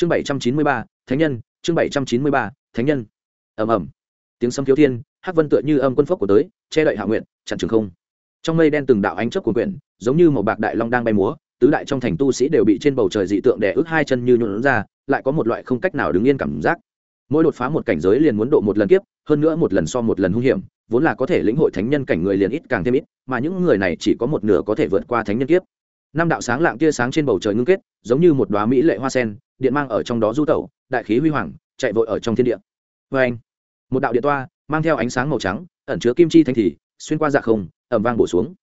chương bảy trăm chín mươi ba, thánh nhân, chương bảy trăm chín mươi ba, thánh nhân. Ầm ầm. Tiếng sấm thiếu thiên, hắc vân tựa như âm quân phốc của tới, che đậy hạ nguyện, chặn trường không. Trong mây đen từng đạo ánh chớp của quyển giống như một bạc đại long đang bay múa, tứ đại trong thành tu sĩ đều bị trên bầu trời dị tượng đè ức hai chân như nhuộn ra, lại có một loại không cách nào đứng yên cảm giác. Mỗi đột phá một cảnh giới liền muốn độ một lần kiếp, hơn nữa một lần so một lần hung hiểm, vốn là có thể lĩnh hội thánh nhân cảnh người liền ít càng thêm ít, mà những người này chỉ có một nửa có thể vượt qua thánh nhân kiếp năm đạo sáng lạng tia sáng trên bầu trời ngưng kết, giống như một đoá mỹ lệ hoa sen, điện mang ở trong đó du tẩu, đại khí huy hoàng, chạy vội ở trong thiên địa. Vê anh, một đạo điện toa, mang theo ánh sáng màu trắng, ẩn chứa kim chi thanh thì, xuyên qua dạ không, ẩm vang bổ xuống.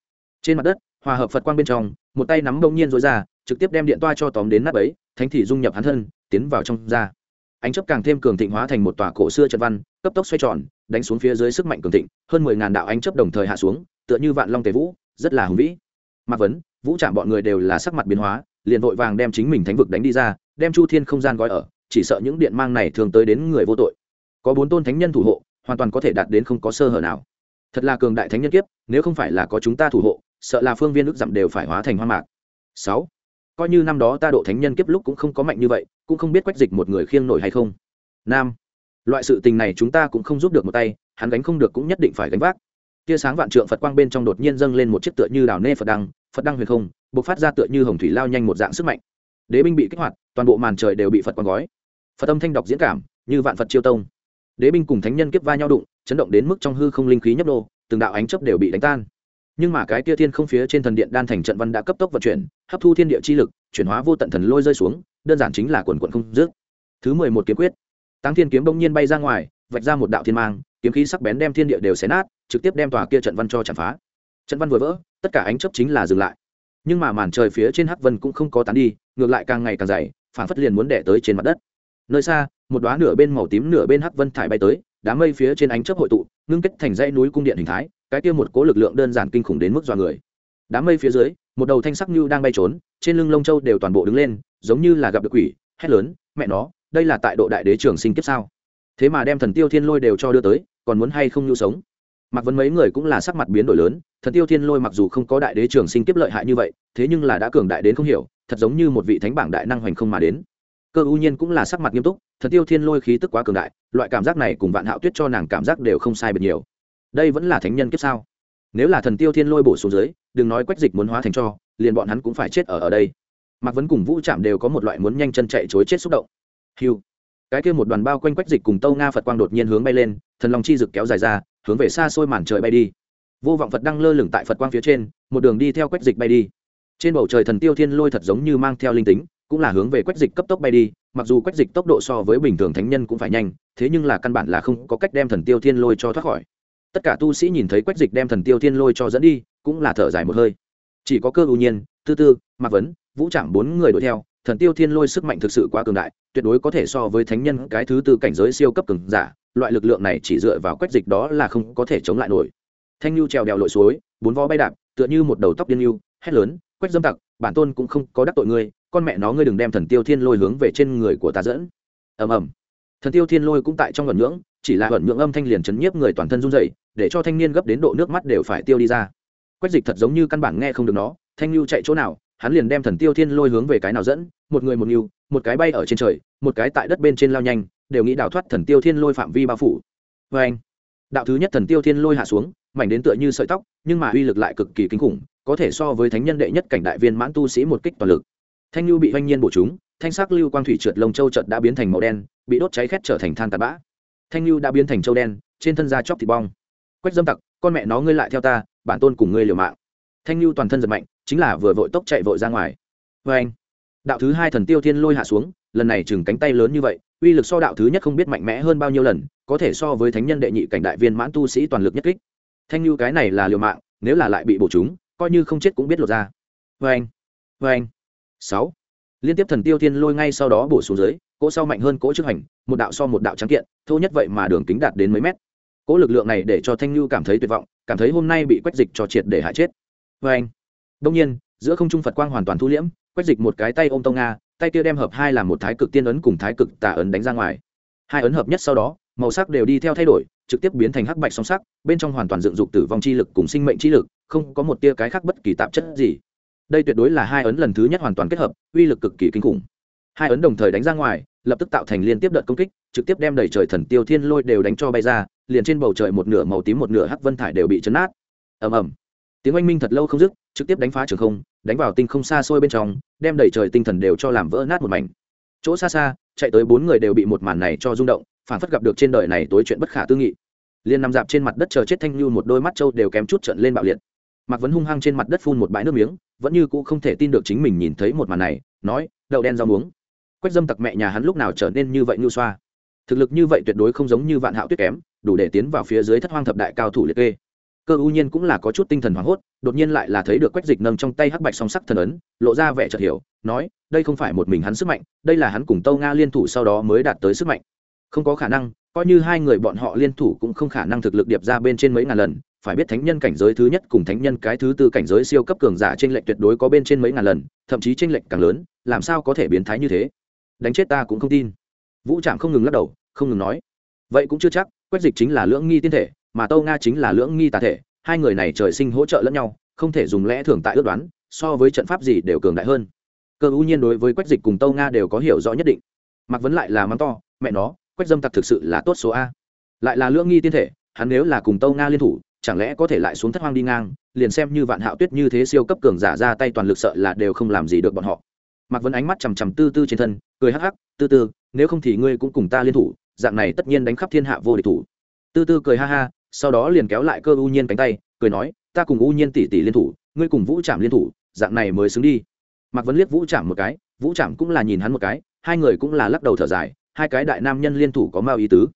Trên mặt đất, hòa hợp phật quang bên trong, một tay nắm bỗng nhiên rối ra, trực tiếp đem điện toa cho tóm đến nắp ấy thánh thì dung nhập hắn thân, tiến vào trong da ánh chấp càng thêm cường thịnh hóa thành một tòa cổ xưa trận văn, cấp tốc xoay tròn, đánh xuống phía dưới sức mạnh cường thịnh, hơn mười ngàn đạo ánh chấp đồng thời hạ xuống, tựa như vạn long tề vũ, rất là hùng vĩ. Mạc vấn vũ trạm bọn người đều là sắc mặt biến hóa, liền vội vàng đem chính mình thánh vực đánh đi ra, đem chu thiên không gian gói ở, chỉ sợ những điện mang này thường tới đến người vô tội. Có bốn tôn thánh nhân thủ hộ, hoàn toàn có thể đạt đến không có sơ hở nào. Thật là cường đại thánh nhân kiếp, nếu không phải là có chúng ta thủ hộ, sợ là phương viên ước dặm đều phải hóa thành hoa mạc. Sáu. Coi như năm đó ta độ thánh nhân kiếp lúc cũng không có mạnh như vậy, cũng không biết quách dịch một người khiêng nổi hay không. Nam. Loại sự tình này chúng ta cũng không giúp được một tay, hắn gánh không được cũng nhất định phải gánh vác tia sáng vạn trượng phật quang bên trong đột nhiên dâng lên một chiếc tựa như đào nê phật đăng phật đăng huyền không b ộ c phát ra tựa như hồng thủy lao nhanh một dạng sức mạnh. Đế binh bị kích hoạt, toàn bộ màn trời đều bị phật quang gói. Phật âm thanh đọc diễn cảm, như vạn phật chiêu tông. Đế binh cùng thánh nhân kiếp va nhau đụng, chấn động đến mức trong hư không linh khí nhấp đô từng đạo ánh chấp đều bị đánh tan. Nhưng mà cái tia thiên không phía trên thần điện đan thành trận văn đã cấp tốc vận chuyển, hấp thu thiên địa chi lực, chuyển hóa vô tận thần lôi rơi xuống, đơn giản chính là quần quận không dứt. Thứ mười một kiếm quyết. Táng thiên kiếm bỗng nhiên bay ra ngoài, vạch ra một đạo thiên mang, kiếm khí sắc bén đem thiên địa đều xé nát trực tiếp đem tòa kia trận văn cho chạm phá. Trận văn vừa vỡ, tất cả ánh chấp chính là dừng lại. Nhưng mà màn trời phía trên hắc vân cũng không có tán đi, ngược lại càng ngày càng dày phản phất liền muốn đẻ tới trên mặt đất. Nơi xa, một đoá nửa bên màu tím nửa bên hắc vân thải bay tới đám mây phía trên ánh chấp hội tụ, ngưng kết thành dãy núi cung điện hình thái, cái kia một cố lực lượng đơn giản kinh khủng đến mức dọa người. Đám mây phía dưới, một đầu thanh sắc như đang bay trốn, trên lưng lông châu đều toàn bộ đứng lên, giống như là gặp được quỷ, hét lớn, mẹ nó, đây là tại độ đại đế trường sinh kiếp sao? Thế mà đem thần tiêu thiên lôi đều cho đưa tới, còn muốn hay không nhu sống? Mặc vấn mấy người cũng là sắc mặt biến đổi lớn, thần tiêu thiên lôi mặc dù không có đại đế trường sinh kiếp lợi hại như vậy, thế nhưng là đã cường đại đến không hiểu, thật giống như một vị thánh bảng đại năng hoành không mà đến. Cơ ưu nhiên cũng là sắc mặt nghiêm túc, thần tiêu thiên lôi khí tức quá cường đại, loại cảm giác này cùng vạn hạo tuyết cho nàng cảm giác đều không sai biệt nhiều. Đây vẫn là thánh nhân kiếp sao? Nếu là thần tiêu thiên lôi bổ xuống dưới, đừng nói quách dịch muốn hóa thành cho, liền bọn hắn cũng phải chết ở ở đây. Mạc vấn cùng vũ trạm đều có một loại muốn nhanh chân chạy chối chết xúc động. Hiu cái kia một đoàn bao quanh quách dịch cùng tâu nga phật quang đột nhiên hướng bay lên, thần lòng chi dực kéo dài ra hướng về xa xôi màn trời bay đi. Vô vọng phật đang lơ lửng tại phật quang phía trên, một đường đi theo quách dịch bay đi. Trên bầu trời thần tiêu thiên lôi thật giống như mang theo linh tính, cũng là hướng về quách dịch cấp tốc bay đi, mặc dù quách dịch tốc độ so với bình thường thánh nhân cũng phải nhanh, thế nhưng là căn bản là không có cách đem thần tiêu thiên lôi cho thoát khỏi. Tất cả tu sĩ nhìn thấy quách dịch đem thần tiêu thiên lôi cho dẫn đi, cũng là thở dài một hơi. Chỉ có cơ ưu nhiên, tư tư, mạc vấn, vũ trạm bốn người đuổi theo thần tiêu thiên lôi sức mạnh thực sự quá cường đại, tuyệt đối có thể so với thánh nhân cái thứ tư cảnh giới siêu cấp cường giả, loại lực lượng này chỉ dựa vào quách dịch đó là không có thể chống lại nổi. Thanh nhu trèo đèo lội suối, bốn vó bay đạp, tựa như một đầu tóc điên nhu hét lớn, quách dâm tặc, bản tôn cũng không có đắc tội ngươi, con mẹ nó ngươi đừng đem thần tiêu thiên lôi hướng về trên người của ta dẫn. Ầm ầm. Thần tiêu thiên lôi cũng tại trong vận nhưỡng chỉ là vận nhưỡng âm thanh liền chấn nhiếp người toàn thân run dậy để cho thanh niên gấp đến độ nước mắt đều phải tiêu đi ra. Quách dịch thật giống như căn bản nghe không được nó, thanh lưu chạy chỗ nào hắn liền đem thần tiêu thiên lôi hướng về cái nào dẫn, một người một nghiêu một cái bay ở trên trời, một cái tại đất bên trên lao nhanh, đều nghĩ đào thoát thần tiêu thiên lôi phạm vi bao phủ. Vê anh, đạo thứ nhất thần tiêu thiên lôi hạ xuống, mảnh đến tựa như sợi tóc, nhưng mà uy lực lại cực kỳ kinh khủng, có thể so với thánh nhân đệ nhất cảnh đại viên mãn tu sĩ một kích toàn lực. Thanh lưu bị oanh nhiên bổ chúng, thanh sắc lưu quang thủy trượt lông châu trợt đã biến thành màu đen, bị đốt cháy khét trở thành than tạt bã. Thanh lưu đã biến thành châu đen, trên thân da chóc thịt bong. Quách dâm tặc, con mẹ nó ngươi lại theo ta, bản tôn cùng ngươi liều mạng. Thanh lưu toàn thân giật mạnh chính là vừa vội tốc chạy vội ra ngoài. Vê anh, đạo thứ hai thần tiêu thiên lôi hạ xuống, lần này chừng cánh tay lớn như vậy, uy lực so đạo thứ nhất không biết mạnh mẽ hơn bao nhiêu lần, có thể so với thánh nhân đệ nhị cảnh đại viên mãn tu sĩ toàn lực nhất kích. Thanh lưu cái này là liều mạng, nếu là lại bị bổ chúng, coi như không chết cũng biết lột ra. Vê anh vê anh. Sáu, liên tiếp thần tiêu thiên lôi ngay sau đó bổ xuống dưới, cỗ sau mạnh hơn cỗ trước hành, một đạo so một đạo trắng kiện, thô nhất vậy mà đường kính đạt đến mấy mét. Cỗ lực lượng này để cho thanh lưu cảm thấy tuyệt vọng, cảm thấy hôm nay bị quách dịch cho triệt để hại chết. Vê anh đông nhiên, giữa không trung phật quang hoàn toàn thu liễm, quét dịch một cái tay ôm tông nga, tay kia đem hợp hai làm một thái cực tiên ấn cùng thái cực tà ấn đánh ra ngoài. Hai ấn hợp nhất sau đó, màu sắc đều đi theo thay đổi, trực tiếp biến thành hắc bạch song sắc, bên trong hoàn toàn dựng dục tử vong chi lực cùng sinh mệnh chi lực, không có một tia cái khác bất kỳ tạp chất gì. Đây tuyệt đối là hai ấn lần thứ nhất hoàn toàn kết hợp, uy lực cực kỳ kinh khủng. Hai ấn đồng thời đánh ra ngoài, lập tức tạo thành liên tiếp đợt công kích, trực tiếp đem đẩy trời thần tiêu thiên lôi đều đánh cho bay ra, liền trên bầu trời một nửa màu tím một nửa hắc vân thải đều bị chấn nát ầm ầm tiếng oanh minh thật lâu không dứt, trực tiếp đánh phá trường không, đánh vào tinh không xa xôi bên trong, đem đẩy trời tinh thần đều cho làm vỡ nát một mảnh. Chỗ xa xa, chạy tới bốn người đều bị một màn này cho rung động, phản phất gặp được trên đời này tối chuyện bất khả tư nghị. Liền nằm dạp trên mặt đất chờ chết thanh lưu một đôi mắt trâu đều kém chút trận lên bạo liệt. Mạc vấn hung hăng trên mặt đất phun một bãi nước miếng, vẫn như cũ không thể tin được chính mình nhìn thấy một màn này, nói, đậu đen rau muống. Quách dâm tặc mẹ nhà hắn lúc nào trở nên như vậy như xoa? Thực lực như vậy tuyệt đối không giống như vạn hạo tuyết kém, đủ để tiến vào phía dưới thất hoang thập đại cao thủ liệt kê cơ U nhiên cũng là có chút tinh thần hoảng hốt, đột nhiên lại là thấy được quách dịch nâng trong tay hắc bạch song sắc thần ấn, lộ ra vẻ chợt hiểu, nói, đây không phải một mình hắn sức mạnh, đây là hắn cùng tâu nga liên thủ sau đó mới đạt tới sức mạnh. Không có khả năng, coi như hai người bọn họ liên thủ cũng không khả năng thực lực điệp ra bên trên mấy ngàn lần, phải biết thánh nhân cảnh giới thứ nhất cùng thánh nhân cái thứ tư cảnh giới siêu cấp cường giả trên lệnh tuyệt đối có bên trên mấy ngàn lần, thậm chí trên lệnh càng lớn, làm sao có thể biến thái như thế? Đánh chết ta cũng không tin. Vũ trạm không ngừng lắc đầu, không ngừng nói, vậy cũng chưa chắc, quách dịch chính là lưỡng nghi tiên thể mà tâu nga chính là lưỡng nghi tà thể, hai người này trời sinh hỗ trợ lẫn nhau, không thể dùng lẽ thường tại ước đoán, so với trận pháp gì đều cường đại hơn. Cơ ưu nhiên đối với quách dịch cùng tâu nga đều có hiểu rõ nhất định. Mặc vấn lại là mắng to, mẹ nó, quách dâm tặc thực sự là tốt số a. Lại là lưỡng nghi tiên thể, hắn nếu là cùng tâu nga liên thủ, chẳng lẽ có thể lại xuống thất hoang đi ngang, liền xem như vạn hạo tuyết như thế siêu cấp cường giả ra tay toàn lực sợ là đều không làm gì được bọn họ. Mặc vấn ánh mắt chằm chằm tư tư trên thân, cười hắc hắc, tư tư, nếu không thì ngươi cũng cùng ta liên thủ, dạng này tất nhiên đánh khắp thiên hạ vô địch thủ. Tư tư cười ha ha sau đó liền kéo lại cơ u nhiên cánh tay, cười nói, ta cùng u nhiên tỷ tỷ liên thủ, ngươi cùng vũ trạm liên thủ, dạng này mới xứng đi. Mạc vấn liếc vũ trạm một cái, vũ trạm cũng là nhìn hắn một cái, hai người cũng là lắc đầu thở dài, hai cái đại nam nhân liên thủ có mao ý tứ.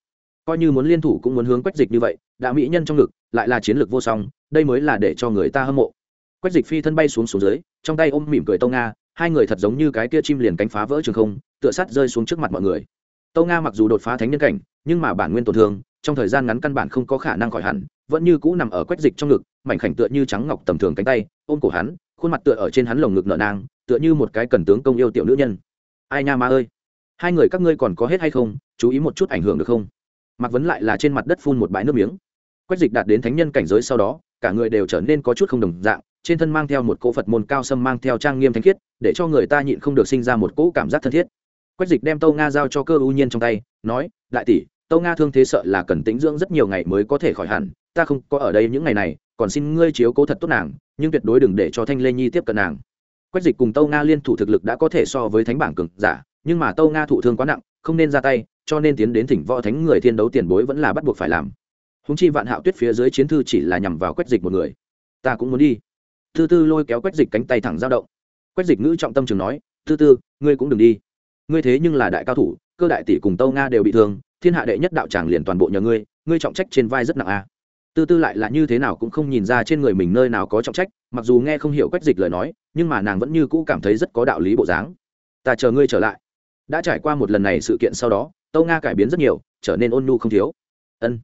Coi như muốn liên thủ cũng muốn hướng quách dịch như vậy, đã mỹ nhân trong ngực, lại là chiến lược vô song, đây mới là để cho người ta hâm mộ. Quách dịch phi thân bay xuống xuống dưới, trong tay ôm mỉm cười tâu nga, hai người thật giống như cái kia chim liền cánh phá vỡ trường không, tựa sắt rơi xuống trước mặt mọi người. Tâu nga mặc dù đột phá thánh nhân cảnh, nhưng mà bản nguyên tổn thương trong thời gian ngắn căn bản không có khả năng khỏi hẳn, vẫn như cũ nằm ở quách dịch trong ngực, mảnh khảnh tựa như trắng ngọc tầm thường cánh tay, ôm cổ hắn, khuôn mặt tựa ở trên hắn lồng ngực nợ nang, tựa như một cái cần tướng công yêu tiểu nữ nhân. Ai nha ma ơi! Hai người các ngươi còn có hết hay không? Chú ý một chút ảnh hưởng được không? Mặc vấn lại là trên mặt đất phun một bãi nước miếng. Quách dịch đạt đến thánh nhân cảnh giới sau đó, cả người đều trở nên có chút không đồng dạng, trên thân mang theo một cỗ phật môn cao sâm mang theo trang nghiêm thanh khiết, để cho người ta nhịn không được sinh ra một cỗ cảm giác thân thiết. Quách dịch đem tâu nga giao cho cơ ưu nhiên trong tay, nói, đại tỷ tâu nga thương thế sợ là cần tĩnh dưỡng rất nhiều ngày mới có thể khỏi hẳn, ta không có ở đây những ngày này, còn xin ngươi chiếu cố thật tốt nàng, nhưng tuyệt đối đừng để cho thanh lê nhi tiếp cận nàng. Quách dịch cùng tâu nga liên thủ thực lực đã có thể so với thánh bảng cường giả, nhưng mà tâu nga thụ thương quá nặng, không nên ra tay, cho nên tiến đến thỉnh võ thánh người thiên đấu tiền bối vẫn là bắt buộc phải làm. Húng chi vạn hạo tuyết phía dưới chiến thư chỉ là nhằm vào quách dịch một người. Ta cũng muốn đi. Tư tư lôi kéo quách dịch cánh tay thẳng dao động. Quách dịch ngữ trọng tâm trường nói tư tư, ngươi cũng đừng đi. Ngươi thế nhưng là đại cao thủ, cơ đại tỷ cùng tâu nga đều bị thương thiên hạ đệ nhất đạo tràng liền toàn bộ nhờ ngươi ngươi trọng trách trên vai rất nặng a tư tư lại là như thế nào cũng không nhìn ra trên người mình nơi nào có trọng trách, mặc dù nghe không hiểu quách dịch lời nói, nhưng mà nàng vẫn như cũ cảm thấy rất có đạo lý bộ dáng. Ta chờ ngươi trở lại. Đã trải qua một lần này sự kiện sau đó, tâu nga cải biến rất nhiều, trở nên ôn nhu không thiếu. Ân.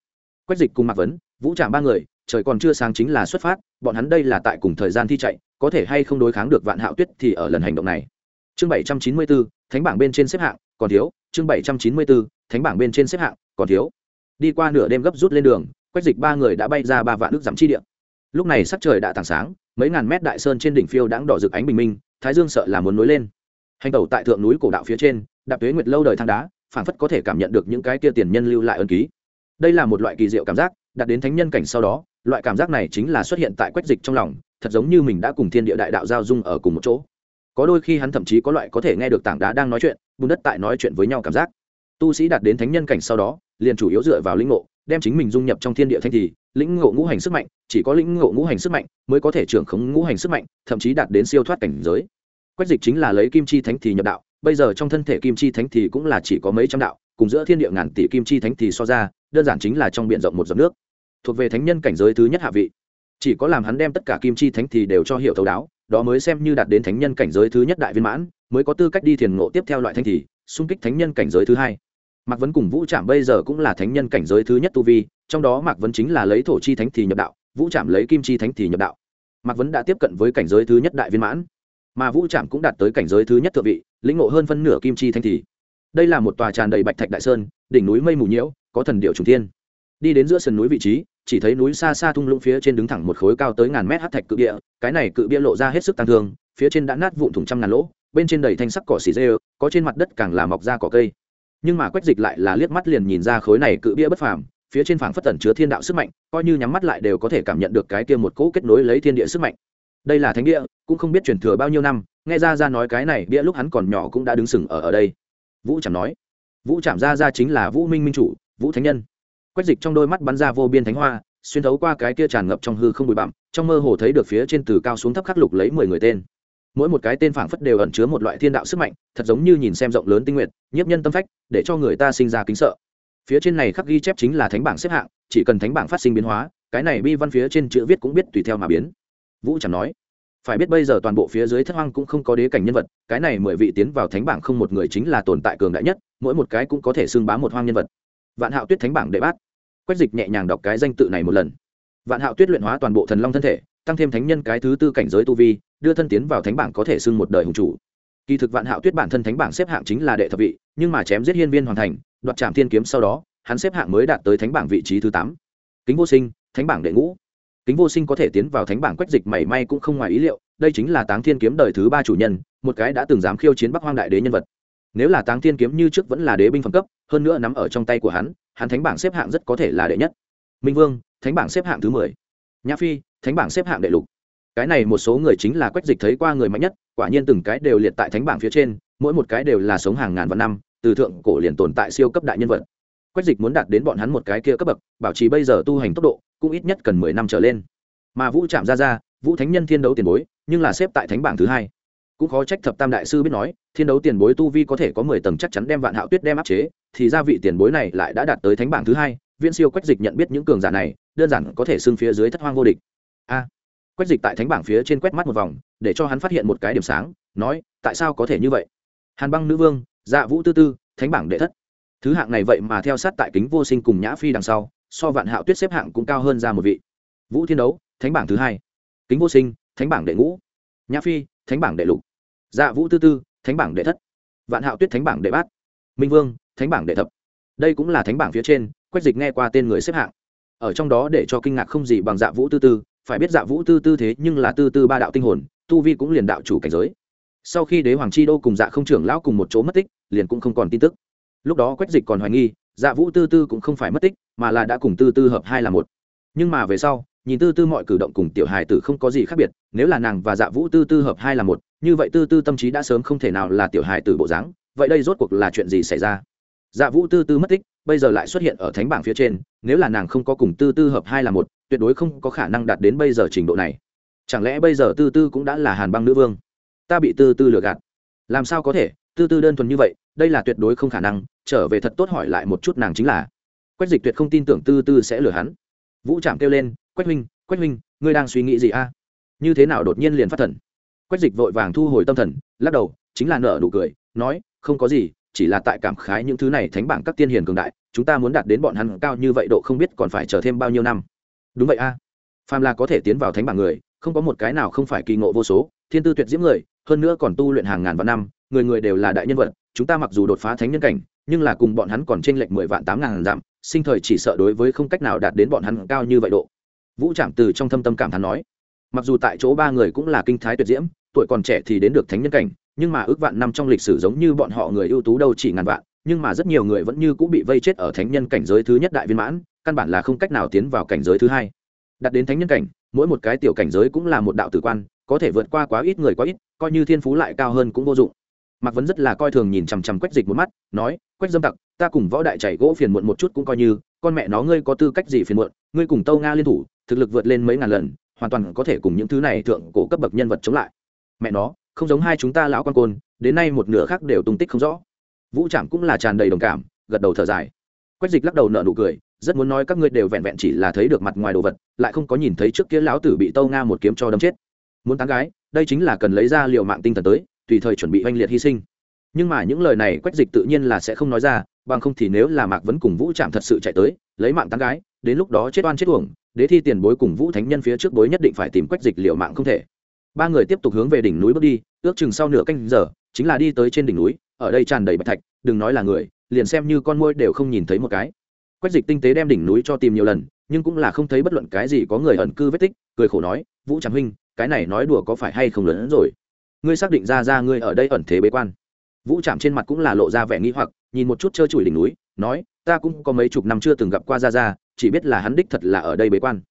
Quách dịch cùng mạc vấn, vũ trạm ba người, trời còn chưa sáng chính là xuất phát, bọn hắn đây là tại cùng thời gian thi chạy, có thể hay không đối kháng được vạn hạo tuyết thì ở lần hành động này. Chương bảy trăm chín mươi bốn thánh bảng bên trên xếp hạng, còn thiếu, chương bảy trăm chín mươi bốn thánh bảng bên trên xếp hạng, còn thiếu. Đi qua nửa đêm gấp rút lên đường, quách dịch ba người đã bay ra ba vạn nước giảm chi điện lúc này sắc trời đã tảng sáng, mấy ngàn mét đại sơn trên đỉnh phiêu đãng đỏ rực ánh bình minh, thái dương sợ là muốn nối lên. Hành tẩu tại thượng núi cổ đạo phía trên, đạp tuế nguyệt lâu đời thang đá, phảng phất có thể cảm nhận được những cái kia tiền nhân lưu lại ân ký. Đây là một loại kỳ diệu cảm giác, đạt đến thánh nhân cảnh sau đó, loại cảm giác này chính là xuất hiện tại quách dịch trong lòng, thật giống như mình đã cùng thiên địa đại đạo giao dung ở cùng một chỗ. Có đôi khi hắn thậm chí có loại có thể nghe được tảng đá đang nói chuyện, bùn đất tại nói chuyện với nhau cảm giác tu sĩ đạt đến thánh nhân cảnh sau đó, liền chủ yếu dựa vào lĩnh ngộ, đem chính mình dung nhập trong thiên địa thanh thì, lĩnh ngộ ngũ hành sức mạnh, chỉ có lĩnh ngộ ngũ hành sức mạnh mới có thể trưởng khống ngũ hành sức mạnh, thậm chí đạt đến siêu thoát cảnh giới. Quách dịch chính là lấy kim chi thánh thì nhập đạo, bây giờ trong thân thể kim chi thánh thì cũng là chỉ có mấy trăm đạo, cùng giữa thiên địa ngàn tỷ kim chi thánh thì so ra, đơn giản chính là trong b i ể n rộng một giọt nước. Thuộc về thánh nhân cảnh giới thứ nhất hạ vị. Chỉ có làm hắn đem tất cả kim chi thánh thì đều cho hiểu thấu đáo, đó mới xem như đạt đến thánh nhân cảnh giới thứ nhất đại viên mãn, mới có tư cách đi thiền ngộ tiếp theo loại thanh thì, xung kích thánh nhân cảnh giới thứ hai mạc vấn cùng vũ trạm bây giờ cũng là thánh nhân cảnh giới thứ nhất tu vi, trong đó mạc vấn chính là lấy thổ chi thánh thì nhập đạo, vũ trạm lấy kim chi thánh thì nhập đạo. Mạc vấn đã tiếp cận với cảnh giới thứ nhất đại viên mãn, mà vũ trạm cũng đạt tới cảnh giới thứ nhất thượng vị, lĩnh ngộ hơn phân nửa kim chi thanh thì. Đây là một tòa tràn đầy bạch thạch đại sơn, đỉnh núi mây mù nhiễu, có thần điệu trùng thiên. Đi đến giữa sườn núi vị trí, chỉ thấy núi xa xa thung lũng phía trên đứng thẳng một khối cao tới ngàn mét hát thạch cự địa cái này cự bia lộ ra hết sức tăng thương, phía trên đã nát vụn thùng trăm ngàn lỗ, bên trên đầy thanh sắc cỏ xì dê có trên mặt đất càng là mọc ra cỏ cây nhưng mà quách dịch lại là liếc mắt liền nhìn ra khối này cự bia bất phàm, phía trên phảng phất tẩn chứa thiên đạo sức mạnh, coi như nhắm mắt lại đều có thể cảm nhận được cái kia một cỗ kết nối lấy thiên địa sức mạnh. Đây là thánh địa cũng không biết truyền thừa bao nhiêu năm, nghe ra ra nói cái này bia lúc hắn còn nhỏ cũng đã đứng sừng ở ở đây. Vũ chạm nói, vũ chạm ra ra chính là vũ minh minh chủ, vũ thánh nhân. Quách dịch trong đôi mắt bắn ra vô biên thánh hoa, xuyên thấu qua cái kia tràn ngập trong hư không bụi bặm, trong mơ hồ thấy được phía trên từ cao xuống thấp khắc lục lấy mười người tên mỗi một cái tên phảng phất đều ẩn chứa một loại thiên đạo sức mạnh, thật giống như nhìn xem rộng lớn tinh nguyện, nhiếp nhân tâm phách, để cho người ta sinh ra kính sợ. Phía trên này khắc ghi chép chính là thánh bảng xếp hạng, chỉ cần thánh bảng phát sinh biến hóa, cái này bi văn phía trên chữ viết cũng biết tùy theo mà biến. Vũ chẳng nói. Phải biết bây giờ toàn bộ phía dưới thất hoang cũng không có đế cảnh nhân vật, cái này mười vị tiến vào thánh bảng không một người chính là tồn tại cường đại nhất, mỗi một cái cũng có thể xưng bá một hoang nhân vật. Vạn hạo tuyết thánh bảng đệ bát quách dịch nhẹ nhàng đọc cái danh tự này một lần. Vạn hạo tuyết luyện hóa toàn bộ thần long thân thể tăng thêm thánh nhân cái thứ tư cảnh giới tu vi, đưa thân tiến vào thánh bảng có thể xưng một đời hùng chủ. Kỳ thực vạn hạo tuyết bản thân thánh bảng xếp hạng chính là đệ thập vị, nhưng mà chém giết hiên viên hoàn thành, đoạt trạm thiên kiếm sau đó, hắn xếp hạng mới đạt tới thánh bảng vị trí thứ tám. Kính vô sinh, thánh bảng đệ ngũ. Kính vô sinh có thể tiến vào thánh bảng quách dịch mảy may cũng không ngoài ý liệu, đây chính là táng thiên kiếm đời thứ ba chủ nhân, một cái đã từng dám khiêu chiến bắc hoang đại đế nhân vật. Nếu là táng thiên kiếm như trước vẫn là đế binh phẩm cấp, hơn nữa nắm ở trong tay của hắn hắn thánh bảng xếp hạng rất có thể là đệ nhất. Minh vương, thánh bảng xếp hạng thứ mười. Nhã phi thánh bảng xếp hạng đệ lục. Cái này một số người chính là quách dịch thấy qua người mạnh nhất, quả nhiên từng cái đều liệt tại thánh bảng phía trên, mỗi một cái đều là sống hàng ngàn vạn năm, từ thượng cổ liền tồn tại siêu cấp đại nhân vật. Quách dịch muốn đạt đến bọn hắn một cái kia cấp bậc, bảo trì bây giờ tu hành tốc độ, cũng ít nhất cần mười năm trở lên. Mà vũ chạm ra ra vũ thánh nhân thiên đấu tiền bối, nhưng là xếp tại thánh bảng thứ hai. Cũng khó trách thập tam đại sư biết nói, thiên đấu tiền bối tu vi có thể có mười tầng chắc chắn đem vạn hạo tuyết đem áp chế, thì ra vị tiền bối này lại đã đạt tới thánh bảng thứ hai, viễn siêu quách dịch nhận biết những cường giả này, đơn giản có thể xưng phía dưới thất hoang vô địch a. Quách dịch tại thánh bảng phía trên quét mắt một vòng, để cho hắn phát hiện một cái điểm sáng, nói, tại sao có thể như vậy? Hàn băng nữ vương dạ vũ tư tư, thánh bảng đệ thất. Thứ hạng này vậy mà theo sát tại kính vô sinh cùng nhã phi đằng sau, so vạn hạo tuyết xếp hạng cũng cao hơn ra một vị. Vũ thiên đấu, thánh bảng thứ hai. Kính vô sinh, thánh bảng đệ ngũ. Nhã phi, thánh bảng đệ lục. Dạ vũ tư tư, thánh bảng đệ thất. Vạn hạo tuyết thánh bảng đệ bát. Minh vương, thánh bảng đệ thập. Đây cũng là thánh bảng phía trên, quách dịch nghe qua tên người xếp hạng. Ở trong đó để cho kinh ngạc không gì bằng dạ vũ tư tư phải biết dạ vũ tư tư thế nhưng là tư tư ba đạo tinh hồn, tu vi cũng liền đạo chủ cảnh giới. Sau khi đế hoàng chi đô cùng dạ không trưởng lão cùng một chỗ mất tích, liền cũng không còn tin tức. Lúc đó quách dịch còn hoài nghi dạ vũ tư tư cũng không phải mất tích, mà là đã cùng tư tư hợp hai là một. Nhưng mà về sau, nhìn tư tư mọi cử động cùng tiểu hài tử không có gì khác biệt, nếu là nàng và dạ vũ tư tư hợp hai là một, như vậy tư tư tâm trí đã sớm không thể nào là tiểu hài tử bộ dáng, vậy đây rốt cuộc là chuyện gì xảy ra? Dạ vũ tư tư mất tích, bây giờ lại xuất hiện ở thánh bảng phía trên, nếu là nàng không có cùng tư tư hợp hai là một tuyệt đối không có khả năng đạt đến bây giờ trình độ này. Chẳng lẽ bây giờ tư tư cũng đã là hàn băng nữ vương? Ta bị tư tư lừa gạt. Làm sao có thể? Tư tư đơn thuần như vậy, đây là tuyệt đối không khả năng. Trở về thật tốt hỏi lại một chút nàng chính là. Quách dịch tuyệt không tin tưởng tư tư sẽ lừa hắn. Vũ trạm kêu lên, quách huynh quách huynh, ngươi đang suy nghĩ gì a? Như thế nào đột nhiên liền phát thần? Quách dịch vội vàng thu hồi tâm thần, lắc đầu, chính là nở nụ cười, nói, không có gì, chỉ là tại cảm khái những thứ này thánh bảng các tiên hiền cường đại, chúng ta muốn đạt đến bọn hắn cao như vậy độ không biết còn phải chờ thêm bao nhiêu năm đúng vậy a à. phàm là có thể tiến vào thánh bảng người, không có một cái nào không phải kỳ ngộ vô số thiên tư tuyệt diễm người, hơn nữa còn tu luyện hàng ngàn vạn năm, người người đều là đại nhân vật, chúng ta mặc dù đột phá thánh nhân cảnh, nhưng là cùng bọn hắn còn t r ê n lệch mười vạn tám ngàn dặm, sinh thời chỉ sợ đối với không cách nào đạt đến bọn hắn cao như vậy độ vũ trạm từ trong thâm tâm cảm thán nói, mặc dù tại chỗ ba người cũng là kinh thái tuyệt diễm, tuổi còn trẻ thì đến được thánh nhân cảnh, nhưng mà ước vạn năm trong lịch sử giống như bọn họ người ưu tú đâu chỉ ngàn vạn, nhưng mà rất nhiều người vẫn như cũng bị vây chết ở thánh nhân cảnh giới thứ nhất đại viên mãn căn bản là không cách nào tiến vào cảnh giới thứ hai. Đặt đến thánh nhân cảnh, mỗi một cái tiểu cảnh giới cũng là một đạo tử quan, có thể vượt qua quá ít người quá ít, coi như thiên phú lại cao hơn cũng vô dụng. Mạc vấn rất là coi thường nhìn chằm chằm quách dịch một mắt, nói, quách dâm tặc, ta cùng võ đại chảy gỗ phiền muộn một chút cũng coi như, con mẹ nó ngươi có tư cách gì phiền muộn, ngươi cùng tâu nga liên thủ, thực lực vượt lên mấy ngàn lần, hoàn toàn có thể cùng những thứ này thượng cổ cấp bậc nhân vật chống lại. Mẹ nó, không giống hai chúng ta lão quan côn, đến nay một nửa khác đều tung tích không rõ. Vũ trạm cũng là tràn đầy đồng cảm, gật đầu thở dài. Quách dịch lắc đầu nợ nụ cười rất muốn nói các ngươi đều vẹn vẹn chỉ là thấy được mặt ngoài đồ vật, lại không có nhìn thấy trước kia lão tử bị tâu nga một kiếm cho đâm chết. Muốn tán gái, đây chính là cần lấy ra liệu mạng tinh thần tới, tùy thời chuẩn bị oanh liệt hy sinh. Nhưng mà những lời này quách dịch tự nhiên là sẽ không nói ra, bằng không thì nếu là mạc vẫn cùng vũ trạm thật sự chạy tới, lấy mạng tán gái, đến lúc đó chết oan chết uổng, đế thi tiền bối cùng vũ thánh nhân phía trước bối nhất định phải tìm quách dịch liệu mạng không thể. Ba người tiếp tục hướng về đỉnh núi bước đi, ước chừng sau nửa canh giờ, chính là đi tới trên đỉnh núi, ở đây tràn đầy bạch thạch, đừng nói là người, liền xem như con môi đều không nhìn thấy một cái quách dịch tinh tế đem đỉnh núi cho tìm nhiều lần, nhưng cũng là không thấy bất luận cái gì có người ẩn cư vết tích, cười khổ nói, vũ tràng huynh, cái này nói đùa có phải hay không lớn hơn rồi? Ngươi xác định ra ra ngươi ở đây ẩn thế bế quan. Vũ trạm trên mặt cũng là lộ ra vẻ nghĩ hoặc, nhìn một chút trơ trụi đỉnh núi, nói, ta cũng có mấy chục năm chưa từng gặp qua ra ra, chỉ biết là hắn đích thật là ở đây bế quan.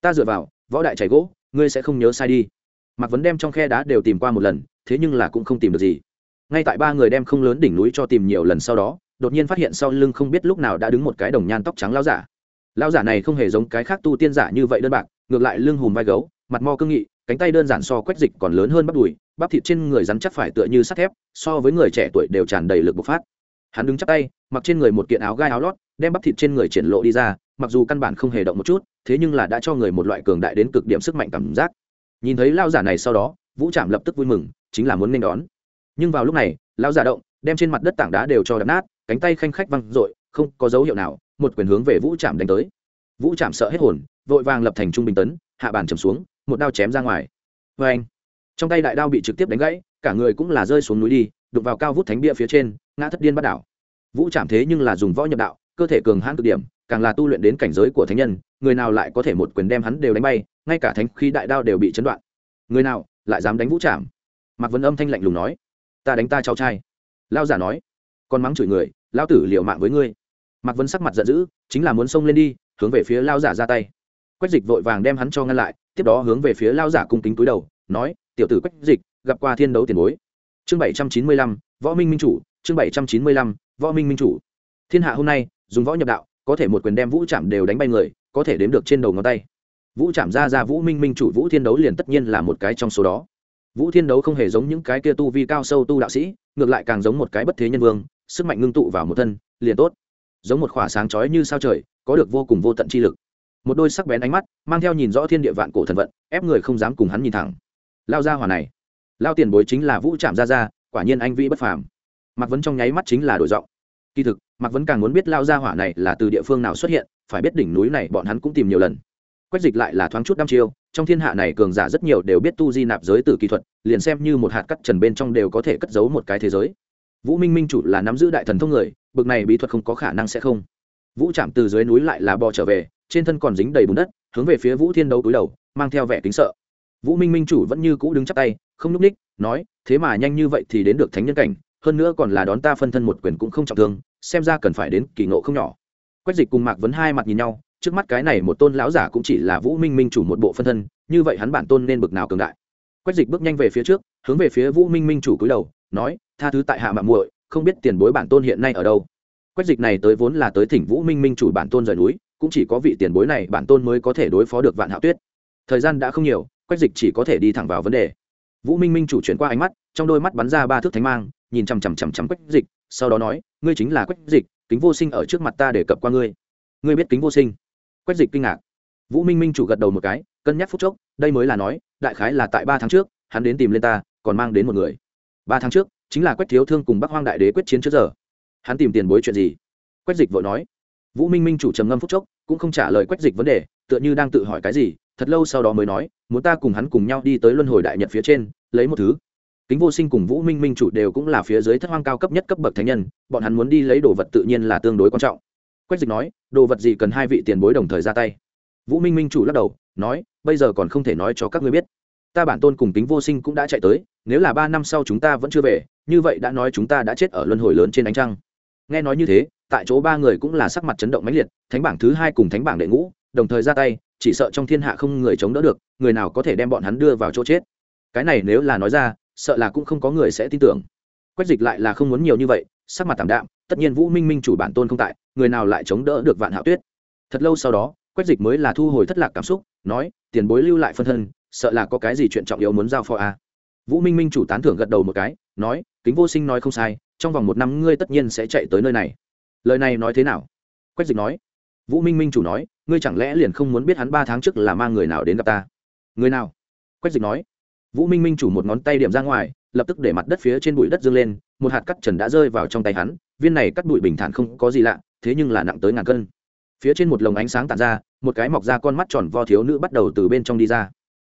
Ta dựa vào, võ đại chảy gỗ, ngươi sẽ không nhớ sai đi. Mặc vấn đem trong khe đá đều tìm qua một lần, thế nhưng là cũng không tìm được gì. Ngay tại ba người đem không lớn đỉnh núi cho tìm nhiều lần sau đó đột nhiên phát hiện sau lưng không biết lúc nào đã đứng một cái đồng nhan tóc trắng lao giả. Lao giả này không hề giống cái khác tu tiên giả như vậy đơn bạc, ngược lại lưng hùm vai gấu, mặt mo cương nghị, cánh tay đơn giản so quách dịch còn lớn hơn bắp đùi, bắp thịt trên người rắn chắc phải tựa như sắt thép, so với người trẻ tuổi đều tràn đầy lực bộc phát. Hắn đứng chắc tay, mặc trên người một kiện áo gai áo lót, đem bắp thịt trên người triển lộ đi ra, mặc dù căn bản không hề động một chút, thế nhưng là đã cho người một loại cường đại đến cực điểm sức mạnh cảm giác. Nhìn thấy lao giả này sau đó, vũ trạm lập tức vui mừng, chính là muốn nên đón. Nhưng vào lúc này, lao giả động đem trên mặt đất tảng đá đều cho đập nát, cánh tay khanh khách văng r ộ i không có dấu hiệu nào, một quyền hướng về vũ trạm đánh tới. Vũ trạm sợ hết hồn, vội vàng lập thành trung bình tấn, hạ bàn trầm xuống, một đao chém ra ngoài. Vê anh trong tay đại đao bị trực tiếp đánh gãy, cả người cũng là rơi xuống núi đi đục vào cao vút thánh bia phía trên, ngã thất điên bắt đảo. Vũ chạm thế nhưng là dùng võ nhập đạo, cơ thể cường hãn cực điểm, càng là tu luyện đến cảnh giới của thánh nhân, người nào lại có thể một quyền đem hắn đều đánh bay, ngay cả thánh khí đại đao đều bị chấn đoạn. Người nào lại dám đánh vũ trạm mạc vấn âm thanh lạnh lùng nói. Ta đánh ta cháu trai lao giả nói, con mắng chửi người lao tử liệu mạng với ngươi. Mạc Vân sắc mặt giận dữ, chính là muốn xông lên đi, hướng về phía lao giả ra tay. Quách dịch vội vàng đem hắn cho ngăn lại, tiếp đó hướng về phía lao giả cung kính túi đầu, nói, tiểu tử quách dịch, gặp qua thiên đấu tiền bối. Chương bảy trăm chín mươi lăm, võ minh minh chủ, chương bảy trăm chín mươi lăm, võ minh minh chủ. Thiên hạ hôm nay, dùng võ nhập đạo, có thể một quyền đem vũ chạm đều đánh bay người, có thể đếm được trên đầu ngón tay. Vũ chạm ra ra vũ minh minh chủ vũ thiên đấu liền tất nhiên là một cái trong số đó. Vũ thiên đấu không hề giống những cái kia tu vi cao sâu tu đạo sĩ ngược lại càng giống một cái bất thế nhân vương, sức mạnh ngưng tụ vào một thân, liền tốt. Giống một khỏa sáng chói như sao trời, có được vô cùng vô tận chi lực. Một đôi sắc bén ánh mắt, mang theo nhìn rõ thiên địa vạn cổ thần vận, ép người không dám cùng hắn nhìn thẳng. Lao ra hỏa này, lao tiền bối chính là vũ trạm ra ra quả nhiên anh vĩ bất phàm. Mạc vấn trong nháy mắt chính là đổi giọng. Kỳ thực, mạc vấn càng muốn biết lao ra hỏa này là từ địa phương nào xuất hiện, phải biết đỉnh núi này bọn hắn cũng tìm nhiều lần quách dịch lại là thoáng chút đăm chiêu, trong thiên hạ này cường giả rất nhiều đều biết tu di nạp giới từ kỹ thuật, liền xem như một hạt cắt trần bên trong đều có thể cất giấu một cái thế giới. Vũ minh minh chủ là nắm giữ đại thần thông người, bực này bí thuật không có khả năng sẽ không. Vũ chạm từ dưới núi lại là bò trở về, trên thân còn dính đầy bùn đất, hướng về phía vũ thiên đấu túi đầu, mang theo vẻ kính sợ. Vũ minh minh chủ vẫn như cũ đứng chắp tay, không n ú c ních nói, thế mà nhanh như vậy thì đến được thánh nhân cảnh, hơn nữa còn là đón ta phân thân một quyền cũng không trọng thương, xem ra cần phải đến kỳ ngộ không nhỏ. Quách dịch cùng mạc vấn hai mặt nhìn nhau trước mắt cái này một tôn lão giả cũng chỉ là vũ minh minh chủ một bộ phân thân, như vậy hắn bản tôn nên bực nào cường đại. Quách dịch bước nhanh về phía trước, hướng về phía vũ minh minh chủ cúi đầu, nói, tha thứ tại hạ mạng muội, không biết tiền bối bản tôn hiện nay ở đâu. Quách dịch này tới vốn là tới thỉnh vũ minh minh chủ bản tôn rời núi, cũng chỉ có vị tiền bối này bản tôn mới có thể đối phó được vạn hạo tuyết. Thời gian đã không nhiều, quách dịch chỉ có thể đi thẳng vào vấn đề. Vũ minh minh chủ chuyển qua ánh mắt, trong đôi mắt bắn ra ba thước thánh mang, nhìn chằm chằm chằm chằm quách dịch, sau đó nói, ngươi chính là quách dịch, kính vô sinh ở trước mặt ta để cập qua ngươi. Ngươi biết kính vô sinh? Quách dịch kinh ngạc. Vũ minh minh chủ gật đầu một cái, cân nhắc phút chốc, đây mới là nói, đại khái là tại ba tháng trước, hắn đến tìm lên ta, còn mang đến một người. Ba tháng trước, chính là quách thiếu thương cùng bắc hoang đại đế quyết chiến trước giờ. Hắn tìm tiền bối chuyện gì? Quách dịch vội nói. Vũ minh minh chủ trầm ngâm phút chốc, cũng không trả lời quách dịch vấn đề, tựa như đang tự hỏi cái gì, thật lâu sau đó mới nói, muốn ta cùng hắn cùng nhau đi tới luân hồi đại nhật phía trên, lấy một thứ. Kính vô sinh cùng vũ minh minh chủ đều cũng là phía dưới thất hoang cao cấp nhất cấp bậc thánh nhân, bọn hắn muốn đi lấy đồ vật tự nhiên là tương đối quan trọng quách dịch nói, đồ vật gì cần hai vị tiền bối đồng thời ra tay? Vũ minh minh chủ lắc đầu, nói, bây giờ còn không thể nói cho các ngươi biết. Ta bản tôn cùng kính vô sinh cũng đã chạy tới, nếu là ba năm sau chúng ta vẫn chưa về, như vậy đã nói chúng ta đã chết ở luân hồi lớn trên ánh trăng. Nghe nói như thế, tại chỗ ba người cũng là sắc mặt chấn động mãnh liệt, thánh bảng thứ hai cùng thánh bảng đệ ngũ, đồng thời ra tay, chỉ sợ trong thiên hạ không người chống đỡ được, người nào có thể đem bọn hắn đưa vào chỗ chết. Cái này nếu là nói ra, sợ là cũng không có người sẽ tin tưởng. Quách dịch lại là không muốn nhiều như vậy sắc mặt tạm đạm, tất nhiên vũ minh minh chủ bản tôn không tại, người nào lại chống đỡ được vạn hạo tuyết? Thật lâu sau đó, quách dịch mới là thu hồi thất lạc cảm xúc, nói, tiền bối lưu lại phân thân, sợ là có cái gì chuyện trọng yếu muốn giao phó a à. vũ minh minh chủ tán thưởng gật đầu một cái, nói, kính vô sinh nói không sai, trong vòng một năm ngươi tất nhiên sẽ chạy tới nơi này. Lời này nói thế nào? Quách dịch nói. Vũ minh minh chủ nói, ngươi chẳng lẽ liền không muốn biết hắn ba tháng trước là mang người nào đến gặp ta? Người nào? Quách dịch nói. Vũ minh minh chủ một ngón tay điểm ra ngoài lập tức để mặt đất phía trên bụi đất dâng lên, một hạt cắt trần đã rơi vào trong tay hắn, viên này cắt bụi bình thản không có gì lạ, thế nhưng là nặng tới ngàn cân. Phía trên một lồng ánh sáng tàn ra, một cái mọc ra con mắt tròn vo thiếu nữ bắt đầu từ bên trong đi ra.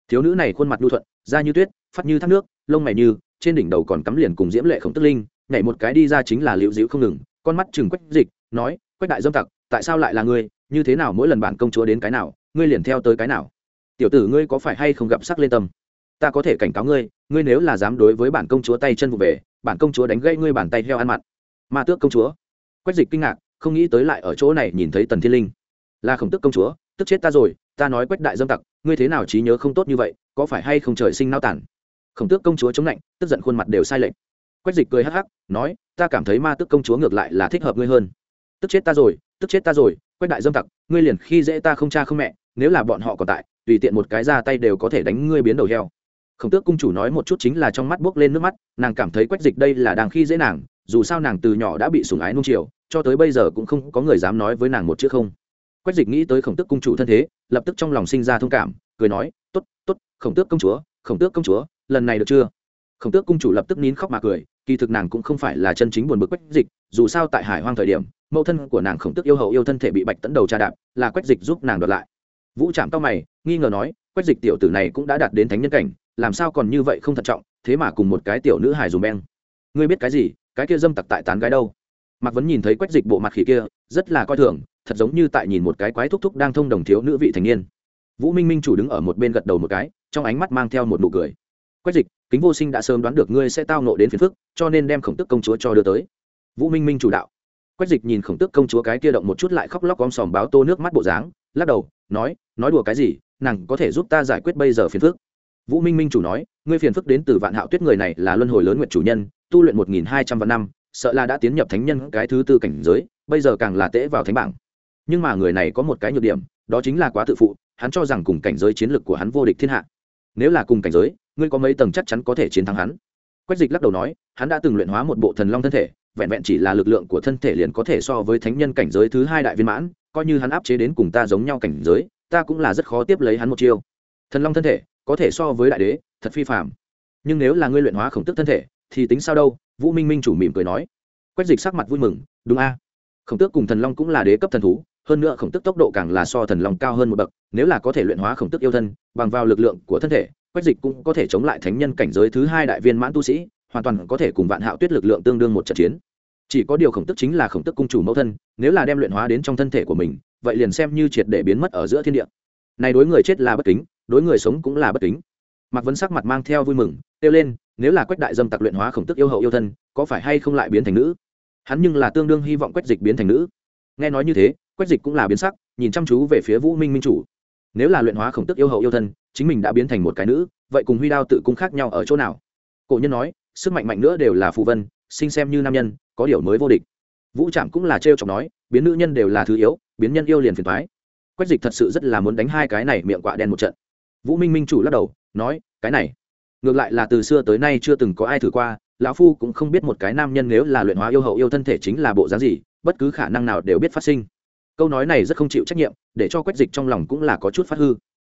Thiếu nữ này khuôn mặt nhu thuận, da như tuyết, phát như thác nước, lông mày như, trên đỉnh đầu còn cắm liền cùng diễm lệ khổng tức linh, nhảy một cái đi ra chính là liễu dĩu không ngừng, con mắt chừng quách dịch, nói, quách đại dâm tặc, tại sao lại là ngươi? Như thế nào mỗi lần bản công chúa đến cái nào, ngươi liền theo tới cái nào? Tiểu tử ngươi có phải hay không gặp sắc lên tâm? Ta có thể cảnh cáo ngươi ngươi nếu là dám đối với bản công chúa tay chân vụ về, bản công chúa đánh gãy ngươi bàn tay heo ăn mặn. Ma tước công chúa. Quách dịch kinh ngạc, không nghĩ tới lại ở chỗ này nhìn thấy tần thiên linh. Là khổng tước công chúa, tức chết ta rồi, ta nói quách đại dâm tặc, ngươi thế nào trí nhớ không tốt như vậy, có phải hay không trời sinh nao tản? Khổng tước công chúa chống lạnh, tức giận khuôn mặt đều sai lệch. Quách dịch cười hắc hắc, nói, ta cảm thấy ma tước công chúa ngược lại là thích hợp ngươi hơn. Tức chết ta rồi, tức chết ta rồi, quách đại dâm tặc, ngươi liền khi dễ ta không cha không mẹ, nếu là bọn họ còn tại, tùy tiện một cái ra tay đều có thể đánh ngươi biến đầu heo khổng tước cung chủ nói một chút chính là trong mắt buốc lên nước mắt, nàng cảm thấy quách dịch đây là đang khi dễ nàng, dù sao nàng từ nhỏ đã bị sủng ái nung chiều, cho tới bây giờ cũng không có người dám nói với nàng một chữ không. Quách dịch nghĩ tới khổng tước cung chủ thân thế, lập tức trong lòng sinh ra thông cảm, cười nói t ố t t ố t khổng tước công chúa, khổng tước công chúa, lần này được chưa? Khổng tước cung chủ lập tức nín khóc mà cười, kỳ thực nàng cũng không phải là chân chính buồn bực quách dịch, dù sao tại hải hoang thời điểm, mẫu thân của nàng khổng tước yêu hậu yêu thân thể bị bạch tấn đầu tra đạp, là quách dịch giúp nàng đoạt lại. Vũ trạm cao mày, nghi ngờ nói, quách dịch tiểu tử này cũng đã đạt đến thánh nhân cảnh làm sao còn như vậy không thận trọng, thế mà cùng một cái tiểu nữ hài dùm beng. Ngươi biết cái gì, cái kia dâm tặc tại tán gái đâu? Mạc vấn nhìn thấy quách dịch bộ mặt khỉ kia, rất là coi thường, thật giống như tại nhìn một cái quái thúc thúc đang thông đồng thiếu nữ vị thành niên. Vũ minh minh chủ đứng ở một bên gật đầu một cái, trong ánh mắt mang theo một nụ cười. Quách dịch, kính vô sinh đã sớm đoán được ngươi sẽ tao nộ đến phiền phức, cho nên đem khổng tức công chúa cho đưa tới. Vũ minh minh chủ đạo. Quách dịch nhìn khổng tức công chúa cái kia động một chút lại khóc lóc gom sòm báo tô nước mắt bộ dáng, lắc đầu, nói nói đùa cái gì, nàng có thể giúp ta giải quyết bây giờ phiền phức vũ minh minh chủ nói, ngươi phiền phức đến từ vạn hạo tuyết người này là luân hồi lớn nguyện chủ nhân, tu luyện một nghìn hai trăm vạn năm, sợ là đã tiến nhập thánh nhân cái thứ tư cảnh giới, bây giờ càng là tễ vào thánh bảng. Nhưng mà người này có một cái nhược điểm, đó chính là quá tự phụ, hắn cho rằng cùng cảnh giới chiến lược của hắn vô địch thiên hạ. Nếu là cùng cảnh giới, ngươi có mấy tầng chắc chắn có thể chiến thắng hắn. Quách dịch lắc đầu nói, hắn đã từng luyện hóa một bộ thần long thân thể, vẹn vẹn chỉ là lực lượng của thân thể liền có thể so với thánh nhân cảnh giới thứ hai đại viên mãn, coi như hắn áp chế đến cùng ta giống nhau cảnh giới, ta cũng là rất khó tiếp lấy hắn một chiêu. Thần long thân thể có thể so với đại đế, thật phi phạm nhưng nếu là ngươi luyện hóa khổng tức thân thể, thì tính sao đâu? Vũ minh minh chủ mỉm cười nói. Quách dịch sắc mặt vui mừng, đúng a. Khổng tước cùng thần long cũng là đế cấp thần thú, hơn nữa khổng tức tốc độ càng là so thần long cao hơn một bậc, nếu là có thể luyện hóa khổng tức yêu thân, bằng vào lực lượng của thân thể, quách dịch cũng có thể chống lại thánh nhân cảnh giới thứ hai đại viên mãn tu sĩ, hoàn toàn có thể cùng vạn hạo tuyết lực lượng tương đương một trận chiến. Chỉ có điều khổng tức chính là khổng tức cung chủ mẫu thân, nếu là đem luyện hóa đến trong thân thể của mình, vậy liền xem như triệt để biến mất ở giữa thiên địa. Này đối người chết là bất kính đối người sống cũng là bất kính. Mạc vấn sắc mặt mang theo vui mừng, kêu lên, nếu là quách đại dâm tặc luyện hóa khổng tức yêu hậu yêu thân, có phải hay không lại biến thành nữ? Hắn nhưng là tương đương hy vọng quách dịch biến thành nữ. Nghe nói như thế, quách dịch cũng là biến sắc, nhìn chăm chú về phía vũ minh minh chủ. Nếu là luyện hóa khổng tức yêu hậu yêu thân, chính mình đã biến thành một cái nữ, vậy cùng huy đao tự cung khác nhau ở chỗ nào? Cổ nhân nói, sức mạnh mạnh nữa đều là phù vân, sinh xem như nam nhân, có điều mới vô địch. Vũ trạm cũng là trêu chọc nói, biến nữ nhân đều là thứ yếu, biến nhân yêu liền phiền thoái quách dịch thật sự rất là muốn đánh hai cái này miệng quạ đen một trận vũ minh minh chủ lắc đầu, nói, cái này, ngược lại là từ xưa tới nay chưa từng có ai thử qua, lão phu cũng không biết một cái nam nhân nếu là luyện hóa yêu hậu yêu thân thể chính là bộ dáng gì, bất cứ khả năng nào đều biết phát sinh. Câu nói này rất không chịu trách nhiệm, để cho quách dịch trong lòng cũng là có chút phát hư.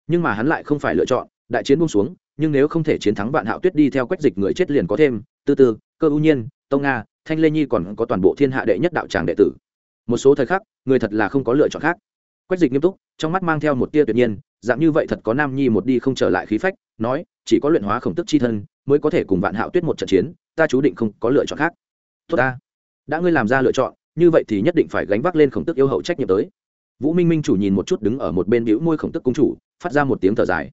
Nhưng mà hắn lại không phải lựa chọn, đại chiến buông xuống, nhưng nếu không thể chiến thắng vạn hạo tuyết đi theo quách dịch người chết liền có thêm tư tư cơ ưu nhiên, tông nga, thanh lê nhi còn có toàn bộ thiên hạ đệ nhất đạo tràng đệ tử. Một số thời khắc, người thật là không có lựa chọn khác quách dịch nghiêm túc, trong mắt mang theo một tia tuyệt nhiên, dạng như vậy thật có nam nhi một đi không trở lại khí phách, nói, chỉ có luyện hóa khổng tức chi thân, mới có thể cùng vạn hạo tuyết một trận chiến, ta chú định không có lựa chọn khác. Tốt ta. Đã ngươi làm ra lựa chọn, như vậy thì nhất định phải gánh vác lên khổng tức yêu hậu trách nhiệm tới. Vũ minh minh chủ nhìn một chút đứng ở một bên biểu môi khổng tức cung chủ, phát ra một tiếng thở dài.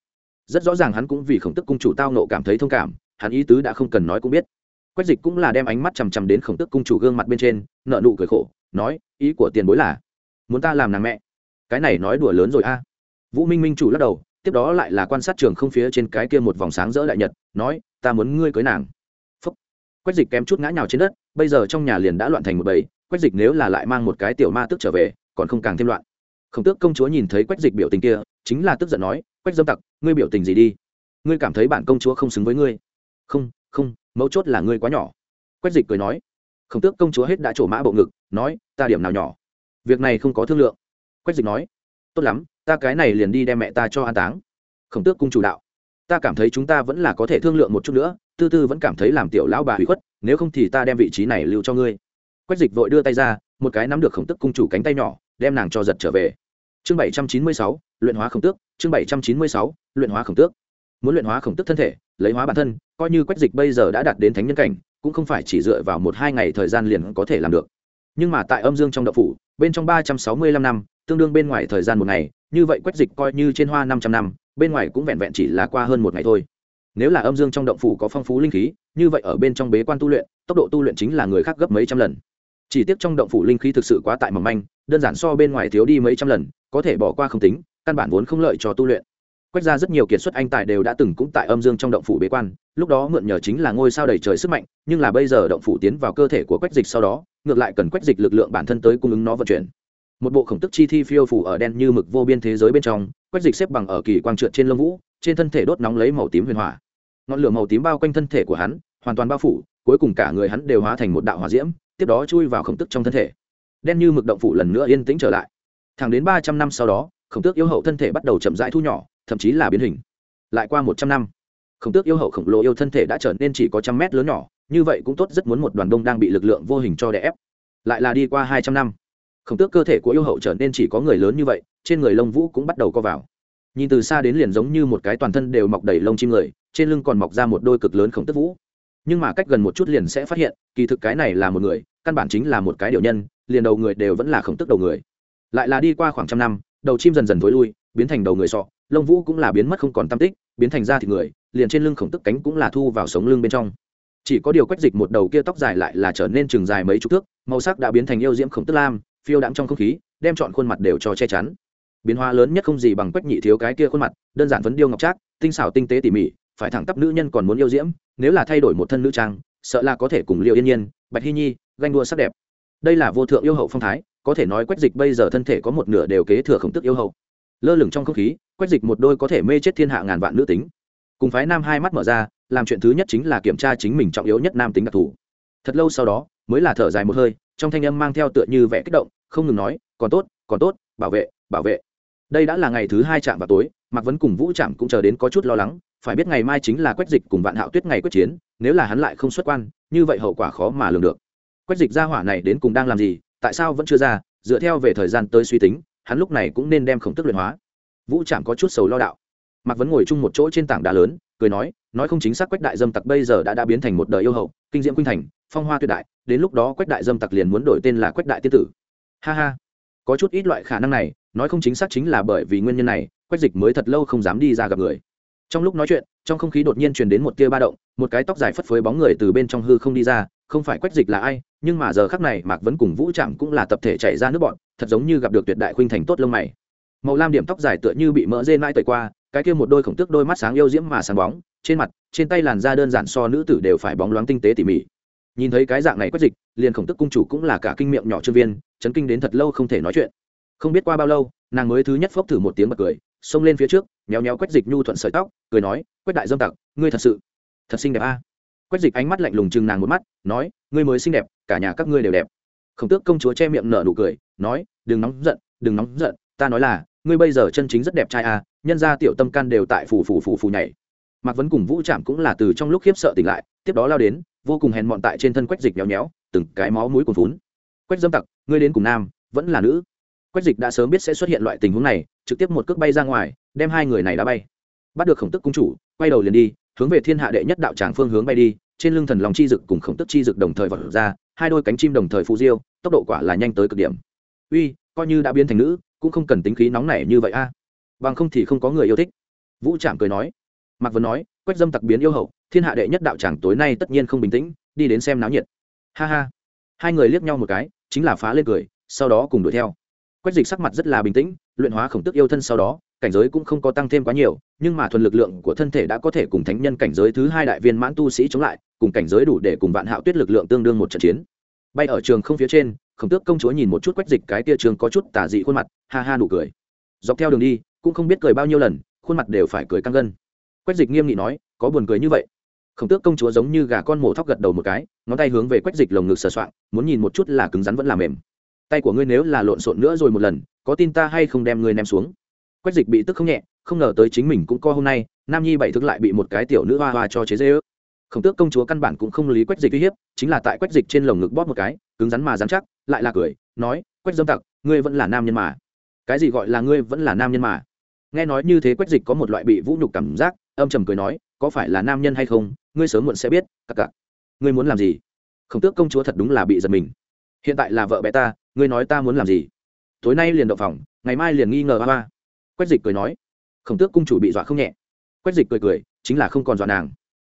Rất rõ ràng hắn cũng vì khổng tức cung chủ tao nộ cảm thấy thông cảm, hắn ý tứ đã không cần nói cũng biết. Quách dịch cũng là đem ánh mắt chằm chằm đến khổng tức cung chủ gương mặt bên trên nợ nụ cười khổ, nói, ý của tiền bối là, muốn ta làm nàng mẹ cái này nói đùa lớn rồi a. Vũ minh minh chủ lắc đầu, tiếp đó lại là quan sát trường không phía trên cái kia một vòng sáng rỡ đại nhật, nói, ta muốn ngươi cưới nàng. Phúc. quách dịch kém chút ngã nhào trên đất, bây giờ trong nhà liền đã loạn thành một bầy, quách dịch nếu là lại mang một cái tiểu ma tức trở về, còn không càng thêm loạn. Khổng tước công chúa nhìn thấy quách dịch biểu tình kia, chính là tức giận nói, quách dâm tặc, ngươi biểu tình gì đi? Ngươi cảm thấy bản công chúa không xứng với ngươi. Không không, mấu chốt là ngươi quá nhỏ. Quách dịch cười nói. Khổng tước công chúa hết đã trổ mã bộ ngực, nói, ta điểm nào nhỏ? Việc này không có thương lượng quách dịch nói, tốt lắm, ta cái này liền đi đem mẹ ta cho an táng. Khổng tước cung chủ đạo, ta cảm thấy chúng ta vẫn là có thể thương lượng một chút nữa, tư tư vẫn cảm thấy làm tiểu lão bà hủy khuất, nếu không thì ta đem vị trí này lưu cho ngươi. Quách dịch vội đưa tay ra, một cái nắm được khổng tức cung chủ cánh tay nhỏ, đem nàng cho giật trở về. Chương bảy trăm chín mươi sáu, luyện hóa khổng tước, chương bảy trăm chín mươi sáu, luyện hóa khổng tước. Muốn luyện hóa khổng tức thân thể, lấy hóa bản thân, coi như quách dịch bây giờ đã đạt đến thánh nhân cảnh, cũng không phải chỉ dựa vào một hai ngày thời gian liền có thể làm được. Nhưng mà tại âm dương trong đậu phủ, bên trong ba trăm sáu mươi lăm năm tương đương bên ngoài thời gian một ngày, như vậy quách dịch coi như trên hoa năm trăm năm, bên ngoài cũng vẹn vẹn chỉ là qua hơn một ngày thôi. Nếu là âm dương trong động phủ có phong phú linh khí, như vậy ở bên trong bế quan tu luyện, tốc độ tu luyện chính là người khác gấp mấy trăm lần. Chỉ tiếc trong động phủ linh khí thực sự quá tại mỏng manh, đơn giản so bên ngoài thiếu đi mấy trăm lần, có thể bỏ qua không tính, căn bản vốn không lợi cho tu luyện. Quách ra rất nhiều kiệt xuất anh tài đều đã từng cũng tại âm dương trong động phủ bế quan, lúc đó mượn nhờ chính là ngôi sao đầy trời sức mạnh, nhưng là bây giờ động phủ tiến vào cơ thể của quách dịch sau đó, ngược lại cần quách dịch lực lượng bản thân tới cung ứng nó vận chuyển một bộ khổng tức chi thi phiêu phủ ở đen như mực vô biên thế giới bên trong quách dịch xếp bằng ở kỳ quang trượt trên lông vũ, trên thân thể đốt nóng lấy màu tím huyền hỏa. Ngọn lửa màu tím bao quanh thân thể của hắn, hoàn toàn bao phủ, cuối cùng cả người hắn đều hóa thành một đạo hỏa diễm, tiếp đó chui vào khổng tức trong thân thể. Đen như mực động phủ lần nữa yên tĩnh trở lại. Thẳng đến ba trăm năm sau đó, khổng tước yêu hậu thân thể bắt đầu chậm rãi thu nhỏ, thậm chí là biến hình. Lại qua một trăm năm, khổng tước yêu hậu khổng lồ yêu thân thể đã trở nên chỉ có trăm mét lớn nhỏ, như vậy cũng tốt, rất muốn một đoàn đông đang bị lực lượng vô hình cho đè ép. Lại là đi qua hai trăm năm khổng tước cơ thể của yêu hậu trở nên chỉ có người lớn như vậy, trên người lông vũ cũng bắt đầu co vào. Nhìn từ xa đến liền giống như một cái toàn thân đều mọc đầy lông chim người, trên lưng còn mọc ra một đôi cực lớn khổng tước vũ. Nhưng mà cách gần một chút liền sẽ phát hiện, kỳ thực cái này là một người, căn bản chính là một cái điều nhân, liền đầu người đều vẫn là khổng tức đầu người. Lại là đi qua khoảng trăm năm, đầu chim dần dần thối lui, biến thành đầu người sọ, lông vũ cũng là biến mất không còn tam tích, biến thành da thịt người, liền trên lưng khổng tức cánh cũng là thu vào sống lưng bên trong. Chỉ có điều quách dịch một đầu kia tóc dài lại là trở nên chừng dài mấy chục thước, màu sắc đã biến thành yêu diễm khổng tức lam phiêu đạm trong không khí, đem chọn khuôn mặt đều cho che chắn. Biến hóa lớn nhất không gì bằng quách nhị thiếu cái kia khuôn mặt, đơn giản vấn điêu ngọc trác, tinh xảo tinh tế tỉ mỉ, phải thẳng tắp nữ nhân còn muốn yêu diễm, nếu là thay đổi một thân nữ trang, sợ là có thể cùng liệu yên nhiên, bạch hy nhi, ganh đua sắc đẹp. Đây là vô thượng yêu hậu phong thái, có thể nói quách dịch bây giờ thân thể có một nửa đều kế thừa khổng tức yêu hậu. Lơ lửng trong không khí, quách dịch một đôi có thể mê chết thiên hạ ngàn vạn nữ tính. Cùng phái nam hai mắt mở ra, làm chuyện thứ nhất chính là kiểm tra chính mình trọng yếu nhất nam tính đặc thù. Thật lâu sau đó, mới là thở dài một hơi, trong thanh âm mang theo tựa như vẻ kích động không ngừng nói, còn tốt còn tốt, bảo vệ bảo vệ. Đây đã là ngày thứ hai chạm vào tối, mạc vấn cùng vũ trạm cũng chờ đến có chút lo lắng, phải biết ngày mai chính là quách dịch cùng vạn hạo tuyết ngày quyết chiến, nếu là hắn lại không xuất quan, như vậy hậu quả khó mà lường được. Quách dịch ra hỏa này đến cùng đang làm gì, tại sao vẫn chưa ra, dựa theo về thời gian tới suy tính, hắn lúc này cũng nên đem khổng tức luyện hóa. Vũ trạm có chút sầu lo đạo. Mạc vấn ngồi chung một chỗ trên tảng đá lớn, cười nói nói không chính xác quách đại dâm tặc bây giờ đã đã biến thành một đời yêu hậu, kinh diễm khuynh thành, phong hoa tuyệt đại, đến lúc đó quách đại dâm tặc liền muốn đổi tên là quách đại tiên tử ha ha. Có chút ít loại khả năng này, nói không chính xác chính là bởi vì nguyên nhân này, quách dịch mới thật lâu không dám đi ra gặp người. Trong lúc nói chuyện, trong không khí đột nhiên truyền đến một tia ba động, một cái tóc dài phất phới bóng người từ bên trong hư không đi ra, không phải quách dịch là ai, nhưng mà giờ khắc này, mạc vẫn cùng vũ trạm cũng là tập thể chạy ra nước bọn, thật giống như gặp được tuyệt đại khuynh thành tốt lông mày. Màu lam điểm tóc dài tựa như bị mỡ dê mãi tẩy qua, cái kia một đôi khổng tước đôi mắt sáng yêu diễm mà sáng bóng, trên mặt, trên tay làn da đơn giản so nữ tử đều phải bóng loáng tinh tế tỉ mỉ nhìn thấy cái dạng này quét dịch, liền khổng tức cung chủ cũng là cả kinh miệng nhỏ trương viên, chấn kinh đến thật lâu không thể nói chuyện. Không biết qua bao lâu, nàng mới thứ nhất phốc thử một tiếng bật cười, xông lên phía trước nhéo nhéo quét dịch nhu thuận sợi tóc, cười nói, quét đại dâm tặc, ngươi thật sự, thật xinh đẹp a. Quét dịch ánh mắt lạnh lùng chừng nàng một mắt, nói, ngươi mới xinh đẹp, cả nhà các ngươi đều đẹp. Khổng tước công chúa che miệng nở nụ cười, nói, đừng nóng giận, đừng nóng giận, ta nói là, ngươi bây giờ chân chính rất đẹp trai a, nhân ra tiểu tâm can đều tại phủ phủ phủ phủ nhảy mạc vấn cùng vũ trạm cũng là từ trong lúc khiếp sợ tỉnh lại, tiếp đó lao đến, vô cùng hèn mọn tại trên thân quách dịch nhéo nhéo từng cái máu mũi cuồn vún quách dâm tặc, ngươi đến cùng nam, vẫn là nữ? Quách dịch đã sớm biết sẽ xuất hiện loại tình huống này, trực tiếp một cước bay ra ngoài, đem hai người này đã bay. Bắt được khổng tức cung chủ, quay đầu liền đi, hướng về thiên hạ đệ nhất đạo tràng phương hướng bay đi, trên lưng thần lòng chi dực cùng khổng tức chi dực đồng thời vật ra, hai đôi cánh chim đồng thời phụ diêu, tốc độ quả là nhanh tới cực điểm. Uy, coi như đã biến thành nữ, cũng không cần tính khí nóng nảy như vậy a. Bằng không thì không có người yêu thích. Vũ trạm cười nói mạc vân nói, quách dâm tặc biến yêu hậu, thiên hạ đệ nhất đạo tràng tối nay tất nhiên không bình tĩnh, đi đến xem náo nhiệt. Ha ha. Hai người liếc nhau một cái, chính là phá lên cười, sau đó cùng đuổi theo. Quách dịch sắc mặt rất là bình tĩnh, luyện hóa khổng tức yêu thân sau đó, cảnh giới cũng không có tăng thêm quá nhiều, nhưng mà thuần lực lượng của thân thể đã có thể cùng thánh nhân cảnh giới thứ hai đại viên mãn tu sĩ chống lại, cùng cảnh giới đủ để cùng vạn hạo tuyết lực lượng tương đương một trận chiến. Bay ở trường không phía trên, khổng tước công chúa nhìn một chút quách dịch cái tia trường có chút tả dị khuôn mặt, ha ha nụ cười. Dọc theo đường đi, cũng không biết cười bao nhiêu lần, khuôn mặt đều phải cười căng gân quách dịch nghiêm nghị nói có buồn cười như vậy? Khổng tước công chúa giống như gà con mổ thóc gật đầu một cái ngón tay hướng về quách dịch lồng ngực sờ soạn, muốn nhìn một chút là cứng rắn vẫn là mềm. Tay của ngươi nếu là lộn xộn nữa rồi một lần có tin ta hay không đem ngươi ném xuống? Quách dịch bị tức không nhẹ không ngờ tới chính mình cũng co hôm nay nam nhi bảy thức lại bị một cái tiểu nữ hoa hoa cho chế dê ước khổng tước công chúa căn bản cũng không lý quách dịch uy hiếp chính là tại quách dịch trên lồng ngực bóp một cái cứng rắn mà dám chắc lại là cười nói quách dâm tặc ngươi vẫn là nam nhân mà. Cái gì gọi là ngươi vẫn là nam nhân mà? Nghe nói như thế quách dịch có một loại bị vũ nhục cảm giác, âm trầm cười nói, có phải là nam nhân hay không? Ngươi sớm muộn sẽ biết cặc cặc. Ngươi muốn làm gì? Khổng tước công chúa thật đúng là bị giật mình. Hiện tại là vợ bé ta, ngươi nói ta muốn làm gì? Tối nay liền đậu phòng, ngày mai liền nghi ngờ ba ba quách dịch cười nói, khổng tước cung chủ bị dọa không nhẹ. Quách dịch cười cười, chính là không còn dọa nàng.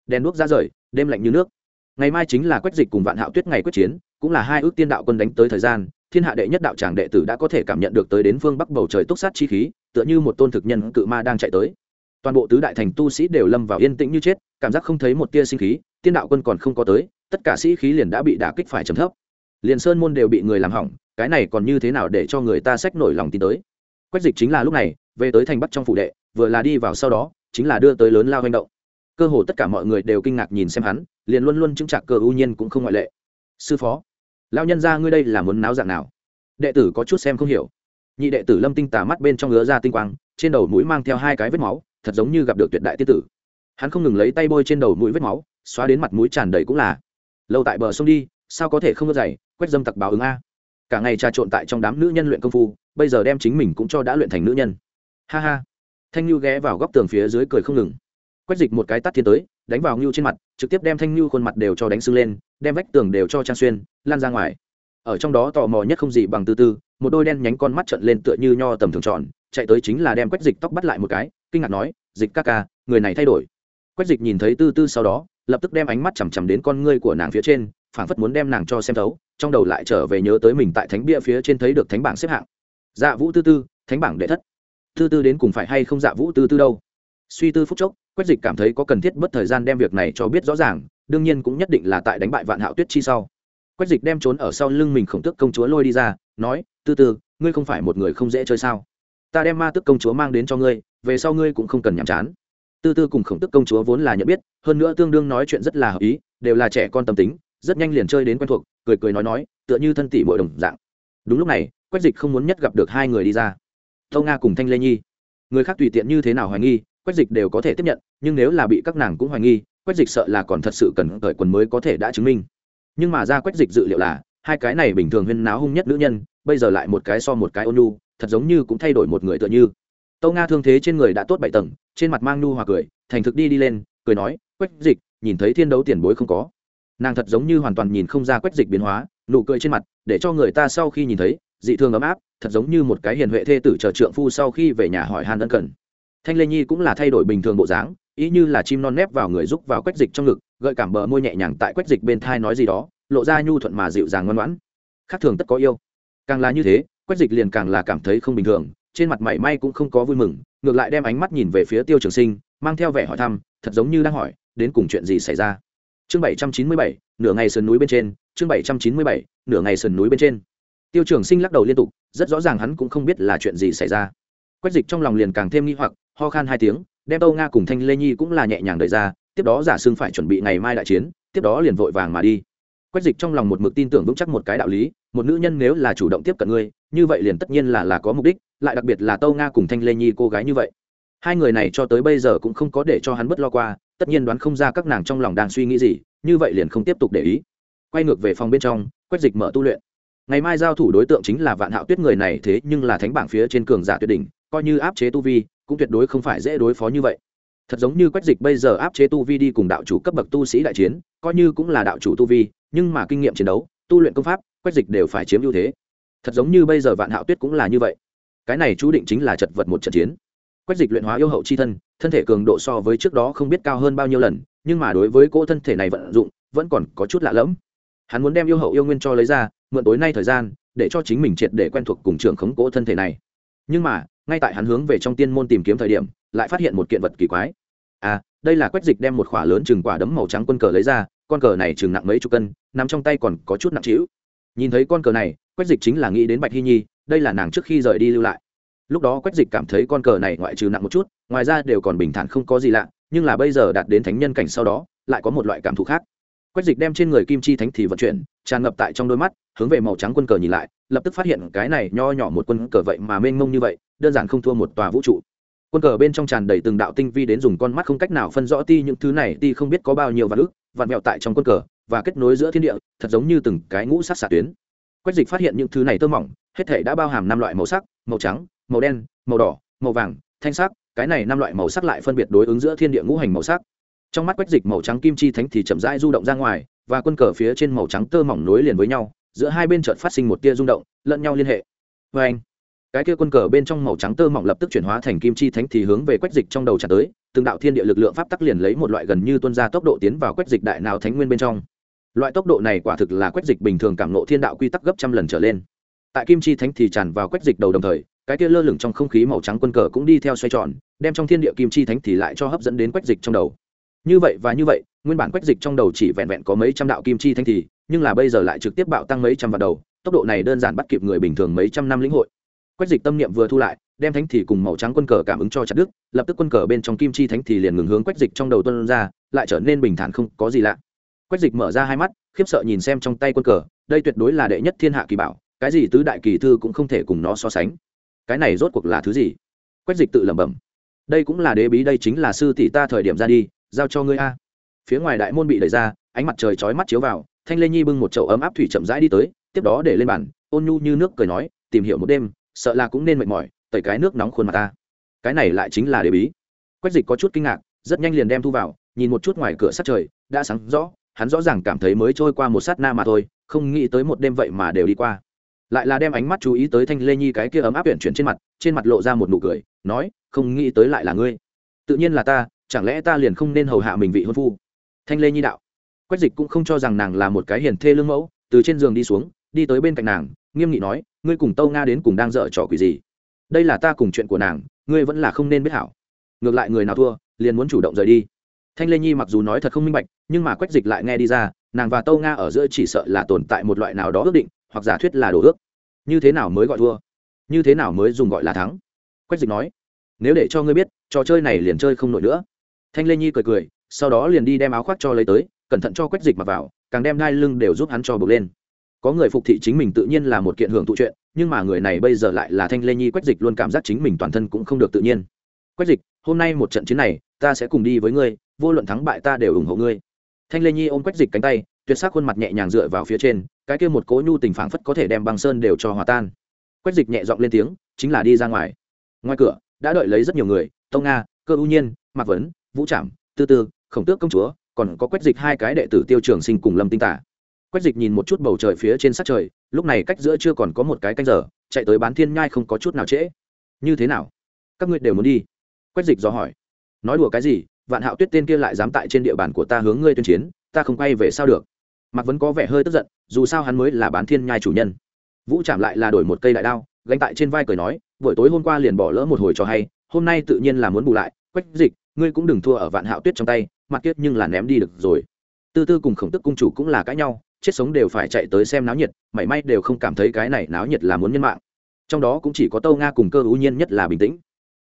Đèn đuốc ra rời, đêm lạnh như nước. Ngày mai chính là quách dịch cùng vạn hạo tuyết ngày quyết chiến, cũng là hai ước tiên đạo quân đánh tới thời gian, thiên hạ đệ nhất đạo tràng đệ tử đã có thể cảm nhận được tới đến phương bắc bầu trời túc sát chi khí tựa như một tôn thực nhân cự ma đang chạy tới. Toàn bộ tứ đại thành tu sĩ đều lâm vào yên tĩnh như chết, cảm giác không thấy một tia sinh khí, tiên đạo quân còn không có tới, tất cả sĩ khí liền đã bị đả kích phải trầm thấp. Liền sơn môn đều bị người làm hỏng, cái này còn như thế nào để cho người ta sách nổi lòng tin tới? Quách dịch chính là lúc này, về tới thành bắc trong phủ đệ, vừa là đi vào sau đó, chính là đưa tới lớn lao hành động. Cơ hồ tất cả mọi người đều kinh ngạc nhìn xem hắn, liền luôn luôn chứng trạc cơ ưu nhiên cũng không ngoại lệ. Sư phó lao nhân ra ngươi đây là muốn náo dạng nào? Đệ tử có chút xem không hiểu nhị đệ tử lâm tinh tà mắt bên trong ngứa ra tinh quang, trên đầu mũi mang theo hai cái vết máu, thật giống như gặp được tuyệt đại tiết tử. Hắn không ngừng lấy tay bôi trên đầu mũi vết máu, xóa đến mặt mũi tràn đầy cũng là. Lâu tại bờ sông đi, sao có thể không ngớt dày quét dâm tặc báo ứng a. Cả ngày trà trộn tại trong đám nữ nhân luyện công phu, bây giờ đem chính mình cũng cho đã luyện thành nữ nhân. Ha ha. Thanh Niu ghé vào góc tường phía dưới cười không ngừng. Quét dịch một cái tắt thiên tới, đánh vào ngưu trên mặt, trực tiếp đem thanh Niu khuôn mặt đều cho đánh sưng lên, đem vách tường đều cho trang xuyên, lan ra ngoài. Ở trong đó tò mò nhất không gì bằng tư tư một đôi đen nhánh con mắt trợn lên tựa như nho tầm thường tròn, chạy tới chính là đem quách dịch tóc bắt lại một cái, kinh ngạc nói, dịch ca ca, người này thay đổi. Quách dịch nhìn thấy tư tư sau đó, lập tức đem ánh mắt chằm chằm đến con ngươi của nàng phía trên, phảng phất muốn đem nàng cho xem thấu, trong đầu lại trở về nhớ tới mình tại thánh bia phía trên thấy được thánh bảng xếp hạng. Dạ vũ tư tư, thánh bảng đệ thất. Tư tư đến cùng phải hay không dạ vũ tư tư đâu? Suy tư phúc chốc, quách dịch cảm thấy có cần thiết bất thời gian đem việc này cho biết rõ ràng, đương nhiên cũng nhất định là tại đánh bại vạn hạo tuyết chi sau. Quách dịch đem trốn ở sau lưng mình khổng tước công chúa lôi đi ra nói, tư tư, ngươi không phải một người không dễ chơi sao? Ta đem ma tức công chúa mang đến cho ngươi, về sau ngươi cũng không cần nhàm chán. Tư tư cùng khổng tức công chúa vốn là nhận biết, hơn nữa tương đương nói chuyện rất là hợp ý, đều là trẻ con tâm tính, rất nhanh liền chơi đến quen thuộc, cười cười nói nói, tựa như thân tỷ mỗi đồng dạng. Đúng lúc này, quách dịch không muốn nhất gặp được hai người đi ra. Tâu nga cùng thanh lê nhi. Người khác tùy tiện như thế nào hoài nghi, quách dịch đều có thể tiếp nhận, nhưng nếu là bị các nàng cũng hoài nghi, quách dịch sợ là còn thật sự cần cởi quần mới có thể đã chứng minh. Nhưng mà ra quách dịch dự liệu là hai cái này bình thường huyên náo hung nhất nữ nhân, bây giờ lại một cái so một cái ôn nhu, thật giống như cũng thay đổi một người tựa như. Tâu nga thương thế trên người đã tốt bảy tầng, trên mặt mang nhu hòa cười, thành thực đi đi lên, cười nói, quách dịch, nhìn thấy thiên đấu tiền bối không có. Nàng thật giống như hoàn toàn nhìn không ra quách dịch biến hóa, nụ cười trên mặt, để cho người ta sau khi nhìn thấy, dị thường ấm áp, thật giống như một cái hiền huệ thê tử chờ trượng phu sau khi về nhà hỏi han ân cần. Thanh lê nhi cũng là thay đổi bình thường bộ dáng, ý như là chim non nép vào người giúp vào quách dịch trong ngực, gợi cảm bờ môi nhẹ nhàng tại quách dịch bên thai nói gì đó lộ ra nhu thuận mà dịu dàng ngoan ngoãn. Khác thường tất có yêu. Càng là như thế, quách dịch liền càng là cảm thấy không bình thường, trên mặt mảy may cũng không có vui mừng, ngược lại đem ánh mắt nhìn về phía tiêu trường sinh, mang theo vẻ hỏi thăm, thật giống như đang hỏi, đến cùng chuyện gì xảy ra? Chương bảy trăm chín mươi bảy, nửa ngày sườn núi bên trên, chương bảy trăm chín mươi bảy, nửa ngày sườn núi bên trên. Tiêu trường sinh lắc đầu liên tục, rất rõ ràng hắn cũng không biết là chuyện gì xảy ra. Quách dịch trong lòng liền càng thêm nghi hoặc, ho khan hai tiếng, đem tâu nga cùng thanh lê nhi cũng là nhẹ nhàng đợi ra, tiếp đó giả xương phải chuẩn bị ngày mai đại chiến, tiếp đó liền vội vàng mà đi quách dịch trong lòng một mực tin tưởng vững chắc một cái đạo lý, một nữ nhân nếu là chủ động tiếp cận ngươi, như vậy liền tất nhiên là là có mục đích, lại đặc biệt là tâu nga cùng thanh lê nhi cô gái như vậy. Hai người này cho tới bây giờ cũng không có để cho hắn b ấ t lo qua, tất nhiên đoán không ra các nàng trong lòng đang suy nghĩ gì, như vậy liền không tiếp tục để ý. Quay ngược về phòng bên trong, quách dịch mở tu luyện. Ngày mai giao thủ đối tượng chính là vạn hạo tuyết người này thế nhưng là thánh bảng phía trên cường giả tuyệt đỉnh, coi như áp chế tu vi, cũng tuyệt đối không phải dễ đối phó như vậy. Thật giống như quách dịch bây giờ áp chế tu vi đi cùng đạo chủ cấp bậc tu sĩ đại chiến, coi như cũng là đạo chủ tu vi nhưng mà kinh nghiệm chiến đấu, tu luyện công pháp, quách dịch đều phải chiếm ưu thế. Thật giống như bây giờ vạn hạo tuyết cũng là như vậy. Cái này chú định chính là chật vật một trận chiến. Quách dịch luyện hóa yêu hậu c h i thân thân thể cường độ so với trước đó không biết cao hơn bao nhiêu lần, nhưng mà đối với cỗ thân thể này vận dụng, vẫn còn có chút lạ lẫm. Hắn muốn đem yêu hậu yêu nguyên cho lấy ra, mượn tối nay thời gian, để cho chính mình triệt để quen thuộc cùng trưởng khống cỗ thân thể này. Nhưng mà, ngay tại hắn hướng về trong tiên môn tìm kiếm thời điểm, lại phát hiện một kiện vật kỳ quái. À đây là quách dịch đem một khỏa lớn chừng quả đấm màu trắng quân cờ lấy ra con cờ này chừng nặng mấy chục cân, nằm trong tay còn có chút nặng trĩu. Nhìn thấy con cờ này, quách dịch chính là nghĩ đến bạch hy nhi, đây là nàng trước khi rời đi lưu lại. Lúc đó quách dịch cảm thấy con cờ này ngoại trừ nặng một chút, ngoài ra đều còn bình thản không có gì lạ, nhưng là bây giờ đạt đến thánh nhân cảnh sau đó, lại có một loại cảm thụ khác. Quách dịch đem trên người kim chi thánh thì vận chuyển, tràn ngập tại trong đôi mắt, hướng về màu trắng quân cờ nhìn lại, lập tức phát hiện cái này nho nhỏ một quân cờ vậy mà mênh mông như vậy, đơn giản không thua một tòa vũ trụ. Quân cờ bên trong tràn đầy từng đạo tinh vi đến dùng con mắt không cách nào phân rõ ti những thứ này, ti không biết có bao nhiêu vạn ước vạn vẹo tại trong quân cờ và kết nối giữa thiên địa, thật giống như từng cái ngũ sắc xạ tuyến. Quách dịch phát hiện những thứ này tơ mỏng, hết thể đã bao hàm năm loại màu sắc, màu trắng, màu đen, màu đỏ, màu vàng, thanh sắc, cái này năm loại màu sắc lại phân biệt đối ứng giữa thiên địa ngũ hành màu sắc. Trong mắt quách dịch, màu trắng kim chi thánh thì chậm rãi du động ra ngoài, và quân cờ phía trên màu trắng tơ mỏng nối liền với nhau, giữa hai bên chợt phát sinh một tia rung động, lẫn nhau liên hệ. Vê anh cái kia quân cờ bên trong màu trắng tơ mỏng lập tức chuyển hóa thành kim chi thánh thì hướng về quách dịch trong đầu trả tới từng đạo thiên địa lực lượng pháp tắc liền lấy một loại gần như tuân ra tốc độ tiến vào quét dịch đại nào thánh nguyên bên trong. Loại tốc độ này quả thực là quét dịch bình thường cảm nộ thiên đạo quy tắc gấp trăm lần trở lên. Tại kim chi thánh thì tràn vào quét dịch đầu đồng thời, cái kia lơ lửng trong không khí màu trắng quân cờ cũng đi theo xoay tròn, đem trong thiên địa kim chi thánh thì lại cho hấp dẫn đến quét dịch trong đầu. Như vậy và như vậy, nguyên bản quét dịch trong đầu chỉ vẹn vẹn có mấy trăm đạo kim chi thánh thì, nhưng là bây giờ lại trực tiếp bạo tăng mấy trăm vào đầu, tốc độ này đơn giản bắt kịp người bình thường mấy trăm năm lĩnh hội. Quét dịch tâm niệm vừa thu lại đem thánh thì cùng màu trắng quân cờ cảm ứng cho chặt đức lập tức quân cờ bên trong kim chi thánh thì liền ngừng hướng quách dịch trong đầu tuân ra, lại trở nên bình thản không có gì lạ. Quách dịch mở ra hai mắt, khiếp sợ nhìn xem trong tay quân cờ, đây tuyệt đối là đệ nhất thiên hạ kỳ bảo, cái gì tứ đại kỳ thư cũng không thể cùng nó so sánh. Cái này rốt cuộc là thứ gì? Quách dịch tự lẩm bẩm. Đây cũng là đế bí, đây chính là sư tỷ ta thời điểm ra đi, giao cho ngươi a. Phía ngoài đại môn bị đẩy ra, ánh mặt trời chói mắt chiếu vào, thanh lê nhi bưng một chậu ấm áp thủy chậm rãi đi tới, tiếp đó để lên bàn, ôn nhu như nước cười nói, tìm hiểu một đêm, sợ là cũng nên mệt mỏi tẩy cái nước nóng khuôn mặt ta. Cái này lại chính là đế bí. Quách dịch có chút kinh ngạc, rất nhanh liền đem thu vào, nhìn một chút ngoài cửa sắt trời, đã sáng rõ, hắn rõ ràng cảm thấy mới trôi qua một sát na mà thôi, không nghĩ tới một đêm vậy mà đều đi qua. Lại là đem ánh mắt chú ý tới thanh lê nhi cái kia ấm áp huyện chuyển trên mặt trên mặt lộ ra một nụ cười, nói, không nghĩ tới lại là ngươi. Tự nhiên là ta, chẳng lẽ ta liền không nên hầu hạ mình vị hôn phu? Thanh lê nhi đạo. Quách dịch cũng không cho rằng nàng là một cái hiền thê lương mẫu, từ trên giường đi xuống, đi tới bên cạnh nàng, nghiêm nghị nói, ngươi cùng tâu nga đến cùng đang dở trò quỷ gì? Đây là ta cùng chuyện của nàng, ngươi vẫn là không nên biết hảo. Ngược lại người nào thua, liền muốn chủ động rời đi. Thanh lê nhi mặc dù nói thật không minh bạch, nhưng mà quách dịch lại nghe đi ra, nàng và tâu nga ở giữa chỉ sợ là tồn tại một loại nào đó ước định, hoặc giả thuyết là đồ ước. Như thế nào mới gọi thua? Như thế nào mới dùng gọi là thắng? Quách dịch nói, nếu để cho ngươi biết, trò chơi này liền chơi không nổi nữa. Thanh lê nhi cười cười, sau đó liền đi đem áo khoác cho lấy tới, cẩn thận cho quách dịch mặc vào, càng đem đai lưng đều giúp hắn cho bực lên. Có người phục thị chính mình tự nhiên là một kiện hưởng thụ chuyện nhưng mà người này bây giờ lại là thanh lê nhi quách dịch luôn cảm giác chính mình toàn thân cũng không được tự nhiên. Quách dịch, hôm nay một trận chiến này, ta sẽ cùng đi với ngươi, vô luận thắng bại ta đều ủng hộ ngươi. Thanh lê nhi ôm quách dịch cánh tay, tuyệt sắc khuôn mặt nhẹ nhàng dựa vào phía trên, cái kia một cỗ nhu tình phảng phất có thể đem băng sơn đều cho hòa tan. Quách dịch nhẹ giọng lên tiếng, chính là đi ra ngoài. Ngoài cửa, đã đợi lấy rất nhiều người, tông nga, cơ ưu nhiên, mạc vấn, vũ trảm, tư tư, khổng tước công chúa, còn có quách dịch hai cái đệ tử tiêu trường sinh cùng lâm tinh tả quách dịch nhìn một chút bầu trời phía trên sát trời, lúc này cách giữa chưa còn có một cái canh giờ, chạy tới bán thiên nhai không có chút nào trễ. Như thế nào? Các ngươi đều muốn đi? Quách dịch dò hỏi. Nói đùa cái gì, vạn hạo tuyết tên kia lại dám tại trên địa bàn của ta hướng ngươi tuyên chiến, ta không quay về sao được? Mạc vẫn có vẻ hơi tức giận, dù sao hắn mới là bán thiên nhai chủ nhân. Vũ chạm lại là đổi một cây đại đao, gánh tại trên vai cười nói, buổi tối hôm qua liền bỏ lỡ một hồi trò hay, hôm nay tự nhiên là muốn bù lại. Quách dịch, ngươi cũng đừng thua ở vạn hạo tuyết trong tay, mặt kiết nhưng là ném đi được rồi. Tư tư cùng khổng tức cung chủ cũng là cãi nhau chết sống đều phải chạy tới xem náo nhiệt, mảy may đều không cảm thấy cái này náo nhiệt là muốn nhân mạng. Trong đó cũng chỉ có tâu nga cùng cơ ưu nhiên nhất là bình tĩnh.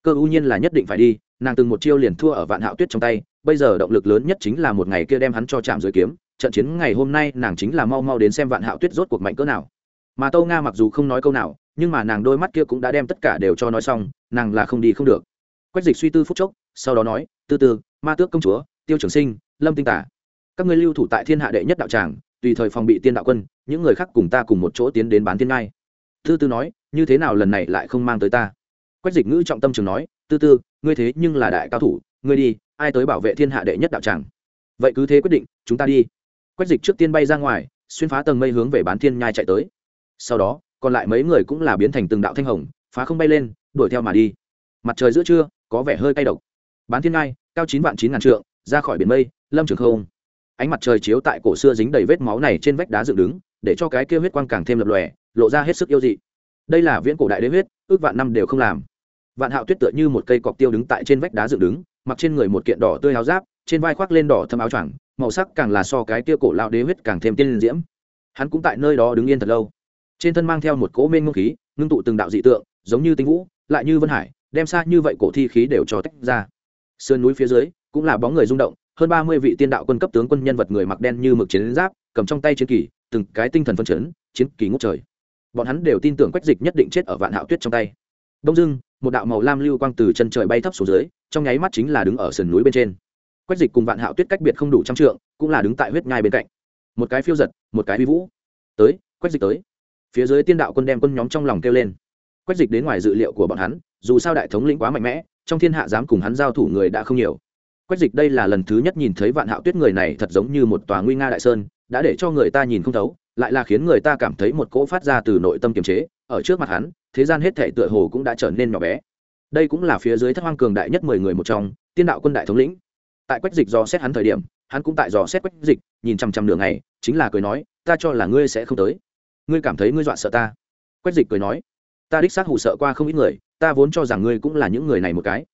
Cơ ưu nhiên là nhất định phải đi, nàng từng một chiêu liền thua ở vạn hạo tuyết trong tay, bây giờ động lực lớn nhất chính là một ngày kia đem hắn cho chạm dưới kiếm, trận chiến ngày hôm nay nàng chính là mau mau đến xem vạn hạo tuyết rốt cuộc mạnh cỡ nào. Mà tâu nga mặc dù không nói câu nào, nhưng mà nàng đôi mắt kia cũng đã đem tất cả đều cho nói xong, nàng là không đi không được. Quách dịch suy tư phúc chốc, sau đó nói, tư tư, ma tước công chúa, tiêu trường sinh, lâm tinh tả, các ngươi lưu thủ tại thiên hạ đệ nhất đạo tràng tùy thời phòng bị tiên đạo quân, những người khác cùng ta cùng một chỗ tiến đến bán tiên ngai. Tư tư nói, như thế nào lần này lại không mang tới ta? Quách dịch ngữ trọng tâm trường nói, tư tư, ngươi thế nhưng là đại cao thủ, ngươi đi, ai tới bảo vệ thiên hạ đệ nhất đạo tràng? Vậy cứ thế quyết định, chúng ta đi. Quách dịch trước tiên bay ra ngoài, xuyên phá tầng mây hướng về bán thiên nhai chạy tới. Sau đó, còn lại mấy người cũng là biến thành từng đạo thanh hồng, phá không bay lên, đuổi theo mà đi. Mặt trời giữa trưa, có vẻ hơi cay độc. Bán thiên ngai, cao chín vạn chín ngàn trượng, ra khỏi biển mây, lâm trường không ánh mặt trời chiếu tại cổ xưa dính đầy vết máu này trên vách đá dựng đứng, để cho cái kia huyết quang càng thêm lập lòe, lộ ra hết sức yêu dị. Đây là viễn cổ đại đế huyết, ước vạn năm đều không làm. Vạn hạo tuyết tựa như một cây cọc tiêu đứng tại trên vách đá dựng đứng, mặc trên người một kiện đỏ tươi áo giáp, trên vai khoác lên đỏ thâm áo choàng, màu sắc càng là so cái kia cổ lao đế huyết càng thêm tiên diễm. Hắn cũng tại nơi đó đứng yên thật lâu. Trên thân mang theo một cỗ mênh ngông khí, ngưng tụ từng đạo dị tượng, giống như tinh vũ, lại như vân hải, đem xa như vậy cổ thi khí đều cho tách ra. Sườn núi phía dưới, cũng là bóng người rung động hơn ba mươi vị tiên đạo quân cấp tướng quân nhân vật người mặc đen như mực chiến giáp, cầm trong tay chiến kỳ, từng cái tinh thần phân chấn, chiến kỳ ngút trời. Bọn hắn đều tin tưởng quách dịch nhất định chết ở vạn hạo tuyết trong tay. Đông dưng một đạo màu lam lưu quang từ chân trời bay thấp xuống dưới, trong nháy mắt chính là đứng ở sườn núi bên trên. Quách dịch cùng vạn hạo tuyết cách biệt không đủ trăm trượng, cũng là đứng tại huyết nhai bên cạnh. Một cái phiêu giật, một cái vi vũ. Tới, quách dịch tới. Phía dưới tiên đạo quân đem quân nhóm trong lòng kêu lên. Quách dịch đến ngoài dự liệu của bọn hắn, dù sao đại thống lĩnh quá mạnh mẽ, trong thiên hạ dám cùng hắn giao thủ người đã không nhiều quách dịch đây là lần thứ nhất nhìn thấy vạn hạo tuyết người này thật giống như một tòa nguy nga đại sơn, đã để cho người ta nhìn không thấu, lại là khiến người ta cảm thấy một cỗ phát ra từ nội tâm kiềm chế, ở trước mặt hắn, thế gian hết thể tựa hồ cũng đã trở nên nhỏ bé. Đây cũng là phía dưới thất hoang cường đại nhất mười người một trong, tiên đạo quân đại thống lĩnh. Tại quách dịch do xét hắn thời điểm, hắn cũng tại dò xét quách dịch, nhìn chằm chằm đường này chính là cười nói, ta cho là ngươi sẽ không tới. Ngươi cảm thấy ngươi dọa sợ ta. Quách dịch cười nói, ta đích xác hù sợ qua không ít người, ta vốn cho rằng ngươi cũng là những người này một cái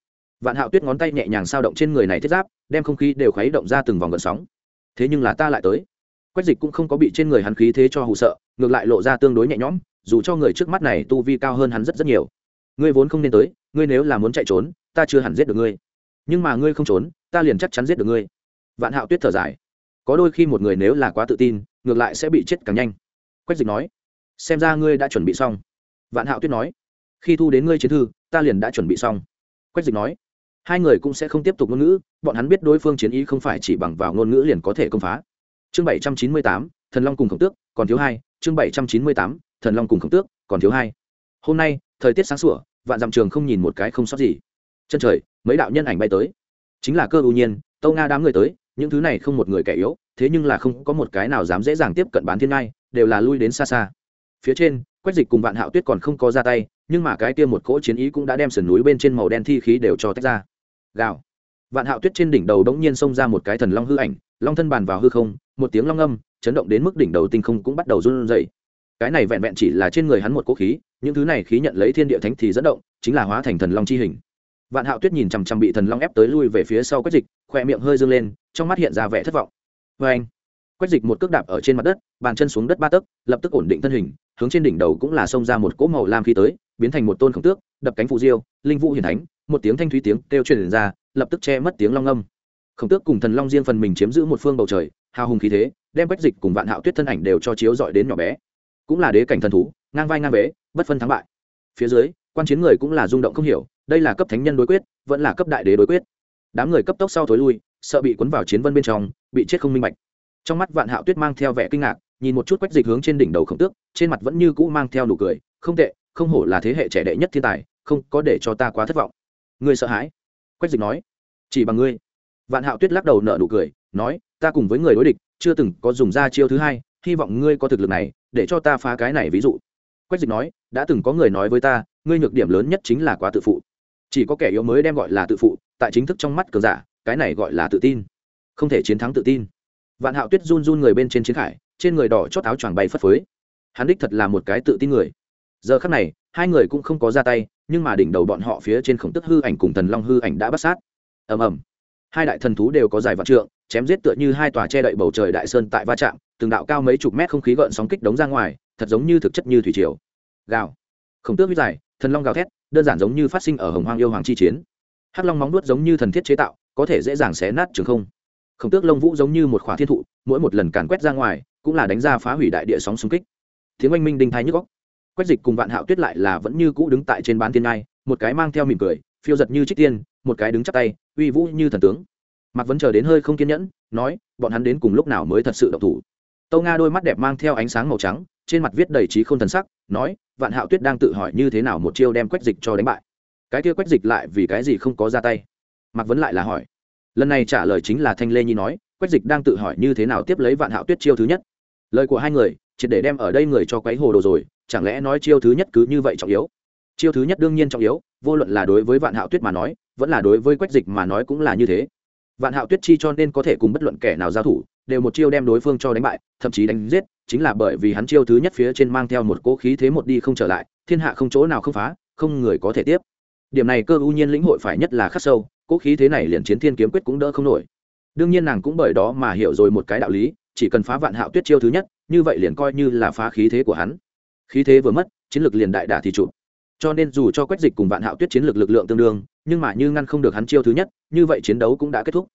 vạn hạo tuyết ngón tay nhẹ nhàng sao động trên người này thiết giáp, đem không khí đều khuấy động ra từng vòng gợn sóng. Thế nhưng là ta lại tới. Quách dịch cũng không có bị trên người hắn khí thế cho hụ sợ, ngược lại lộ ra tương đối nhẹ nhõm, dù cho người trước mắt này tu vi cao hơn hắn rất rất nhiều. Ngươi vốn không nên tới, ngươi nếu là muốn chạy trốn, ta chưa hẳn giết được ngươi. Nhưng mà ngươi không trốn, ta liền chắc chắn giết được ngươi. Vạn hạo tuyết thở dài. Có đôi khi một người nếu là quá tự tin, ngược lại sẽ bị chết càng nhanh. Quách dịch nói, xem ra ngươi đã chuẩn bị xong. Vạn hạo tuyết nói, khi thu đến ngươi chiến thư, ta liền đã chuẩn bị xong. Quách dịch nói hai người cũng sẽ không tiếp tục ngôn ngữ, bọn hắn biết đối phương chiến ý không phải chỉ bằng vào ngôn ngữ liền có thể công phá. Chương bảy trăm chín mươi tám, thần long cùng khổng tước, còn thiếu hai. Chương bảy trăm chín mươi tám, thần long cùng khổng tước, còn thiếu hai. Hôm nay, thời tiết sáng sủa, vạn dặm trường không nhìn một cái không sót gì. Chân trời, mấy đạo nhân ảnh bay tới. Chính là cơ ưu nhiên, tâu nga đám người tới, những thứ này không một người kẻ yếu, thế nhưng là không có một cái nào dám dễ dàng tiếp cận bán thiên ngai, đều là lui đến xa xa. Phía trên, quách dịch cùng vạn hạo tuyết còn không có ra tay, nhưng mà cái kia một cỗ chiến ý cũng đã đem sườn núi bên trên màu đen thi khí đều cho tách ra gào. Vạn hạo tuyết trên đỉnh đầu đống nhiên xông ra một cái thần long hư ảnh, long thân bàn vào hư không, một tiếng long âm, chấn động đến mức đỉnh đầu tinh không cũng bắt đầu run rẩy. Cái này vẹn vẹn chỉ là trên người hắn một cỗ khí, những thứ này khí nhận lấy thiên địa thánh thì dẫn động, chính là hóa thành thần long chi hình. Vạn hạo tuyết nhìn chằm chằm bị thần long ép tới lui về phía sau quách dịch khoe miệng hơi dương lên, trong mắt hiện ra vẻ thất vọng. Vê anh, quách dịch một cước đạp ở trên mặt đất, bàn chân xuống đất ba tấc, lập tức ổn định thân hình, hướng trên đỉnh đầu cũng là xông ra một cỗ màu lam khí tới, biến thành một tôn khổng tước, đập cánh phụ diêu, linh vũ hiển thánh một tiếng thanh thúy tiếng kêu truyền ra, lập tức che mất tiếng long âm. Khổng tước cùng thần long riêng phần mình chiếm giữ một phương bầu trời, hào hùng khí thế, đem quách dịch cùng vạn hạo tuyết thân ảnh đều cho chiếu dọi đến nhỏ bé. Cũng là đế cảnh thần thú, ngang vai ngang vế bất phân thắng bại. Phía dưới, quan chiến người cũng là rung động không hiểu, đây là cấp thánh nhân đối quyết, vẫn là cấp đại đế đối quyết. Đám người cấp tốc sau thối lui, sợ bị cuốn vào chiến vân bên trong, bị chết không minh bạch. Trong mắt vạn hạo tuyết mang theo vẻ kinh ngạc, nhìn một chút quách dịch hướng trên đỉnh đầu khổng tước, trên mặt vẫn như cũ mang theo nụ cười, không tệ, không hổ là thế hệ trẻ đệ nhất thiên tài, không có để cho ta quá thất vọng ngươi sợ hãi. Quách dịch nói, chỉ bằng ngươi. Vạn hạo tuyết lắc đầu nở nụ cười, nói, ta cùng với người đối địch, chưa từng có dùng ra chiêu thứ hai, hy vọng ngươi có thực lực này, để cho ta phá cái này ví dụ. Quách dịch nói, đã từng có người nói với ta, ngươi nhược điểm lớn nhất chính là quá tự phụ. Chỉ có kẻ yếu mới đem gọi là tự phụ, tại chính thức trong mắt cờ giả, cái này gọi là tự tin. Không thể chiến thắng tự tin. Vạn hạo tuyết run run người bên trên chiến khải, trên người đỏ chót áo choàng bay phất phới. Hắn đích thật là một cái tự tin người. Giờ khắc này, hai người cũng không có ra tay nhưng mà đỉnh đầu bọn họ phía trên khổng tức hư ảnh cùng thần long hư ảnh đã bắt sát. Ầm ầm. Hai đại thần thú đều có dài vạn trượng, chém giết tựa như hai tòa che đậy bầu trời đại sơn tại va chạm, từng đạo cao mấy chục mét không khí gợn sóng kích đống ra ngoài, thật giống như thực chất như thủy triều. Gào. Khổng tước huyết dài, thần long gào thét, đơn giản giống như phát sinh ở hồng hoang yêu hoàng chi chiến. Hắc long móng nuốt giống như thần thiết chế tạo, có thể dễ dàng xé nát trường không. Khổng tước lông vũ giống như một khỏa thiên thụ, mỗi một lần càn quét ra ngoài, cũng là đánh ra phá hủy đại địa sóng xung kích. Tiếng oanh minh đinh thái nhức góc quách dịch cùng vạn hạo tuyết lại là vẫn như cũ đứng tại trên bán thiên ngai, một cái mang theo mỉm cười, phiêu giật như trích tiên, một cái đứng chắp tay, uy vũ như thần tướng. Mạc vẫn chờ đến hơi không kiên nhẫn, nói, bọn hắn đến cùng lúc nào mới thật sự động thủ? Tâu nga đôi mắt đẹp mang theo ánh sáng màu trắng, trên mặt viết đầy trí không thần sắc, nói, vạn hạo tuyết đang tự hỏi như thế nào một chiêu đem quách dịch cho đánh bại. Cái kia quách dịch lại vì cái gì không có ra tay? Mạc vấn lại là hỏi. Lần này trả lời chính là thanh lê nhi nói, quách dịch đang tự hỏi như thế nào tiếp lấy vạn hạo tuyết chiêu thứ nhất? Lời của hai người, triệt để đem ở đây người cho quấy hồ đồ rồi chẳng lẽ nói chiêu thứ nhất cứ như vậy trọng yếu? Chiêu thứ nhất đương nhiên trọng yếu, vô luận là đối với vạn hạo tuyết mà nói, vẫn là đối với quách dịch mà nói cũng là như thế. Vạn hạo tuyết chi cho nên có thể cùng bất luận kẻ nào giao thủ, đều một chiêu đem đối phương cho đánh bại, thậm chí đánh giết, chính là bởi vì hắn chiêu thứ nhất phía trên mang theo một cỗ khí thế một đi không trở lại, thiên hạ không chỗ nào không phá, không người có thể tiếp. Điểm này cơ ưu nhiên lĩnh hội phải nhất là khắc sâu, cỗ khí thế này liền chiến thiên kiếm quyết cũng đỡ không nổi. Đương nhiên nàng cũng bởi đó mà hiểu rồi một cái đạo lý, chỉ cần phá vạn hạo tuyết chiêu thứ nhất, như vậy liền coi như là phá khí thế của hắn khí thế vừa mất, chiến lược liền đại đả thì trụ. Cho nên dù cho quách dịch cùng vạn hạo tuyết chiến lược lực lượng tương đương, nhưng mà như ngăn không được hắn chiêu thứ nhất, như vậy chiến đấu cũng đã kết thúc.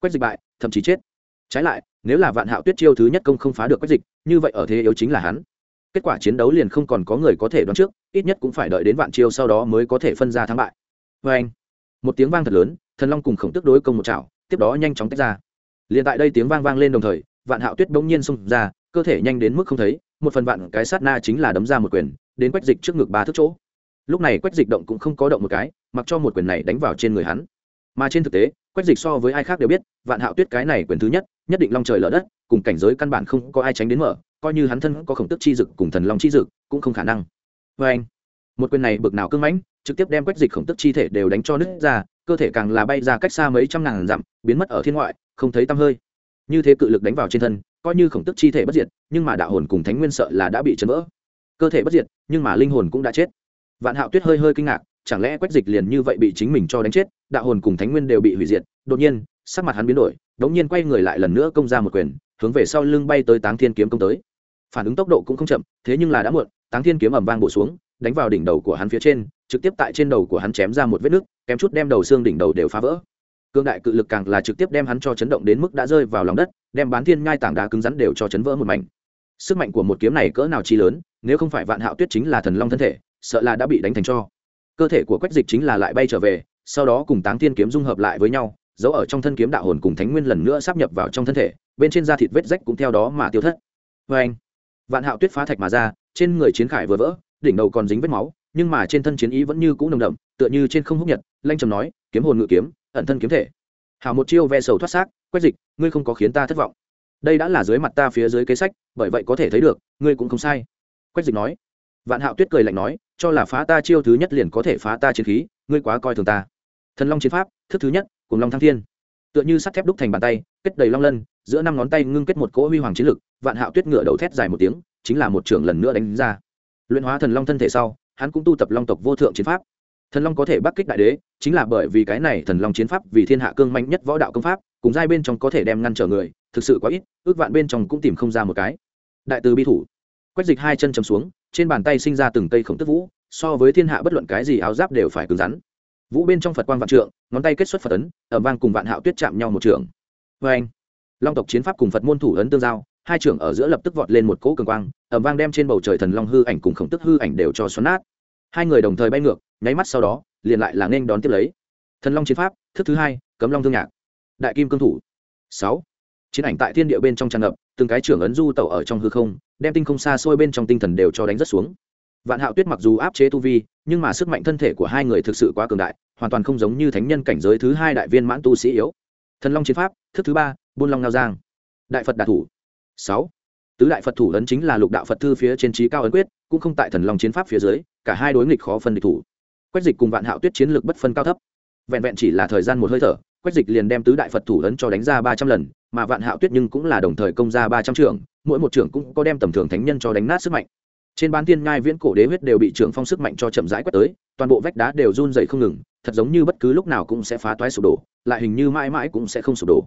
Quách dịch bại, thậm chí chết. Trái lại, nếu là vạn hạo tuyết chiêu thứ nhất công không phá được quách dịch, như vậy ở thế yếu chính là hắn. Kết quả chiến đấu liền không còn có người có thể đoán trước, ít nhất cũng phải đợi đến vạn chiêu sau đó mới có thể phân ra thắng bại. Vê anh, một tiếng vang thật lớn, thần long cùng khổng tức đối công một chảo, tiếp đó nhanh chóng tách ra. Liền tại đây tiếng vang vang lên đồng thời, vạn hạo tuyết bỗng nhiên xông ra, cơ thể nhanh đến mức không thấy một phần vạn cái sát na chính là đấm ra một quyền, đến quách dịch trước ngực ba thước chỗ. Lúc này quách dịch động cũng không có động một cái, mặc cho một quyền này đánh vào trên người hắn. Mà trên thực tế, quách dịch so với ai khác đều biết, vạn hạo tuyết cái này quyền thứ nhất nhất định long trời lở đất, cùng cảnh giới căn bản không có ai tránh đến mở, coi như hắn thân có khổng tức chi dực cùng thần long chi dực, cũng không khả năng. Vê anh, một quyền này bực nào cưng mãnh, trực tiếp đem quách dịch khổng tức chi thể đều đánh cho nứt ra, cơ thể càng là bay ra cách xa mấy trăm ngàn dặm, biến mất ở thiên ngoại, không thấy tăm hơi. Như thế cự lực đánh vào trên thân coi như khổng tức chi thể bất diệt, nhưng mà đạo hồn cùng thánh nguyên sợ là đã bị chấn vỡ. Cơ thể bất diệt, nhưng mà linh hồn cũng đã chết. Vạn hạo tuyết hơi hơi kinh ngạc, chẳng lẽ quách dịch liền như vậy bị chính mình cho đánh chết, đạo hồn cùng thánh nguyên đều bị hủy diệt, đột nhiên, sắc mặt hắn biến đổi, đống nhiên quay người lại lần nữa công ra một quyền, hướng về sau lưng bay tới táng thiên kiếm công tới. Phản ứng tốc độ cũng không chậm, thế nhưng là đã muộn, táng thiên kiếm ẩm vang bổ xuống, đánh vào đỉnh đầu của hắn phía trên, trực tiếp tại trên đầu của hắn chém ra một vết nứt, kém chút đem đầu xương đỉnh đầu đều phá vỡ cương đại cự lực càng là trực tiếp đem hắn cho chấn động đến mức đã rơi vào lòng đất, đem bán thiên nhai tảng đá cứng rắn đều cho chấn vỡ một mảnh. Sức mạnh của một kiếm này cỡ nào chi lớn, nếu không phải vạn hạo tuyết chính là thần long thân thể, sợ là đã bị đánh thành cho. Cơ thể của quách dịch chính là lại bay trở về, sau đó cùng táng thiên kiếm dung hợp lại với nhau, giấu ở trong thân kiếm đạo hồn cùng thánh nguyên lần nữa sắp nhập vào trong thân thể, bên trên da thịt vết rách cũng theo đó mà tiêu thất. Vê anh, vạn hạo tuyết phá thạch mà ra, trên người chiến khải vừa vỡ, đỉnh đầu còn dính vết máu, nhưng mà trên thân chiến ý vẫn như cũ nồng đậm, tựa như trên không húc nhật, lanh trầm nói, kiếm hồn ngự kiếm ẩn thân kiếm thể. Hảo một chiêu ve sầu thoát xác, quét dịch, ngươi không có khiến ta thất vọng. Đây đã là dưới mặt ta phía dưới kế sách, bởi vậy có thể thấy được, ngươi cũng không sai. Quét dịch nói. Vạn hạo tuyết cười lạnh nói, cho là phá ta chiêu thứ nhất liền có thể phá ta chiến khí, ngươi quá coi thường ta. Thần long chiến pháp, thức thứ nhất, cùng long thăng thiên. Tựa như sắt thép đúc thành bàn tay, kết đầy long lân, giữa năm ngón tay ngưng kết một cỗ huy hoàng chiến lực, vạn hạo tuyết ngựa đầu thét dài một tiếng, chính là một trưởng lần nữa đánh ra. Luyện hóa thần long thân thể sau, hắn cũng tu tập long tộc vô thượng chiến pháp thần long có thể bắc kích đại đế, chính là bởi vì cái này thần long chiến pháp vì thiên hạ cương mạnh nhất võ đạo công pháp, cùng giai bên trong có thể đem ngăn trở người, thực sự quá ít, ước vạn bên trong cũng tìm không ra một cái. Đại từ bi thủ. Quách dịch hai chân chầm xuống, trên bàn tay sinh ra từng cây khổng tức vũ, so với thiên hạ bất luận cái gì áo giáp đều phải cứng rắn. Vũ bên trong phật quang vạn trượng, ngón tay kết xuất phật ấn, ẩm vang cùng vạn hạo tuyết chạm nhau một trường. Vê anh, long tộc chiến pháp cùng phật môn thủ ấn tương giao, hai trưởng ở giữa lập tức vọt lên một cỗ cường quang, ẩm vang đem trên bầu trời thần long hư ảnh cùng khổng tức hư ảnh đều cho xoắn nát hai người đồng thời bay ngược, nháy mắt sau đó, liền lại là nên đón tiếp lấy. Thần long chiến pháp, thức thứ hai, cấm long thương nhạc. Đại kim cương thủ. Sáu. Chiến ảnh tại thiên địa bên trong tràn ngập, từng cái trưởng ấn du tẩu ở trong hư không, đem tinh không xa xôi bên trong tinh thần đều cho đánh rất xuống. Vạn hạo tuyết mặc dù áp chế tu vi, nhưng mà sức mạnh thân thể của hai người thực sự quá cường đại, hoàn toàn không giống như thánh nhân cảnh giới thứ hai đại viên mãn tu sĩ yếu. Thần long chiến pháp, thức thứ ba, buôn long ngao giang. Đại phật đà thủ. Sáu tứ đại phật thủ ấn chính là lục đạo phật thư phía trên trí cao ấn quyết, cũng không tại thần long chiến pháp phía dưới, cả hai đối nghịch khó phân địch thủ. Quách dịch cùng vạn hạo tuyết chiến lược bất phân cao thấp. Vẹn vẹn chỉ là thời gian một hơi thở, quách dịch liền đem tứ đại phật thủ ấn cho đánh ra ba trăm lần, mà vạn hạo tuyết nhưng cũng là đồng thời công ra ba trăm trưởng, mỗi một trưởng cũng có đem tầm thường thánh nhân cho đánh nát sức mạnh. Trên bán tiên ngai viễn cổ đế huyết đều bị trưởng phong sức mạnh cho chậm rãi quét tới, toàn bộ vách đá đều run dày không ngừng, thật giống như bất cứ lúc nào cũng sẽ phá toái sụp đổ, lại hình như mãi mãi cũng sẽ không sụp đổ.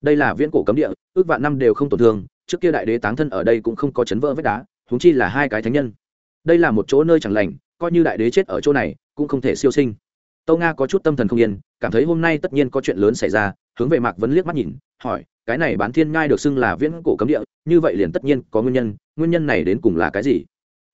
Đây là viễn cổ cấm địa, ước vạn năm đều không tổn thương trước kia đại đế táng thân ở đây cũng không có chấn vỡ vách đá húng chi là hai cái thánh nhân. Đây là một chỗ nơi chẳng lành, coi như đại đế chết ở chỗ này, cũng không thể siêu sinh. Tâu nga có chút tâm thần không yên, cảm thấy hôm nay tất nhiên có chuyện lớn xảy ra, hướng về mạc vấn liếc mắt nhìn, hỏi, cái này bán thiên ngai được xưng là viễn cổ cấm địa, như vậy liền tất nhiên có nguyên nhân nguyên nhân này đến cùng là cái gì?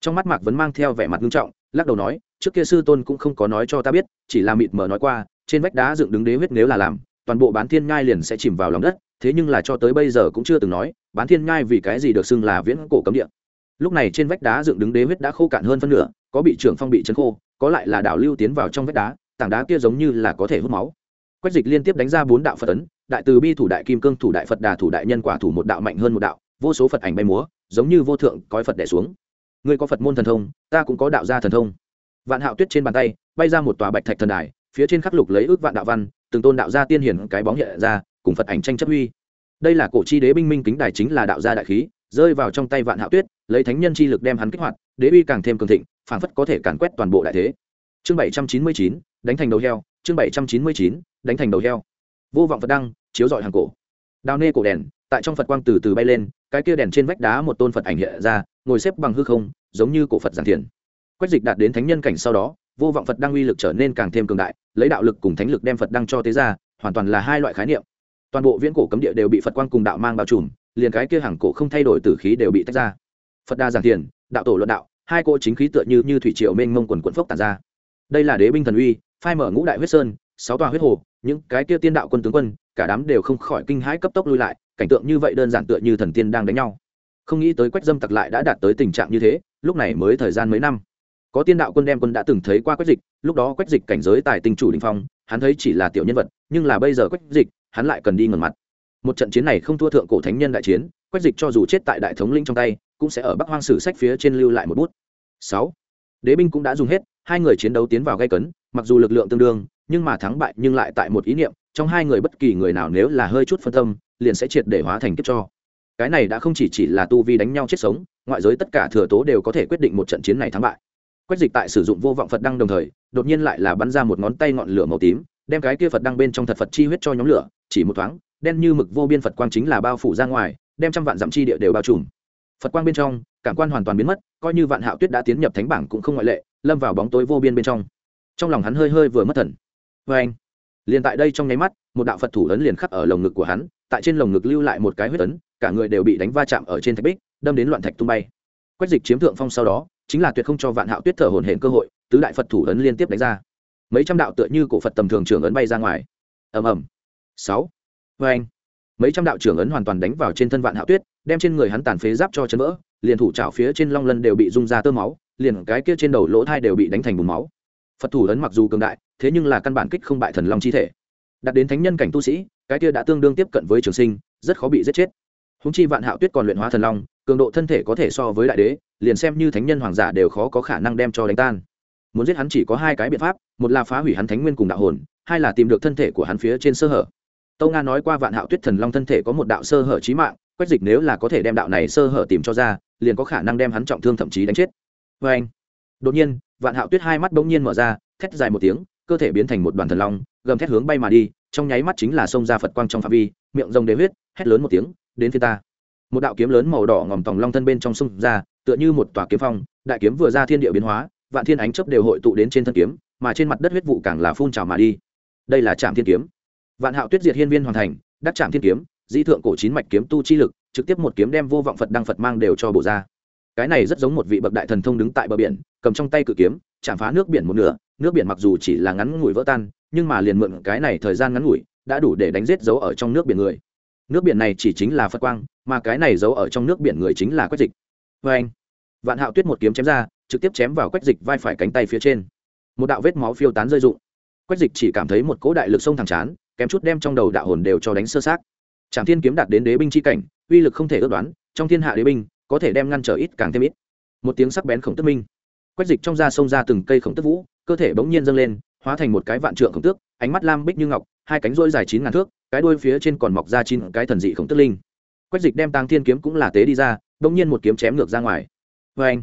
Trong mắt mạc vấn mang theo vẻ mặt nghiêm trọng, lắc đầu nói, trước kia sư tôn cũng không có nói cho ta biết, chỉ là mịt mờ nói qua, trên vách đá dựng đứng đế huyết nếu là làm, toàn bộ bán thiên ngai liền sẽ chìm vào lòng đất thế nhưng là cho tới bây giờ cũng chưa từng nói, bán thiên ngai vì cái gì được xưng là viễn cổ cấm địa. Lúc này trên vách đá dựng đứng đế huyết đã khô cạn hơn phân nửa, có bị trưởng phong bị chấn khô, có lại là đảo lưu tiến vào trong vách đá, tảng đá kia giống như là có thể hút máu. Quách dịch liên tiếp đánh ra bốn đạo phật ấn, đại từ bi thủ đại kim cương thủ đại phật đà thủ đại nhân quả thủ một đạo mạnh hơn một đạo, vô số phật ảnh bay múa, giống như vô thượng cõi phật đẻ xuống. Ngươi có phật môn thần thông, ta cũng có đạo gia thần thông. Vạn hạo tuyết trên bàn tay, bay ra một tòa bạch thạch thần đài, phía trên khắc lục lấy ước vạn đạo văn, từng tôn đạo gia tiên hiển cái bóng hiện ra cùng phật ảnh tranh chấp huy. Đây là cổ chi đế binh minh kính đài chính là đạo gia đại khí, rơi vào trong tay vạn hạo tuyết, lấy thánh nhân chi lực đem hắn kích hoạt, đế uy càng thêm cường thịnh, phảng phất có thể càn quét toàn bộ đại thế. Chương bảy trăm chín mươi chín, đánh thành đầu heo, chương bảy trăm chín mươi chín, đánh thành đầu heo. Vô vọng phật đăng, chiếu dọi hàng cổ. Đào nê cổ đèn, tại trong phật quang từ từ bay lên, cái kia đèn trên vách đá một tôn phật ảnh hiện ra, ngồi xếp bằng hư không, giống như cổ phật giảng thiền. Quách dịch đạt đến thánh nhân cảnh sau đó, vô vọng phật đăng uy lực trở nên càng thêm cường đại, lấy đạo lực cùng thánh lực đem phật đăng cho tế ra hoàn toàn là hai loại khái niệm toàn bộ viễn cổ cấm địa đều bị phật quang cùng đạo mang bao trùm liền cái kia hàng cổ không thay đổi tử khí đều bị tách ra phật đa giảng thiền đạo tổ luận đạo hai cỗ chính khí tựa như như thủy triều mênh mông quần quận phốc tản ra đây là đế binh thần uy phai mở ngũ đại huyết sơn sáu tòa huyết hồ những cái kia tiên đạo quân tướng quân cả đám đều không khỏi kinh hãi cấp tốc lui lại cảnh tượng như vậy đơn giản tựa như thần tiên đang đánh nhau không nghĩ tới quách dâm tặc lại đã đạt tới tình trạng như thế lúc này mới thời gian mấy năm có tiên đạo quân đem quân đã từng thấy qua quách dịch lúc đó quách dịch cảnh giới tài tình chủ đình phong hắn thấy chỉ là tiểu nhân vật nhưng là bây giờ quách dịch hắn lại cần đi ngần mặt. Một trận chiến này không thua thượng cổ thánh nhân đại chiến, quách dịch cho dù chết tại đại thống linh trong tay, cũng sẽ ở bắc hoang sử sách phía trên lưu lại một bút. Sáu, đế binh cũng đã dùng hết, hai người chiến đấu tiến vào gây cấn, mặc dù lực lượng tương đương, nhưng mà thắng bại nhưng lại tại một ý niệm, trong hai người bất kỳ người nào nếu là hơi chút phân tâm, liền sẽ triệt để hóa thành kiếp cho. Cái này đã không chỉ chỉ là tu vi đánh nhau chết sống, ngoại giới tất cả thừa tố đều có thể quyết định một trận chiến này thắng bại. Quách dịch tại sử dụng vô vọng phật đăng đồng thời, đột nhiên lại là bắn ra một ngón tay ngọn lửa màu tím, đem cái kia phật đăng bên trong thật phật chi huyết cho nhóm lửa chỉ một thoáng, đen như mực vô biên phật quang chính là bao phủ ra ngoài, đem trăm vạn dặm chi địa đều bao trùm. Phật quang bên trong, cảm quan hoàn toàn biến mất, coi như vạn hạo tuyết đã tiến nhập thánh bảng cũng không ngoại lệ, lâm vào bóng tối vô biên bên trong. Trong lòng hắn hơi hơi vừa mất thần. Vê anh, liền tại đây trong nháy mắt, một đạo phật thủ ấn liền khắc ở lồng ngực của hắn, tại trên lồng ngực lưu lại một cái huyết ấn, cả người đều bị đánh va chạm ở trên thạch bích, đâm đến loạn thạch tung bay. Quách dịch chiếm thượng phong sau đó, chính là tuyệt không cho vạn hạo tuyết thở hồn hển cơ hội, tứ đại phật thủ ấn liên tiếp đánh ra. Mấy trăm đạo tựa như cổ phật tầm thường trưởng ấn bay ra ngoài. Ầm ầm sáu. Vê anh. Mấy trăm đạo trưởng ấn hoàn toàn đánh vào trên thân vạn hạo tuyết, đem trên người hắn tàn phế giáp cho chân vỡ, liền thủ trào phía trên long lân đều bị rung ra tơ máu, liền cái kia trên đầu lỗ thai đều bị đánh thành bùn máu. Phật thủ ấn mặc dù cường đại, thế nhưng là căn bản kích không bại thần long chi thể. Đặt đến thánh nhân cảnh tu sĩ, cái kia đã tương đương tiếp cận với trường sinh, rất khó bị giết chết. Húng chi vạn hạo tuyết còn luyện hóa thần long, cường độ thân thể có thể so với đại đế, liền xem như thánh nhân hoàng giả đều khó có khả năng đem cho đánh tan. Muốn giết hắn chỉ có hai cái biện pháp, một là phá hủy hắn thánh nguyên cùng đạo hồn, hai là tìm được thân thể của hắn phía trên sơ hở tâu nga nói qua vạn hạo tuyết thần long thân thể có một đạo sơ hở trí mạng, quách dịch nếu là có thể đem đạo này sơ hở tìm cho ra, liền có khả năng đem hắn trọng thương thậm chí đánh chết. Vê anh, đột nhiên, vạn hạo tuyết hai mắt bỗng nhiên mở ra, thét dài một tiếng, cơ thể biến thành một đoàn thần long, gầm thét hướng bay mà đi, trong nháy mắt chính là xông ra phật quang trong phạm vi, miệng rồng đế huyết, hét lớn một tiếng, đến phía ta. Một đạo kiếm lớn màu đỏ ngòm tòng long thân bên trong sông ra, tựa như một tòa kiếm phong, đại kiếm vừa ra thiên địa biến hóa, vạn thiên ánh chấp đều hội tụ đến trên thân kiếm, mà trên mặt đất huyết vụ càng là phun trào mà đi. Đây là trạm thiên kiếm vạn hạo tuyết diệt hiên viên hoàn thành, đắc trạm thiên kiếm, dĩ thượng cổ chín mạch kiếm tu chi lực, trực tiếp một kiếm đem vô vọng phật đăng phật mang đều cho bổ ra. Cái này rất giống một vị bậc đại thần thông đứng tại bờ biển, cầm trong tay cự kiếm, chạm phá nước biển một nửa, nước biển mặc dù chỉ là ngắn ngủi vỡ tan, nhưng mà liền mượn cái này thời gian ngắn ngủi, đã đủ để đánh giết dấu ở trong nước biển người. Nước biển này chỉ chính là phật quang, mà cái này giấu ở trong nước biển người chính là quách dịch. Vê anh, vạn hạo tuyết một kiếm chém ra, trực tiếp chém vào quách dịch vai phải cánh tay phía trên. Một đạo vết máu phiêu tán rơi rụng. Quách dịch chỉ cảm thấy một cỗ đại lực sông thẳng chán kém chút đem trong đầu đạo hồn đều cho đánh sơ sát trạm thiên kiếm đạt đến đế binh c h i cảnh uy lực không thể ước đoán trong thiên hạ đế binh có thể đem ngăn trở ít càng thêm ít. Một tiếng sắc bén khổng tức minh. Quách dịch trong da sông ra từng cây khổng tức vũ cơ thể bỗng nhiên dâng lên hóa thành một cái vạn trượng khổng tước ánh mắt lam bích như ngọc hai cánh rỗi dài chín ngàn thước cái đuôi phía trên còn mọc ra chín cái thần dị khổng tức linh. Quách dịch đem tàng thiên kiếm cũng là tế đi ra bỗng nhiên một kiếm chém ngược ra ngoài. Vê anh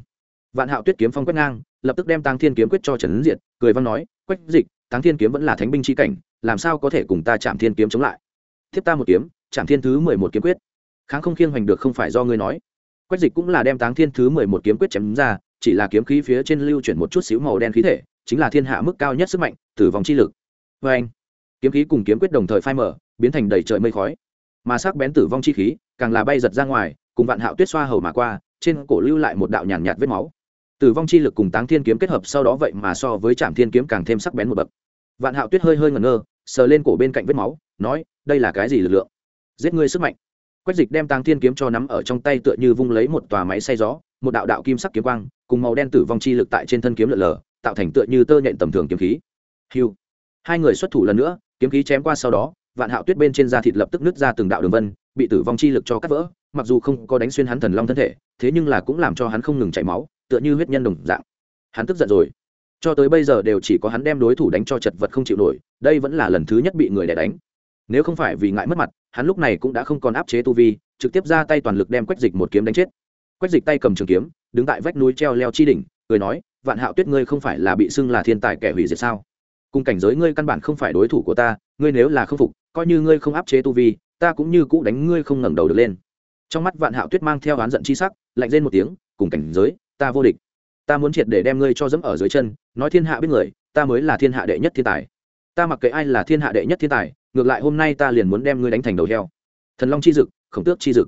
vạn hạo tuyết kiếm phong quét ngang lập tức đem tàng thiên kiếm quyết cho trần diện, diệt cười văn nói quách dịch tàng thiên kiếm vẫn là thánh binh c cảnh làm sao có thể cùng ta chạm thiên kiếm chống lại? Thiếp ta một kiếm chạm thiên thứ mười một kiếm quyết. Kháng không khiên hoành được không phải do ngươi nói. Quách dịch cũng là đem táng thiên thứ mười một kiếm quyết chém ra chỉ là kiếm khí phía trên lưu chuyển một chút xíu màu đen khí thể chính là thiên hạ mức cao nhất sức mạnh tử vong chi lực. Vê anh. Kiếm khí cùng kiếm quyết đồng thời phai mở biến thành đầy trời mây khói. Mà sắc bén tử vong chi khí càng là bay giật ra ngoài cùng vạn hạo tuyết xoa hầu mà qua trên cổ lưu lại một đạo nhàn nhạt, vết máu. Tử vong chi lực cùng táng thiên kiếm kết hợp sau đó vậy mà so với trạm thiên kiếm càng thêm sắc bén một bậc. Vạn hạo tuyết hơi hơi ngẩn ngơ sờ lên cổ bên cạnh vết máu, nói, đây là cái gì lực lượng? Giết ngươi sức mạnh. Quách dịch đem tàng thiên kiếm cho nắm ở trong tay tựa như vung lấy một tòa máy xay gió, một đạo đạo kim sắc kiếm quang, cùng màu đen tử vong chi lực tại trên thân kiếm lợn lờ, tạo thành tựa như tơ nhện tầm thường kiếm khí. Hiu hai người xuất thủ lần nữa, kiếm khí chém qua sau đó, vạn hạo tuyết bên trên da thịt lập tức nứt ra từng đạo đường vân, bị tử vong chi lực cho cắt vỡ, mặc dù không có đánh xuyên hắn thần long thân thể, thế nhưng là cũng làm cho hắn không ngừng chảy máu, tựa như huyết nhân đồng dạng. Hắn tức giận rồi cho tới bây giờ đều chỉ có hắn đem đối thủ đánh cho chật vật không chịu nổi, đây vẫn là lần thứ nhất bị người đẻ đánh. Nếu không phải vì ngại mất mặt, hắn lúc này cũng đã không còn áp chế tu vi, trực tiếp ra tay toàn lực đem quách dịch một kiếm đánh chết. Quách dịch tay cầm trường kiếm, đứng tại vách núi treo leo chi đỉnh, cười nói, vạn hạo tuyết ngươi không phải là bị xưng là thiên tài kẻ hủy diệt sao? Cùng cảnh giới ngươi căn bản không phải đối thủ của ta, ngươi nếu là không phục, coi như ngươi không áp chế tu vi, ta cũng như cũ đánh ngươi không ngẩng đầu được lên. Trong mắt vạn hạo tuyết mang theo oán giận chi sắc, lạnh lên một tiếng, cùng cảnh giới, ta vô địch ta muốn triệt để đem ngươi cho dẫm ở dưới chân, nói thiên hạ biết người, ta mới là thiên hạ đệ nhất thiên tài. Ta mặc kệ ai là thiên hạ đệ nhất thiên tài, ngược lại hôm nay ta liền muốn đem ngươi đánh thành đầu heo. Thần long chi dực, khổng tước chi dực.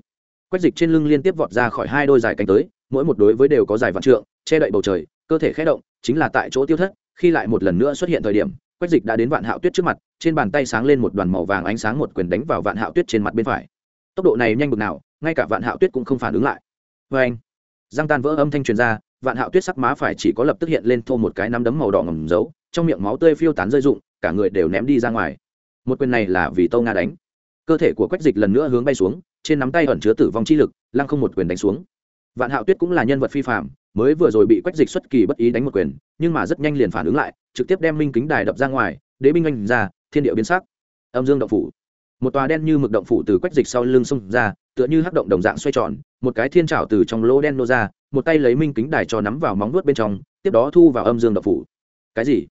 Quách dịch trên lưng liên tiếp vọt ra khỏi hai đôi dài cánh tới, mỗi một đối với đều có dài vạn trượng, che đậy bầu trời, cơ thể khé động, chính là tại chỗ tiêu thất, khi lại một lần nữa xuất hiện thời điểm, quách dịch đã đến vạn hạo tuyết trước mặt, trên bàn tay sáng lên một đoàn màu vàng ánh sáng một quyền đánh vào vạn hạo tuyết trên mặt bên phải. Tốc độ này nhanh bực nào, ngay cả vạn hạo tuyết cũng không phản ứng lại. Vê anh giang tan vỡ âm thanh truyền ra vạn hạo tuyết sắc má phải chỉ có lập tức hiện lên thô một cái nắm đấm màu đỏ ngầm giấu trong miệng máu tươi phiêu tán rơi rụng, cả người đều ném đi ra ngoài. Một quyền này là vì tâu nga đánh. Cơ thể của quách dịch lần nữa hướng bay xuống, trên nắm tay ẩn chứa tử vong chi lực, lăng không một quyền đánh xuống. Vạn hạo tuyết cũng là nhân vật phi phạm, mới vừa rồi bị quách dịch xuất kỳ bất ý đánh một quyền, nhưng mà rất nhanh liền phản ứng lại, trực tiếp đem minh kính đài đập ra ngoài, đế binh anh ra, thiên địa biến sắc. Âm dương động phủ. Một tòa đen như mực động phủ từ quách dịch sau lưng xông ra, tựa như hắc động đồng dạng xoay tròn, một cái thiên trảo từ trong lỗ đen nô ra một tay lấy minh kính đài cho nắm vào móng vuốt bên trong, tiếp đó thu vào âm dương động phủ. Cái gì?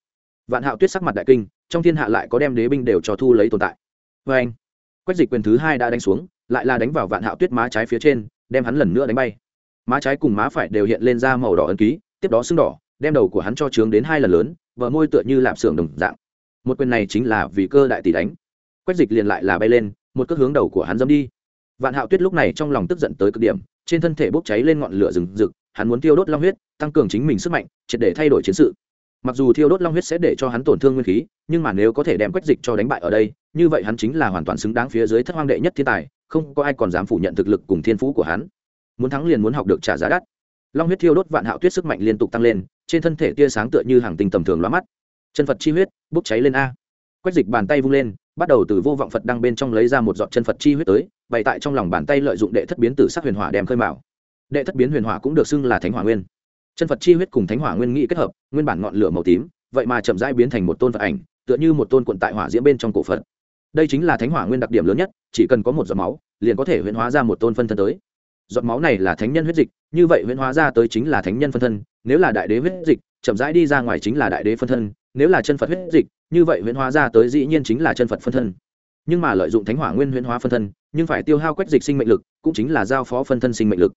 Vạn hạo tuyết sắc mặt đại kinh, trong thiên hạ lại có đem đế binh đều cho thu lấy tồn tại. Vê anh, quách dịch quyền thứ hai đã đánh xuống, lại là đánh vào vạn hạo tuyết má trái phía trên, đem hắn lần nữa đánh bay. Má trái cùng má phải đều hiện lên ra màu đỏ ấn ký, tiếp đó sưng đỏ, đem đầu của hắn cho trướng đến hai lần lớn vợ môi tựa như lạp xưởng đồng dạng. Một quyền này chính là vì cơ đại tỷ đánh. Quách dịch liền lại là bay lên, một cước hướng đầu của hắn dâm đi. Vạn hạo tuyết lúc này trong lòng tức giận tới cực điểm trên thân thể bốc cháy lên ngọn lửa rừng rực, hắn muốn tiêu đốt long huyết, tăng cường chính mình sức mạnh, triệt để thay đổi chiến sự. Mặc dù thiêu đốt long huyết sẽ để cho hắn tổn thương nguyên khí, nhưng mà nếu có thể đem quách dịch cho đánh bại ở đây, như vậy hắn chính là hoàn toàn xứng đáng phía dưới thất hoang đệ nhất thiên tài, không có ai còn dám phủ nhận thực lực cùng thiên phú của hắn. Muốn thắng liền muốn học được trả giá đắt. Long huyết thiêu đốt vạn hạo tuyết sức mạnh liên tục tăng lên, trên thân thể tia sáng tựa như hàng tinh tầm thường loa mắt. Chân phật chi huyết, bốc cháy lên a. Quách dịch bàn tay vung lên, bắt đầu từ vô vọng phật đăng bên trong lấy ra một giọt chân phật chi huyết tới bày tại trong lòng bàn tay lợi dụng đệ thất biến tử sắc huyền hỏa đem khơi mạo đệ thất biến huyền hỏa cũng được xưng là thánh hỏa nguyên. Chân phật chi huyết cùng thánh hỏa nguyên nghị kết hợp, nguyên bản ngọn lửa màu tím, vậy mà chậm rãi biến thành một tôn phật ảnh, tựa như một tôn quận tại hỏa diễm bên trong cổ phật. Đây chính là thánh hỏa nguyên đặc điểm lớn nhất, chỉ cần có một giọt máu, liền có thể huyễn hóa ra một tôn phân thân tới. Giọt máu này là thánh nhân huyết dịch, như vậy huyễn hóa ra tới chính là thánh nhân phân thân, nếu là đại đế huyết dịch, chậm rãi đi ra ngoài chính là đại đế phân thân, nếu là chân phật huyết dịch, như vậy huyễn hóa ra tới dĩ nhiên chính là chân phật phân thân. Nhưng mà lợi dụng thánh hỏa nguyên huyễn hóa phân thân nhưng phải tiêu hao quách dịch sinh mệnh lực, cũng chính là giao phó phân thân sinh mệnh lực.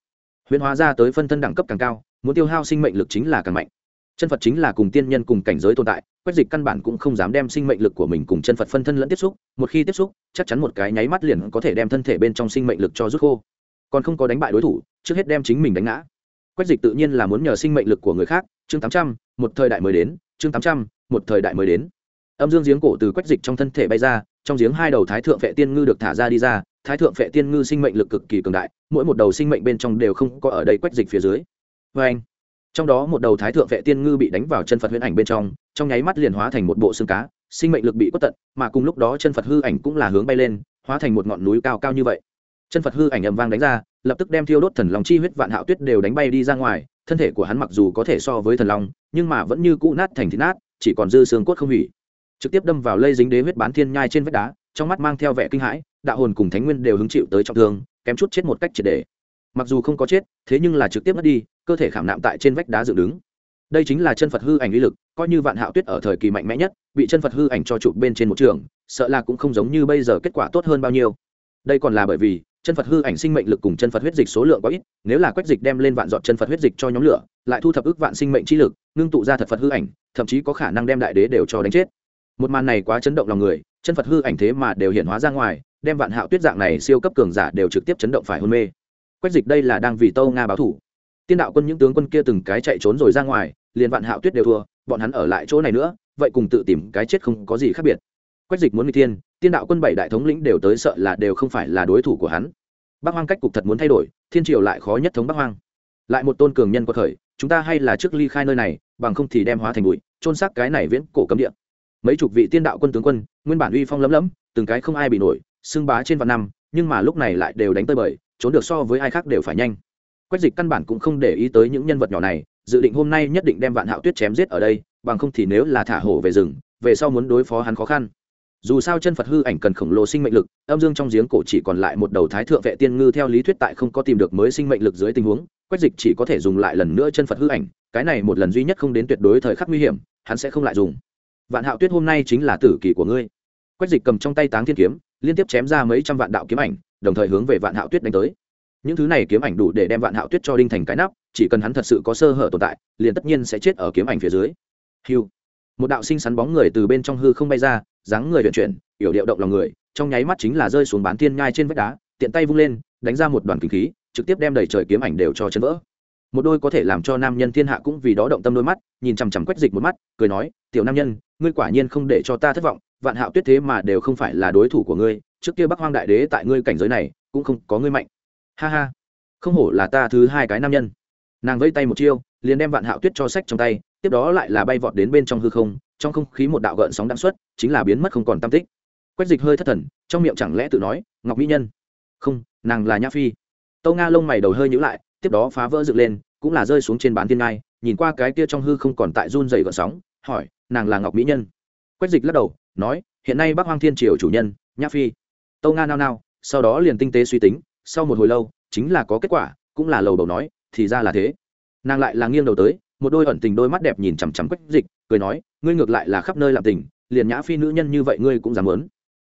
Huyễn hóa ra tới phân thân đẳng cấp càng cao, muốn tiêu hao sinh mệnh lực chính là càng mạnh. Chân phật chính là cùng tiên nhân cùng cảnh giới tồn tại, quách dịch căn bản cũng không dám đem sinh mệnh lực của mình cùng chân phật phân thân lẫn tiếp xúc, một khi tiếp xúc, chắc chắn một cái nháy mắt liền có thể đem thân thể bên trong sinh mệnh lực cho rút khô. Còn không có đánh bại đối thủ, trước hết đem chính mình đánh ngã. Quách dịch tự nhiên là muốn nhờ sinh mệnh lực của người khác, chương tám trăm, một thời đại mới đến, chương tám trăm, một thời đại mới đến. Âm dương giếng cổ từ quách dịch trong thân thể bay ra, trong giếng hai đầu thái thượng vệ tiên ngư được thả ra đi ra thái thượng Phệ tiên ngư sinh mệnh lực cực kỳ cường đại, mỗi một đầu sinh mệnh bên trong đều không có ở đây quách dịch phía dưới. Vê anh, trong đó một đầu thái thượng vệ tiên ngư bị đánh vào chân phật huyễn ảnh bên trong trong nháy mắt liền hóa thành một bộ xương cá, sinh mệnh lực bị quất tận, mà cùng lúc đó chân phật hư ảnh cũng là hướng bay lên, hóa thành một ngọn núi cao cao như vậy. Chân phật hư ảnh ầm vang đánh ra, lập tức đem thiêu đốt thần long chi huyết vạn hạo tuyết đều đánh bay đi ra ngoài, thân thể của hắn mặc dù có thể so với thần long, nhưng mà vẫn như cũ nát thành thịt nát, chỉ còn dư xương cốt không hủy. Trực tiếp đâm vào lây dính đế huyết bán thiên nhai trên vách đá, trong mắt mang theo vẻ kinh hãi đạo hồn cùng thánh nguyên đều hứng chịu tới trọng thương, kém chút chết một cách triệt đề mặc dù không có chết, thế nhưng là trực tiếp mất đi, cơ thể khảm nạm tại trên vách đá dựng đứng. Đây chính là chân phật hư ảnh uy lực, coi như vạn hạo tuyết ở thời kỳ mạnh mẽ nhất, bị chân phật hư ảnh cho chụp bên trên một trường, sợ là cũng không giống như bây giờ kết quả tốt hơn bao nhiêu. Đây còn là bởi vì, chân phật hư ảnh sinh mệnh lực cùng chân phật huyết dịch số lượng quá ít, nếu là quách dịch đem lên vạn dọn chân phật huyết dịch cho nhóm lửa, lại thu thập ước vạn sinh mệnh trí lực, ngưng tụ ra thật phật hư ảnh, thậm chí có khả năng đem đại đế đều cho đánh chết. Một màn này quá chấn động lòng người, chân phật hư ảnh thế mà đều hiện hóa ra ngoài đem vạn hạo tuyết dạng này siêu cấp cường giả đều trực tiếp chấn động phải hôn mê. Quách dịch đây là đang vì tâu nga báo thủ. Tiên đạo quân những tướng quân kia từng cái chạy trốn rồi ra ngoài, liền vạn hạo tuyết đều thua, bọn hắn ở lại chỗ này nữa, vậy cùng tự tìm cái chết không có gì khác biệt. Quách dịch muốn n thiên, tiên đạo quân bảy đại thống lĩnh đều tới sợ là đều không phải là đối thủ của hắn. Bắc hoang cách cục thật muốn thay đổi, thiên triều lại khó nhất thống bắc hoang. Lại một tôn cường nhân có khởi, chúng ta hay là trước ly khai nơi này, bằng không thì đem hóa thành bụi trôn xác cái này viễn cổ cấm địa. Mấy chục vị tiên đạo quân tướng quân, nguyên bản uy phong lấm lấm, từng cái không ai bị nổi xưng bá trên vạn năm, nhưng mà lúc này lại đều đánh tơi bời, trốn được so với ai khác đều phải nhanh. Quách dịch căn bản cũng không để ý tới những nhân vật nhỏ này, dự định hôm nay nhất định đem vạn hạo tuyết chém giết ở đây, bằng không thì nếu là thả hổ về rừng, về sau muốn đối phó hắn khó khăn. Dù sao chân phật hư ảnh cần khổng lồ sinh mệnh lực, âm dương trong giếng cổ chỉ còn lại một đầu thái thượng vệ tiên ngư theo lý thuyết tại không có tìm được mới sinh mệnh lực dưới tình huống, quách dịch chỉ có thể dùng lại lần nữa chân phật hư ảnh, cái này một lần duy nhất không đến tuyệt đối thời khắc nguy hiểm, hắn sẽ không lại dùng. Vạn hạo tuyết hôm nay chính là tử kỳ của ngươi. Quách dịch cầm trong tay táng thiên kiếm liên tiếp chém ra mấy trăm vạn đạo kiếm ảnh, đồng thời hướng về vạn hạo tuyết đánh tới. Những thứ này kiếm ảnh đủ để đem vạn hạo tuyết cho đinh thành cái nắp, chỉ cần hắn thật sự có sơ hở tồn tại, liền tất nhiên sẽ chết ở kiếm ảnh phía dưới. Hiu một đạo sinh sắn bóng người từ bên trong hư không bay ra, dáng người vận chuyển, yểu điệu động lòng người, trong nháy mắt chính là rơi xuống bán thiên nhai trên vách đá, tiện tay vung lên, đánh ra một đoàn kinh khí, trực tiếp đem đầy trời kiếm ảnh đều cho chân vỡ một đôi có thể làm cho nam nhân thiên hạ cũng vì đó động tâm đôi mắt, nhìn chằm chằm quách dịch một mắt, cười nói, tiểu nam nhân, ngươi quả nhiên không để cho ta thất vọng, vạn hạo tuyết thế mà đều không phải là đối thủ của ngươi, trước kia bắc hoang đại đế tại ngươi cảnh giới này, cũng không có ngươi mạnh. Ha ha, không hổ là ta thứ hai cái nam nhân. Nàng vây tay một chiêu, liền đem vạn hạo tuyết cho sách trong tay, tiếp đó lại là bay vọt đến bên trong hư không, trong không khí một đạo gợn sóng đáng xuất, chính là biến mất không còn tam tích. Quách dịch hơi thất thần, trong miệng chẳng lẽ tự nói, ngọc mỹ nhân. Không, nàng là nhã phi. Tâu nga lông mày đầu hơi nhữ lại tiếp đó phá vỡ dựng lên, cũng là rơi xuống trên bán thiên ngai, nhìn qua cái kia trong hư không còn tại run dày gợn sóng, hỏi, nàng là ngọc mỹ nhân? Quách dịch lắc đầu, nói, hiện nay bắc hoang thiên triều chủ nhân, nhã phi. Tâu nga nao nao, sau đó liền tinh tế suy tính, sau một hồi lâu, chính là có kết quả, cũng là lầu đầu nói, thì ra là thế. Nàng lại là nghiêng đầu tới, một đôi ẩn tình đôi mắt đẹp nhìn chằm chằm quách dịch, cười nói, ngươi ngược lại là khắp nơi làm tình, liền nhã phi nữ nhân như vậy ngươi cũng dám lớn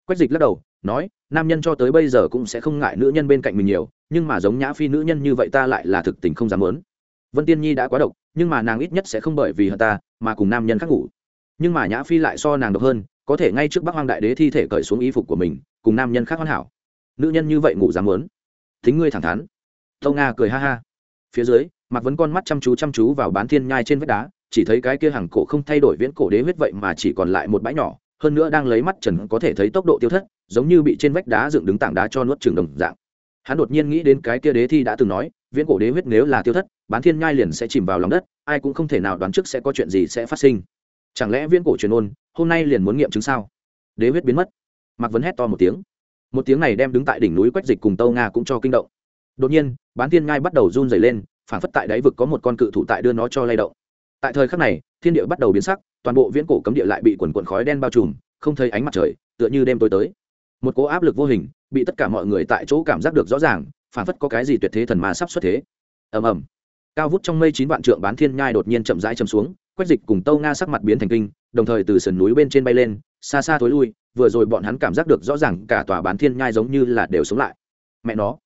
quách dịch lắc đầu nói, nam nhân cho tới bây giờ cũng sẽ không ngại nữ nhân bên cạnh mình nhiều, nhưng mà giống nhã phi nữ nhân như vậy ta lại là thực tình không dám lớn vân tiên nhi đã quá độc, nhưng mà nàng ít nhất sẽ không bởi vì hận ta, mà cùng nam nhân khác ngủ. Nhưng mà nhã phi lại so nàng độc hơn, có thể ngay trước bắc hoang đại đế thi thể cởi xuống y phục của mình, cùng nam nhân khác hoàn hảo. Nữ nhân như vậy ngủ dám lớn thính ngươi thẳng thắn. Tâu nga cười ha ha. Phía dưới mặc vấn con mắt chăm chú chăm chú vào bán thiên nhai trên vách đá, chỉ thấy cái kia hàng cổ không thay đổi viễn cổ đế huyết vậy mà chỉ còn lại một bãi nhỏ, hơn nữa đang lấy mắt trần có thể thấy tốc độ tiêu thất giống như bị trên vách đá dựng đứng tảng đá cho nuốt trường đồng dạng. Hắn đột nhiên nghĩ đến cái kia đế thi đã từng nói, viễn cổ đế huyết nếu là tiêu thất, bán thiên nhai liền sẽ chìm vào lòng đất, ai cũng không thể nào đoán trước sẽ có chuyện gì sẽ phát sinh. Chẳng lẽ viễn cổ truyền ôn, hôm nay liền muốn nghiệm chứng sao? Đế huyết biến mất. Mạc vấn hét to một tiếng. Một tiếng này đem đứng tại đỉnh núi quách dịch cùng tâu nga cũng cho kinh động. Đột nhiên, bán thiên nhai bắt đầu run dày lên, phản phất tại đáy vực có một con cự thủ tại đưa nó cho lay động. Tại thời khắc này, thiên địa bắt đầu biến sắc, toàn bộ viễn cổ cấm địa lại bị quần quần khói đen bao trùm, không thấy ánh mặt trời, tựa như đêm tối tới một cố áp lực vô hình, bị tất cả mọi người tại chỗ cảm giác được rõ ràng, phản phất có cái gì tuyệt thế thần ma sắp xuất thế. Ầm ầm. Cao vút trong mây chín vạn trượng bán thiên nhai đột nhiên chậm rãi chầm xuống quách dịch cùng tâu nga sắc mặt biến thành kinh, đồng thời từ sườn núi bên trên bay lên, xa xa thối lui, vừa rồi bọn hắn cảm giác được rõ ràng cả tòa bán thiên nhai giống như là đều sống lại. Mẹ nó,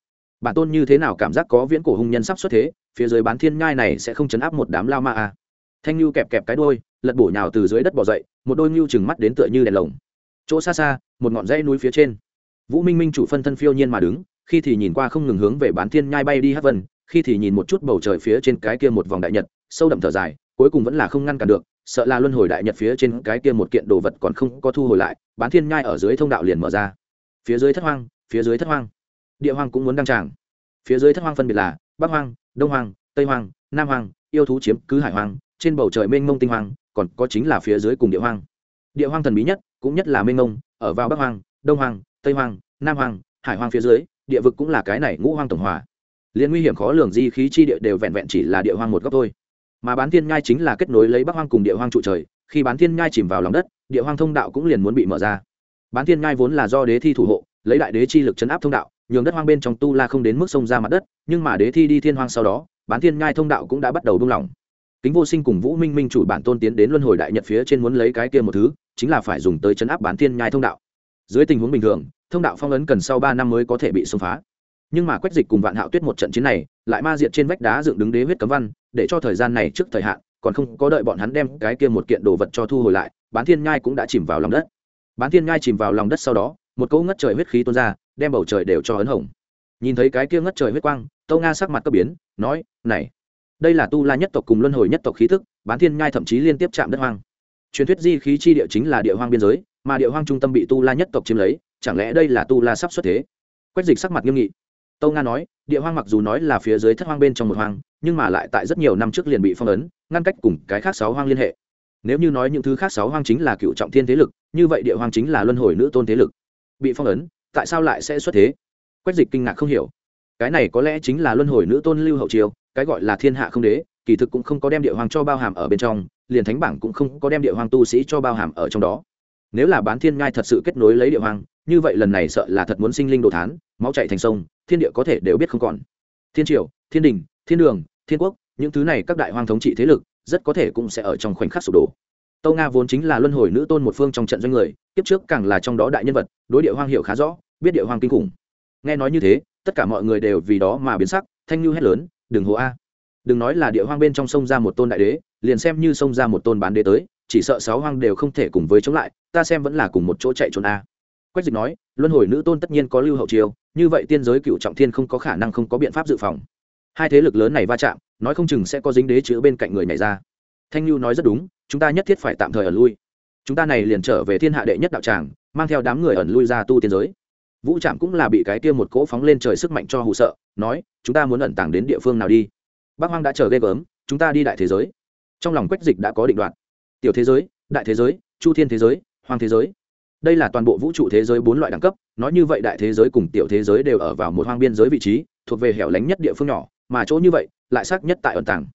bản tôn như thế nào cảm giác có viễn cổ hung nhân sắp xuất thế, phía dưới bán thiên nhai này sẽ không chấn áp một đám lao ma à. thanh lưu kẹp kẹp cái đôi lật bổ nhào từ dưới đất bỏ dậy, một đôi ngưu chừng mắt đến tựa như đèn lồng chỗ xa xa, một ngọn dãy núi phía trên. Vũ minh minh chủ phân thân phiêu nhiên mà đứng, khi thì nhìn qua không ngừng hướng về bán thiên nhai bay đi hát vân, khi thì nhìn một chút bầu trời phía trên cái kia một vòng đại nhật, sâu đậm thở dài, cuối cùng vẫn là không ngăn cản được, sợ là luân hồi đại nhật phía trên cái kia một kiện đồ vật còn không có thu hồi lại, bán thiên nhai ở dưới thông đạo liền mở ra. Phía dưới thất hoang, phía dưới thất hoang. Địa hoang cũng muốn đăng tràng. Phía dưới thất hoang phân biệt là bắc hoang, đông hoang, tây hoang, nam hoang, yêu thú chiếm cứ hải hoang, trên bầu trời mênh mông tinh hoang, còn có chính là phía dưới cùng địa hoang. Địa hoang thần bí nhất cũng nhất là mênh mông, ở vào bắc hoang, đông hoang, tây hoang, nam hoang, hải hoang phía dưới, địa vực cũng là cái này ngũ hoang tổng hòa. Liên nguy hiểm khó lường di khí chi địa đều vẹn vẹn chỉ là địa hoang một góc thôi. Mà bán thiên nhai chính là kết nối lấy bắc hoang cùng địa hoang trụ trời, khi bán thiên nhai chìm vào lòng đất, địa hoang thông đạo cũng liền muốn bị mở ra. Bán thiên nhai vốn là do đế thi thủ hộ, lấy đại đế chi lực chấn áp thông đạo, nhường đất hoang bên trong tu la không đến mức sông ra mặt đất, nhưng mà đế thi đi thiên hoang sau đó, bán thiên nhai thông đạo cũng đã bắt đầu buông lỏng kính vô sinh cùng vũ minh minh chủ bản tôn tiến đến luân hồi đại nhật phía trên muốn lấy cái kia một thứ, chính là phải dùng tới chấn áp bán thiên nhai thông đạo. Dưới tình huống bình thường, thông đạo phong ấn cần sau ba năm mới có thể bị xông phá. Nhưng mà quách dịch cùng vạn hạo tuyết một trận chiến này, lại ma diệt trên vách đá dựng đứng đế huyết cấm văn, để cho thời gian này trước thời hạn, còn không có đợi bọn hắn đem cái kia một kiện đồ vật cho thu hồi lại, bán thiên nhai cũng đã chìm vào lòng đất. Bán thiên nhai chìm vào lòng đất sau đó, một cỗ ngất trời huyết khí tuôn ra, đem bầu trời đều cho ấn hồng. Nhìn thấy cái kia ngất trời huyết quang tâu nga sắc mặt cấp biến, nói, này đây là tu la nhất tộc cùng luân hồi nhất tộc khí thức, bán thiên nhai thậm chí liên tiếp chạm đất hoang. Truyền thuyết di khí chi địa chính là địa hoang biên giới, mà địa hoang trung tâm bị tu la nhất tộc chiếm lấy, chẳng lẽ đây là tu la sắp xuất thế? Quách dịch sắc mặt nghiêm nghị. Tâu nga nói, địa hoang mặc dù nói là phía dưới thất hoang bên trong một hoang, nhưng mà lại tại rất nhiều năm trước liền bị phong ấn, ngăn cách cùng cái khác sáu hoang liên hệ. Nếu như nói những thứ khác sáu hoang chính là cựu trọng thiên thế lực, như vậy địa hoang chính là luân hồi nữ tôn thế lực. Bị phong ấn, tại sao lại sẽ xuất thế? Quách dịch kinh ngạc không hiểu. Cái này có lẽ chính là luân hồi nữ tôn lưu hậu triều cái gọi là thiên hạ không đế, kỳ thực cũng không có đem địa hoàng cho bao hàm ở bên trong, liền thánh bảng cũng không có đem địa hoàng tu sĩ cho bao hàm ở trong đó. Nếu là bán thiên ngai thật sự kết nối lấy địa hoàng, như vậy lần này sợ là thật muốn sinh linh đồ thán, máu chạy thành sông, thiên địa có thể đều biết không còn. Thiên triều, thiên đình, thiên đường, thiên quốc, những thứ này các đại hoàng thống trị thế lực, rất có thể cũng sẽ ở trong khoảnh khắc sụp đổ. Tâu nga vốn chính là luân hồi nữ tôn một phương trong trận doanh người, kiếp trước càng là trong đó đại nhân vật, đối địa hoang hiểu khá rõ, biết địa hoang kinh khủng. Nghe nói như thế, tất cả mọi người đều vì đó mà biến sắc, thanh như hét lớn đừng hồ a. Đừng nói là địa hoang bên trong sông ra một tôn đại đế, liền xem như sông ra một tôn bán đế tới, chỉ sợ sáu hoang đều không thể cùng với chống lại, ta xem vẫn là cùng một chỗ chạy trốn a. Quách dịch nói, luân hồi nữ tôn tất nhiên có lưu hậu chiêu, như vậy tiên giới cựu trọng thiên không có khả năng không có biện pháp dự phòng. Hai thế lực lớn này va chạm, nói không chừng sẽ có dính đế chữ bên cạnh người này ra. Thanh lưu nói rất đúng, chúng ta nhất thiết phải tạm thời ở lui. Chúng ta này liền trở về thiên hạ đệ nhất đạo tràng, mang theo đám người ẩn lui ra tu tiên giới vũ trạm cũng là bị cái kia một cỗ phóng lên trời sức mạnh cho hụ sợ, nói, chúng ta muốn ẩn tàng đến địa phương nào đi? Bác hoang đã chờ ghê gớm, chúng ta đi đại thế giới. Trong lòng quách dịch đã có định đoạn tiểu thế giới, đại thế giới, chu thiên thế giới, hoang thế giới. Đây là toàn bộ vũ trụ thế giới bốn loại đẳng cấp, nói như vậy đại thế giới cùng tiểu thế giới đều ở vào một hoang biên giới vị trí, thuộc về hẻo lánh nhất địa phương nhỏ, mà chỗ như vậy, lại xác nhất tại ẩn tàng.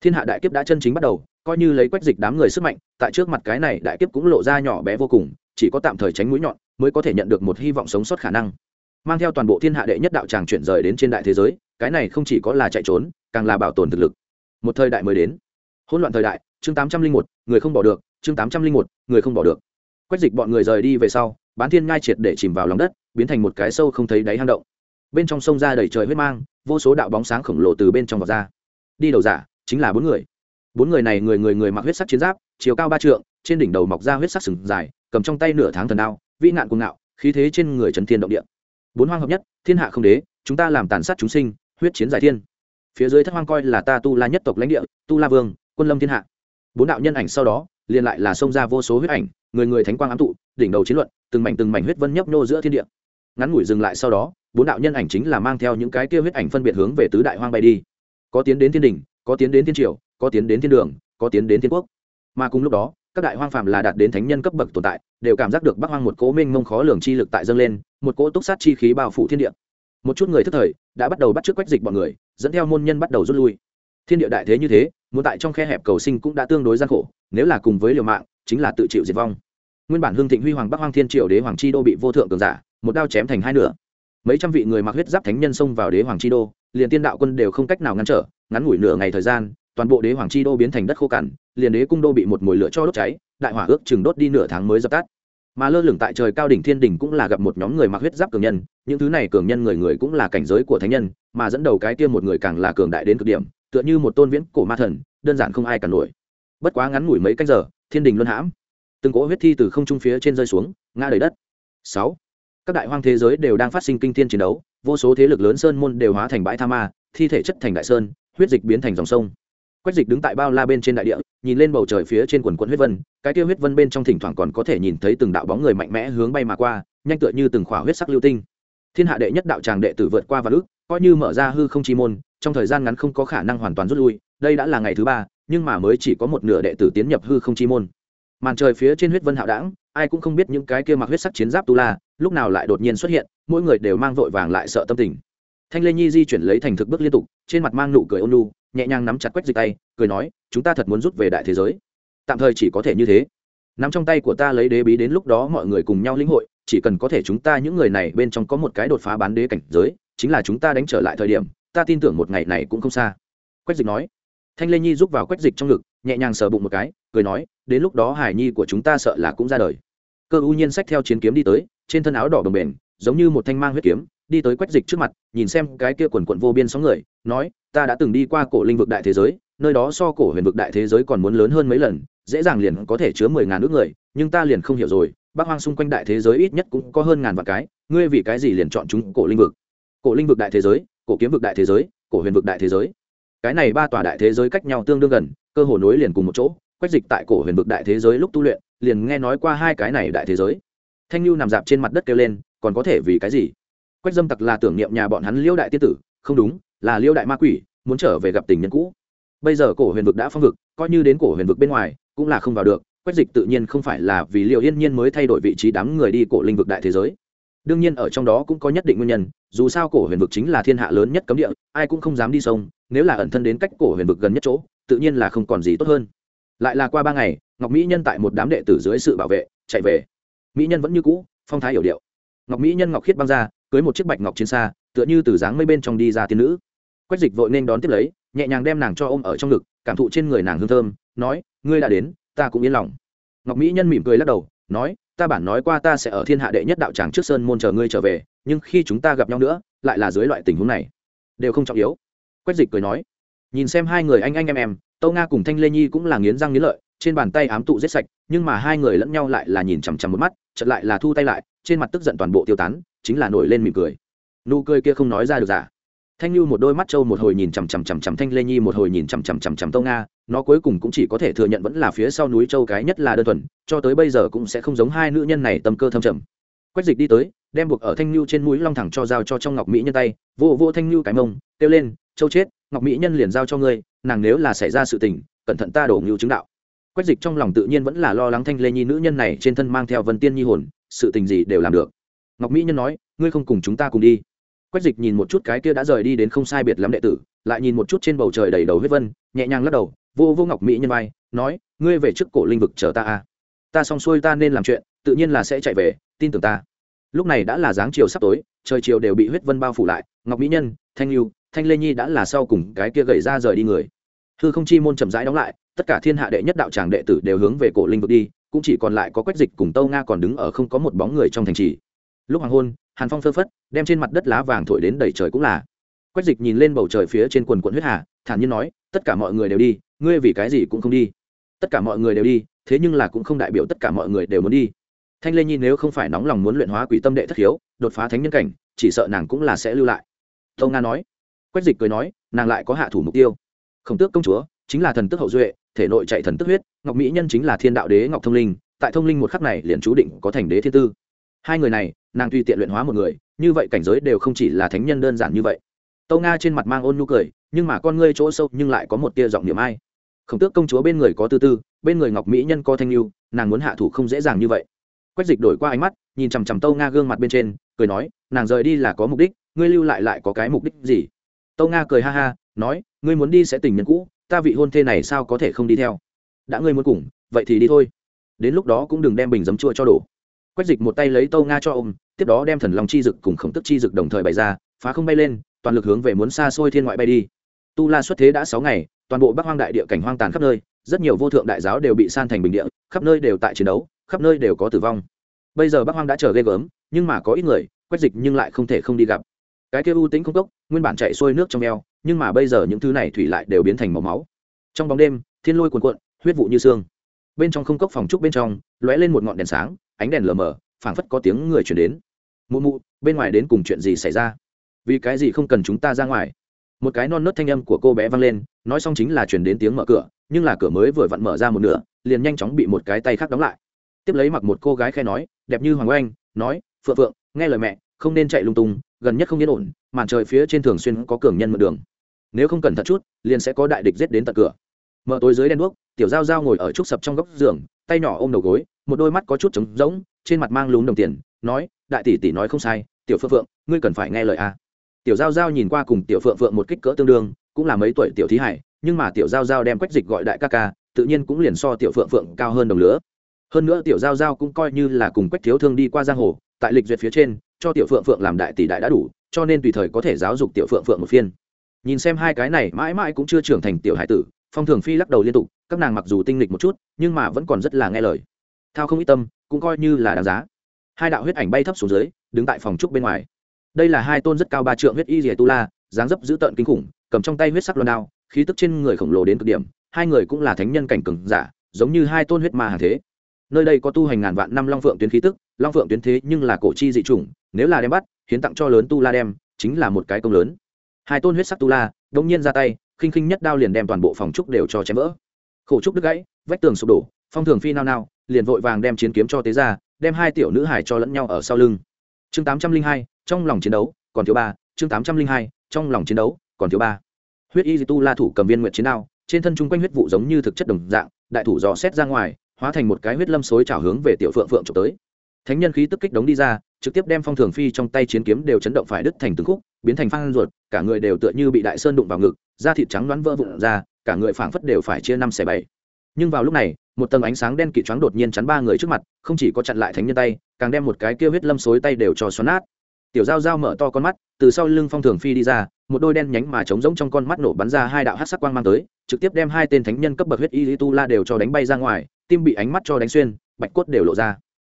Thiên hạ đại kiếp đã chân chính bắt đầu, coi như lấy quách dịch đám người sức mạnh, tại trước mặt cái này đại kiếp cũng lộ ra nhỏ bé vô cùng, chỉ có tạm thời tránh mũi nhọn mới có thể nhận được một hy vọng sống sót khả năng. Mang theo toàn bộ thiên hạ đệ nhất đạo tràng chuyển rời đến trên đại thế giới, cái này không chỉ có là chạy trốn, càng là bảo tồn thực lực. Một thời đại mới đến. Hỗn loạn thời đại, chương tám trăm linh một, người không bỏ được, chương tám trăm linh một, người không bỏ được. Quét dịch bọn người rời đi về sau, bán thiên ngai triệt để chìm vào lòng đất, biến thành một cái sâu không thấy đáy hang động. Bên trong sông ra đầy trời huyết mang, vô số đạo bóng sáng khổng lồ từ bên trong vọt ra. Đi đầu giả, chính là bốn người. Bốn người này người người người mặc huyết sắc chiến giáp, chiều cao ba trượng, trên đỉnh đầu mọc ra huyết sắc sừng dài, cầm trong tay nửa tháng thần đao vĩ nạn cuồng ngạo, khí thế trên người trần thiên động địa. Bốn hoang hợp nhất, thiên hạ không đế, chúng ta làm tàn sát chúng sinh, huyết chiến giải thiên. Phía dưới thất hoang coi là ta tu la nhất tộc lãnh địa, tu la vương, quân lâm thiên hạ. Bốn đạo nhân ảnh sau đó, liền lại là xông ra vô số huyết ảnh, người người thánh quang ám tụ, đỉnh đầu chiến luận, từng mảnh từng mảnh huyết vân nhấp nhô giữa thiên địa. Ngắn ngủi dừng lại sau đó, bốn đạo nhân ảnh chính là mang theo những cái kia huyết ảnh phân biệt hướng về tứ đại hoang bay đi. Có tiến đến thiên đình có tiến đến thiên triều, có tiến đến thiên đường, có tiến đến thiên quốc. Mà cùng lúc đó các đại hoang phàm là đạt đến thánh nhân cấp bậc tồn tại, đều cảm giác được bắc hoang một cố minh mông khó lường chi lực tại dâng lên, một cỗ túc sát chi khí bao phủ thiên địa. Một chút người thức thời, đã bắt đầu bắt trước quách dịch bọn người, dẫn theo môn nhân bắt đầu rút lui. Thiên địa đại thế như thế, muốn tại trong khe hẹp cầu sinh cũng đã tương đối gian khổ, nếu là cùng với liều mạng, chính là tự chịu diệt vong. Nguyên bản hương thịnh huy hoàng bắc hoang thiên triệu đế hoàng chi đô bị vô thượng cường giả, một đao chém thành hai nửa. Mấy trăm vị người mặc huyết giáp thánh nhân xông vào đế hoàng chi đô, liền tiên đạo quân đều không cách nào ngăn trở, ngắn ngủi nửa ngày thời gian toàn bộ đế hoàng chi đô biến thành đất khô cằn, liền đế cung đô bị một mùi lửa cho đốt cháy, đại hỏa ước chừng đốt đi nửa tháng mới dập tắt. Mà lơ lửng tại trời cao đỉnh thiên đỉnh cũng là gặp một nhóm người mặc huyết giáp cường nhân, những thứ này cường nhân người người cũng là cảnh giới của thánh nhân, mà dẫn đầu cái kia một người càng là cường đại đến cực điểm, tựa như một tôn viễn cổ ma thần, đơn giản không ai cả nổi. Bất quá ngắn ngủi mấy canh giờ, thiên đình luân hãm. Từng cỗ huyết thi từ không trung phía trên rơi xuống, ngã đầy đất. Sáu. Các đại hoang thế giới đều đang phát sinh kinh thiên chiến đấu, vô số thế lực lớn sơn môn đều hóa thành bãi tha ma, thi thể chất thành đại sơn, huyết dịch biến thành dòng sông quách dịch đứng tại bao la bên trên đại địa, nhìn lên bầu trời phía trên quần quận huyết vân, cái tiêu huyết vân bên trong thỉnh thoảng còn có thể nhìn thấy từng đạo bóng người mạnh mẽ hướng bay mà qua, nhanh tựa như từng khỏa huyết sắc lưu tinh. Thiên hạ đệ nhất đạo tràng đệ tử vượt qua và ước, coi như mở ra hư không chi môn, trong thời gian ngắn không có khả năng hoàn toàn rút lui, đây đã là ngày thứ ba, nhưng mà mới chỉ có một nửa đệ tử tiến nhập hư không chi môn. Màn trời phía trên huyết vân hạo đảng, ai cũng không biết những cái kia mặc huyết sắc chiến giáp tu la, lúc nào lại đột nhiên xuất hiện, mỗi người đều mang vội vàng lại sợ tâm tình. Thanh lê nhi di chuyển lấy thành thực bước liên tục, trên mặt mang nụ cười ôn lu nhẹ nhàng nắm chặt quách dịch tay, cười nói, chúng ta thật muốn rút về đại thế giới. Tạm thời chỉ có thể như thế. Nắm trong tay của ta lấy đế bí đến lúc đó mọi người cùng nhau lĩnh hội, chỉ cần có thể chúng ta những người này bên trong có một cái đột phá bán đế cảnh giới, chính là chúng ta đánh trở lại thời điểm, ta tin tưởng một ngày này cũng không xa. Quách dịch nói. Thanh lê nhi rút vào quách dịch trong ngực, nhẹ nhàng sờ bụng một cái, cười nói, đến lúc đó hải nhi của chúng ta sợ là cũng ra đời. Cơ u nhiên sách theo chiến kiếm đi tới, trên thân áo đỏ đồng bền, giống như một thanh mang huyết kiếm đi tới quách dịch trước mặt, nhìn xem cái kia quần quận vô biên sóng người, nói, ta đã từng đi qua cổ linh vực đại thế giới, nơi đó so cổ huyền vực đại thế giới còn muốn lớn hơn mấy lần, dễ dàng liền có thể chứa mười ngàn nước người, nhưng ta liền không hiểu rồi bác hoang xung quanh đại thế giới ít nhất cũng có hơn ngàn vạn cái, ngươi vì cái gì liền chọn chúng cổ linh vực? Cổ linh vực đại thế giới, cổ kiếm vực đại thế giới, cổ huyền vực đại thế giới. Cái này ba tòa đại thế giới cách nhau tương đương gần, cơ hồ nối liền cùng một chỗ, quách dịch tại cổ huyền vực đại thế giới lúc tu luyện, liền nghe nói qua hai cái này đại thế giới. Thanh lưu nằm dạp trên mặt đất kêu lên, còn có thể vì cái gì? Quách dâm tặc là tưởng niệm nhà bọn hắn liêu đại tiên tử, không đúng, là liêu đại ma quỷ, muốn trở về gặp tình nhân cũ. Bây giờ cổ huyền vực đã phong vực, coi như đến cổ huyền vực bên ngoài, cũng là không vào được, quách dịch tự nhiên không phải là vì liệu yên nhiên mới thay đổi vị trí đám người đi cổ linh vực đại thế giới. Đương nhiên ở trong đó cũng có nhất định nguyên nhân, dù sao cổ huyền vực chính là thiên hạ lớn nhất cấm địa, ai cũng không dám đi sông, nếu là ẩn thân đến cách cổ huyền vực gần nhất chỗ, tự nhiên là không còn gì tốt hơn. Lại là qua ba ngày, ngọc mỹ nhân tại một đám đệ tử dưới sự bảo vệ, chạy về. Mỹ nhân vẫn như cũ, phong thái hiểu điệu. Ngọc mỹ nhân ngọc khiết băng ra cưới một chiếc bạch ngọc chiến xa, tựa như từ dáng mây bên trong đi ra tiên nữ. Quách dịch vội nên đón tiếp lấy, nhẹ nhàng đem nàng cho ôm ở trong ngực, cảm thụ trên người nàng hương thơm, nói, ngươi đã đến, ta cũng yên lòng. Ngọc mỹ nhân mỉm cười lắc đầu, nói, ta bản nói qua ta sẽ ở thiên hạ đệ nhất đạo tràng trước sơn môn chờ ngươi trở về, nhưng khi chúng ta gặp nhau nữa, lại là dưới loại tình huống này. Đều không trọng yếu. Quách dịch cười nói, nhìn xem hai người anh anh em em, tâu nga cùng thanh lê nhi cũng là nghiến răng nghiến lợi, trên bàn tay ám tụ giết sạch, nhưng mà hai người lẫn nhau lại là nhìn chằm chằm một mắt chật lại là thu tay lại, trên mặt tức giận toàn bộ tiêu tán chính là nổi lên mỉm cười. Nụ cười kia không nói ra được giả thanh lưu một đôi mắt trâu một hồi nhìn chằm chằm chằm chằm thanh lê nhi, một hồi nhìn chằm chằm chằm chằm tâu nga, nó cuối cùng cũng chỉ có thể thừa nhận vẫn là phía sau núi châu cái nhất là đơn thuần, cho tới bây giờ cũng sẽ không giống hai nữ nhân này tâm cơ thâm trầm. Quách dịch đi tới, đem buộc ở thanh lưu trên mũi long thẳng cho giao cho trong ngọc mỹ nhân tay, vô vô thanh lưu cái mông, kêu lên, châu chết, ngọc mỹ nhân liền giao cho ngươi, nàng nếu là xảy ra sự tình, cẩn thận ta đổ ngưu chứng đạo. Quách dịch trong lòng tự nhiên vẫn là lo lắng thanh lê nhi nữ nhân này trên thân mang theo vân tiên nhi hồn, sự tình gì đều làm được ngọc mỹ nhân nói, ngươi không cùng chúng ta cùng đi. Quách dịch nhìn một chút cái kia đã rời đi đến không sai biệt lắm đệ tử, lại nhìn một chút trên bầu trời đầy đầu huyết vân, nhẹ nhàng lắc đầu, vô vô ngọc mỹ nhân vai, nói, ngươi về trước cổ linh vực chờ ta a ta xong xuôi ta nên làm chuyện, tự nhiên là sẽ chạy về, tin tưởng ta. Lúc này đã là dáng chiều sắp tối, trời chiều đều bị huyết vân bao phủ lại, ngọc mỹ nhân, thanh lưu, thanh lê nhi đã là sau cùng cái kia gầy ra rời đi người. Hư không chi môn chậm rãi đóng lại, tất cả thiên hạ đệ nhất đạo tràng đệ tử đều hướng về cổ linh vực đi, cũng chỉ còn lại có quách dịch cùng tâu nga còn đứng ở không có một bóng người trong thành trì lúc hoàng hôn, hàn phong phơ phất, đem trên mặt đất lá vàng thổi đến đầy trời cũng là. Quách dịch nhìn lên bầu trời phía trên quần quận huyết hà, thản nhiên nói, tất cả mọi người đều đi, ngươi vì cái gì cũng không đi? Tất cả mọi người đều đi, thế nhưng là cũng không đại biểu tất cả mọi người đều muốn đi. Thanh lê nhi nếu không phải nóng lòng muốn luyện hóa quỷ tâm đệ thất hiếu đột phá thánh nhân cảnh, chỉ sợ nàng cũng là sẽ lưu lại. Tâu nga nói. Quách dịch cười nói, nàng lại có hạ thủ mục tiêu. Khổng tước công chúa, chính là thần tức hậu duệ, thể nội chạy thần tức huyết, ngọc mỹ nhân chính là thiên đạo đế ngọc thông linh, tại thông linh một khắc này liền chú định có thành đế thiên tư hai người này, nàng tùy tiện luyện hóa một người, như vậy cảnh giới đều không chỉ là thánh nhân đơn giản như vậy. Tâu nga trên mặt mang ôn nhu cười, nhưng mà con ngươi chỗ sâu nhưng lại có một tia giọng niệm ai. Khổng tước công chúa bên người có tư tư, bên người ngọc mỹ nhân có thanh lưu, nàng muốn hạ thủ không dễ dàng như vậy. Quách dịch đổi qua ánh mắt, nhìn chằm chằm tâu nga gương mặt bên trên, cười nói, nàng rời đi là có mục đích, ngươi lưu lại lại có cái mục đích gì? Tâu nga cười ha ha, nói, ngươi muốn đi sẽ tình nhân cũ, ta vị hôn thê này sao có thể không đi theo? Đã ngươi muốn cùng, vậy thì đi thôi. Đến lúc đó cũng đừng đem bình giấm chua cho đổ quách dịch một tay lấy tâu nga cho ôm, tiếp đó đem thần long chi dực cùng khổng tức chi dực đồng thời bày ra, phá không bay lên, toàn lực hướng về muốn xa xôi thiên ngoại bay đi. Tu la xuất thế đã sáu ngày, toàn bộ bắc hoang đại địa cảnh hoang tàn khắp nơi, rất nhiều vô thượng đại giáo đều bị san thành bình địa, khắp nơi đều tại chiến đấu, khắp nơi đều có tử vong. Bây giờ bắc hoang đã trở ghê gớm, nhưng mà có ít người, quách dịch nhưng lại không thể không đi gặp. Cái kia ưu tính không cốc, nguyên bản chạy xuôi nước trong eo, nhưng mà bây giờ những thứ này thủy lại đều biến thành màu máu. Trong bóng đêm, thiên lôi cuồn cuộn, huyết vụ như xương bên trong không cốc phòng trúc bên trong, lóe lên một ngọn đèn sáng, ánh đèn lờ mờ, phảng phất có tiếng người chuyển đến. Mụ mụ, bên ngoài đến cùng chuyện gì xảy ra? Vì cái gì không cần chúng ta ra ngoài? Một cái non nớt thanh âm của cô bé vang lên, nói xong chính là chuyển đến tiếng mở cửa, nhưng là cửa mới vừa vặn mở ra một nửa, liền nhanh chóng bị một cái tay khác đóng lại. Tiếp lấy mặc một cô gái khe nói, đẹp như hoàng oanh, nói, phượng phượng, nghe lời mẹ, không nên chạy lung tung, gần nhất không yên ổn, màn trời phía trên thường xuyên có cường nhân mượn đường. Nếu không cẩn thận chút, liền sẽ có đại địch giết đến tận cửa mở tối dưới đen đuốc, tiểu giao giao ngồi ở trúc sập trong góc giường, tay nhỏ ôm đầu gối, một đôi mắt có chút trống rỗng, trên mặt mang lún đồng tiền, nói, đại tỷ tỷ nói không sai, tiểu phượng phượng, ngươi cần phải nghe lời a. Tiểu giao giao nhìn qua cùng tiểu phượng phượng một kích cỡ tương đương, cũng là mấy tuổi tiểu thí hải, nhưng mà tiểu giao giao đem quách dịch gọi đại ca ca, tự nhiên cũng liền so tiểu phượng phượng cao hơn đồng lứa. Hơn nữa tiểu giao giao cũng coi như là cùng quách thiếu thương đi qua giang hồ, tại lịch duyệt phía trên, cho tiểu phượng phượng làm đại tỷ đại đã đủ, cho nên tùy thời có thể giáo dục tiểu phượng phượng một phiên. Nhìn xem hai cái này, mãi mãi cũng chưa trưởng thành tiểu hải tử phong thường phi lắc đầu liên tục, các nàng mặc dù tinh lịch một chút, nhưng mà vẫn còn rất là nghe lời. Thao không ít tâm, cũng coi như là đáng giá. Hai đạo huyết ảnh bay thấp xuống dưới, đứng tại phòng trúc bên ngoài. Đây là hai tôn rất cao ba trượng huyết y rìa tu la, dáng dấp dữ tợn kinh khủng, cầm trong tay huyết sắc loan đao, khí tức trên người khổng lồ đến cực điểm, hai người cũng là thánh nhân cảnh cường giả, giống như hai tôn huyết ma hàng thế. Nơi đây có tu hành ngàn vạn năm long phượng tuyến khí tức, long phượng tuyến thế nhưng là cổ chi dị chủng, nếu là đem bắt, hiến tặng cho lớn tu la đem, chính là một cái công lớn. Hai tôn huyết sắc tu la đông nhiên ra tay khinh khinh nhất đao liền đem toàn bộ phòng trúc đều cho chém vỡ. Khổ trúc đứt gãy, vách tường sụp đổ, phong thường phi nao nao, liền vội vàng đem chiến kiếm cho tế ra, đem hai tiểu nữ hải cho lẫn nhau ở sau lưng. Chương tám trăm linh hai, trong lòng chiến đấu, còn thiếu ba. Chương tám trăm linh hai, trong lòng chiến đấu, còn thiếu ba. Huyết y tu la thủ cầm viên nguyện chiến đao, trên thân chung quanh huyết vụ giống như thực chất đồng dạng, đại thủ dò xét ra ngoài, hóa thành một cái huyết lâm xối trào hướng về tiểu phượng phượng trộm tới. Thánh nhân khí tức kích đống đi ra, trực tiếp đem phong thường phi trong tay chiến kiếm đều chấn động phải đứt thành từng khúc, biến thành phan ruột, cả người đều tựa như bị đại sơn đụng vào ngực da thịt trắng đoán vỡ vụn ra, cả người phảng phất đều phải chia năm xẻ bảy. Nhưng vào lúc này, một tầng ánh sáng đen kịt choáng đột nhiên chắn ba người trước mặt, không chỉ có chặn lại thánh nhân tay, càng đem một cái kia huyết lâm xối tay đều cho xoắn nát. Tiểu giao giao mở to con mắt, từ sau lưng phong thường phi đi ra, một đôi đen nhánh mà trống rỗng trong con mắt nổ bắn ra hai đạo hát sắc quang mang tới, trực tiếp đem hai tên thánh nhân cấp bậc huyết y tu la đều cho đánh bay ra ngoài, tim bị ánh mắt cho đánh xuyên, bạch cốt đều lộ ra.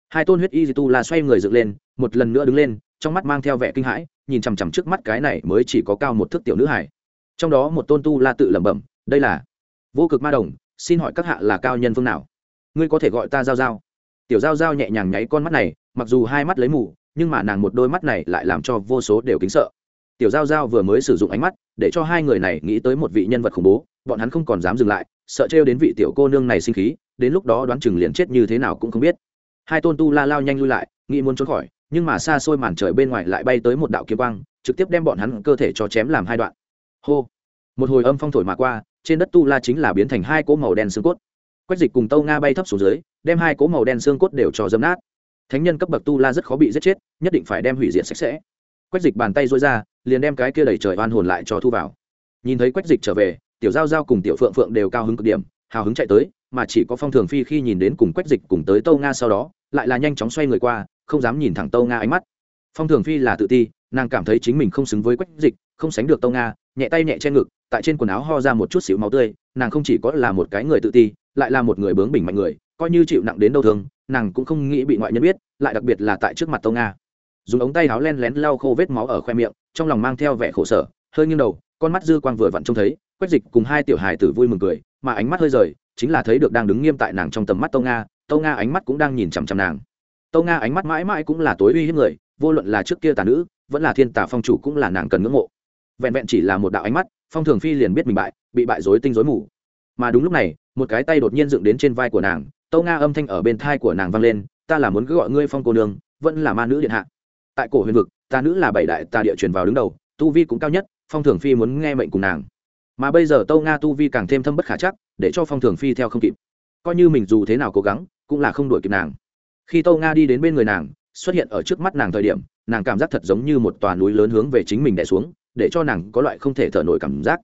Hai tôn huyết y tu la xoay người dựng lên, một lần nữa đứng lên, trong mắt mang theo vẻ kinh hãi, nhìn chằm chằm trước mắt cái này mới chỉ có cao một thước tiểu nữ hải trong đó một tôn tu la tự lẩm bẩm, đây là vô cực ma đồng, xin hỏi các hạ là cao nhân phương nào? Ngươi có thể gọi ta giao giao. Tiểu giao giao nhẹ nhàng nháy con mắt này, mặc dù hai mắt lấy mù, nhưng mà nàng một đôi mắt này lại làm cho vô số đều kính sợ. Tiểu giao giao vừa mới sử dụng ánh mắt, để cho hai người này nghĩ tới một vị nhân vật khủng bố, bọn hắn không còn dám dừng lại, sợ trêu đến vị tiểu cô nương này sinh khí, đến lúc đó đoán chừng liền chết như thế nào cũng không biết. Hai tôn tu la lao nhanh lui lại, nghĩ muốn trốn khỏi, nhưng mà xa xôi màn trời bên ngoài lại bay tới một đạo kiếm quang, trực tiếp đem bọn hắn cơ thể cho chém làm hai đoạn hô. Một hồi âm phong thổi mà qua, trên đất tu la chính là biến thành hai cỗ màu đen xương cốt. Quách dịch cùng tâu nga bay thấp xuống dưới, đem hai cỗ màu đen xương cốt đều cho dấm nát. Thánh nhân cấp bậc tu la rất khó bị giết chết, nhất định phải đem hủy diệt sạch sẽ. Quách dịch bàn tay dối ra, liền đem cái kia đẩy trời oan hồn lại cho thu vào. Nhìn thấy quách dịch trở về, tiểu giao giao cùng tiểu phượng phượng đều cao hứng cực điểm, hào hứng chạy tới, mà chỉ có phong thường phi khi nhìn đến cùng quách dịch cùng tới tâu nga sau đó, lại là nhanh chóng xoay người qua, không dám nhìn thẳng tâu nga ánh mắt. Phong thường phi là tự ti, nàng cảm thấy chính mình không xứng với quách dịch không sánh được tâu nga, nhẹ tay nhẹ che ngực, tại trên quần áo ho ra một chút xíu máu tươi, nàng không chỉ có là một cái người tự ti, lại là một người bướng bỉnh mạnh người, coi như chịu nặng đến đâu thương, nàng cũng không nghĩ bị ngoại nhân biết, lại đặc biệt là tại trước mặt tâu nga. Dùng ống tay áo len lén lau khô vết máu ở khoe miệng, trong lòng mang theo vẻ khổ sở, hơi nghiêng đầu, con mắt dư quang vừa vặn trông thấy, quách dịch cùng hai tiểu hài tử vui mừng cười, mà ánh mắt hơi rời, chính là thấy được đang đứng nghiêm tại nàng trong tầm mắt tâu nga tâu nga ánh mắt cũng đang nhìn chằm chằm nàng. Tâu nga ánh mắt mãi mãi cũng là tối uy hiếp người, vô luận là trước kia tà nữ, vẫn là thiên tà phong chủ cũng là nàng cần ngưỡng mộ vẹn vẹn chỉ là một đạo ánh mắt, phong thường phi liền biết mình bại, bị bại dối tinh dối mù. Mà đúng lúc này, một cái tay đột nhiên dựng đến trên vai của nàng tâu nga âm thanh ở bên thai của nàng vang lên, ta là muốn cứ gọi ngươi phong cô nương, vẫn là ma nữ điện hạ. Tại cổ huyền vực, ta nữ là bảy đại tà địa truyền vào đứng đầu, tu vi cũng cao nhất, phong thường phi muốn nghe mệnh cùng nàng. Mà bây giờ tâu nga tu vi càng thêm thâm bất khả chắc, để cho phong thường phi theo không kịp. Coi như mình dù thế nào cố gắng, cũng là không đuổi kịp nàng. Khi tâu nga đi đến bên người nàng, xuất hiện ở trước mắt nàng thời điểm, nàng cảm giác thật giống như một tòa núi lớn hướng về chính mình đẻ xuống để cho nàng có loại không thể thở nổi cảm giác.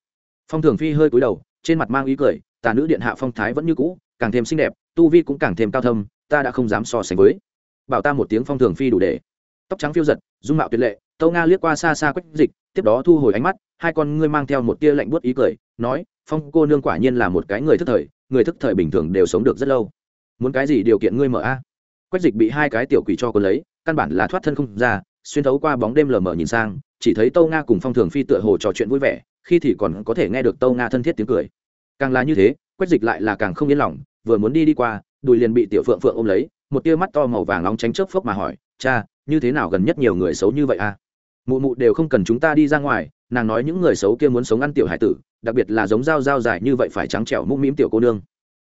Phong thường phi hơi cúi đầu, trên mặt mang ý cười, tà nữ điện hạ phong thái vẫn như cũ, càng thêm xinh đẹp, tu vi cũng càng thêm cao thâm, ta đã không dám so sánh với. Bảo ta một tiếng phong thường phi đủ để. Tóc trắng phiêu giật, dung mạo tuyệt lệ tâu nga liếc qua xa xa quách dịch, tiếp đó thu hồi ánh mắt, hai con ngươi mang theo một tia lạnh buốt ý cười, nói, phong cô nương quả nhiên là một cái người thức thời, người thức thời bình thường đều sống được rất lâu. Muốn cái gì điều kiện ngươi mở a? Quách dịch bị hai cái tiểu quỷ cho cô lấy, căn bản là thoát thân không ra, xuyên thấu qua bóng đêm lờ mờ nhìn sang chỉ thấy tâu nga cùng phong thường phi tựa hồ trò chuyện vui vẻ, khi thì còn có thể nghe được tâu nga thân thiết tiếng cười. Càng là như thế quách dịch lại là càng không yên lòng, vừa muốn đi đi qua, đùi liền bị tiểu phượng phượng ôm lấy, một tia mắt to màu vàng nóng tránh chớp phốc mà hỏi, cha, như thế nào gần nhất nhiều người xấu như vậy a mụ mụ đều không cần chúng ta đi ra ngoài, nàng nói những người xấu kia muốn sống ăn tiểu hải tử, đặc biệt là giống dao dao dài như vậy phải trắng trẻo mũm mĩm tiểu cô nương.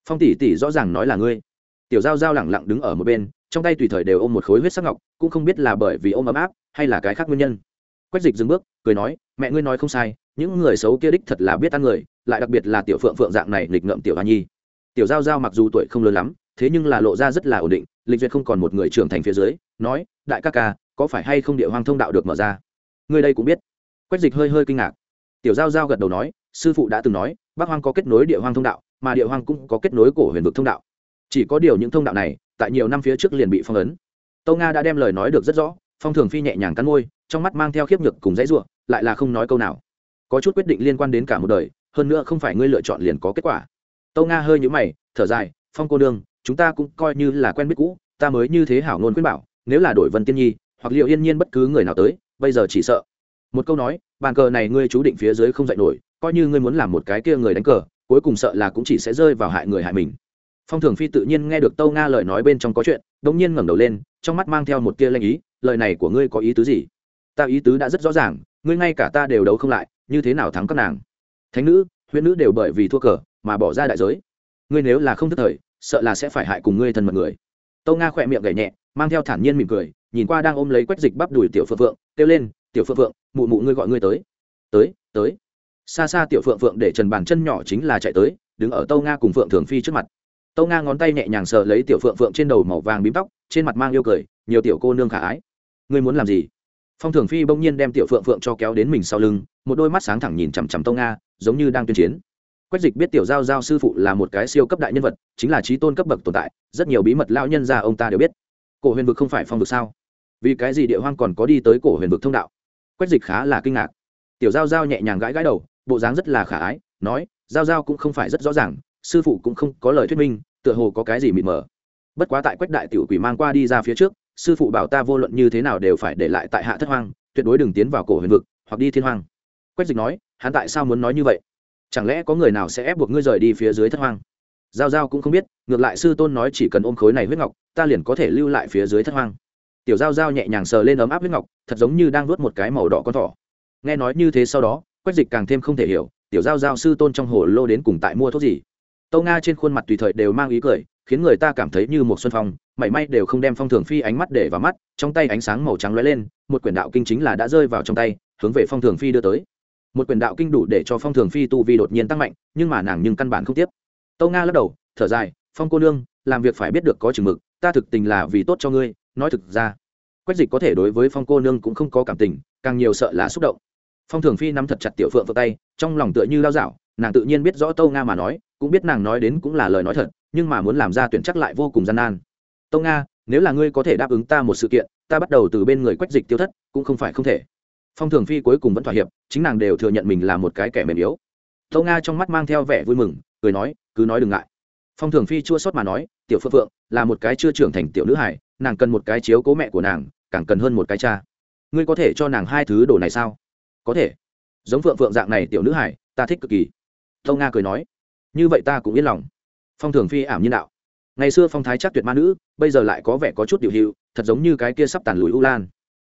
Phong tỷ tỷ rõ ràng nói là ngươi. Tiểu dao dao lẳng lặng đứng ở một bên, trong tay tùy thời đều ôm một khối huyết sắc ngọc, cũng không biết là bởi vì ôm ấm áp, hay là cái khác nguyên nhân quách dịch dừng bước, cười nói, mẹ ngươi nói không sai, những người xấu kia đích thật là biết ăn người, lại đặc biệt là tiểu phượng phượng dạng này nghịch ngợm tiểu hoa nhi. Tiểu giao giao mặc dù tuổi không lớn lắm, thế nhưng là lộ ra rất là ổn định, lịch duyệt không còn một người trưởng thành phía dưới, nói, đại ca ca, có phải hay không địa hoang thông đạo được mở ra? Ngươi đây cũng biết. Quách dịch hơi hơi kinh ngạc. Tiểu giao giao gật đầu nói, sư phụ đã từng nói, bắc hoang có kết nối địa hoang thông đạo, mà địa hoang cũng có kết nối cổ huyền vực thông đạo. Chỉ có điều những thông đạo này, tại nhiều năm phía trước liền bị phong ấn. Tâu nga đã đem lời nói được rất rõ phong thường phi nhẹ nhàng cắn môi, trong mắt mang theo khiếp nhược cùng dãy ruộng lại là không nói câu nào. Có chút quyết định liên quan đến cả một đời, hơn nữa không phải ngươi lựa chọn liền có kết quả. Tâu nga hơi nhũ mày, thở dài, phong cô đương chúng ta cũng coi như là quen biết cũ, ta mới như thế hảo ngôn khuyên bảo, nếu là đổi vân tiên nhi, hoặc liệu yên nhiên bất cứ người nào tới, bây giờ chỉ sợ. Một câu nói, bàn cờ này ngươi chú định phía dưới không dạy nổi, coi như ngươi muốn làm một cái kia người đánh cờ, cuối cùng sợ là cũng chỉ sẽ rơi vào hại người hại mình. Phong thường phi tự nhiên nghe được tâu nga lời nói bên trong có chuyện đ ỗ n g nhiên ngẩng đầu lên, trong mắt mang theo một tia lanh ý lời này của ngươi có ý tứ gì? Ta ý tứ đã rất rõ ràng, ngươi ngay cả ta đều đấu không lại, như thế nào thắng các nàng? Thánh nữ, huyễn nữ đều bởi vì thua cờ mà bỏ ra đại giới. Ngươi nếu là không thức thời, sợ là sẽ phải hại cùng ngươi thân mật người. Tâu nga khỏe miệng gảy nhẹ, mang theo thản nhiên mỉm cười, nhìn qua đang ôm lấy quách dịch bắp đùi tiểu phượng phượng, kêu lên, tiểu phượng phượng, mụ mụ ngươi gọi ngươi tới. Tới tới. Xa xa tiểu phượng phượng để trần bàn chân nhỏ chính là chạy tới, đứng ở tâu nga cùng phượng thường phi trước mặt. Tâu nga ngón tay nhẹ nhàng sờ lấy tiểu phượng phượng trên đầu màu vàng bím tóc, trên mặt mang yêu cười, nhiều tiểu cô nương khả ái ngươi muốn làm gì? Phong thường phi bỗng nhiên đem tiểu phượng phượng cho kéo đến mình sau lưng, một đôi mắt sáng thẳng nhìn chằm chằm Tông nga, giống như đang tuyên chiến. Quách dịch biết tiểu giao giao sư phụ là một cái siêu cấp đại nhân vật, chính là trí tôn cấp bậc tồn tại, rất nhiều bí mật lao nhân ra ông ta đều biết. Cổ huyền vực không phải phong vực sao? Vì cái gì địa hoang còn có đi tới cổ huyền vực thông đạo? Quách dịch khá là kinh ngạc. Tiểu giao giao nhẹ nhàng gãi gãi đầu, bộ dáng rất là khả ái, nói, giao giao cũng không phải rất rõ ràng, sư phụ cũng không có lời thuyết minh, tựa hồ có cái gì mịt mờ. Bất quá tại quách đại tiểu quỷ mang qua đi ra phía trước sư phụ bảo ta vô luận như thế nào đều phải để lại tại hạ thất hoang, tuyệt đối đừng tiến vào cổ huyền vực, hoặc đi thiên hoang. Quách dịch nói, hắn tại sao muốn nói như vậy? Chẳng lẽ có người nào sẽ ép buộc ngươi rời đi phía dưới thất hoang? Giao giao cũng không biết, ngược lại sư tôn nói chỉ cần ôm khối này huyết ngọc, ta liền có thể lưu lại phía dưới thất hoang. Tiểu giao giao nhẹ nhàng sờ lên ấm áp huyết ngọc, thật giống như đang nuốt một cái màu đỏ con thỏ. Nghe nói như thế sau đó, quách dịch càng thêm không thể hiểu, tiểu giao giao sư tôn trong hồ lô đến cùng tại mua thuốc gì? Tâu nga trên khuôn mặt tùy thời đều mang ý cười, khiến người ta cảm thấy như một xuân phong, mảy may đều không đem phong thường phi ánh mắt để vào mắt, trong tay ánh sáng màu trắng lóe lên, một quyển đạo kinh chính là đã rơi vào trong tay, hướng về phong thường phi đưa tới. Một quyển đạo kinh đủ để cho phong thường phi tu vi đột nhiên tăng mạnh, nhưng mà nàng nhưng căn bản không tiếp. Tâu nga lắc đầu, thở dài, phong cô nương, làm việc phải biết được có chừng mực, ta thực tình là vì tốt cho ngươi, nói thực ra, quách dịch có thể đối với phong cô nương cũng không có cảm tình, càng nhiều sợ là xúc động. Phong thường phi nắm thật chặt tiểu phượng vào tay, trong lòng tựa như lao dạo, nàng tự nhiên biết rõ tâu nga mà nói cũng biết nàng nói đến cũng là lời nói thật, nhưng mà muốn làm ra tuyển chắc lại vô cùng gian nan. Tông nga, nếu là ngươi có thể đáp ứng ta một sự kiện, ta bắt đầu từ bên người quách dịch tiêu thất, cũng không phải không thể. Phong thường phi cuối cùng vẫn thỏa hiệp, chính nàng đều thừa nhận mình là một cái kẻ mềm yếu. Tâu nga trong mắt mang theo vẻ vui mừng, cười nói, cứ nói đừng ngại. Phong thường phi chua sót mà nói, tiểu phượng phượng, là một cái chưa trưởng thành tiểu nữ hải nàng cần một cái chiếu cố mẹ của nàng, càng cần hơn một cái cha. Ngươi có thể cho nàng hai thứ đồ này sao? Có thể. Giống phượng phượng dạng này tiểu nữ hải ta thích cực kỳ. Tâu nga cười nói như vậy ta cũng yên lòng. Phong thường phi ảm nhiên đạo ngày xưa phong thái chắc tuyệt ma nữ, bây giờ lại có vẻ có chút điều hiệu thật giống như cái kia sắp tàn lùi u lan.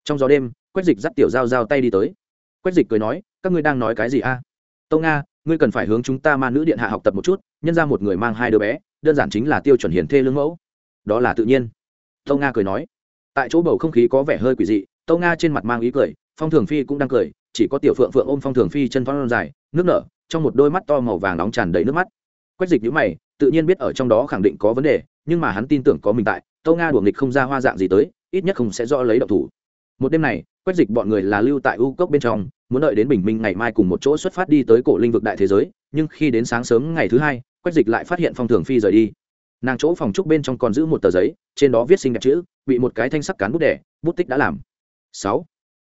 Trong gió đêm, quách dịch dắt tiểu giao giao tay đi tới. Quách dịch cười nói, các ngươi đang nói cái gì a? Tâu nga, ngươi cần phải hướng chúng ta ma nữ điện hạ học tập một chút, nhân ra một người mang hai đứa bé, đơn giản chính là tiêu chuẩn hiền thê lương mẫu. Đó là tự nhiên. Tâu nga cười nói. Tại chỗ bầu không khí có vẻ hơi quỷ dị tâu nga trên mặt mang ý cười, phong thường phi cũng đang cười, chỉ có tiểu phượng phượng ôm phong thường phi chân phong dài, nước nở trong một đôi mắt to màu vàng nóng tràn đầy nước mắt. Quách dịch nhữ mày, tự nhiên biết ở trong đó khẳng định có vấn đề, nhưng mà hắn tin tưởng có mình tại tâu nga đuổi nghịch không ra hoa dạng gì tới, ít nhất không sẽ rõ lấy độc thủ. Một đêm này, quách dịch bọn người là lưu tại u cốc bên trong, muốn đợi đến bình minh ngày mai cùng một chỗ xuất phát đi tới cổ linh vực đại thế giới, nhưng khi đến sáng sớm ngày thứ hai, quách dịch lại phát hiện phong thường phi rời đi. Nàng chỗ phòng trúc bên trong còn giữ một tờ giấy, trên đó viết xinh đẹp chữ, bị một cái thanh sắc cán bút đẻ, bút tích đã làm. Sáu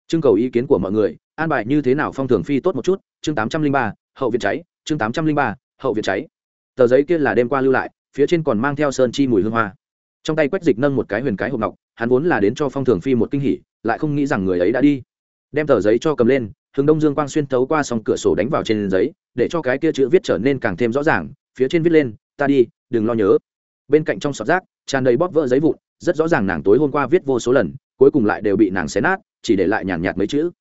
trưng cầu ý kiến của mọi người, an bài như thế nào phong thường phi tốt một chút, chương tám trăm linh ba, hậu viện cháy, chương tám trăm linh ba, hậu viện cháy. Tờ giấy kia là đêm qua lưu lại, phía trên còn mang theo sơn chi mùi hương hoa. Trong tay quách dịch nâng một cái huyền cái hộp ngọc, hắn vốn là đến cho phong thường phi một kinh hỉ, lại không nghĩ rằng người ấy đã đi. Đem tờ giấy cho cầm lên, hướng đông dương quang xuyên thấu qua sòng cửa sổ đánh vào trên giấy, để cho cái kia chữ viết trở nên càng thêm rõ ràng, phía trên viết lên, ta đi, đừng lo nhớ. Bên cạnh trong sọt rác, tràn đầy bóp vỡ giấy vụn, rất rõ ràng nàng tối hôm qua viết vô số lần, cuối cùng lại đều bị nàng xé nát chỉ để lại nhàn nhạt mấy chữ.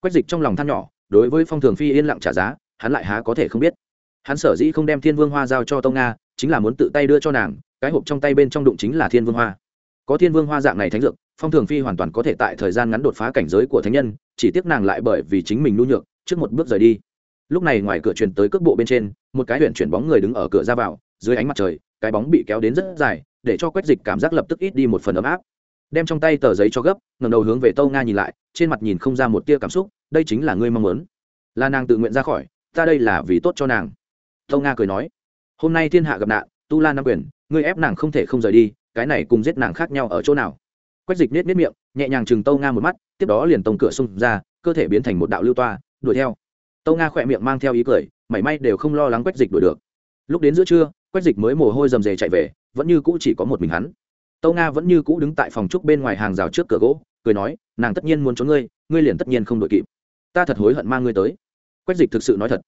Quách dịch trong lòng than nhỏ, đối với phong thường phi yên lặng trả giá, hắn lại há có thể không biết. Hắn sở dĩ không đem thiên vương hoa giao cho tông nga, chính là muốn tự tay đưa cho nàng, cái hộp trong tay bên trong đụng chính là thiên vương hoa. Có thiên vương hoa dạng này thánh dược, phong thường phi hoàn toàn có thể tại thời gian ngắn đột phá cảnh giới của thánh nhân, chỉ tiếc nàng lại bởi vì chính mình nhu nhược, trước một bước rời đi. Lúc này ngoài cửa truyền tới cước bộ bên trên, một cái huyện chuyển bóng người đứng ở cửa ra vào, dưới ánh mặt trời, cái bóng bị kéo đến rất dài, để cho quét dịch cảm giác lập tức ít đi một phần ấm áp đem trong tay tờ giấy cho gấp ngầm đầu hướng về tâu nga nhìn lại, trên mặt nhìn không ra một tia cảm xúc, đây chính là ngươi mong muốn. Là nàng tự nguyện ra khỏi, ta đây là vì tốt cho nàng. Tâu nga cười nói, hôm nay thiên hạ gặp nạn, tu la nam quyền, ngươi ép nàng không thể không rời đi, cái này cùng giết nàng khác nhau ở chỗ nào? Quách dịch nết nết miệng, nhẹ nhàng chừng tâu nga một mắt, tiếp đó liền tông cửa xung ra, cơ thể biến thành một đạo lưu toa, đuổi theo. Tâu nga khỏe miệng mang theo ý cười, mảy may đều không lo lắng quách dịch đuổi được. Lúc đến giữa trưa, quách dịch mới mồ hôi rầm rề chạy về, vẫn như cũ chỉ có một mình hắn tâu nga vẫn như cũ đứng tại phòng trúc bên ngoài hàng rào trước cửa gỗ, cười nói, nàng tất nhiên muốn trốn ngươi ngươi liền tất nhiên không đội kịp. Ta thật hối hận mang ngươi tới. Quách dịch thực sự nói thật.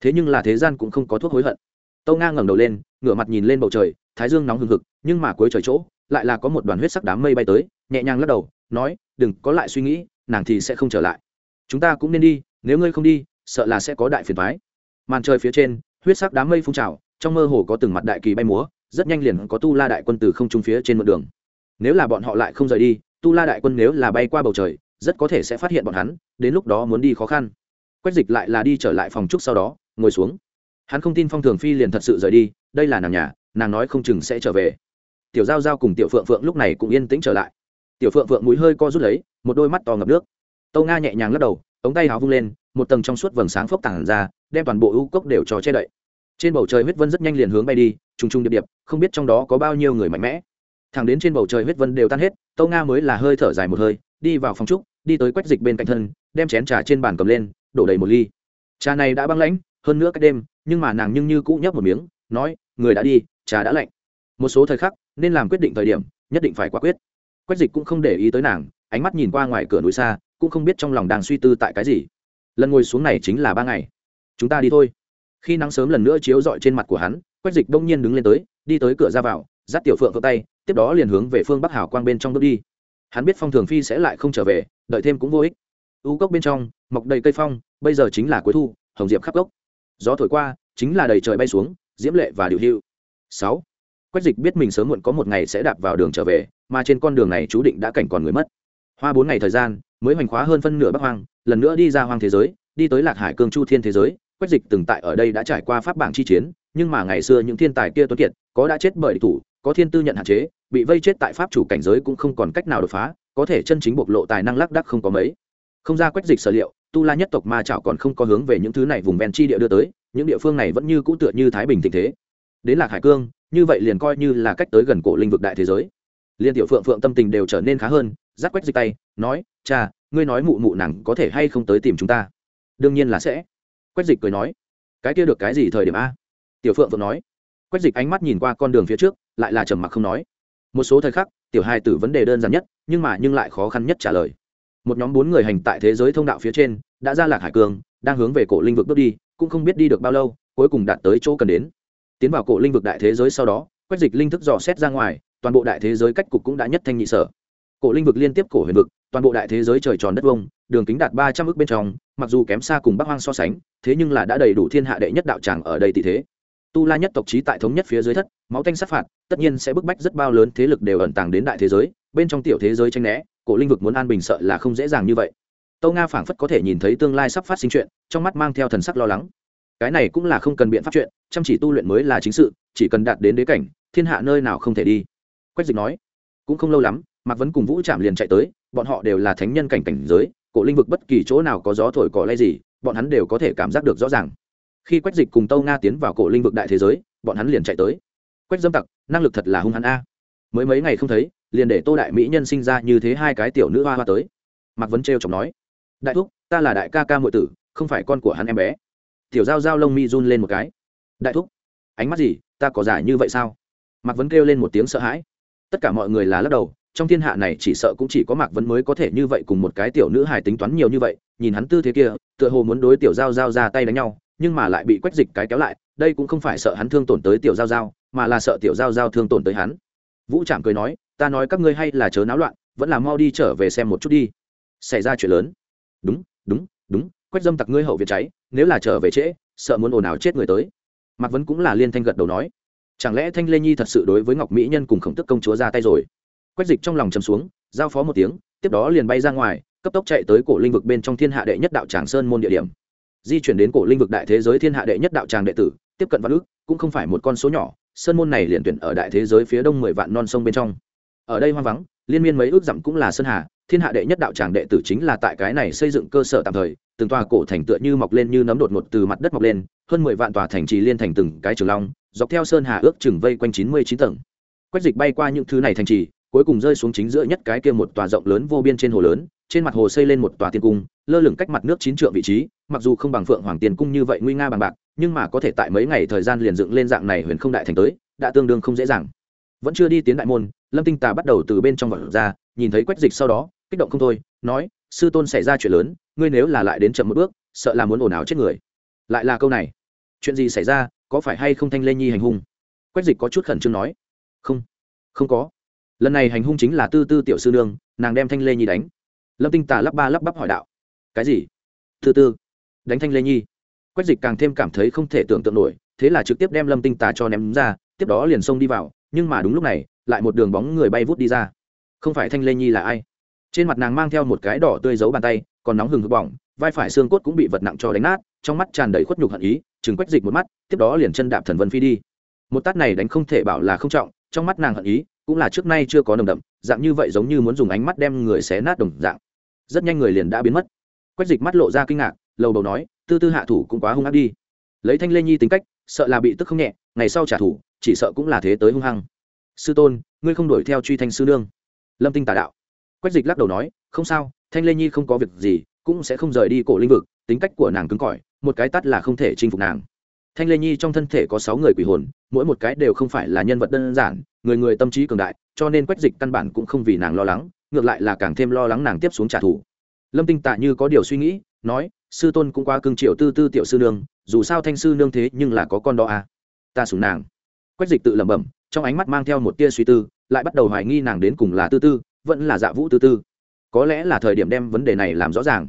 Thế nhưng là thế gian cũng không có thuốc hối hận. Tâu nga ngẩng đầu lên, ngửa mặt nhìn lên bầu trời, thái dương nóng hừng hực, nhưng mà cuối trời chỗ, lại là có một đoàn huyết sắc đám mây bay tới, nhẹ nhàng lắc đầu, nói, đừng có lại suy nghĩ, nàng thì sẽ không trở lại. Chúng ta cũng nên đi, nếu ngươi không đi, sợ là sẽ có đại phiền thoái màn trời phía trên, huyết sắc đám mây phun trào, trong mơ hồ có từng mặt đại kỳ bay múa rất nhanh liền có tu la đại quân từ không trung phía trên mượn đường. Nếu là bọn họ lại không rời đi, tu la đại quân nếu là bay qua bầu trời, rất có thể sẽ phát hiện bọn hắn, đến lúc đó muốn đi khó khăn. Quách dịch lại là đi trở lại phòng trúc sau đó, ngồi xuống. Hắn không tin phong thường phi liền thật sự rời đi, đây là nàng nhà, nàng nói không chừng sẽ trở về. Tiểu giao giao cùng tiểu phượng phượng lúc này cũng yên tĩnh trở lại. Tiểu phượng phượng mũi hơi co rút lấy, một đôi mắt to ngập nước. Tâu nga nhẹ nhàng lắc đầu, ống tay háo vung lên, một tầng trong suốt vầng sáng phốc tảng ra, đem toàn bộ ưu cốc đều trò che đậy trên bầu trời huyết vân rất nhanh liền hướng bay đi, trùng trùng điệp điệp, không biết trong đó có bao nhiêu người mạnh mẽ. Thẳng đến trên bầu trời huyết vân đều tan hết tâu nga mới là hơi thở dài một hơi, đi vào phòng trúc, đi tới quách dịch bên cạnh thân, đem chén trà trên bàn cầm lên, đổ đầy một ly. Trà này đã băng lãnh, hơn nữa cách đêm, nhưng mà nàng nhưng như cũ nhấp một miếng, nói, người đã đi, trà đã lạnh. Một số thời khắc, nên làm quyết định thời điểm, nhất định phải quả quyết. Quách dịch cũng không để ý tới nàng, ánh mắt nhìn qua ngoài cửa núi xa, cũng không biết trong lòng đang suy tư tại cái gì. Lần ngồi xuống này chính là ba ngày. Chúng ta đi thôi khi nắng sớm lần nữa chiếu rọi trên mặt của hắn, quách dịch đông nhiên đứng lên tới, đi tới cửa ra vào, dắt tiểu phượng vỡ tay, tiếp đó liền hướng về phương bắc hảo quang bên trong bước đi. Hắn biết phong thường phi sẽ lại không trở về, đợi thêm cũng vô ích. U cốc bên trong, mọc đầy cây phong, bây giờ chính là cuối thu, hồng diệp khắp gốc. Gió thổi qua, chính là đầy trời bay xuống, diễm lệ và điều hưu sáu. Quách dịch biết mình sớm muộn có một ngày sẽ đạp vào đường trở về, mà trên con đường này chú định đã cảnh còn người mất. Hoa bốn ngày thời gian, mới hoành khóa hơn phân nửa bắc hoang, lần nữa đi ra hoang thế giới, đi tới lạc hải cương chu thiên thế giới quách dịch từng tại ở đây đã trải qua pháp bảng chi chiến, nhưng mà ngày xưa những thiên tài kia tuấn kiệt, có đã chết bởi địch thủ, có thiên tư nhận hạn chế, bị vây chết tại pháp chủ cảnh giới cũng không còn cách nào đột phá, có thể chân chính bộc lộ tài năng lác đắc không có mấy. Không ra quách dịch sở liệu, tu la nhất tộc ma chảo còn không có hướng về những thứ này vùng ven chi địa đưa tới, những địa phương này vẫn như cũ tựa như thái bình tình thế. Đến lạc hải cương, như vậy liền coi như là cách tới gần cổ linh vực đại thế giới. Liên tiểu phượng phượng tâm tình đều trở nên khá hơn, giáp quách dịch tay, nói, cha, ngươi nói mụ mụ nàng có thể hay không tới tìm chúng ta? Đương nhiên là sẽ quách dịch cười nói, cái kia được cái gì thời điểm a? Tiểu phượng phượng nói. Quách dịch ánh mắt nhìn qua con đường phía trước, lại là trầm mặc không nói. Một số thời khắc, tiểu hai tử vấn đề đơn giản nhất, nhưng mà nhưng lại khó khăn nhất trả lời. Một nhóm bốn người hành tại thế giới thông đạo phía trên, đã ra lạc hải cường, đang hướng về cổ linh vực bước đi, cũng không biết đi được bao lâu, cuối cùng đạt tới chỗ cần đến. Tiến vào cổ linh vực đại thế giới sau đó, quách dịch linh thức dò xét ra ngoài, toàn bộ đại thế giới cách cục cũng đã nhất thanh nhị sở cổ linh vực liên tiếp cổ huyền vực, toàn bộ đại thế giới trời tròn đất vông, đường kính đạt ba trăm ước bên trong, mặc dù kém xa cùng bắc hoang so sánh, thế nhưng là đã đầy đủ thiên hạ đệ nhất đạo tràng ở đây tỷ thế. Tu la nhất tộc trí tại thống nhất phía dưới thất, máu tanh sát phạt, tất nhiên sẽ bức bách rất bao lớn thế lực đều ẩn tàng đến đại thế giới, bên trong tiểu thế giới tranh né, cổ linh vực muốn an bình sợ là không dễ dàng như vậy. Tâu nga phảng phất có thể nhìn thấy tương lai sắp phát sinh chuyện, trong mắt mang theo thần sắc lo lắng. Cái này cũng là không cần biện pháp chuyện, chăm chỉ tu luyện mới là chính sự, chỉ cần đạt đến đế cảnh, thiên hạ nơi nào không thể đi. Quách dịch nói, cũng không lâu lắm mạc vấn cùng vũ trạm liền chạy tới, bọn họ đều là thánh nhân cảnh cảnh giới, cổ linh vực bất kỳ chỗ nào có gió thổi cỏ lay gì, bọn hắn đều có thể cảm giác được rõ ràng. Khi quách dịch cùng tâu nga tiến vào cổ linh vực đại thế giới, bọn hắn liền chạy tới. Quách dâm tặc, năng lực thật là hung hắn a. Mới mấy ngày không thấy, liền để tô đại mỹ nhân sinh ra như thế hai cái tiểu nữ hoa hoa tới. Mạc vấn trêu chọc nói, đại thúc, ta là đại ca ca muội tử, không phải con của hắn em bé. Tiểu giao giao lông mi run lên một cái. Đại thúc, ánh mắt gì, ta có giải như vậy sao? Mạc vấn kêu lên một tiếng sợ hãi. Tất cả mọi người là lắc đầu trong thiên hạ này chỉ sợ cũng chỉ có mạc vấn mới có thể như vậy cùng một cái tiểu nữ hài tính toán nhiều như vậy, nhìn hắn tư thế kia, tựa hồ muốn đối tiểu giao giao ra tay đánh nhau, nhưng mà lại bị quách dịch cái kéo lại, đây cũng không phải sợ hắn thương tổn tới tiểu giao giao, mà là sợ tiểu giao giao thương tổn tới hắn. Vũ trạm cười nói, ta nói các ngươi hay là chớ náo loạn, vẫn là mau đi trở về xem một chút đi. Xảy ra chuyện lớn. Đúng đúng đúng, quách dâm tặc ngươi hậu viện cháy, nếu là trở về trễ, sợ muốn ồn ào chết người tới. Mạc vấn cũng là liên thanh gật đầu nói. Chẳng lẽ thanh lê nhi thật sự đối với ngọc mỹ nhân cùng khổng tức công chúa ra tay rồi? Quách dịch trong lòng chầm xuống, giao phó một tiếng, tiếp đó liền bay ra ngoài, cấp tốc chạy tới cổ linh vực bên trong thiên hạ đệ nhất đạo tràng sơn môn địa điểm. Di chuyển đến cổ linh vực đại thế giới thiên hạ đệ nhất đạo tràng đệ tử, tiếp cận vạn ước, cũng không phải một con số nhỏ, sơn môn này liền tuyển ở đại thế giới phía đông mười vạn non sông bên trong. Ở đây hoang vắng, liên miên mấy ước dặm cũng là sơn hà, thiên hạ đệ nhất đạo tràng đệ tử chính là tại cái này xây dựng cơ sở tạm thời, từng tòa cổ thành tựa như mọc lên như nấm đột ngột từ mặt đất mọc lên, hơn mười vạn tòa thành trì liên thành từng cái trường long, dọc theo sơn hà ước chừng vây quanh chín mươi chín tầng. Quách dịch bay qua những thứ này thành trì cuối cùng rơi xuống chính giữa nhất cái kia một tòa rộng lớn vô biên trên hồ lớn, trên mặt hồ xây lên một tòa tiên cung, lơ lửng cách mặt nước chín trượng vị trí, mặc dù không bằng phượng hoàng tiền cung như vậy nguy nga bằng bạc, nhưng mà có thể tại mấy ngày thời gian liền dựng lên dạng này huyền không đại thành tới, đã tương đương không dễ dàng. Vẫn chưa đi tiến đại môn, lâm tinh tà bắt đầu từ bên trong vật ra, nhìn thấy quách dịch sau đó, kích động không thôi, nói, sư tôn xảy ra chuyện lớn, ngươi nếu là lại đến chậm một bước, sợ là muốn ồn ào chết người. Lại là câu này, chuyện gì xảy ra, có phải hay không thanh lê nhi hành hung? Quách dịch có chút khẩn trương nói, không không có lần này hành hung chính là tư tư tiểu sư nương, nàng đem thanh lê nhi đánh. Lâm tinh tà lắp ba lắp bắp hỏi đạo. Cái gì? Tư tư, đánh thanh lê nhi? Quách dịch càng thêm cảm thấy không thể tưởng tượng nổi, thế là trực tiếp đem lâm tinh tà cho ném ra, tiếp đó liền xông đi vào, nhưng mà đúng lúc này, lại một đường bóng người bay vút đi ra. Không phải thanh lê nhi là ai? Trên mặt nàng mang theo một cái đỏ tươi giấu bàn tay, còn nóng hừng hực bỏng, vai phải xương cốt cũng bị vật nặng cho đánh nát, trong mắt tràn đầy khuất nhục hận ý chừng quách dịch một mắt, tiếp đó liền chân đạp thần vân phi đi. Một tát này đánh không thể bảo là không trọng, trong mắt nàng hận ý cũng là trước nay chưa có nồng đậm, dạng như vậy giống như muốn dùng ánh mắt đem người xé nát đồng dạng. Rất nhanh người liền đã biến mất. Quách dịch mắt lộ ra kinh ngạc, lầu đầu nói, tư tư hạ thủ cũng quá hung ác đi. Lấy thanh lê nhi tính cách, sợ là bị tức không nhẹ, ngày sau trả thù, chỉ sợ cũng là thế tới hung hăng. Sư tôn, ngươi không đuổi theo truy thanh sư nương. Lâm tinh tà đạo. Quách dịch lắc đầu nói, không sao, thanh lê nhi không có việc gì, cũng sẽ không rời đi cổ linh vực, tính cách của nàng cứng cỏi, một cái tắt là không thể chinh phục nàng thanh lê nhi trong thân thể có sáu người quỷ hồn, mỗi một cái đều không phải là nhân vật đơn giản, người người tâm trí cường đại, cho nên quách dịch căn bản cũng không vì nàng lo lắng, ngược lại là càng thêm lo lắng nàng tiếp xuống trả thù. Lâm tinh tạ như có điều suy nghĩ, nói, sư tôn cũng qua cưng triệu tư tư tiểu sư nương, dù sao thanh sư nương thế nhưng là có con đó à. Ta sủng nàng. Quách dịch tự lẩm bẩm, trong ánh mắt mang theo một tia suy tư, lại bắt đầu hoài nghi nàng đến cùng là tư tư, vẫn là dạ vũ tư tư. Có lẽ là thời điểm đem vấn đề này làm rõ ràng.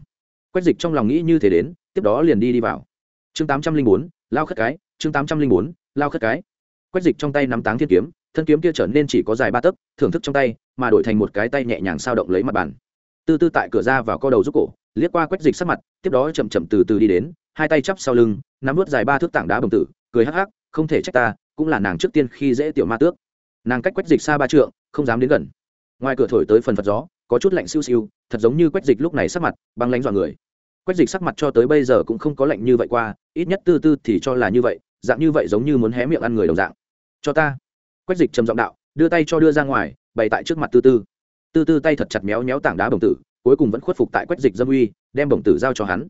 Quách dịch trong lòng nghĩ như thế đến, tiếp đó liền đi đi vào. Chương tám trăm linh bốn lao khất cái, chương tám trăm linh bốn, lao khất cái. Quách dịch trong tay nắm táng thiên kiếm, thân kiếm kia trở nên chỉ có dài ba tấc, thưởng thức trong tay, mà đổi thành một cái tay nhẹ nhàng sao động lấy mặt bàn. Tư tư tại cửa ra vào co đầu giúp cổ, liếc qua quách dịch sắc mặt, tiếp đó chậm chậm từ từ đi đến, hai tay chắp sau lưng, nắm vớt dài ba thước tảng đá bồng tử, cười hắc hắc, không thể trách ta, cũng là nàng trước tiên khi dễ tiểu ma tước. Nàng cách quách dịch xa ba trượng, không dám đến gần. Ngoài cửa thổi tới phần phật gió, có chút lạnh siêu siêu, thật giống như quách dịch lúc này sắc mặt, băng lãnh dọa người quách dịch sắc mặt cho tới bây giờ cũng không có lạnh như vậy qua, ít nhất tư tư thì cho là như vậy, dạng như vậy giống như muốn hé miệng ăn người đồng dạng. Cho ta. Quách dịch trầm giọng đạo, đưa tay cho đưa ra ngoài, bày tại trước mặt tư tư. Tư tư tay thật chặt méo méo tảng đá bồng tử, cuối cùng vẫn khuất phục tại quách dịch dâm uy, đem bồng tử giao cho hắn.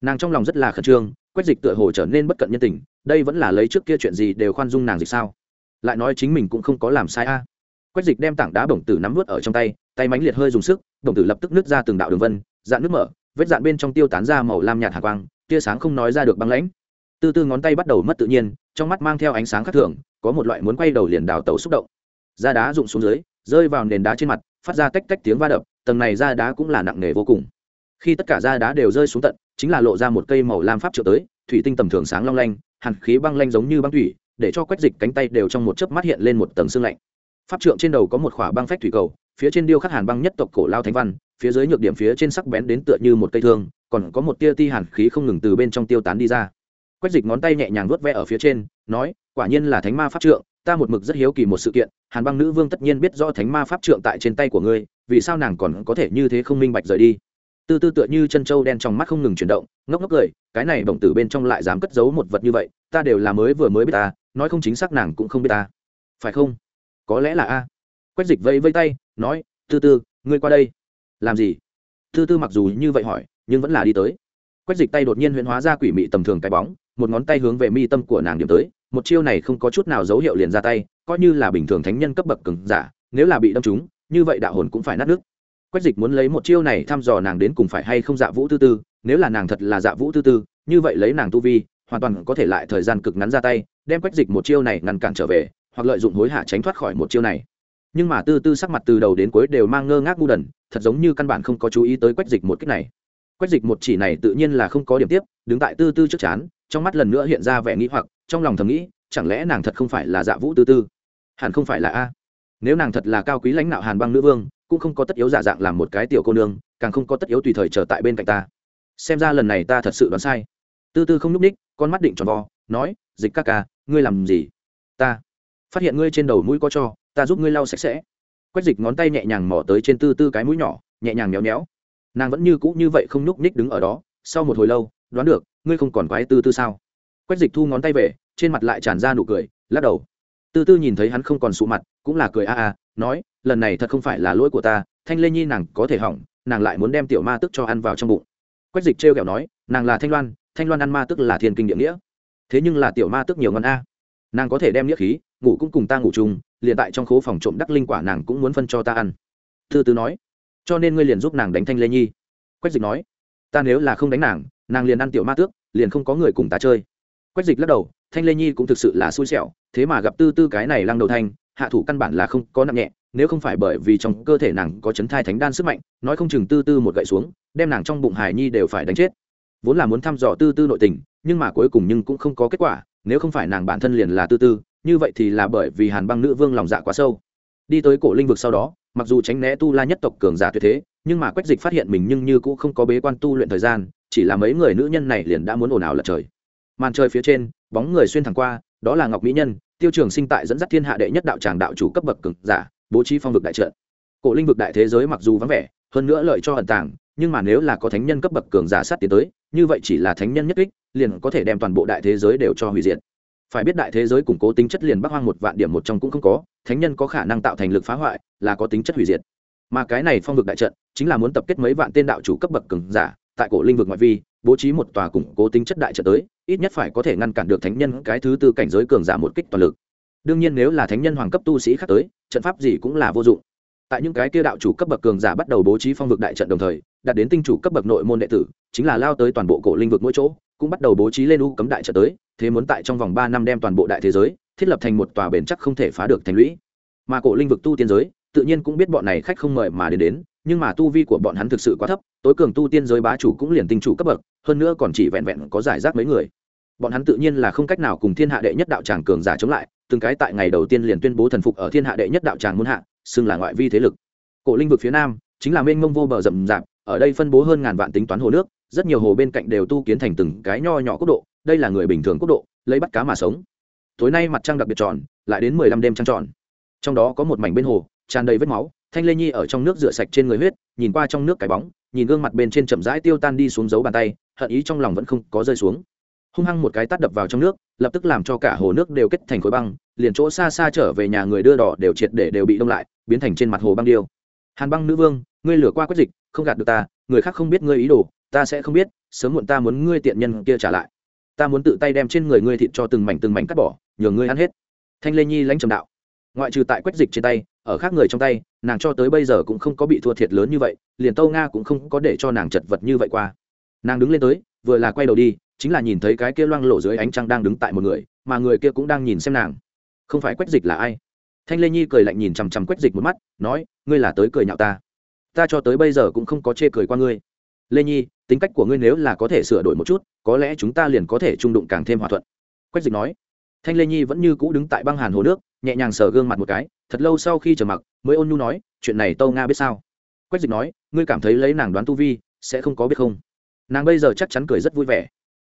Nàng trong lòng rất là khẩn trương, quách dịch tựa hồ trở nên bất cận nhân tình, đây vẫn là lấy trước kia chuyện gì đều khoan dung nàng dịch sao? Lại nói chính mình cũng không có làm sai a. Quách dịch đem tảng đá bồng tử nắm vớt ở trong tay tay mánh liệt hơi dùng sức bồng tử lập tức nứt ra từng đạo đường vân, dạn nước mở vết dạn bên trong tiêu tán ra màu lam nhạt hạ quang, tia sáng không nói ra được băng lãnh. Từ từ ngón tay bắt đầu mất tự nhiên, trong mắt mang theo ánh sáng khác thường, có một loại muốn quay đầu liền đào tẩu xúc động. Da đá rụng xuống dưới, rơi vào nền đá trên mặt, phát ra tách tách tiếng va đập, tầng này da đá cũng là nặng nề vô cùng. Khi tất cả da đá đều rơi xuống tận, chính là lộ ra một cây màu lam pháp trượng tới, thủy tinh tầm thường sáng long lanh, hàn khí băng lanh giống như băng thủy, để cho quách dịch cánh tay đều trong một chớp mắt hiện lên một tầng xương lạnh. Pháp trượng trên đầu có một khỏa băng phách thủy cầu phía trên điêu khắc hàn băng nhất tộc cổ lao thánh văn, phía dưới nhược điểm phía trên sắc bén đến tựa như một cây thương, còn có một tia ti hàn khí không ngừng từ bên trong tiêu tán đi ra. Quách dịch ngón tay nhẹ nhàng vuốt ve ở phía trên, nói, quả nhiên là thánh ma pháp trượng, ta một mực rất hiếu kỳ một sự kiện, hàn băng nữ vương tất nhiên biết rõ thánh ma pháp trượng tại trên tay của ngươi, vì sao nàng còn có thể như thế không minh bạch rời đi? Tư tư tựa như chân trâu đen trong mắt không ngừng chuyển động, ngốc ngốc cười, cái này bổng tử bên trong lại dám cất giấu một vật như vậy, ta đều là mới vừa mới biết ta, nói không chính xác nàng cũng không biết ta. Phải không? Có lẽ là a quách dịch vẫy vây tay, nói, tư tư, ngươi qua đây. Làm gì? Tư tư mặc dù như vậy hỏi, nhưng vẫn là đi tới. Quách dịch tay đột nhiên huyễn hóa ra quỷ mị tầm thường cái bóng, một ngón tay hướng về mi tâm của nàng điểm tới, một chiêu này không có chút nào dấu hiệu liền ra tay, coi như là bình thường thánh nhân cấp bậc cứng giả, nếu là bị đâm trúng, như vậy đạo hồn cũng phải nát nước. Quách dịch muốn lấy một chiêu này thăm dò nàng đến cùng phải hay không dạ vũ tư tư, nếu là nàng thật là dạ vũ tư tư, như vậy lấy nàng tu vi, hoàn toàn có thể lại thời gian cực ngắn ra tay, đem quách dịch một chiêu này ngăn cản trở về, hoặc lợi dụng hối hạ tránh thoát khỏi một chiêu này nhưng mà tư tư sắc mặt từ đầu đến cuối đều mang ngơ ngác ngu đần, thật giống như căn bản không có chú ý tới quách dịch một cách này. Quách dịch một chỉ này tự nhiên là không có điểm tiếp, đứng tại tư tư trước chán, trong mắt lần nữa hiện ra vẻ nghĩ hoặc, trong lòng thầm nghĩ, chẳng lẽ nàng thật không phải là dạ vũ tư tư? Hẳn không phải là a. Nếu nàng thật là cao quý lãnh đạo hàn băng nữ vương, cũng không có tất yếu giả dạng làm một cái tiểu cô nương, càng không có tất yếu tùy thời chờ tại bên cạnh ta. Xem ra lần này ta thật sự đoán sai. Tư tư không n ú c ních, con mắt định tròn vo, nói, dịch ca ca, ngươi làm gì? Ta. Phát hiện ngươi trên đầu mũi có cho ta giúp ngươi lau sạch sẽ. Quách dịch ngón tay nhẹ nhàng mỏ tới trên tư tư cái mũi nhỏ, nhẹ nhàng méo méo. Nàng vẫn như cũ như vậy không nhúc ních đứng ở đó. Sau một hồi lâu, đoán được, ngươi không còn quái tư tư sao? Quách dịch thu ngón tay về, trên mặt lại tràn ra nụ cười, lắc đầu. Tư tư nhìn thấy hắn không còn sụ mặt, cũng là cười a a, nói, lần này thật không phải là lỗi của ta, thanh lê nhi nàng có thể hỏng, nàng lại muốn đem tiểu ma tức cho ăn vào trong bụng. Quách dịch trêu kẹo nói, nàng là thanh loan thanh loan ăn ma tức là thiên kinh địa nghĩa. Thế nhưng là tiểu ma tức nhiều ngon a. Nàng có thể đem nghĩa khí, ngủ cũng cùng ta ngủ chung liền tại trong khố phòng trộm đắc linh quả nàng cũng muốn phân cho ta ăn. Thư tư nói, cho nên ngươi liền giúp nàng đánh thanh lê nhi. Quách dịch nói, ta nếu là không đánh nàng nàng liền ăn tiểu ma tước, liền không có người cùng ta chơi. Quách dịch lắc đầu, thanh lê nhi cũng thực sự là xui xẻo, thế mà gặp tư tư cái này lăng đầu thanh, hạ thủ căn bản là không có nặng nhẹ, nếu không phải bởi vì trong cơ thể nàng có chấn thai thánh đan sức mạnh, nói không chừng tư tư một gậy xuống, đem nàng trong bụng hải nhi đều phải đánh chết. Vốn là muốn thăm dò tư tư nội tình, nhưng mà cuối cùng nhưng cũng không có kết quả, nếu không phải nàng bản thân liền là tư tư như vậy thì là bởi vì hàn băng nữ vương lòng dạ quá sâu. Đi tới cổ linh vực sau đó, mặc dù tránh né tu la nhất tộc cường giả tuyệt thế, nhưng mà quách dịch phát hiện mình nhưng như cũng không có bế quan tu luyện thời gian, chỉ là mấy người nữ nhân này liền đã muốn ồn ào lật trời. Màn trời phía trên, bóng người xuyên thẳng qua, đó là ngọc mỹ nhân, tiêu trường sinh tại dẫn dắt thiên hạ đệ nhất đạo tràng đạo chủ cấp bậc cường giả, bố trí phong vực đại trận. Cổ linh vực đại thế giới mặc dù vắng vẻ, hơn nữa lợi cho ẩn tàng, nhưng mà nếu là có thánh nhân cấp bậc cường giả sát tiến tới, như vậy chỉ là thánh nhân nhất kích, liền có thể đem toàn bộ đại thế giới đều cho hủy diệt phải biết đại thế giới củng cố tính chất liền bắc hoang một vạn điểm một trong cũng không có, thánh nhân có khả năng tạo thành lực phá hoại, là có tính chất hủy diệt. Mà cái này phong vực đại trận, chính là muốn tập kết mấy vạn tên đạo chủ cấp bậc cường giả, tại cổ linh vực ngoại vi, bố trí một tòa củng cố tính chất đại trận tới, ít nhất phải có thể ngăn cản được thánh nhân cái thứ tư cảnh giới cường giả một kích toàn lực. Đương nhiên nếu là thánh nhân hoàng cấp tu sĩ khác tới, trận pháp gì cũng là vô dụng. Tại những cái kia đạo chủ cấp bậc cường giả bắt đầu bố trí phong vực đại trận đồng thời, đạt đến tinh chủ cấp bậc nội môn đệ tử, chính là lao tới toàn bộ cổ linh vực mỗi chỗ, cũng bắt đầu bố trí lên u cấm đại trận tới thế muốn tại trong vòng ba năm đem toàn bộ đại thế giới thiết lập thành một tòa bền chắc không thể phá được thành lũy. Mà cổ linh vực tu tiên giới, tự nhiên cũng biết bọn này khách không mời mà đến đến, nhưng mà tu vi của bọn hắn thực sự quá thấp, tối cường tu tiên giới bá chủ cũng liền tinh chủ cấp bậc, hơn nữa còn chỉ vẹn vẹn có giải rác mấy người. Bọn hắn tự nhiên là không cách nào cùng thiên hạ đệ nhất đạo tràng cường giả chống lại, từng cái tại ngày đầu tiên liền tuyên bố thần phục ở thiên hạ đệ nhất đạo tràng muôn hạ, xưng là ngoại vi thế lực. Cổ linh vực phía nam, chính là mênh mông vô bờ rậm rạp, ở đây phân bố hơn ngàn vạn tính toán hồ nước rất nhiều hồ bên cạnh đều tu kiến thành từng cái nho nhỏ quốc độ, đây là người bình thường quốc độ, lấy bắt cá mà sống. Tối nay mặt trăng đặc biệt tròn, lại đến mười lăm đêm trăng tròn. Trong đó có một mảnh bên hồ, tràn đầy vết máu, thanh lê nhi ở trong nước rửa sạch trên người huyết, nhìn qua trong nước cái bóng, nhìn gương mặt bên trên chậm rãi tiêu tan đi xuống dấu bàn tay, hận ý trong lòng vẫn không có rơi xuống. Hung hăng một cái tắt đập vào trong nước, lập tức làm cho cả hồ nước đều kết thành khối băng, liền chỗ xa xa trở về nhà người đưa đỏ đều triệt để đều bị đông lại, biến thành trên mặt hồ băng điêu. Hàn băng nữ vương, ngươi lửa qua quét dịch, không gạt được ta, người khác không biết ngươi ý đồ ta sẽ không biết, sớm muộn ta muốn ngươi tiện nhân kia trả lại. Ta muốn tự tay đem trên người ngươi thịt cho từng mảnh từng mảnh cắt bỏ nhường ngươi ăn hết. Thanh lê nhi lãnh trầm đạo. Ngoại trừ tại quét dịch trên tay, ở khác người trong tay, nàng cho tới bây giờ cũng không có bị thua thiệt lớn như vậy, liền tâu nga cũng không có để cho nàng chật vật như vậy qua. Nàng đứng lên tới, vừa là quay đầu đi, chính là nhìn thấy cái kia loang lộ dưới ánh trăng đang đứng tại một người, mà người kia cũng đang nhìn xem nàng. Không phải quét dịch là ai? Thanh lê nhi cười lạnh nhìn chằm chằm quét dịch một mắt, nói, ngươi là tới cười nhạo ta. Ta cho tới bây giờ cũng không có chê cười qua ngươi lê nhi, tính cách của ngươi nếu là có thể sửa đổi một chút, có lẽ chúng ta liền có thể trung đụng càng thêm hòa thuận. Quách dịch nói. Thanh lê nhi vẫn như cũ đứng tại băng hàn hồ nước, nhẹ nhàng sờ gương mặt một cái, thật lâu sau khi trở mặc, mới ôn nhu nói, chuyện này tâu nga biết sao? Quách dịch nói, ngươi cảm thấy lấy nàng đoán tu vi, sẽ không có biết không? Nàng bây giờ chắc chắn cười rất vui vẻ.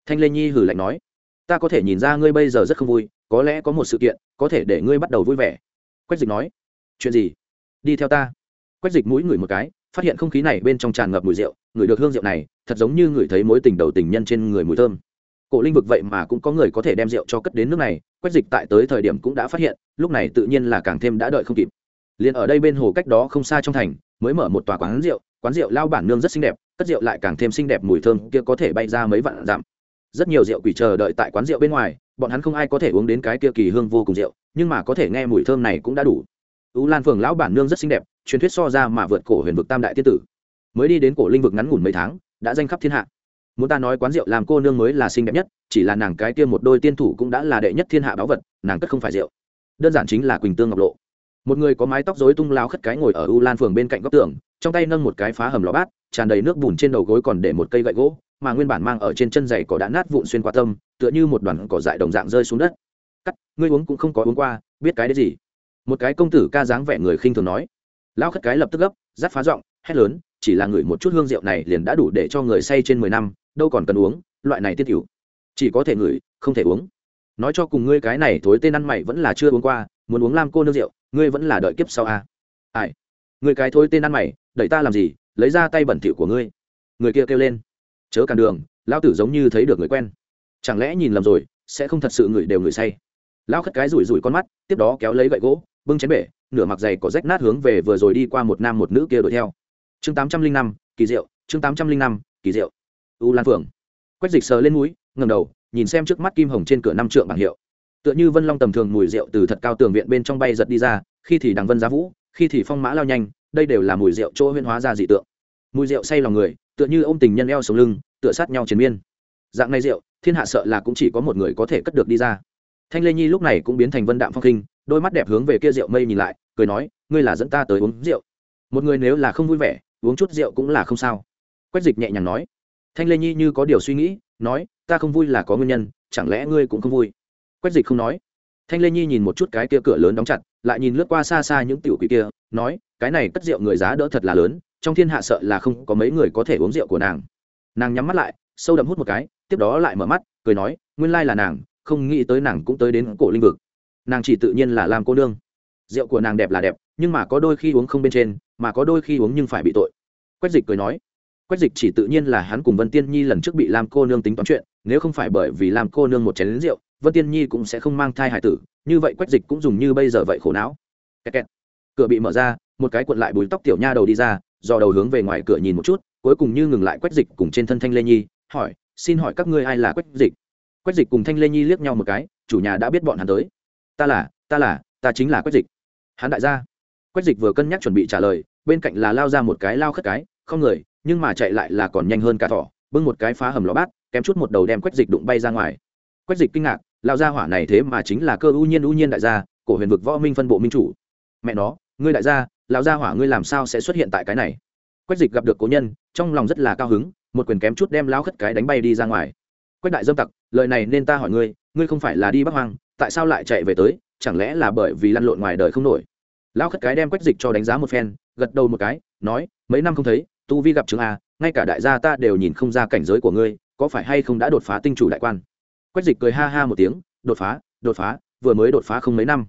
Thanh lê nhi hử lạnh nói, ta có thể nhìn ra ngươi bây giờ rất không vui, có lẽ có một sự kiện, có thể để ngươi bắt đầu vui vẻ. Quách dịch nói, chuyện gì? Đi theo ta. Quách dịch mũi ngửi một cái phát hiện không khí này bên trong tràn ngập mùi rượu ngửi được hương rượu này, thật giống như ngửi thấy mối tình đầu tình nhân trên người mùi thơm. Cổ linh vực vậy mà cũng có người có thể đem rượu cho cất đến nước này, quách dịch tại tới thời điểm cũng đã phát hiện, lúc này tự nhiên là càng thêm đã đợi không kịp. Liền ở đây bên hồ cách đó không xa trong thành, mới mở một tòa quán rượu quán rượu lao bản nương rất xinh đẹp, cất rượu lại càng thêm xinh đẹp mùi thơm kia có thể bay ra mấy vạn dặm. Rất nhiều rượu quỷ chờ đợi tại quán rượu bên ngoài, bọn hắn không ai có thể uống đến cái kia kỳ hương vô cùng rượu, nhưng mà có thể nghe mùi thơm này cũng đã đủ ú lan phường lão bản nương rất xinh đẹp, truyền thuyết so ra mà vượt cổ huyền vực tam đại tiên tử. Mới đi đến cổ linh vực ngắn ngủn mấy tháng, đã danh khắp thiên hạ. Muốn ta nói quán rượu làm cô nương mới là xinh đẹp nhất, chỉ là nàng cái kia một đôi tiên thủ cũng đã là đệ nhất thiên hạ báu vật, nàng cất không phải rượu. Đơn giản chính là quỳnh tương ngọc lộ. Một người có mái tóc rối tung lao khất cái ngồi ở u lan phường bên cạnh góc tường, trong tay nâng một cái phá hầm lò bát, tràn đầy nước bùn trên đầu gối còn để một cây gậy gỗ, mà nguyên bản mang ở trên chân giày cỏ đã nát vụn xuyên qua tâm, tựa như một đoàn cỏ dại đồng dạng rơi xuống đất. Cắt, ngươi uống cũng không có uống qua, biết cái đấy gì? Một cái công tử ca dáng vẻ người khinh thường nói. Lão khất cái lập tức gấp, rát phá giọng, hét lớn, chỉ là ngửi một chút hương rượu này liền đã đủ để cho người say trên mười năm, đâu còn cần uống, loại này tiết cửu chỉ có thể ngửi, không thể uống. Nói cho cùng ngươi cái này thối tên ăn mày vẫn là chưa uống qua, muốn uống lam cô nương rượu, ngươi vẫn là đợi kiếp sau à. ai? Người cái thối tên ăn mày, đẩy ta làm gì, lấy ra tay bẩn thỉu của ngươi. Người kia kêu lên. Chớ cản đường, lão tử giống như thấy được người quen. Chẳng lẽ nhìn lầm rồi, sẽ không thật sự người đều người say. Lão khất cái rủi rủi con mắt, tiếp đó kéo lấy gậy gỗ bưng chén bể, nửa mặc giày có rách nát hướng về vừa rồi đi qua một nam một nữ kia đuổi theo. Chương tám trăm linh năm, kỳ diệu, chương tám trăm linh năm, kỳ diệu. U lan phượng. Quách dịch sờ lên núi ngầm đầu, nhìn xem trước mắt kim hồng trên cửa năm trượng bảng hiệu. Tựa như vân long tầm thường mùi rượu từ thật cao tường viện bên trong bay giật đi ra, khi thì đằng vân giá vũ, khi thì phong mã lao nhanh, đây đều là mùi rượu chỗ huyên hóa ra dị tượng. Mùi rượu say lòng người, tựa như ô m tình nhân eo sống lưng, tựa sát nhau chiến miên. Dạng này rượu, thiên hạ sợ là cũng chỉ có một người có thể cất được đi ra thanh lê nhi lúc này cũng biến thành vân đạm phong khinh đôi mắt đẹp hướng về kia rượu mây nhìn lại, cười nói, ngươi là dẫn ta tới uống rượu. Một người nếu là không vui vẻ, uống chút rượu cũng là không sao. Quách dịch nhẹ nhàng nói. Thanh lê nhi như có điều suy nghĩ, nói, ta không vui là có nguyên nhân, chẳng lẽ ngươi cũng không vui? Quách dịch không nói. Thanh lê nhi nhìn một chút cái kia cửa lớn đóng chặt, lại nhìn lướt qua xa xa những tiểu quỷ kia, nói, cái này cất rượu người giá đỡ thật là lớn, trong thiên hạ sợ là không có mấy người có thể uống rượu của nàng. Nàng nhắm mắt lại, sâu đậm hút một cái, tiếp đó lại mở mắt, cười nói, nguyên lai là nàng không nghĩ tới nàng cũng tới đến cổ linh vực. Nàng chỉ tự nhiên là làm cô nương. Rượu của nàng đẹp là đẹp, nhưng mà có đôi khi uống không bên trên, mà có đôi khi uống nhưng phải bị tội. Quách dịch cười nói, quách dịch chỉ tự nhiên là hắn cùng vân tiên nhi lần trước bị lam cô nương tính toán chuyện, nếu không phải bởi vì lam cô nương một chén lính rượu, vân tiên nhi cũng sẽ không mang thai hải tử, như vậy quách dịch cũng dùng như bây giờ vậy khổ não. Kẹt kẹt. cửa bị mở ra, một cái cuộn lại bùi tóc tiểu nha đầu đi ra, do đầu hướng về ngoài cửa nhìn một chút, cuối cùng như ngừng lại quách dịch cùng trên thân thanh lê nhi, hỏi, xin hỏi các ngươi ai là quách dịch? Quách dịch cùng thanh lê nhi liếc nhau một cái, chủ nhà đã biết bọn hắn tới. Ta là ta là, ta chính là quách dịch. Hắn đại gia. Quách dịch vừa cân nhắc chuẩn bị trả lời, bên cạnh là lao ra một cái lao khất cái, không người, nhưng mà chạy lại là còn nhanh hơn cả thỏ, bưng một cái phá hầm lò bát, kém chút một đầu đem quách dịch đụng bay ra ngoài. Quách dịch kinh ngạc, lao ra hỏa này thế mà chính là cơ ưu nhiên ưu nhiên đại gia, cổ huyền vực võ minh phân bộ minh chủ. Mẹ nó, ngươi đại gia, lao ra hỏa ngươi làm sao sẽ xuất hiện tại cái này? Quách dịch gặp được cố nhân, trong lòng rất là cao hứng, một quyền kém chút đem lao khất cái đánh bay đi ra ngoài. Quách đại dâm tặc lời này nên ta hỏi ngươi ngươi không phải là đi bắc hoang tại sao lại chạy về tới chẳng lẽ là bởi vì lăn lộn ngoài đời không nổi? Lão khất cái đem quách dịch cho đánh giá một phen gật đầu một cái nói mấy năm không thấy tu vi gặp chứng a ngay cả đại gia ta đều nhìn không ra cảnh giới của ngươi có phải hay không đã đột phá tinh chủ đại quan? Quách dịch cười ha ha một tiếng đột phá đột phá vừa mới đột phá không mấy năm.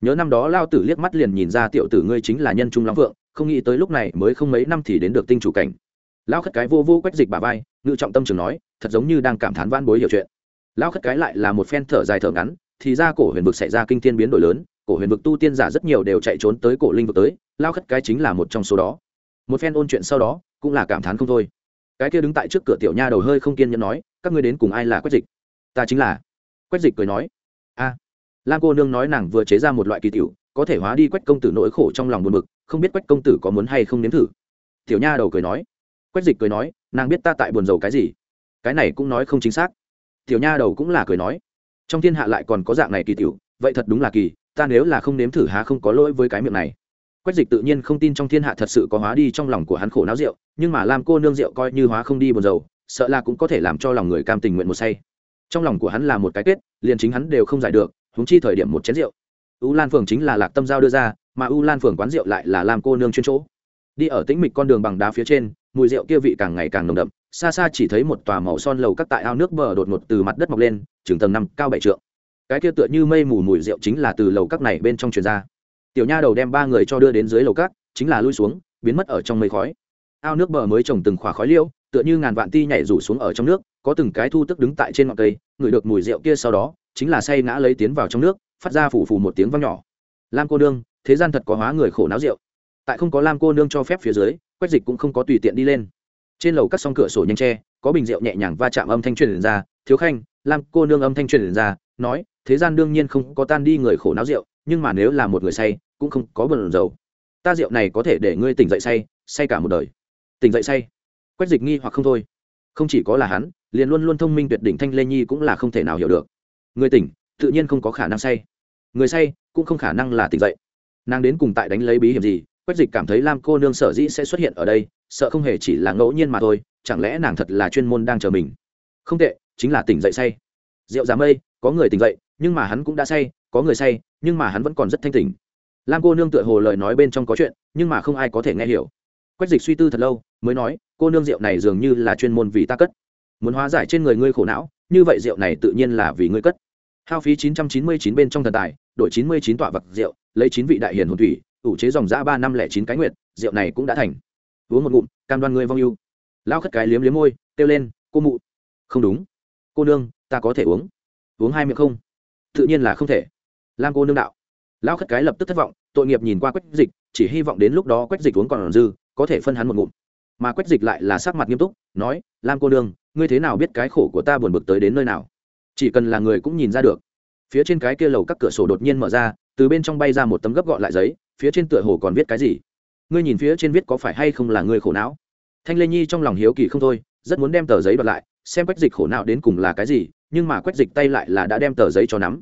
Nhớ năm đó lao tử liếc mắt liền nhìn ra tiểu tử ngươi chính là nhân trung long vượng, không nghĩ tới lúc này mới không mấy năm thì đến được tinh chủ cảnh. Lão khất cái vô vô quách dịch bà vai ngự trọng tâm trường nói thật giống như đang cảm thán van bối hiểu chuyện lão khất cái lại là một phen thở dài thở ngắn thì ra cổ huyền vực xảy ra kinh thiên biến đổi lớn cổ huyền vực tu tiên giả rất nhiều đều chạy trốn tới cổ linh vực tới lao khất cái chính là một trong số đó. Một phen ôn chuyện sau đó cũng là cảm thán không thôi. Cái kia đứng tại trước cửa tiểu nha đầu hơi không kiên nhẫn nói các ngươi đến cùng ai là quách dịch? Ta chính là. Quách dịch cười nói a. À, lam cô nương nói nàng vừa chế ra một loại kỳ tiểu có thể hóa đi quách công tử nỗi khổ trong lòng buồn bực không biết quách công tử có muốn hay không nếm thử. Tiểu nha đầu cười nói quách dịch cười nói nàng biết ta tại buồn rầu cái gì? Cái này cũng nói không chính xác tiểu nha đầu cũng là cười nói, trong thiên hạ lại còn có dạng này kỳ tiểu, vậy thật đúng là kỳ, ta nếu là không nếm thử há không có lỗi với cái miệng này. Quách dịch tự nhiên không tin trong thiên hạ thật sự có hóa đi trong lòng của hắn khổ não rượu, nhưng mà làm cô nương rượu coi như hóa không đi buồn dầu sợ là cũng có thể làm cho lòng người cam tình nguyện một say. Trong lòng của hắn là một cái kết, liền chính hắn đều không giải được húng chi thời điểm một chén rượu. U lan phường chính là lạc tâm giao đưa ra, mà u lan phường quán rượu lại là làm cô nương chuyên chỗ. Đi ở tĩnh mịch con đường bằng đá phía trên, mùi rượu kia vị càng ngày càng nồng đậm xa xa chỉ thấy một tòa màu son lầu các tại ao nước bờ đột ngột từ mặt đất mọc lên, chừng tầng năm, cao bảy trượng. Cái kia tựa như mây mù mùi rượu chính là từ lầu các này bên trong truyền ra. Tiểu nha đầu đem ba người cho đưa đến dưới lầu các, chính là lui xuống, biến mất ở trong mây khói. Ao nước bờ mới trồng từng khỏa khói liêu, tựa như ngàn vạn ti nhảy rủ xuống ở trong nước, có từng cái thu tức đứng tại trên ngọn cây, ngửi được mùi rượu kia sau đó, chính là say ngã lấy tiến vào trong nước, phát ra phủ phủ một tiếng vang nhỏ. Lam cô nương, thế gian thật có hóa người khổ não rượu. Tại không có lam cô nương cho phép phía dưới, quách dịch cũng không có tùy tiện đi lên trên lầu các song cửa sổ nhanh tre, có bình rượu nhẹ nhàng va chạm âm thanh truyền ra, thiếu khanh, lam cô nương âm thanh truyền ra, nói, thế gian đương nhiên không có tan đi người khổ não rượu, nhưng mà nếu là một người say, cũng không có bần dầu ta rượu này có thể để ngươi tỉnh dậy say say cả một đời. Tỉnh dậy say? Quách dịch nghi hoặc không thôi. Không chỉ có là hắn, liền luôn luôn thông minh tuyệt đỉnh thanh lê nhi cũng là không thể nào hiểu được. Người tỉnh, tự nhiên không có khả năng say. Người say cũng không khả năng là tỉnh dậy. Nàng đến cùng tại đánh lấy bí hiểm gì, quách dịch cảm thấy lam cô nương sở dĩ sẽ xuất hiện ở đây sợ không hề chỉ là ngẫu nhiên mà thôi, chẳng lẽ nàng thật là chuyên môn đang chờ mình? Không tệ, chính là tỉnh dậy say. Rượu giá mây, có người tỉnh dậy, nhưng mà hắn cũng đã say, có người say, nhưng mà hắn vẫn còn rất thanh tỉnh. Lam cô nương tựa hồ lời nói bên trong có chuyện, nhưng mà không ai có thể nghe hiểu. Quách dịch suy tư thật lâu, mới nói, cô nương rượu này dường như là chuyên môn vì ta cất. Muốn hóa giải trên người ngươi khổ não, như vậy rượu này tự nhiên là vì ngươi cất. Hao phí chín trăm chín mươi chín bên trong thần tài, đổi chín mươi chín tọa vật rượu, lấy chín vị đại hiền hồn thủy, ủ chế dòng giã ba năm lẻ chín cái nguyệt, rượu này cũng đã thành uống một ngụm, cam đoan ngươi vong yêu lao khất cái liếm liếm môi, kêu lên, cô mụ. Không đúng. Cô nương, ta có thể uống. Uống hai miệng không? Tự nhiên là không thể. Lam cô nương đạo. Lao khất cái lập tức thất vọng, tội nghiệp nhìn qua quách dịch, chỉ hy vọng đến lúc đó quách dịch uống còn dư, có thể phân hắn một ngụm. Mà quách dịch lại là sắc mặt nghiêm túc, nói, lam cô nương, ngươi thế nào biết cái khổ của ta buồn bực tới đến nơi nào? Chỉ cần là người cũng nhìn ra được. Phía trên cái kia lầu các cửa sổ đột nhiên mở ra, từ bên trong bay ra một tấm gấp gọn lại giấy, phía trên tựa hồ còn viết cái gì? Ngươi nhìn phía trên viết có phải hay không là ngươi khổ não? Thanh lê nhi trong lòng hiếu kỳ không thôi, rất muốn đem tờ giấy bật lại, xem quách dịch khổ não đến cùng là cái gì, nhưng mà quách dịch tay lại là đã đem tờ giấy cho nắm.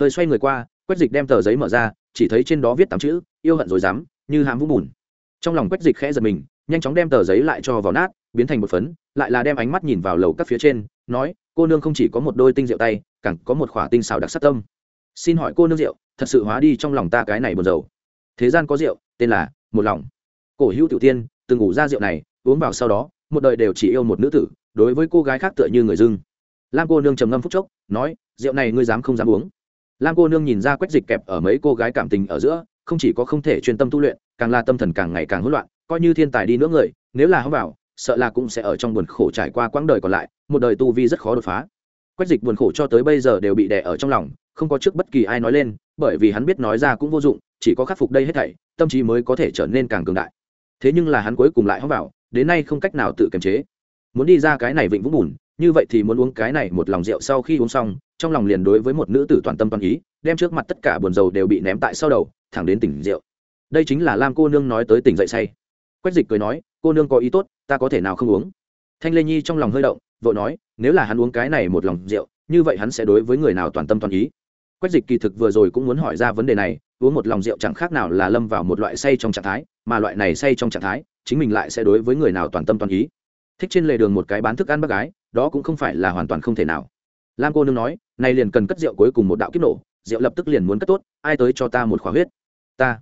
Hơi xoay người qua, quách dịch đem tờ giấy mở ra, chỉ thấy trên đó viết tám chữ, yêu hận rồi dám như hãm vũng bùn. Trong lòng quách dịch khẽ giật mình, nhanh chóng đem tờ giấy lại cho vào nát, biến thành một phấn, lại là đem ánh mắt nhìn vào lầu các phía trên, nói, cô nương không chỉ có một đôi tinh rượu tay, càng có một khỏa tinh xào đặc sắc tâm. Xin hỏi cô nương rượu, thật sự hóa đi trong lòng ta cái này buồn dầu thế gian có rượu, tên là một lòng. Cổ hữu tiểu tiên, từng ngủ ra rượu này, uống vào sau đó, một đời đều chỉ yêu một nữ tử, đối với cô gái khác tựa như người dưng. Lam cô nương trầm ngâm phúc chốc, nói, rượu này ngươi dám không dám uống? Lam cô nương nhìn ra quách dịch kẹp ở mấy cô gái cảm tình ở giữa, không chỉ có không thể chuyên tâm tu luyện, càng là tâm thần càng ngày càng hỗn loạn, coi như thiên tài đi nữa người, nếu là hóng vào, sợ là cũng sẽ ở trong buồn khổ trải qua quãng đời còn lại, một đời tu vi rất khó đột phá. Quách dịch buồn khổ cho tới bây giờ đều bị đè ở trong lòng, không có trước bất kỳ ai nói lên, bởi vì hắn biết nói ra cũng vô dụng chỉ có khắc phục đây hết thảy, tâm trí mới có thể trở nên càng cường đại. Thế nhưng là hắn cuối cùng lại hóng vào đến nay không cách nào tự kiềm chế. Muốn đi ra cái này vịnh vũng bùn, như vậy thì muốn uống cái này một lòng rượu sau khi uống xong, trong lòng liền đối với một nữ tử toàn tâm toàn ý, đem trước mặt tất cả buồn dầu đều bị ném tại sau đầu, thẳng đến tỉnh rượu. Đây chính là lam cô nương nói tới tỉnh dậy say. Quách dịch cười nói, cô nương có ý tốt, ta có thể nào không uống? Thanh lê nhi trong lòng hơi động, vội nói, nếu là hắn uống cái này một lòng rượu, như vậy hắn sẽ đối với người nào toàn tâm toàn ý? Quách dịch kỳ thực vừa rồi cũng muốn hỏi ra vấn đề này uống một lòng rượu chẳng khác nào là lâm vào một loại say trong trạng thái, mà loại này say trong trạng thái, chính mình lại sẽ đối với người nào toàn tâm toàn ý. Thích trên lề đường một cái bán thức ăn bác gái, đó cũng không phải là hoàn toàn không thể nào. Lam cô nương nói nay liền cần cất rượu cuối cùng một đạo kiếp nổ, rượu lập tức liền muốn cất tốt, ai tới cho ta một khóa huyết? Ta.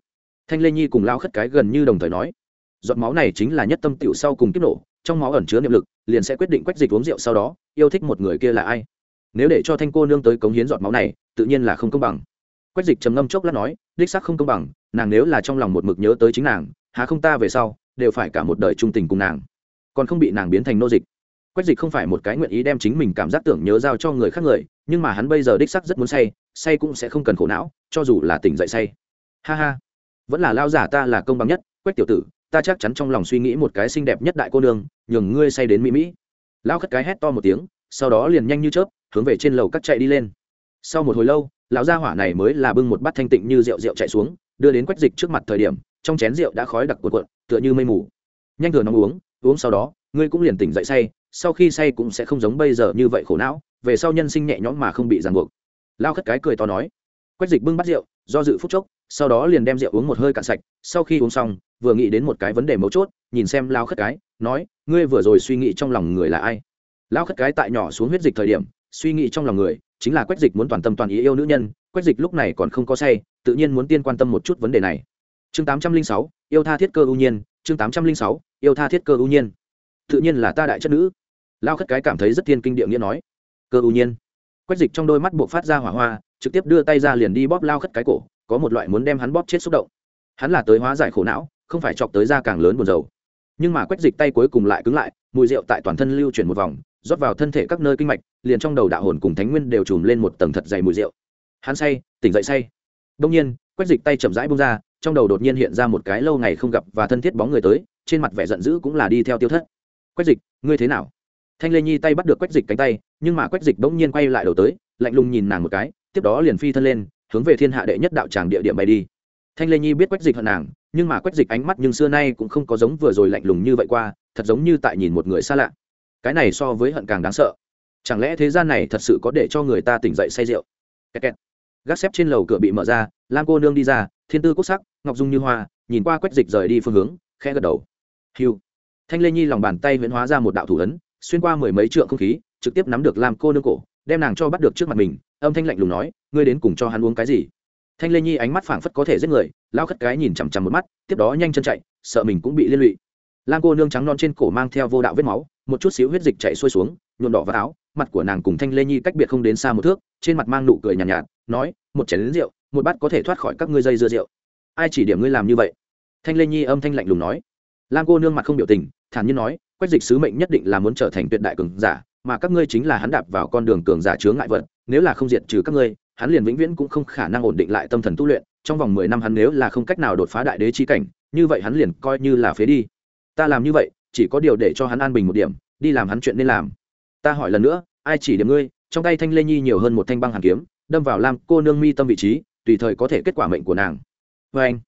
Thanh lê nhi cùng lao khất cái gần như đồng thời nói, giọt máu này chính là nhất tâm tiểu sau cùng kiếp nổ, trong máu ẩn chứa niệm lực, liền sẽ quyết định quách dịch uống rượu sau đó, yêu thích một người kia là ai. Nếu để cho thanh cô nương tới cống hiến giọt máu này, tự nhiên là không công bằng quách dịch trầm ngâm chốc lát nói, đích xác không công bằng, nàng nếu là trong lòng một mực nhớ tới chính nàng, há không ta về sau, đều phải cả một đời trung tình cùng nàng. Còn không bị nàng biến thành nô dịch. Quách dịch không phải một cái nguyện ý đem chính mình cảm giác tưởng nhớ giao cho người khác người, nhưng mà hắn bây giờ đích sắc rất muốn say say cũng sẽ không cần khổ não, cho dù là tỉnh dậy say. Ha ha. Vẫn là lao giả ta là công bằng nhất, quách tiểu tử, ta chắc chắn trong lòng suy nghĩ một cái xinh đẹp nhất đại cô nương, nhường ngươi say đến mỹ mỹ. Lao khất cái hét to một tiếng, sau đó liền nhanh như chớp, hướng về trên lầu cắt chạy đi lên. Sau một hồi lâu lão gia hỏa này mới là bưng một bát thanh tịnh như rượu rượu chạy xuống, đưa đến quách dịch trước mặt thời điểm, trong chén rượu đã khói đặc cuộn cuộn, tựa như mây mù. Nhanh thừa nóng uống uống sau đó, ngươi cũng liền tỉnh dậy say, sau khi say cũng sẽ không giống bây giờ như vậy khổ não, về sau nhân sinh nhẹ nhõm mà không bị ràng buộc. Lao khất cái cười to nói. Quách dịch bưng bắt rượu, do dự phút chốc, sau đó liền đem rượu uống một hơi cạn sạch, sau khi uống xong, vừa nghĩ đến một cái vấn đề mấu chốt, nhìn xem lao khất cái, nói, ngươi vừa rồi suy nghĩ trong lòng người là ai? Lao khất cái tại nhỏ xuống huyết dịch thời điểm suy nghĩ trong lòng người, chính là quách dịch muốn toàn tâm toàn ý yêu nữ nhân, quách dịch lúc này còn không có say, tự nhiên muốn tiên quan tâm một chút vấn đề này. Chương tám trăm linh sáu, yêu tha thiết cơ ưu nhiên, chương tám trăm linh sáu, yêu tha thiết cơ ưu nhiên. Tự nhiên là ta đại chất nữ. Lao khất cái cảm thấy rất thiên kinh địa nghĩa nói. Cơ ưu nhiên. Quách dịch trong đôi mắt buộc phát ra hỏa hoa, trực tiếp đưa tay ra liền đi bóp lao khất cái cổ, có một loại muốn đem hắn bóp chết xúc động. Hắn là tới hóa giải khổ não, không phải chọc tới da càng lớn buồn dầu nhưng mà quách dịch tay cuối cùng lại cứng lại, mùi rượu tại toàn thân lưu chuyển một vòng rót vào thân thể các nơi kinh mạch, liền trong đầu đạo hồn cùng thánh nguyên đều trùm lên một tầng thật dày mùi rượu. Hắn say, tỉnh dậy say. Đông nhiên quách dịch tay chậm rãi bông ra, trong đầu đột nhiên hiện ra một cái lâu ngày không gặp và thân thiết bóng người tới, trên mặt vẻ giận dữ cũng là đi theo tiêu thất. Quách dịch, ngươi thế nào? Thanh lê nhi tay bắt được quách dịch cánh tay, nhưng mà quách dịch bỗng nhiên quay lại đầu tới, lạnh lùng nhìn nàng một cái, tiếp đó liền phi thân lên, hướng về thiên hạ đệ nhất đạo tràng địa điểm bay đi. Thanh lê nhi biết quách dịch hận nàng, nhưng mà quách dịch ánh mắt nhưng xưa nay cũng không có giống vừa rồi lạnh lùng như vậy qua, thật giống như tại nhìn một người xa lạ cái này so với hận càng đáng sợ. Chẳng lẽ thế gian này thật sự có để cho người ta tỉnh dậy say rượu? Kẹt kẹt. gác xếp trên lầu cửa bị mở ra, lam cô nương đi ra, thiên tư cốt sắc, ngọc dung như hoa, nhìn qua quách dịch rời đi phương hướng khe gật đầu. Hiu thanh lê nhi lòng bàn tay huyễn hóa ra một đạo thủ ấn, xuyên qua mười mấy trượng không khí, trực tiếp nắm được lam cô nương cổ, đem nàng cho bắt được trước mặt mình, âm thanh lạnh lùng nói, ngươi đến cùng cho hắn uống cái gì? Thanh lê nhi ánh mắt phảng phất có thể giết người, lao khất cái nhìn chằm chằm một mắt, tiếp đó nhanh chân chạy, sợ mình cũng bị liên lụy lam cô nương trắng non trên cổ mang theo vô đạo vết máu một chút xíu huyết dịch chạy xuôi xuống nhuộm đỏ vào áo mặt của nàng cùng thanh lê nhi cách biệt không đến xa một thước trên mặt mang nụ cười nhàn nhạt, nhạt nói một chén rượu một bát có thể thoát khỏi các ngươi dây dưa rượu. Ai chỉ điểm ngươi làm như vậy? Thanh lê nhi âm thanh lạnh lùng nói. Lam cô nương mặt không biểu tình thản nhiên nói quách dịch sứ mệnh nhất định là muốn trở thành tuyệt đại cường giả mà các ngươi chính là hắn đạp vào con đường cường giả chướng ngại vật nếu là không diệt trừ các ngươi hắn liền vĩnh viễn cũng không khả năng ổn định lại tâm thần tu luyện trong vòng mười năm hắn nếu là không cách nào đột phá đại đế chi cảnh như vậy hắn liền coi như là phế đi ta làm như vậy, chỉ có điều để cho hắn an bình một điểm, đi làm hắn chuyện nên làm. Ta hỏi lần nữa, ai chỉ điểm ngươi? Trong tay thanh lê nhi nhiều hơn một thanh băng hàn kiếm, đâm vào lam cô nương mi tâm vị trí, tùy thời có thể kết quả mệnh của nàng. Vê anh,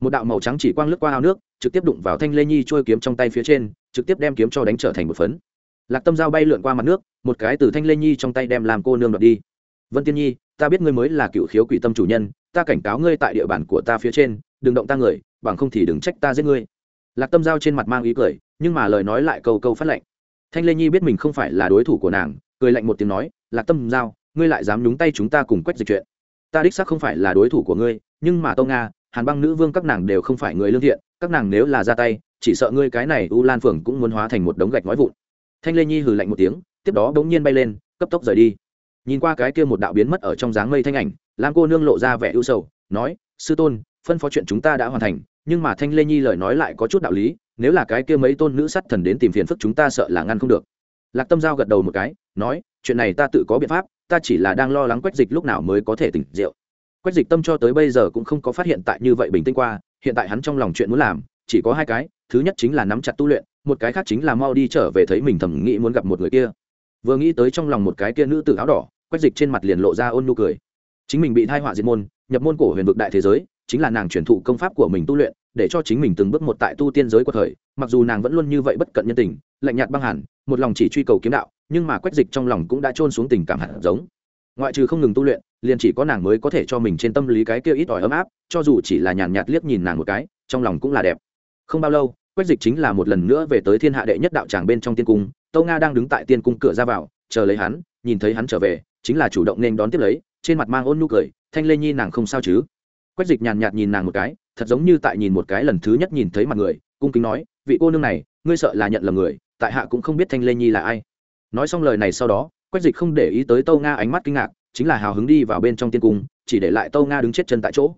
một đạo màu trắng chỉ quang lướt qua ao nước, trực tiếp đụng vào thanh lê nhi trôi kiếm trong tay phía trên, trực tiếp đem kiếm cho đánh trở thành một phấn. Lạc tâm dao bay lượn qua mặt nước, một cái từ thanh lê nhi trong tay đem làm cô nương đoạt đi. Vân tiên nhi, ta biết ngươi mới là cựu khiếu quỷ tâm chủ nhân, ta cảnh cáo ngươi tại địa bàn của ta phía trên, đừng động ta người, bằng không thì đừng trách ta giết ngươi lạc tâm giao trên mặt mang ý cười, nhưng mà lời nói lại câu câu phát lệnh. Thanh lê nhi biết mình không phải là đối thủ của nàng, cười lạnh một tiếng nói, lạc tâm giao, ngươi lại dám nhúng tay chúng ta cùng quét dịch chuyện. Ta đích xác không phải là đối thủ của ngươi, nhưng mà tâu nga, hàn băng nữ vương các nàng đều không phải người lương thiện, các nàng nếu là ra tay, chỉ sợ ngươi cái này u lan phường cũng muốn hóa thành một đống gạch nói vụn. Thanh lê nhi hừ lạnh một tiếng, tiếp đó bỗng nhiên bay lên, cấp tốc rời đi. Nhìn qua cái kia một đạo biến mất ở trong dáng mây thanh ảnh, lam cô nương lộ ra vẻ ưu sầu, nói, sư tôn, phân phó chuyện chúng ta đã hoàn thành nhưng mà thanh lê nhi lời nói lại có chút đạo lý, nếu là cái kia mấy tôn nữ sát thần đến tìm phiền phức chúng ta sợ là ngăn không được. Lạc tâm giao gật đầu một cái, nói, chuyện này ta tự có biện pháp, ta chỉ là đang lo lắng quách dịch lúc nào mới có thể tỉnh rượu. Quách dịch tâm cho tới bây giờ cũng không có phát hiện tại như vậy bình tĩnh qua, hiện tại hắn trong lòng chuyện muốn làm, chỉ có hai cái, thứ nhất chính là nắm chặt tu luyện, một cái khác chính là mau đi trở về thấy mình thầm nghĩ muốn gặp một người kia. Vừa nghĩ tới trong lòng một cái kia nữ tử áo đỏ, quách dịch trên mặt liền lộ ra ôn nụ cười. Chính mình bị thai họa diệt môn, nhập môn cổ huyền vực đại thế giới chính là nàng truyền thụ công pháp của mình tu luyện, để cho chính mình từng bước một tại tu tiên giới của thời, mặc dù nàng vẫn luôn như vậy bất cận nhân tình, lạnh nhạt băng hẳn, một lòng chỉ truy cầu kiếm đạo, nhưng mà quách dịch trong lòng cũng đã trôn xuống tình cảm hẳn giống. Ngoại trừ không ngừng tu luyện, liền chỉ có nàng mới có thể cho mình trên tâm lý cái kia ít ỏi ấm áp, cho dù chỉ là nhàn nhạt liếc nhìn nàng một cái, trong lòng cũng là đẹp. Không bao lâu, quách dịch chính là một lần nữa về tới thiên hạ đệ nhất đạo tràng bên trong tiên cung, tâu nga đang đứng tại tiên cung cửa ra vào, chờ lấy hắn, nhìn thấy hắn trở về, chính là chủ động nên đón tiếp lấy, trên mặt mang ôn nhu cười, thanh lê nhi nàng không sao chứ? Quách dịch nhàn nhạt nhìn nàng một cái, thật giống như tại nhìn một cái lần thứ nhất nhìn thấy mặt người, cung kính nói, vị cô nương này, ngươi sợ là nhận lầm người, tại hạ cũng không biết thanh lê nhi là ai. Nói xong lời này sau đó, quách dịch không để ý tới tâu nga ánh mắt kinh ngạc, chính là hào hứng đi vào bên trong tiên cung, chỉ để lại tâu nga đứng chết chân tại chỗ.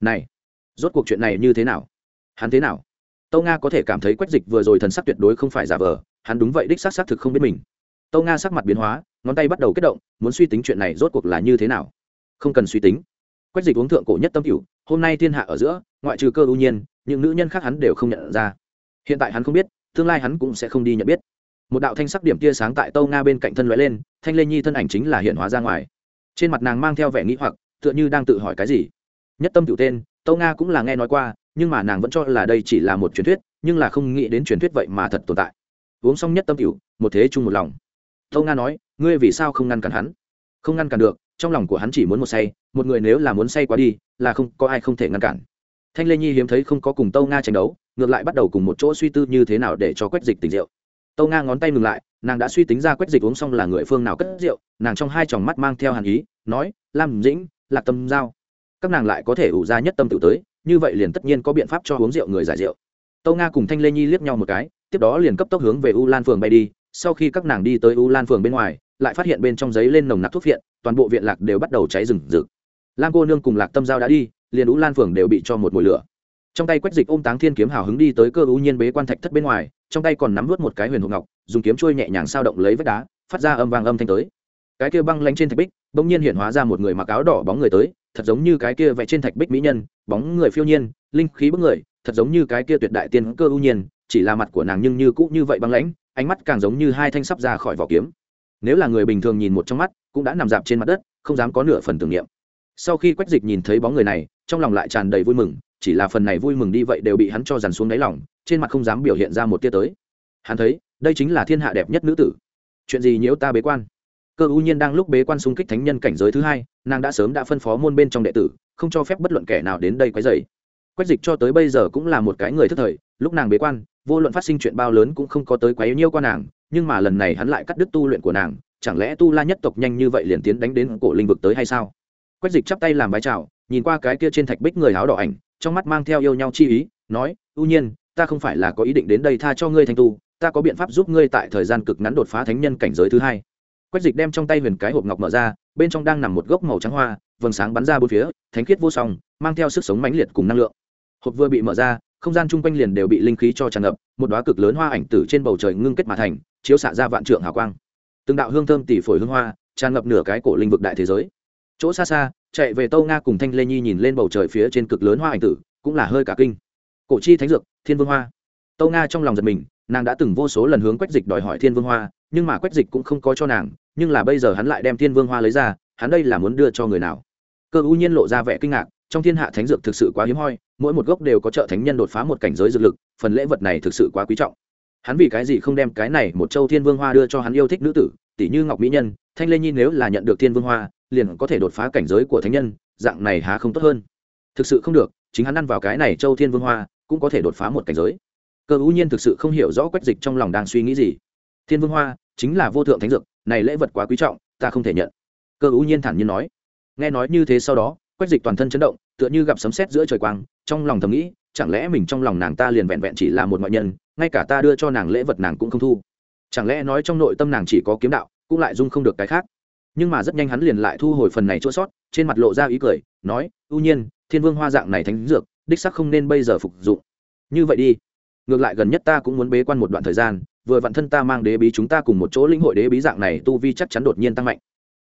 Này, rốt cuộc chuyện này như thế nào? Hắn thế nào? Tâu nga có thể cảm thấy quách dịch vừa rồi thần sắc tuyệt đối không phải giả vờ, hắn đúng vậy đích xác xác thực không biết mình. Tâu nga sắc mặt biến hóa, ngón tay bắt đầu kết động, muốn suy tính chuyện này rốt cuộc là như thế nào. Không cần suy tính quách dịch uống thượng cổ nhất tâm cửu, hôm nay thiên hạ ở giữa, ngoại trừ cơ ưu nhiên, những nữ nhân khác hắn đều không nhận ra. Hiện tại hắn không biết, tương lai hắn cũng sẽ không đi nhận biết. Một đạo thanh sắc điểm tia sáng tại tâu nga bên cạnh thân lóe lên, thanh lê nhi thân ảnh chính là hiện hóa ra ngoài. Trên mặt nàng mang theo vẻ nghĩ hoặc, tựa như đang tự hỏi cái gì. Nhất tâm cửu tên, tâu nga cũng là nghe nói qua, nhưng mà nàng vẫn cho là đây chỉ là một truyền thuyết, nhưng là không nghĩ đến truyền thuyết vậy mà thật tồn tại. Uống xong nhất tâm cửu, một thế chung một lòng. Tâu nga nói, ngươi vì sao không ngăn cản hắn? Không ngăn cản được trong lòng của hắn chỉ muốn một say, một người nếu là muốn say quá đi, là không có ai không thể ngăn cản. Thanh lê nhi hiếm thấy không có cùng tâu nga tranh đấu, ngược lại bắt đầu cùng một chỗ suy tư như thế nào để cho quách dịch tỉnh rượu. Tâu nga ngón tay ngừng lại, nàng đã suy tính ra quách dịch uống xong là người phương nào cất rượu, nàng trong hai tròng mắt mang theo hàn ý, nói, lam dĩnh, lạc tâm giao. Các nàng lại có thể ủ ra nhất tâm tự tới, như vậy liền tất nhiên có biện pháp cho uống rượu người giải rượu. Tâu nga cùng thanh lê nhi liếc nhau một cái, tiếp đó liền cấp tốc hướng về u lan phường bay đi, sau khi các nàng đi tới u lan phường bên ngoài lại phát hiện bên trong giấy lên nồng nặc thuốc viện, toàn bộ viện lạc đều bắt đầu cháy rừng rực. Lam cô nương cùng lạc tâm giao đã đi, liền ú lan phường đều bị cho một mồi lửa. Trong tay quách dịch ôm táng thiên kiếm hào hứng đi tới cơ ưu nhiên bế quan thạch thất bên ngoài, trong tay còn nắm vớt một cái huyền hộp ngọc, dùng kiếm trôi nhẹ nhàng sao động lấy vách đá, phát ra âm vang âm thanh tới. Cái kia băng lanh trên thạch bích, bỗng nhiên hiện hóa ra một người mặc áo đỏ bóng người tới, thật giống như cái kia vẽ trên thạch bích mỹ nhân, bóng người phiêu nhiên, linh khí bức người, thật giống như cái kia tuyệt đại tiên cơ ưu nhiên, chỉ là mặt của nàng nhưng như cũ như vậy băng lãnh, ánh mắt càng giống như hai thanh sắp ra khỏi vỏ kiếm nếu là người bình thường nhìn một trong mắt, cũng đã nằm dạp trên mặt đất, không dám có nửa phần tưởng niệm. Sau khi quách dịch nhìn thấy bóng người này, trong lòng lại tràn đầy vui mừng, chỉ là phần này vui mừng đi vậy đều bị hắn cho dằn xuống đáy lòng, trên mặt không dám biểu hiện ra một tia tới. Hắn thấy, đây chính là thiên hạ đẹp nhất nữ tử. Chuyện gì nhiễu ta bế quan? Cơ ưu nhiên đang lúc bế quan xung kích thánh nhân cảnh giới thứ hai, nàng đã sớm đã phân phó môn bên trong đệ tử, không cho phép bất luận kẻ nào đến đây quấy dày quách dịch cho tới bây giờ cũng là một cái người thức thời, lúc nàng bế quan, vô luận phát sinh chuyện bao lớn cũng không có tới quấy nhiêu qua nàng nhưng mà lần này hắn lại cắt đứt tu luyện của nàng, chẳng lẽ tu la nhất tộc nhanh như vậy liền tiến đánh đến cổ linh vực tới hay sao? Quách dịch chắp tay làm bái chào, nhìn qua cái kia trên thạch bích người áo đỏ ảnh, trong mắt mang theo yêu nhau chi ý, nói ưu nhiên, ta không phải là có ý định đến đây tha cho ngươi thành tu, ta có biện pháp giúp ngươi tại thời gian cực ngắn đột phá thánh nhân cảnh giới thứ hai. Quách dịch đem trong tay huyền cái hộp ngọc mở ra, bên trong đang nằm một gốc màu trắng hoa, vầng sáng bắn ra bốn phía, thánh khiết vô song, mang theo sức sống mãnh liệt cùng năng lượng. Hộp vừa bị mở ra không gian chung quanh liền đều bị linh khí cho tràn ngập, một đoá cực lớn hoa ảnh tử trên bầu trời ngưng kết mà thành, chiếu xạ ra vạn trượng hào quang. Từng đạo hương thơm tỷ phổi hương hoa tràn ngập nửa cái cổ linh vực đại thế giới. Chỗ xa xa, chạy về tâu nga cùng thanh lê nhi nhìn lên bầu trời phía trên cực lớn hoa ảnh tử, cũng là hơi cả kinh. Cổ chi thánh dược, thiên vương hoa. Tâu nga trong lòng giật mình, nàng đã từng vô số lần hướng quách dịch đòi hỏi thiên vương hoa, nhưng mà quách dịch cũng không có cho nàng, nhưng là bây giờ hắn lại đem thiên vương hoa lấy ra, hắn đây là muốn đưa cho người nào? Cơ U nhiên lộ ra vẻ kinh ngạc trong thiên hạ thánh dược thực sự quá hiếm hoi, mỗi một gốc đều có trợ thánh nhân đột phá một cảnh giới dược lực, phần lễ vật này thực sự quá quý trọng. Hắn vì cái gì không đem cái này một châu thiên vương hoa đưa cho hắn yêu thích nữ tử tỷ như ngọc mỹ nhân, thanh lê nhi nếu là nhận được thiên vương hoa, liền có thể đột phá cảnh giới của thánh nhân, dạng này há không tốt hơn. Thực sự không được, chính hắn ăn vào cái này châu thiên vương hoa, cũng có thể đột phá một cảnh giới. Cơ ưu nhiên thực sự không hiểu rõ quách dịch trong lòng đang suy nghĩ gì. Thiên vương hoa chính là vô thượng thánh dược, này lễ vật quá quý trọng, ta không thể nhận. Cơ ưu nhiên thản nhiên nói. Nghe nói như thế sau đó quách dịch toàn thân chấn động, tựa như gặp sấm sét giữa trời quang, trong lòng thầm nghĩ, chẳng lẽ mình trong lòng nàng ta liền vẹn vẹn chỉ là một ngoại nhân, ngay cả ta đưa cho nàng lễ vật nàng cũng không thu. Chẳng lẽ nói trong nội tâm nàng chỉ có kiếm đạo, cũng lại dung không được cái khác? Nhưng mà rất nhanh hắn liền lại thu hồi phần này chỗ sót, trên mặt lộ ra ý cười, nói, ưu nhiên, thiên vương hoa dạng này thánh dược, đích sắc không nên bây giờ phục dụng. Như vậy đi. Ngược lại gần nhất ta cũng muốn bế quan một đoạn thời gian, vừa vận thân ta mang đế bí chúng ta cùng một chỗ lĩnh hội đế bí dạng này, tu vi chắc chắn đột nhiên tăng mạnh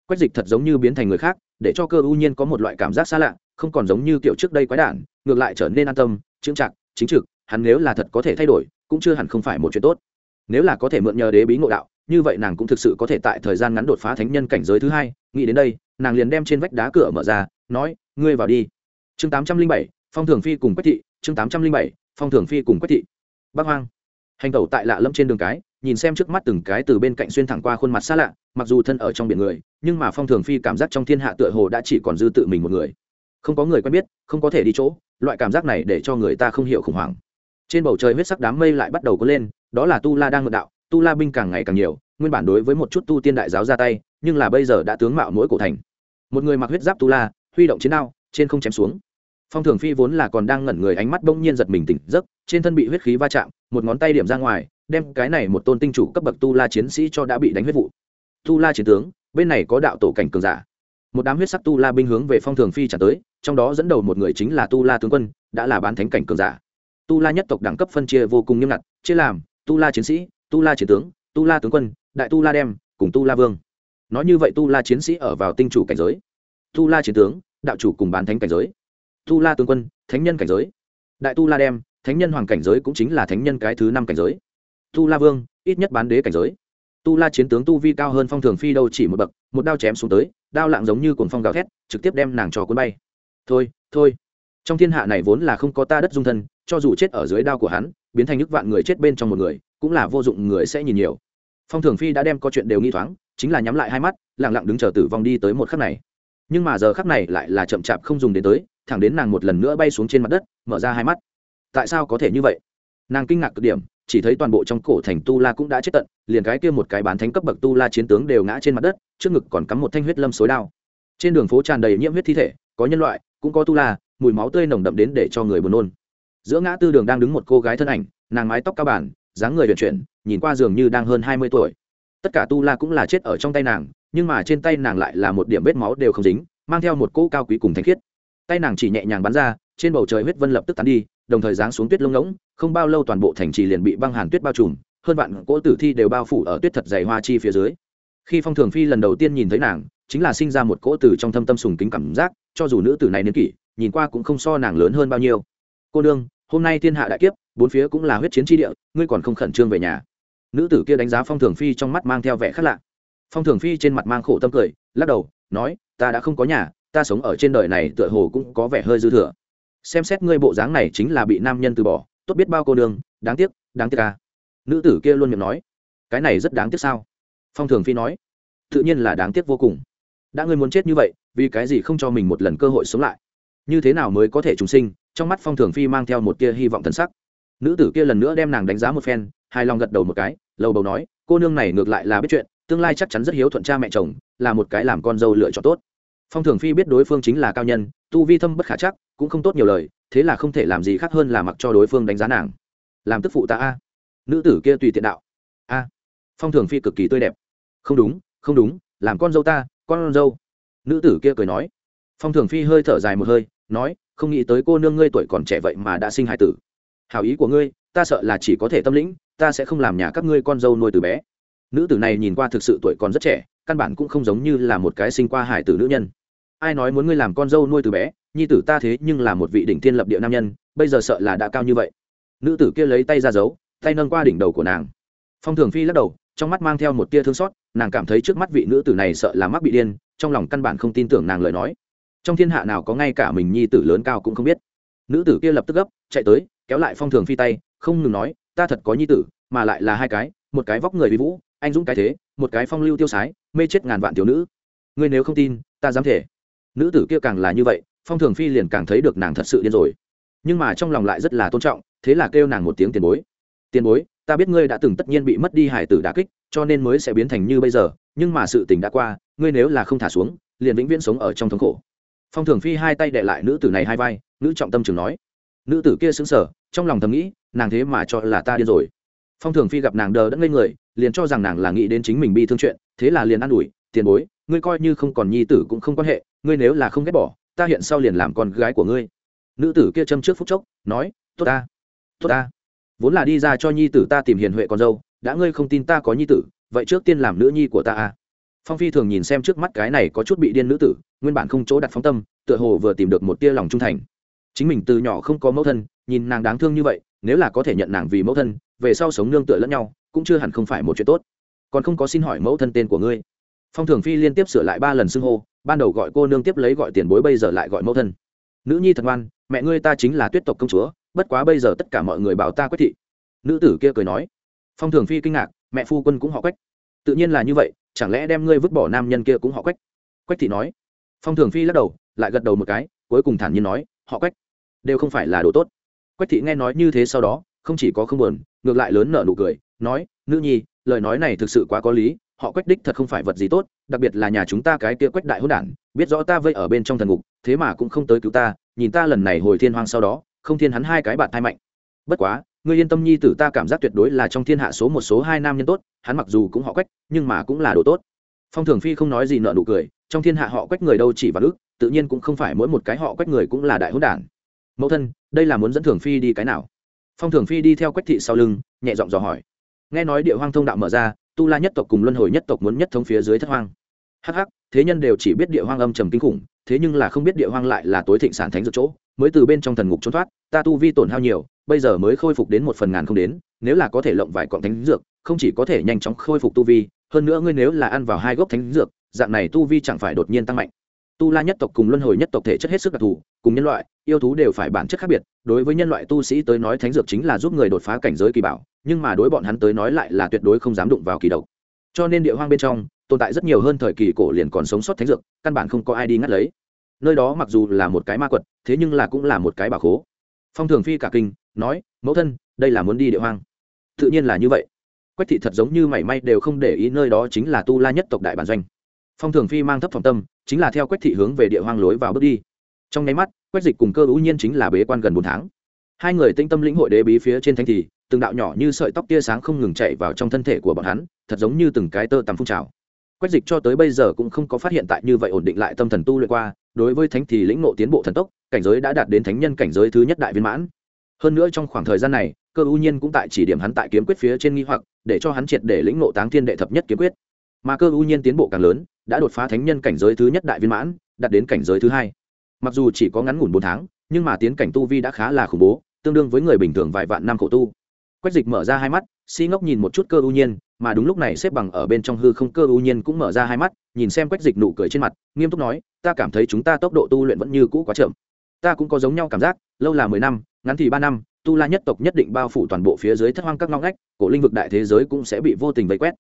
quách dịch thật giống như biến thành người khác, để cho cơ ưu nhiên có một loại cảm giác xa lạ, không còn giống như kiểu trước đây quái đản, ngược lại trở nên an tâm, chững chạc, chính trực, hắn nếu là thật có thể thay đổi, cũng chưa hẳn không phải một chuyện tốt. Nếu là có thể mượn nhờ đế bí ngộ đạo, như vậy nàng cũng thực sự có thể tại thời gian ngắn đột phá thánh nhân cảnh giới thứ hai, nghĩ đến đây, nàng liền đem trên vách đá cửa mở ra, nói, ngươi vào đi. Chương tám trăm linh bảy, phong thường phi cùng quách thị, chương tám trăm linh bảy, phong thường phi cùng quách thị. Bắc hoang. Hành tẩu tại lạ lâm trên đường cái, nhìn xem trước mắt từng cái từ bên cạnh xuyên thẳng qua khuôn mặt xa lạ mặc dù thân ở trong biển người, nhưng mà phong thường phi cảm giác trong thiên hạ tựa hồ đã chỉ còn dư tự mình một người. Không có người quen biết, không có thể đi chỗ, loại cảm giác này để cho người ta không hiểu khủng hoảng. Trên bầu trời huyết sắc đám mây lại bắt đầu có lên, đó là tu la đang ngược đạo, tu la binh càng ngày càng nhiều, nguyên bản đối với một chút tu tiên đại giáo ra tay, nhưng là bây giờ đã tướng mạo mỗi cổ thành. Một người mặc huyết giáp tu la, huy động chiến đao, trên không chém xuống. Phong thường phi vốn là còn đang ngẩn người ánh mắt bỗng nhiên giật mình tỉnh giấc, trên thân bị huyết khí va chạm, một ngón tay điểm ra ngoài, đem cái này một tôn tinh chủ cấp bậc tu la chiến sĩ cho đã bị đánh huyết vụ tu la chiến tướng bên này có đạo tổ cảnh cường giả một đám huyết sắc tu la binh hướng về phong thường phi trả tới trong đó dẫn đầu một người chính là tu la tướng quân đã là bán thánh cảnh cường giả tu la nhất tộc đẳng cấp phân chia vô cùng nghiêm ngặt chia làm tu la chiến sĩ tu la chiến tướng tu la tướng quân đại tu la đem cùng tu la vương nói như vậy tu la chiến sĩ ở vào tinh chủ cảnh giới tu la chiến tướng đạo chủ cùng bán thánh cảnh giới tu la tướng quân thánh nhân cảnh giới đại tu la đem thánh nhân hoàng cảnh giới cũng chính là thánh nhân cái thứ năm cảnh giới tu la vương ít nhất bán đế cảnh giới tu la chiến tướng tu vi cao hơn phong thường phi đâu chỉ một bậc, một đao chém xuống tới, đao lạng giống như cuồng phong gào thét, trực tiếp đem nàng trò cuốn bay. Thôi thôi. Trong thiên hạ này vốn là không có ta đất dung thân, cho dù chết ở dưới đao của hắn, biến thành nước vạn người chết bên trong một người, cũng là vô dụng, người sẽ nhìn nhiều. Phong thường phi đã đem có chuyện đều nghi thoáng, chính là nhắm lại hai mắt lẳng lặng đứng chờ tử vong đi tới một khắc này. Nhưng mà giờ khắc này lại là chậm chạp không dùng đến tới, thẳng đến nàng một lần nữa bay xuống trên mặt đất, mở ra hai mắt. Tại sao có thể như vậy? Nàng kinh ngạc cực điểm, chỉ thấy toàn bộ trong cổ thành tu la cũng đã chết tận liền cái kia một cái bán thánh cấp bậc tu la chiến tướng đều ngã trên mặt đất, trước ngực còn cắm một thanh huyết lâm xối đao. Trên đường phố tràn đầy nhiễm huyết thi thể, có nhân loại, cũng có tu la, mùi máu tươi nồng đậm đến để cho người buồn nôn. Giữa ngã tư đường đang đứng một cô gái thân ảnh, nàng mái tóc cao bản, dáng người vận chuyển, nhìn qua dường như đang hơn hai mươi tuổi. Tất cả tu la cũng là chết ở trong tay nàng, nhưng mà trên tay nàng lại là một điểm vết máu đều không dính, mang theo một cỗ cao quý cùng thanh khiết. Tay nàng chỉ nhẹ nhàng bắn ra, trên bầu trời huyết vân lập tức tán đi, đồng thời giáng xuống tuyết lông ngỗng, không bao lâu toàn bộ thành trì liền bị băng hàn tuyết bao trùm hơn vạn cỗ tử thi đều bao phủ ở tuyết thật dày hoa chi phía dưới. Khi phong thường phi lần đầu tiên nhìn thấy nàng, chính là sinh ra một cỗ tử trong thâm tâm sùng kính cảm giác, cho dù nữ tử này niên kỷ, nhìn qua cũng không so nàng lớn hơn bao nhiêu. Cô đương hôm nay thiên hạ đại kiếp, bốn phía cũng là huyết chiến tri địa, ngươi còn không khẩn trương về nhà? Nữ tử kia đánh giá phong thường phi trong mắt mang theo vẻ khác lạ. Phong thường phi trên mặt mang khổ tâm cười, lắc đầu, nói, ta đã không có nhà, ta sống ở trên đời này tựa hồ cũng có vẻ hơi dư thừa. Xem xét ngươi bộ dáng này chính là bị nam nhân từ bỏ, tốt biết bao cô nương, đáng tiếc đáng tiếc ca nữ tử kia luôn miệng nói, cái này rất đáng tiếc sao? Phong thường phi nói, tự nhiên là đáng tiếc vô cùng. Đã ngươi muốn chết như vậy, vì cái gì không cho mình một lần cơ hội sống lại? Như thế nào mới có thể trùng sinh? Trong mắt phong thường phi mang theo một tia hy vọng thân sắc. Nữ tử kia lần nữa đem nàng đánh giá một phen, hài lòng gật đầu một cái, lầu bầu nói, cô nương này ngược lại là biết chuyện, tương lai chắc chắn rất hiếu thuận cha mẹ chồng, là một cái làm con dâu lựa chọn tốt. Phong thường phi biết đối phương chính là cao nhân, tu vi thâm bất khả chắc, cũng không tốt nhiều lời, thế là không thể làm gì khác hơn là mặc cho đối phương đánh giá nàng. Làm tức phụ ta a nữ tử kia tùy tiện đạo. A, phong thường phi cực kỳ tươi đẹp. Không đúng không đúng, làm con dâu ta, con dâu. Nữ tử kia cười nói. Phong thường phi hơi thở dài một hơi, nói, không nghĩ tới cô nương ngươi tuổi còn trẻ vậy mà đã sinh hài tử. Hào ý của ngươi, ta sợ là chỉ có thể tâm lĩnh, ta sẽ không làm nhà các ngươi con dâu nuôi từ bé. Nữ tử này nhìn qua thực sự tuổi còn rất trẻ, căn bản cũng không giống như là một cái sinh qua hải tử nữ nhân. Ai nói muốn ngươi làm con dâu nuôi từ bé, nhi tử ta thế nhưng là một vị đỉnh thiên lập địa nam nhân, bây giờ sợ là đã cao như vậy. Nữ tử kia lấy tay ra giấu tay nâng qua đỉnh đầu của nàng. Phong thường phi lắc đầu, trong mắt mang theo một tia thương xót, nàng cảm thấy trước mắt vị nữ tử này sợ là mắc bị điên, trong lòng căn bản không tin tưởng nàng lời nói. Trong thiên hạ nào có ngay cả mình nhi tử lớn cao cũng không biết. Nữ tử kia lập tức gấp, chạy tới, kéo lại phong thường phi tay, không ngừng nói, ta thật có nhi tử, mà lại là hai cái, một cái vóc người vi vũ, anh dũng cái thế, một cái phong lưu tiêu sái, mê chết ngàn vạn thiếu nữ. Ngươi nếu không tin, ta dám thể. Nữ tử kia càng là như vậy, phong thường phi liền càng thấy được nàng thật sự điên rồi. Nhưng mà trong lòng lại rất là tôn trọng, thế là kêu nàng một tiếng tiền bối tiền bối, ta biết ngươi đã từng tất nhiên bị mất đi hải tử đà kích, cho nên mới sẽ biến thành như bây giờ, nhưng mà sự tình đã qua, ngươi nếu là không thả xuống, liền vĩnh viễn sống ở trong thống khổ. Phong thường phi hai tay đệ lại nữ tử này hai vai, nữ trọng tâm trường nói. Nữ tử kia xứng sở trong lòng thầm nghĩ, nàng thế mà cho là ta điên rồi. Phong thường phi gặp nàng đờ đẫn ngây người, liền cho rằng nàng là nghĩ đến chính mình bi thương chuyện, thế là liền ă n ủi, tiền bối, ngươi coi như không còn nhi tử cũng không quan hệ, ngươi nếu là không ghét bỏ, ta hiện sau liền làm con gái của ngươi. Nữ tử kia châm trước phút chốc, nói, tốt ta tốt ta vốn là đi ra cho nhi tử ta tìm hiền huệ con dâu, đã ngươi không tin ta có nhi tử, vậy trước tiên làm nữ nhi của ta à. Phong phi thường nhìn xem trước mắt cái này có chút bị điên nữ tử, nguyên bản không chỗ đặt phóng tâm, tựa hồ vừa tìm được một tia lòng trung thành. Chính mình từ nhỏ không có mẫu thân, nhìn nàng đáng thương như vậy, nếu là có thể nhận nàng vì mẫu thân, về sau sống nương tựa lẫn nhau, cũng chưa hẳn không phải một chuyện tốt. Còn không có xin hỏi mẫu thân tên của ngươi. Phong thường phi liên tiếp sửa lại ba lần xưng hô, ban đầu gọi cô nương tiếp lấy gọi tiền bối bây giờ lại gọi mẫu thân. Nữ nhi thật ngoan, mẹ ngươi ta chính là tuyết tộc công chúa bất quá bây giờ tất cả mọi người bảo ta quách thị. Nữ tử kia cười nói. Phong thường phi kinh ngạc, mẹ phu quân cũng họ quách. Tự nhiên là như vậy, chẳng lẽ đem ngươi vứt bỏ nam nhân kia cũng họ quách? Quách thị nói. Phong thường phi lắc đầu, lại gật đầu một cái, cuối cùng thản nhiên nói, họ quách. Đều không phải là đồ tốt. Quách thị nghe nói như thế sau đó, không chỉ có không buồn, ngược lại lớn nở nụ cười, nói, nữ nhi, lời nói này thực sự quá có lý, họ quách đích thật không phải vật gì tốt, đặc biệt là nhà chúng ta cái kia quách đại hôn đản, biết rõ ta vây ở bên trong thần ngục, thế mà cũng không tới cứu ta, nhìn ta lần này hồi thiên hoang sau đó không thiên hắn hai cái bạn thai mạnh. Bất quá, ngươi yên tâm nhi tử, ta cảm giác tuyệt đối là trong thiên hạ số một số hai nam nhân tốt, hắn mặc dù cũng họ quách, nhưng mà cũng là đồ tốt. Phong thường phi không nói gì nợ nụ cười, trong thiên hạ họ quách người đâu chỉ và ước tự nhiên cũng không phải mỗi một cái họ quách người cũng là đại hỗn đản. Mẫu thân, đây là muốn dẫn thường phi đi cái nào? Phong thường phi đi theo quách thị sau lưng, nhẹ giọng dò hỏi. Nghe nói địa hoang thông đạo mở ra, tu la nhất tộc cùng luân hồi nhất tộc muốn nhất thống phía dưới thất hoang hh thế nhân đều chỉ biết địa hoang âm trầm kinh khủng, thế nhưng là không biết địa hoang lại là tối thịnh sản thánh dược chỗ, mới từ bên trong thần ngục trốn thoát, ta tu vi tổn hao nhiều, bây giờ mới khôi phục đến một phần ngàn không đến, nếu là có thể lộng vài cọng thánh dược, không chỉ có thể nhanh chóng khôi phục tu vi, hơn nữa ngươi nếu là ăn vào hai gốc thánh dược, dạng này tu vi chẳng phải đột nhiên tăng mạnh. Tu la nhất tộc cùng luân hồi nhất tộc thể chất hết sức đặc thù, cùng nhân loại, yêu thú đều phải bản chất khác biệt, đối với nhân loại tu sĩ tới nói thánh dược chính là giúp người đột phá cảnh giới kỳ bảo, nhưng mà đối bọn hắn tới nói lại là tuyệt đối không dám đụng vào kỳ độc. Cho nên địa hoang bên trong tồn tại rất nhiều hơn thời kỳ cổ liền còn sống sót thánh dược, căn bản không có ai đi ngắt lấy. Nơi đó mặc dù là một cái ma quật, thế nhưng là cũng là một cái bà khố. Phong thường phi cả kinh, nói, mẫu thân, đây là muốn đi địa hoang. Tự nhiên là như vậy. Quách thị thật giống như mảy may đều không để ý nơi đó chính là tu la nhất tộc đại bản doanh. Phong thường phi mang thấp phòng tâm, chính là theo quách thị hướng về địa hoang lối vào bước đi. Trong nháy mắt, quách dịch cùng cơ ưu nhiên chính là bế quan gần bốn tháng. Hai người tinh tâm lĩnh hội đế bí phía trên thanh thì, từng đạo nhỏ như sợi tóc tia sáng không ngừng chạy vào trong thân thể của bọn hắn, thật giống như từng cái tơ tằm phun trào quách dịch cho tới bây giờ cũng không có phát hiện tại như vậy ổn định lại tâm thần tu luyện qua, đối với thánh thì lĩnh ngộ tiến bộ thần tốc, cảnh giới đã đạt đến thánh nhân cảnh giới thứ nhất đại viên mãn. Hơn nữa trong khoảng thời gian này, cơ ưu nhiên cũng tại chỉ điểm hắn tại kiếm quyết phía trên nghi hoặc, để cho hắn triệt để lĩnh ngộ táng thiên đệ thập nhất kiếm quyết. Mà cơ ưu nhiên tiến bộ càng lớn, đã đột phá thánh nhân cảnh giới thứ nhất đại viên mãn, đạt đến cảnh giới thứ hai. Mặc dù chỉ có ngắn ngủn bốn tháng, nhưng mà tiến cảnh tu vi đã khá là khủng bố, tương đương với người bình thường vài vạn năm khổ tu quách dịch mở ra hai mắt, si ngốc nhìn một chút cơ ưu nhiên, mà đúng lúc này xếp bằng ở bên trong hư không cơ ưu nhiên cũng mở ra hai mắt, nhìn xem quách dịch nụ cười trên mặt, nghiêm túc nói, ta cảm thấy chúng ta tốc độ tu luyện vẫn như cũ quá chậm. Ta cũng có giống nhau cảm giác, lâu là mười năm, ngắn thì ba năm, tu la nhất tộc nhất định bao phủ toàn bộ phía dưới thất hoang các ngõ ngách, cổ linh vực đại thế giới cũng sẽ bị vô tình vây quét.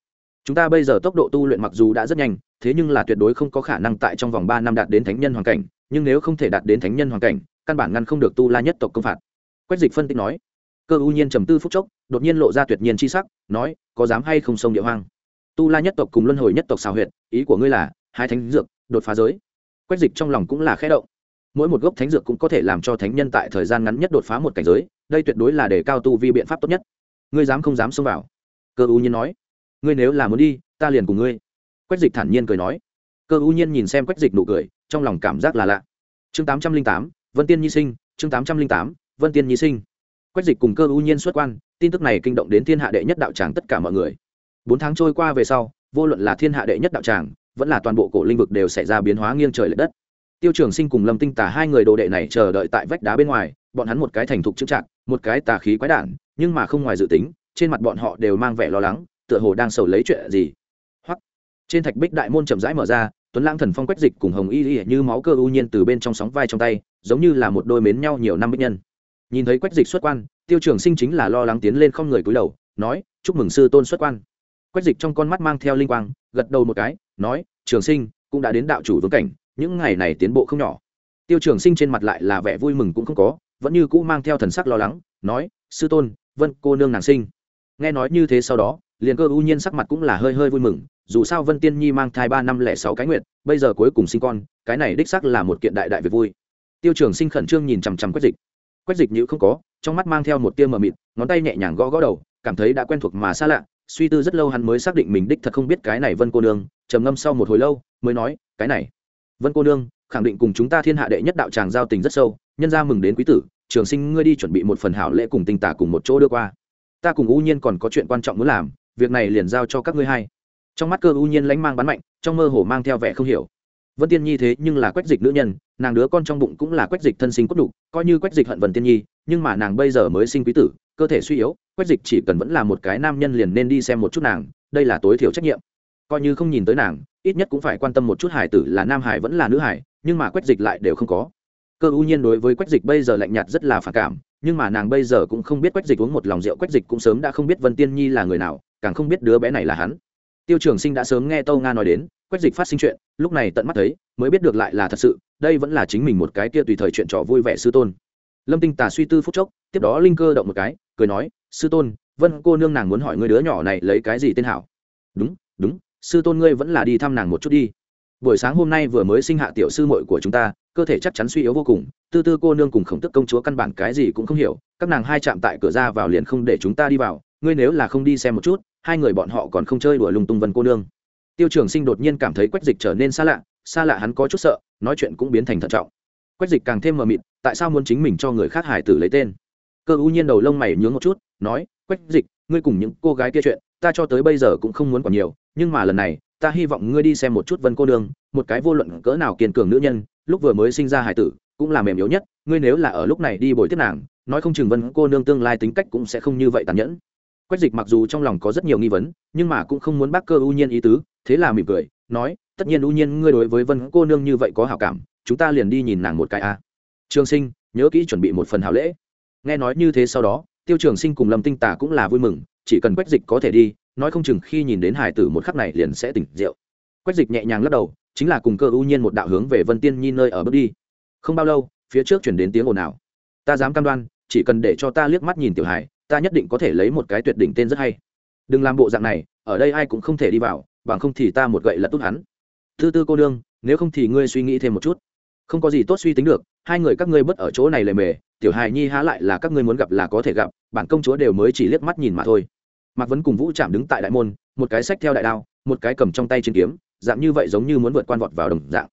Chúng ta bây giờ tốc độ tu luyện mặc dù đã rất nhanh, thế nhưng là tuyệt đối không có khả năng tại trong vòng ba năm đạt đến thánh nhân hoàn cảnh, nhưng nếu không thể đạt đến thánh nhân hoàn cảnh, căn bản ngăn không được tu la nhất tộc công phạt. Quách dịch phân tích nói cơ U nhiên trầm tư phút chốc, đột nhiên lộ ra tuyệt nhiên c h i sắc, nói, có dám hay không sông địa hoang? Tu la nhất tộc cùng luân hồi nhất tộc xào huyệt, ý của ngươi là, hai thánh dược, đột phá giới. Quách dịch trong lòng cũng là khẽ động. Mỗi một gốc thánh dược cũng có thể làm cho thánh nhân tại thời gian ngắn nhất đột phá một cảnh giới, đây tuyệt đối là để cao tu vi biện pháp tốt nhất. Ngươi dám không dám xông vào? Cơ U nhiên nói. Ngươi nếu là muốn đi, ta liền cùng ngươi. Quách dịch thản nhiên cười nói. Cơ U nhiên nhìn xem quách dịch nụ cười, trong lòng cảm giác là lạ. Chương tám trăm linh tám, vân tiên nhi sinh, chương tám trăm linh tám, vân tiên nhi sinh quách dịch cùng cơ ưu nhiên xuất quan, tin tức này kinh động đến thiên hạ đệ nhất đạo tràng tất cả mọi người. Bốn tháng trôi qua về sau, vô luận là thiên hạ đệ nhất đạo tràng, vẫn là toàn bộ cổ linh vực đều xảy ra biến hóa nghiêng trời l ệ đất. Tiêu trường sinh cùng lâm tinh tả hai người đồ đệ này chờ đợi tại vách đá bên ngoài, bọn hắn một cái thành thục chững chạc, một cái tà khí quái đản, nhưng mà không ngoài dự tính, trên mặt bọn họ đều mang vẻ lo lắng, tựa hồ đang sầu lấy chuyện gì. Hoặc trên thạch bích đại môn chậm rãi mở ra, tuấn lãng thần phong quách dịch cùng hồng y y như máu cơ ưu nhiên từ bên trong sóng vai trong tay, giống như là một đôi mến nhau nhiều năm bích nhân nhìn thấy quách dịch xuất quan, tiêu trường sinh chính là lo lắng tiến lên không người cúi đầu, nói, chúc mừng sư tôn xuất quan. Quách dịch trong con mắt mang theo linh quang, gật đầu một cái, nói, trường sinh cũng đã đến đạo chủ vương cảnh, những ngày này tiến bộ không nhỏ. Tiêu trường sinh trên mặt lại là vẻ vui mừng cũng không có, vẫn như cũ mang theo thần sắc lo lắng, nói, sư tôn, vân cô nương nàng sinh. Nghe nói như thế sau đó, liền cơ ưu nhiên sắc mặt cũng là hơi hơi vui mừng, dù sao vân tiên nhi mang thai ba năm lẻ sáu cái nguyện bây giờ cuối cùng sinh con, cái này đích sắc là một kiện đại đại việc vui. Tiêu trường sinh khẩn trương nhìn chằm chằm quách dịch quách dịch nhữ không có, trong mắt mang theo một tia mờ mịt, ngón tay nhẹ nhàng gõ gõ đầu, cảm thấy đã quen thuộc mà xa lạ, suy tư rất lâu hắn mới xác định mình đích thật không biết cái này vân cô nương, trầm ngâm sau một hồi lâu, mới nói, cái này, vân cô nương, khẳng định cùng chúng ta thiên hạ đệ nhất đạo tràng giao tình rất sâu, nhân ra mừng đến quý tử, trường sinh ngươi đi chuẩn bị một phần hảo lễ cùng tinh tả cùng một chỗ đưa qua. Ta cùng u nhiên còn có chuyện quan trọng muốn làm, việc này liền giao cho các ngươi hai. Trong mắt cơ u nhiên lánh mang bắn mạnh, trong mơ hồ mang theo vẻ không hiểu vân tiên nhi thế nhưng là quách dịch nữ nhân, nàng đứa con trong bụng cũng là quách dịch thân sinh cốt đục coi như quách dịch hận vân tiên nhi, nhưng mà nàng bây giờ mới sinh quý tử, cơ thể suy yếu, quách dịch chỉ cần vẫn là một cái nam nhân liền nên đi xem một chút nàng, đây là tối thiểu trách nhiệm. Coi như không nhìn tới nàng, ít nhất cũng phải quan tâm một chút hải tử là nam hải vẫn là nữ hải, nhưng mà quách dịch lại đều không có. Cơ ưu nhiên đối với quách dịch bây giờ lạnh nhạt rất là phản cảm, nhưng mà nàng bây giờ cũng không biết quách dịch uống một lòng rượu, quách dịch cũng sớm đã không biết vân tiên nhi là người nào, càng không biết đứa bé này là hắn. Tiêu trường sinh đã sớm nghe tâu nga nói đến quách dịch phát sinh chuyện, lúc này tận mắt thấy, mới biết được lại là thật sự, đây vẫn là chính mình một cái kia tùy thời chuyện trò vui vẻ sư tôn. Lâm tinh tà suy tư phút chốc, tiếp đó linh cơ động một cái, cười nói, sư tôn, vân cô nương nàng muốn hỏi người đứa nhỏ này lấy cái gì tên hảo? Đúng đúng, sư tôn ngươi vẫn là đi thăm nàng một chút đi. Buổi sáng hôm nay vừa mới sinh hạ tiểu sư muội của chúng ta, cơ thể chắc chắn suy yếu vô cùng, tư tư cô nương cùng khổng tức công chúa căn bản cái gì cũng không hiểu, các nàng hai chạm tại cửa ra vào liền không để chúng ta đi vào, ngươi nếu là không đi xem một chút, hai người bọn họ còn không chơi đùa lung tung vân cô nương tiêu trường sinh đột nhiên cảm thấy quách dịch trở nên xa lạ xa lạ hắn có chút sợ, nói chuyện cũng biến thành thận trọng. Quách dịch càng thêm mờ mịt, tại sao muốn chính mình cho người khác hải tử lấy tên? Cơ ưu nhiên đầu lông mày nhướng một chút, nói, quách dịch, ngươi cùng những cô gái kia chuyện, ta cho tới bây giờ cũng không muốn còn nhiều, nhưng mà lần này, ta hy vọng ngươi đi xem một chút vân cô nương, một cái vô luận cỡ nào kiên cường nữ nhân, lúc vừa mới sinh ra hải tử, cũng là mềm yếu nhất, ngươi nếu là ở lúc này đi bồi tiếp nàng, nói không chừng vân cô nương tương lai tính cách cũng sẽ không như vậy tàn nhẫn. Quách dịch mặc dù trong lòng có rất nhiều nghi vấn, nhưng mà cũng không muốn bác cơ ưu nhiên ý tứ thế là mỉm cười, nói, tất nhiên ưu nhiên ngươi đối với vân cô nương như vậy có hảo cảm, chúng ta liền đi nhìn nàng một cái a. Trường sinh, nhớ kỹ chuẩn bị một phần hảo lễ. Nghe nói như thế sau đó, tiêu trường sinh cùng lâm tinh tà cũng là vui mừng, chỉ cần quách dịch có thể đi, nói không chừng khi nhìn đến hải tử một khắc này liền sẽ tỉnh rượu. Quách dịch nhẹ nhàng lắc đầu, chính là cùng cơ ưu nhiên một đạo hướng về vân tiên nhi nơi ở bước đi. Không bao lâu, phía trước chuyển đến tiếng ồn ào. Ta dám cam đoan, chỉ cần để cho ta liếc mắt nhìn tiểu hải, ta nhất định có thể lấy một cái tuyệt đỉnh tên rất hay. Đừng làm bộ dạng này, ở đây ai cũng không thể đi vào bằng không thì ta một gậy lật tốt hắn. Thứ tư cô nương, nếu không thì ngươi suy nghĩ thêm một chút. Không có gì tốt suy tính được, hai người các ngươi bất ở chỗ này lề mề, tiểu hài nhi há lại là các ngươi muốn gặp là có thể gặp, bản công chúa đều mới chỉ liếc mắt nhìn mà thôi. Mạc vấn cùng vũ chạm đứng tại đại môn, một cái sách theo đại đao, một cái cầm trong tay chiến kiếm, dạng như vậy giống như muốn vượt quan vọt vào đồng dạng.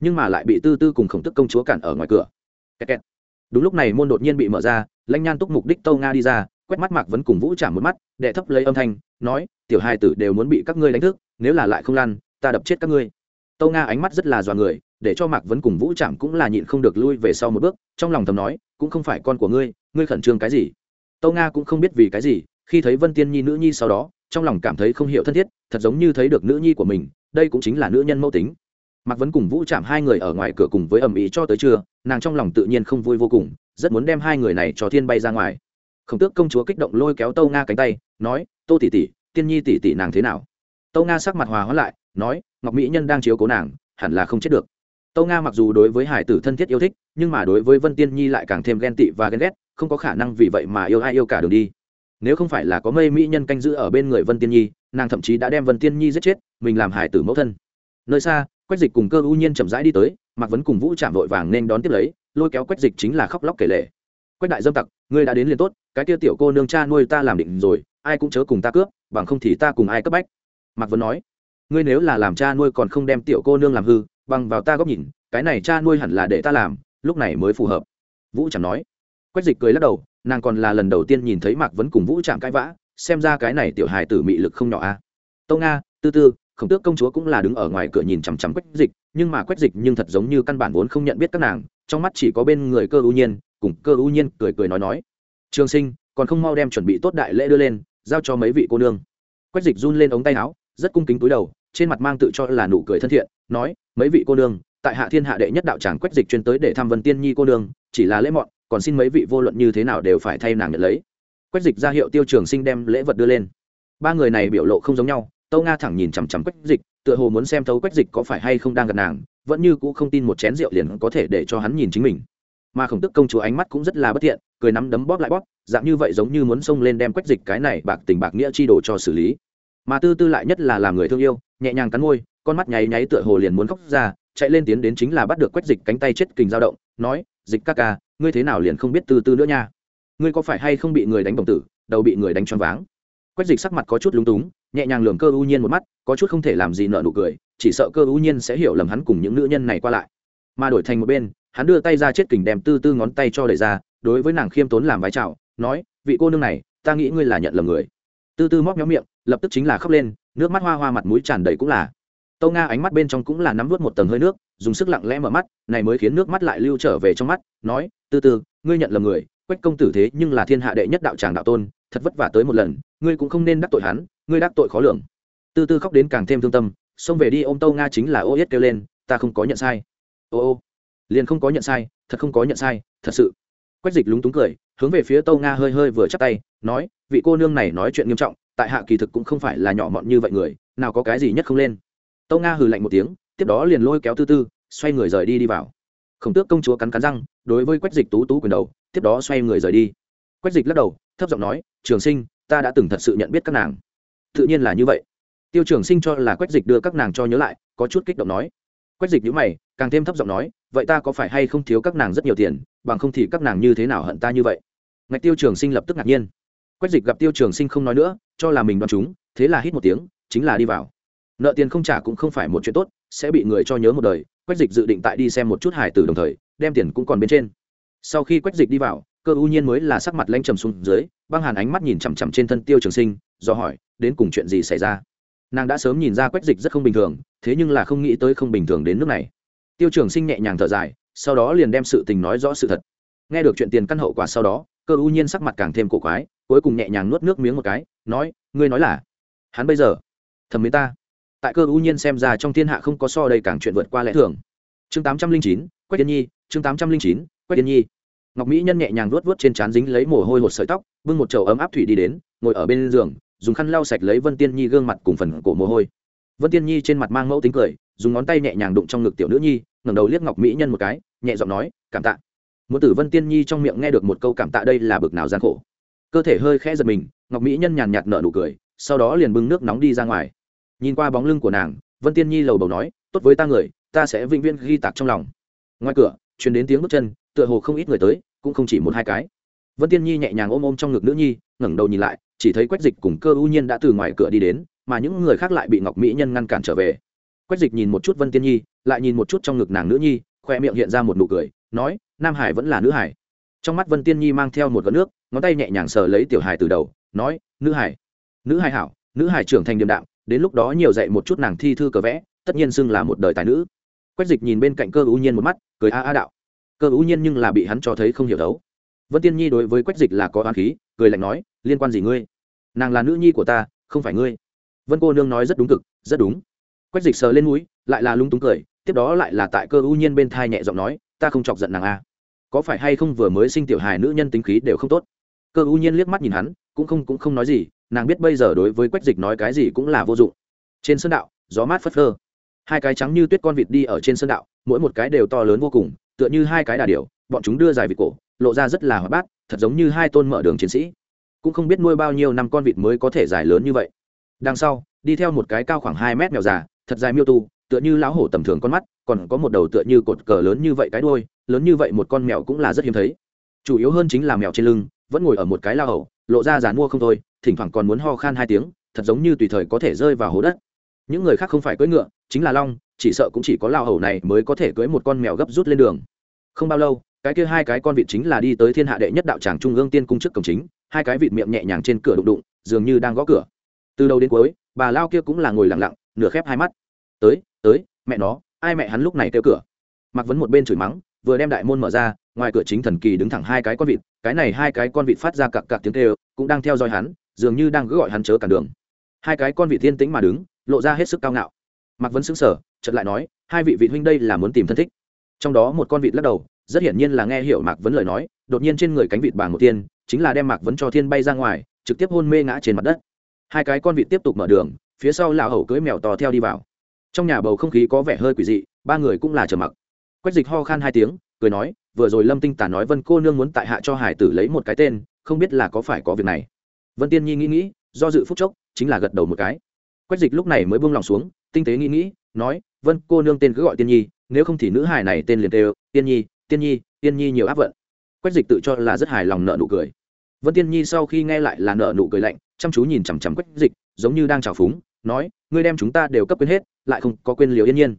Nhưng mà lại bị tư tư cùng khổng tức công chúa cản ở ngoài cửa. Kẹt kẹt. đúng lúc này môn đột nhiên bị mở ra lanh nhan túc mục đích tâu nga đi ra, quét mắt mạc vấn cùng vũ chạm một mắt, đệ thấp lấy âm thanh nói, tiểu hai tử đều muốn bị các ngươi đánh thức, nếu là lại không lăn, ta đập chết các ngươi. Tâu nga ánh mắt rất là dọa người, để cho mạc vấn cùng vũ chạm cũng là nhịn không được lui về sau một bước, trong lòng thầm nói, cũng không phải con của ngươi ngươi khẩn trương cái gì? Tâu nga cũng không biết vì cái gì, khi thấy vân tiên nhi nữ nhi sau đó, trong lòng cảm thấy không hiểu thân thiết, thật giống như thấy được nữ nhi của mình, đây cũng chính là nữ nhân mẫu tính. Mạc vấn cùng vũ chạm hai người ở ngoài cửa cùng với ầm ĩ cho tới trưa, nàng trong lòng tự nhiên không vui vô cùng, rất muốn đem hai người này cho thiên bay ra ngoài. Khổng tước công chúa kích động lôi kéo tâu nga cánh tay, nói tô tỷ tỷ, tiên nhi tỷ tỷ nàng thế nào? Tâu nga sắc mặt hòa hóa lại, nói, ngọc mỹ nhân đang chiếu cố nàng, hẳn là không chết được. Tâu nga mặc dù đối với hải tử thân thiết yêu thích, nhưng mà đối với vân tiên nhi lại càng thêm ghen tị và ghen ghét, không có khả năng vì vậy mà yêu ai yêu cả đường đi. Nếu không phải là có mây mỹ nhân canh giữ ở bên người vân tiên nhi, nàng thậm chí đã đem vân tiên nhi giết chết, mình làm hải tử mẫu thân. Nơi xa, quách dịch cùng cơ ưu nhiên chậm rãi đi tới, mạc vấn cùng vũ chạm vội vàng nên đón tiếp lấy, lôi kéo quách dịch chính là khóc lóc kể lệ quách đại dâm tặc, ngươi đã đến liền tốt cái tiêu tiểu cô nương cha nuôi ta làm định rồi, ai cũng chớ cùng ta cướp, bằng không thì ta cùng ai cấp bách. Mạc vấn nói. Ngươi nếu là làm cha nuôi còn không đem tiểu cô nương làm hư, bằng vào ta góc nhìn, cái này cha nuôi hẳn là để ta làm, lúc này mới phù hợp. Vũ chẳng nói. Quách dịch cười lắc đầu, nàng còn là lần đầu tiên nhìn thấy mạc vấn cùng vũ trạm cãi vã, xem ra cái này tiểu hài tử mị lực không nhỏ a. À. tâu nga tư tư khổng tước công chúa cũng là đứng ở ngoài cửa nhìn chằm chằm quách dịch, nhưng mà quách dịch nhưng thật giống như căn bản vốn không nhận biết các nàng, trong mắt chỉ có bên người cơ ưu nhiên, cùng cơ ưu nhiên cười cười nói nói trường sinh, còn không mau đem chuẩn bị tốt đại lễ đưa lên, giao cho mấy vị cô nương. Quách dịch run lên ống tay áo, rất cung kính túi đầu, trên mặt mang tự cho là nụ cười thân thiện, nói, mấy vị cô nương, tại hạ thiên hạ đệ nhất đạo tràng quách dịch chuyên tới để thăm vân tiên nhi cô nương, chỉ là lễ mọn, còn xin mấy vị vô luận như thế nào đều phải thay nàng nhận lấy. Quách dịch ra hiệu tiêu trường sinh đem lễ vật đưa lên. Ba người này biểu lộ không giống nhau, tâu nga thẳng nhìn chằm chằm quách dịch, tựa hồ muốn xem thấu quách dịch có phải hay không đang gặp nàng, vẫn như cũ không tin một chén rượu liền có thể để cho hắn nhìn chính mình. Mà khổng tức công chúa ánh mắt cũng rất là bất thiện cười nắm đấm bóp lại bóp, dạng như vậy giống như muốn xông lên đem quách dịch cái này bạc tình bạc nghĩa chi đồ cho xử lý. Mà tư tư lại nhất là làm người thương yêu, nhẹ nhàng cắn môi, con mắt nháy nháy tựa hồ liền muốn khóc ra, chạy lên tiến đến chính là bắt được quách dịch cánh tay chết kình dao động, nói, dịch ca ca, ngươi thế nào liền không biết tư tư nữa nha? Ngươi có phải hay không bị người đánh đồng tử, đầu bị người đánh choáng váng? Quách dịch sắc mặt có chút lúng túng, nhẹ nhàng lường cơ ưu nhiên một mắt, có chút không thể làm gì nợ nụ cười, chỉ sợ cơ ưu nhiên sẽ hiểu lầm hắn cùng những nữ nhân này qua lại. Mà đổi thành một bên, hắn đưa tay ra chết kình đem tư tư ngón tay cho đẩy ra đối với nàng khiêm tốn làm vái chào, nói, vị cô nương này, ta nghĩ ngươi là nhận lầm người. Tư tư móc nhóm miệng, lập tức chính là khóc lên, nước mắt hoa hoa mặt mũi tràn đầy cũng là. Tâu nga ánh mắt bên trong cũng là nắm vớt một tầng hơi nước, dùng sức lặng lẽ mở mắt, này mới khiến nước mắt lại lưu trở về trong mắt, nói, tư tư, ngươi nhận lầm người, quách công tử thế nhưng là thiên hạ đệ nhất đạo tràng đạo tôn, thật vất vả tới một lần, ngươi cũng không nên đắc tội hắn, ngươi đắc tội khó lường. Tư tư khóc đến càng thêm thương tâm, xông về đi ô m tâu nga chính là ô yết kêu lên, ta không có nhận sai. Ô ô, liền không có nhận sai, thật không có nhận sai, thật sự quách dịch lúng túng cười, hướng về phía tâu nga hơi hơi vừa chắc tay, nói, vị cô nương này nói chuyện nghiêm trọng, tại hạ kỳ thực cũng không phải là nhỏ mọn như vậy người, nào có cái gì nhất không lên. Tâu nga hừ lạnh một tiếng, tiếp đó liền lôi kéo tư tư, xoay người rời đi đi vào. Khổng tước công chúa cắn cắn răng, đối với quách dịch tú tú quyền đầu, tiếp đó xoay người rời đi. Quách dịch lắc đầu, thấp giọng nói, trường sinh, ta đã từng thật sự nhận biết các nàng. Tự nhiên là như vậy. Tiêu trường sinh cho là quách dịch đưa các nàng cho nhớ lại, có chút kích động nói quách dịch nhữ mày, càng thêm thấp giọng nói, vậy ta có phải hay không thiếu các nàng rất nhiều tiền, bằng không thì các nàng như thế nào hận ta như vậy? Ngạch tiêu trường sinh lập tức ngạc nhiên. Quách dịch gặp tiêu trường sinh không nói nữa, cho là mình đoán chúng, thế là hít một tiếng, chính là đi vào. Nợ tiền không trả cũng không phải một chuyện tốt, sẽ bị người cho nhớ một đời, quách dịch dự định tại đi xem một chút hải tử đồng thời, đem tiền cũng còn bên trên. Sau khi quách dịch đi vào, cơ U nhiên mới là sắc mặt lanh trầm xuống dưới, băng hàn ánh mắt nhìn chằm chằm trên thân tiêu trường sinh, do hỏi, đến cùng chuyện gì xảy ra? Nàng đã sớm nhìn ra quách dịch rất không bình thường, thế nhưng là không nghĩ tới không bình thường đến nước này. Tiêu trường sinh nhẹ nhàng thở dài, sau đó liền đem sự tình nói rõ sự thật. Nghe được chuyện tiền căn hậu quả sau đó, cơ ưu nhiên sắc mặt càng thêm cổ quái, cuối cùng nhẹ nhàng nuốt nước miếng một cái, nói, ngươi nói là? Hắn bây giờ? Thầm mến ta. Tại cơ ưu nhiên xem ra trong thiên hạ không có so đây càng chuyện vượt qua lẽ thường. Chương tám trăm linh chín, quách yên nhi, chương tám trăm linh chín, quách yên nhi. Ngọc mỹ nhân nhẹ nhàng vuốt vuốt trên trán dính lấy mồ hôi hột sợi tóc, bưng một chậu ấm áp thủy đi đến, ngồi ở bên giường dùng khăn lau sạch lấy vân tiên nhi gương mặt cùng phần cổ mồ hôi. Vân tiên nhi trên mặt mang mẫu tính cười, dùng ngón tay nhẹ nhàng đụng trong ngực tiểu nữ nhi, ngẩng đầu liếc ngọc mỹ nhân một cái, nhẹ giọng nói, cảm tạ. Muốn tử vân tiên nhi trong miệng nghe được một câu cảm tạ đây là bực nào gian khổ. Cơ thể hơi khẽ giật mình, ngọc mỹ nhân nhàn nhạt nở nụ cười, sau đó liền bưng nước nóng đi ra ngoài. Nhìn qua bóng lưng của nàng, vân tiên nhi lầu bầu nói, tốt với ta người, ta sẽ vĩnh viễn ghi tạc trong lòng. Ngoài cửa, truyền đến tiếng bước chân, tựa hồ không ít người tới, cũng không chỉ một hai cái. Vân tiên nhi nhẹ nhàng ôm ôm trong ngực nữ nhi, ngẩng đầu nhìn lại chỉ thấy quách dịch cùng cơ ưu nhiên đã từ ngoài cửa đi đến, mà những người khác lại bị ngọc mỹ nhân ngăn cản trở về. Quách dịch nhìn một chút vân tiên nhi, lại nhìn một chút trong ngực nàng nữ nhi khoe miệng hiện ra một nụ cười, nói, nam hải vẫn là nữ hải. Trong mắt vân tiên nhi mang theo một gợn nước, ngón tay nhẹ nhàng sờ lấy tiểu hải từ đầu, nói, nữ hải nữ hải hảo, nữ hải trưởng thành điềm đạm, đến lúc đó nhiều dạy một chút nàng thi thư cờ vẽ, tất nhiên xưng là một đời tài nữ. Quách dịch nhìn bên cạnh cơ ưu nhiên một mắt, cười a a đạo. Cơ ưu nhiên nhưng là bị hắn cho thấy không hiểu đấu vân tiên nhi đối với quách dịch là có oán khí, cười lạnh nói, liên quan gì ngươi? Nàng là nữ nhi của ta, không phải ngươi. Vân cô nương nói rất đúng cực, rất đúng. Quách dịch sờ lên núi lại là lung túng cười, tiếp đó lại là tại cơ ưu nhiên bên thai nhẹ giọng nói, ta không chọc giận nàng a. Có phải hay không vừa mới sinh tiểu hài nữ nhân tính khí đều không tốt? Cơ ưu nhiên liếc mắt nhìn hắn, cũng không cũng không nói gì, nàng biết bây giờ đối với quách dịch nói cái gì cũng là vô dụng. Trên sơn đạo, gió mát phất phơ. Hai cái trắng như tuyết con vịt đi ở trên sơn đạo, mỗi một cái đều to lớn vô cùng, tựa như hai cái đà điểu, bọn chúng đưa dài vịt cổ lộ ra rất là hoạt bát, thật giống như hai tôn mở đường chiến sĩ. Cũng không biết nuôi bao nhiêu năm con vịt mới có thể dài lớn như vậy. Đằng sau, đi theo một cái cao khoảng hai mét mèo già, thật dài miêu tu, tựa như lão hổ tầm thường con mắt, còn có một đầu tựa như cột cờ lớn như vậy cái đôi lớn như vậy một con mèo cũng là rất hiếm thấy. Chủ yếu hơn chính là mèo trên lưng, vẫn ngồi ở một cái lao hổ, lộ ra giàn mua không thôi, thỉnh thoảng còn muốn ho khan hai tiếng, thật giống như tùy thời có thể rơi vào hố đất. Những người khác không phải cưỡi ngựa, chính là long, chỉ sợ cũng chỉ có lao hầu này mới có thể cưỡi một con mèo gấp rút lên đường không bao lâu, cái kia hai cái con vịt chính là đi tới thiên hạ đệ nhất đạo tràng trung ương tiên cung trước cổng chính, hai cái vịt miệng nhẹ nhàng trên cửa đụng đụng, dường như đang gõ cửa. Từ đầu đến cuối, bà lao kia cũng là ngồi lặng lặng, nửa khép hai mắt. Tới tới, mẹ nó, ai mẹ hắn lúc này kêu cửa? Mặc vấn một bên chửi mắng, vừa đem đại môn mở ra, ngoài cửa chính thần kỳ đứng thẳng hai cái con vịt, cái này hai cái con vịt phát ra cặp cặp tiếng kêu, cũng đang theo dõi hắn, dường như đang cứ gọi hắn chớ cản đường. Hai cái con vịt thiên tĩnh mà đứng, lộ ra hết sức cao ngạo. Mặc vấn xứng sở chợt lại nói, hai vị vị huynh đây là muốn tìm thân thích trong đó một con vịt lắc đầu, rất hiển nhiên là nghe hiểu mạc vấn lời nói, đột nhiên trên người cánh vịt bàng một tiên, chính là đem mạc vấn cho thiên bay ra ngoài, trực tiếp hôn mê ngã trên mặt đất. Hai cái con vịt tiếp tục mở đường, phía sau lão hầu cưới mèo to theo đi vào. Trong nhà bầu không khí có vẻ hơi quỷ dị, ba người cũng là chờ mặc. Quách dịch ho khan hai tiếng, cười nói, vừa rồi lâm tinh tả nói vân cô nương muốn tại hạ cho hải tử lấy một cái tên, không biết là có phải có việc này. Vân tiên nhi nghĩ nghĩ, do dự phúc chốc, chính là gật đầu một cái. Quách dịch lúc này mới buông lòng xuống, tinh tế nghĩ nghĩ, nói, vân cô nương tên cứ gọi tiên nhi nếu không thì nữ hài này tên liền kêu tiên nhi tiên nhi tiên nhi nhiều áp vận. Quách dịch tự cho là rất hài lòng nợ nụ cười. Vân tiên nhi sau khi nghe lại là nợ nụ cười lạnh chăm chú nhìn chằm chằm quách dịch giống như đang trào phúng nói ngươi đem chúng ta đều cấp quên hết lại không có quên liều yên nhiên.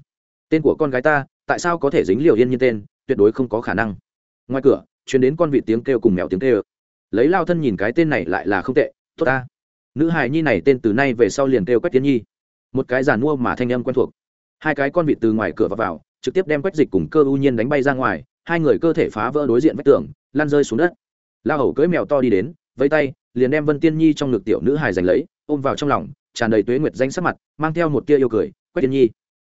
Tên của con gái ta tại sao có thể dính liều yên nhiên tên tuyệt đối không có khả năng. Ngoài cửa chuyến đến con vị tiếng kêu cùng mèo tiếng kêu. Lấy lao thân nhìn cái tên này lại là không tệ tốt ta. Nữ hài nhi này tên từ nay về sau liền kêu quách tiến nhi. Một cái giàn mua mà thanh âm quen thuộc. Hai cái con vịt từ ngoài cửa vào, vào trực tiếp đem quách dịch cùng cơ u nhiên đánh bay ra ngoài, hai người cơ thể phá vỡ đối diện vách tường lan rơi xuống đất. La hầu cưỡi mèo to đi đến vây tay, liền đem vân tiên nhi trong ngực tiểu nữ hài giành lấy, ôm vào trong lòng, tràn đầy tuế nguyệt danh sắc mặt, mang theo một tia yêu cười, quách tiên nhi.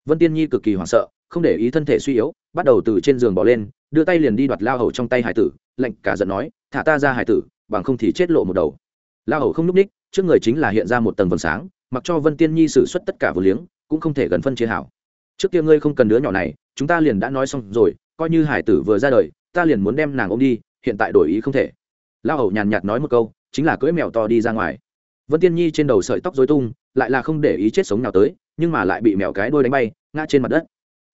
Vân tiên nhi cực kỳ hoảng sợ, không để ý thân thể suy yếu, bắt đầu từ trên giường bỏ lên, đưa tay liền đi đoạt lao hầu trong tay hải tử lệnh cả giận nói, thả ta ra hải tử, bằng không thì chết lộ một đầu. Lao hầu không n ú c ních, trước người chính là hiện ra một tầng vầng sáng, mặc cho vân tiên nhi xử suất tất cả vừa liếng, cũng không thể gần phân chia hảo trước kia ngươi không cần đứa nhỏ này, chúng ta liền đã nói xong rồi, coi như hải tử vừa ra đời, ta liền muốn đem nàng ôm đi, hiện tại đổi ý không thể. Lao hầu nhàn nhạt nói một câu, chính là cưỡi mèo to đi ra ngoài. Vân tiên nhi trên đầu sợi tóc dối tung, lại là không để ý chết sống nào tới, nhưng mà lại bị mèo cái đôi đánh bay, ngã trên mặt đất.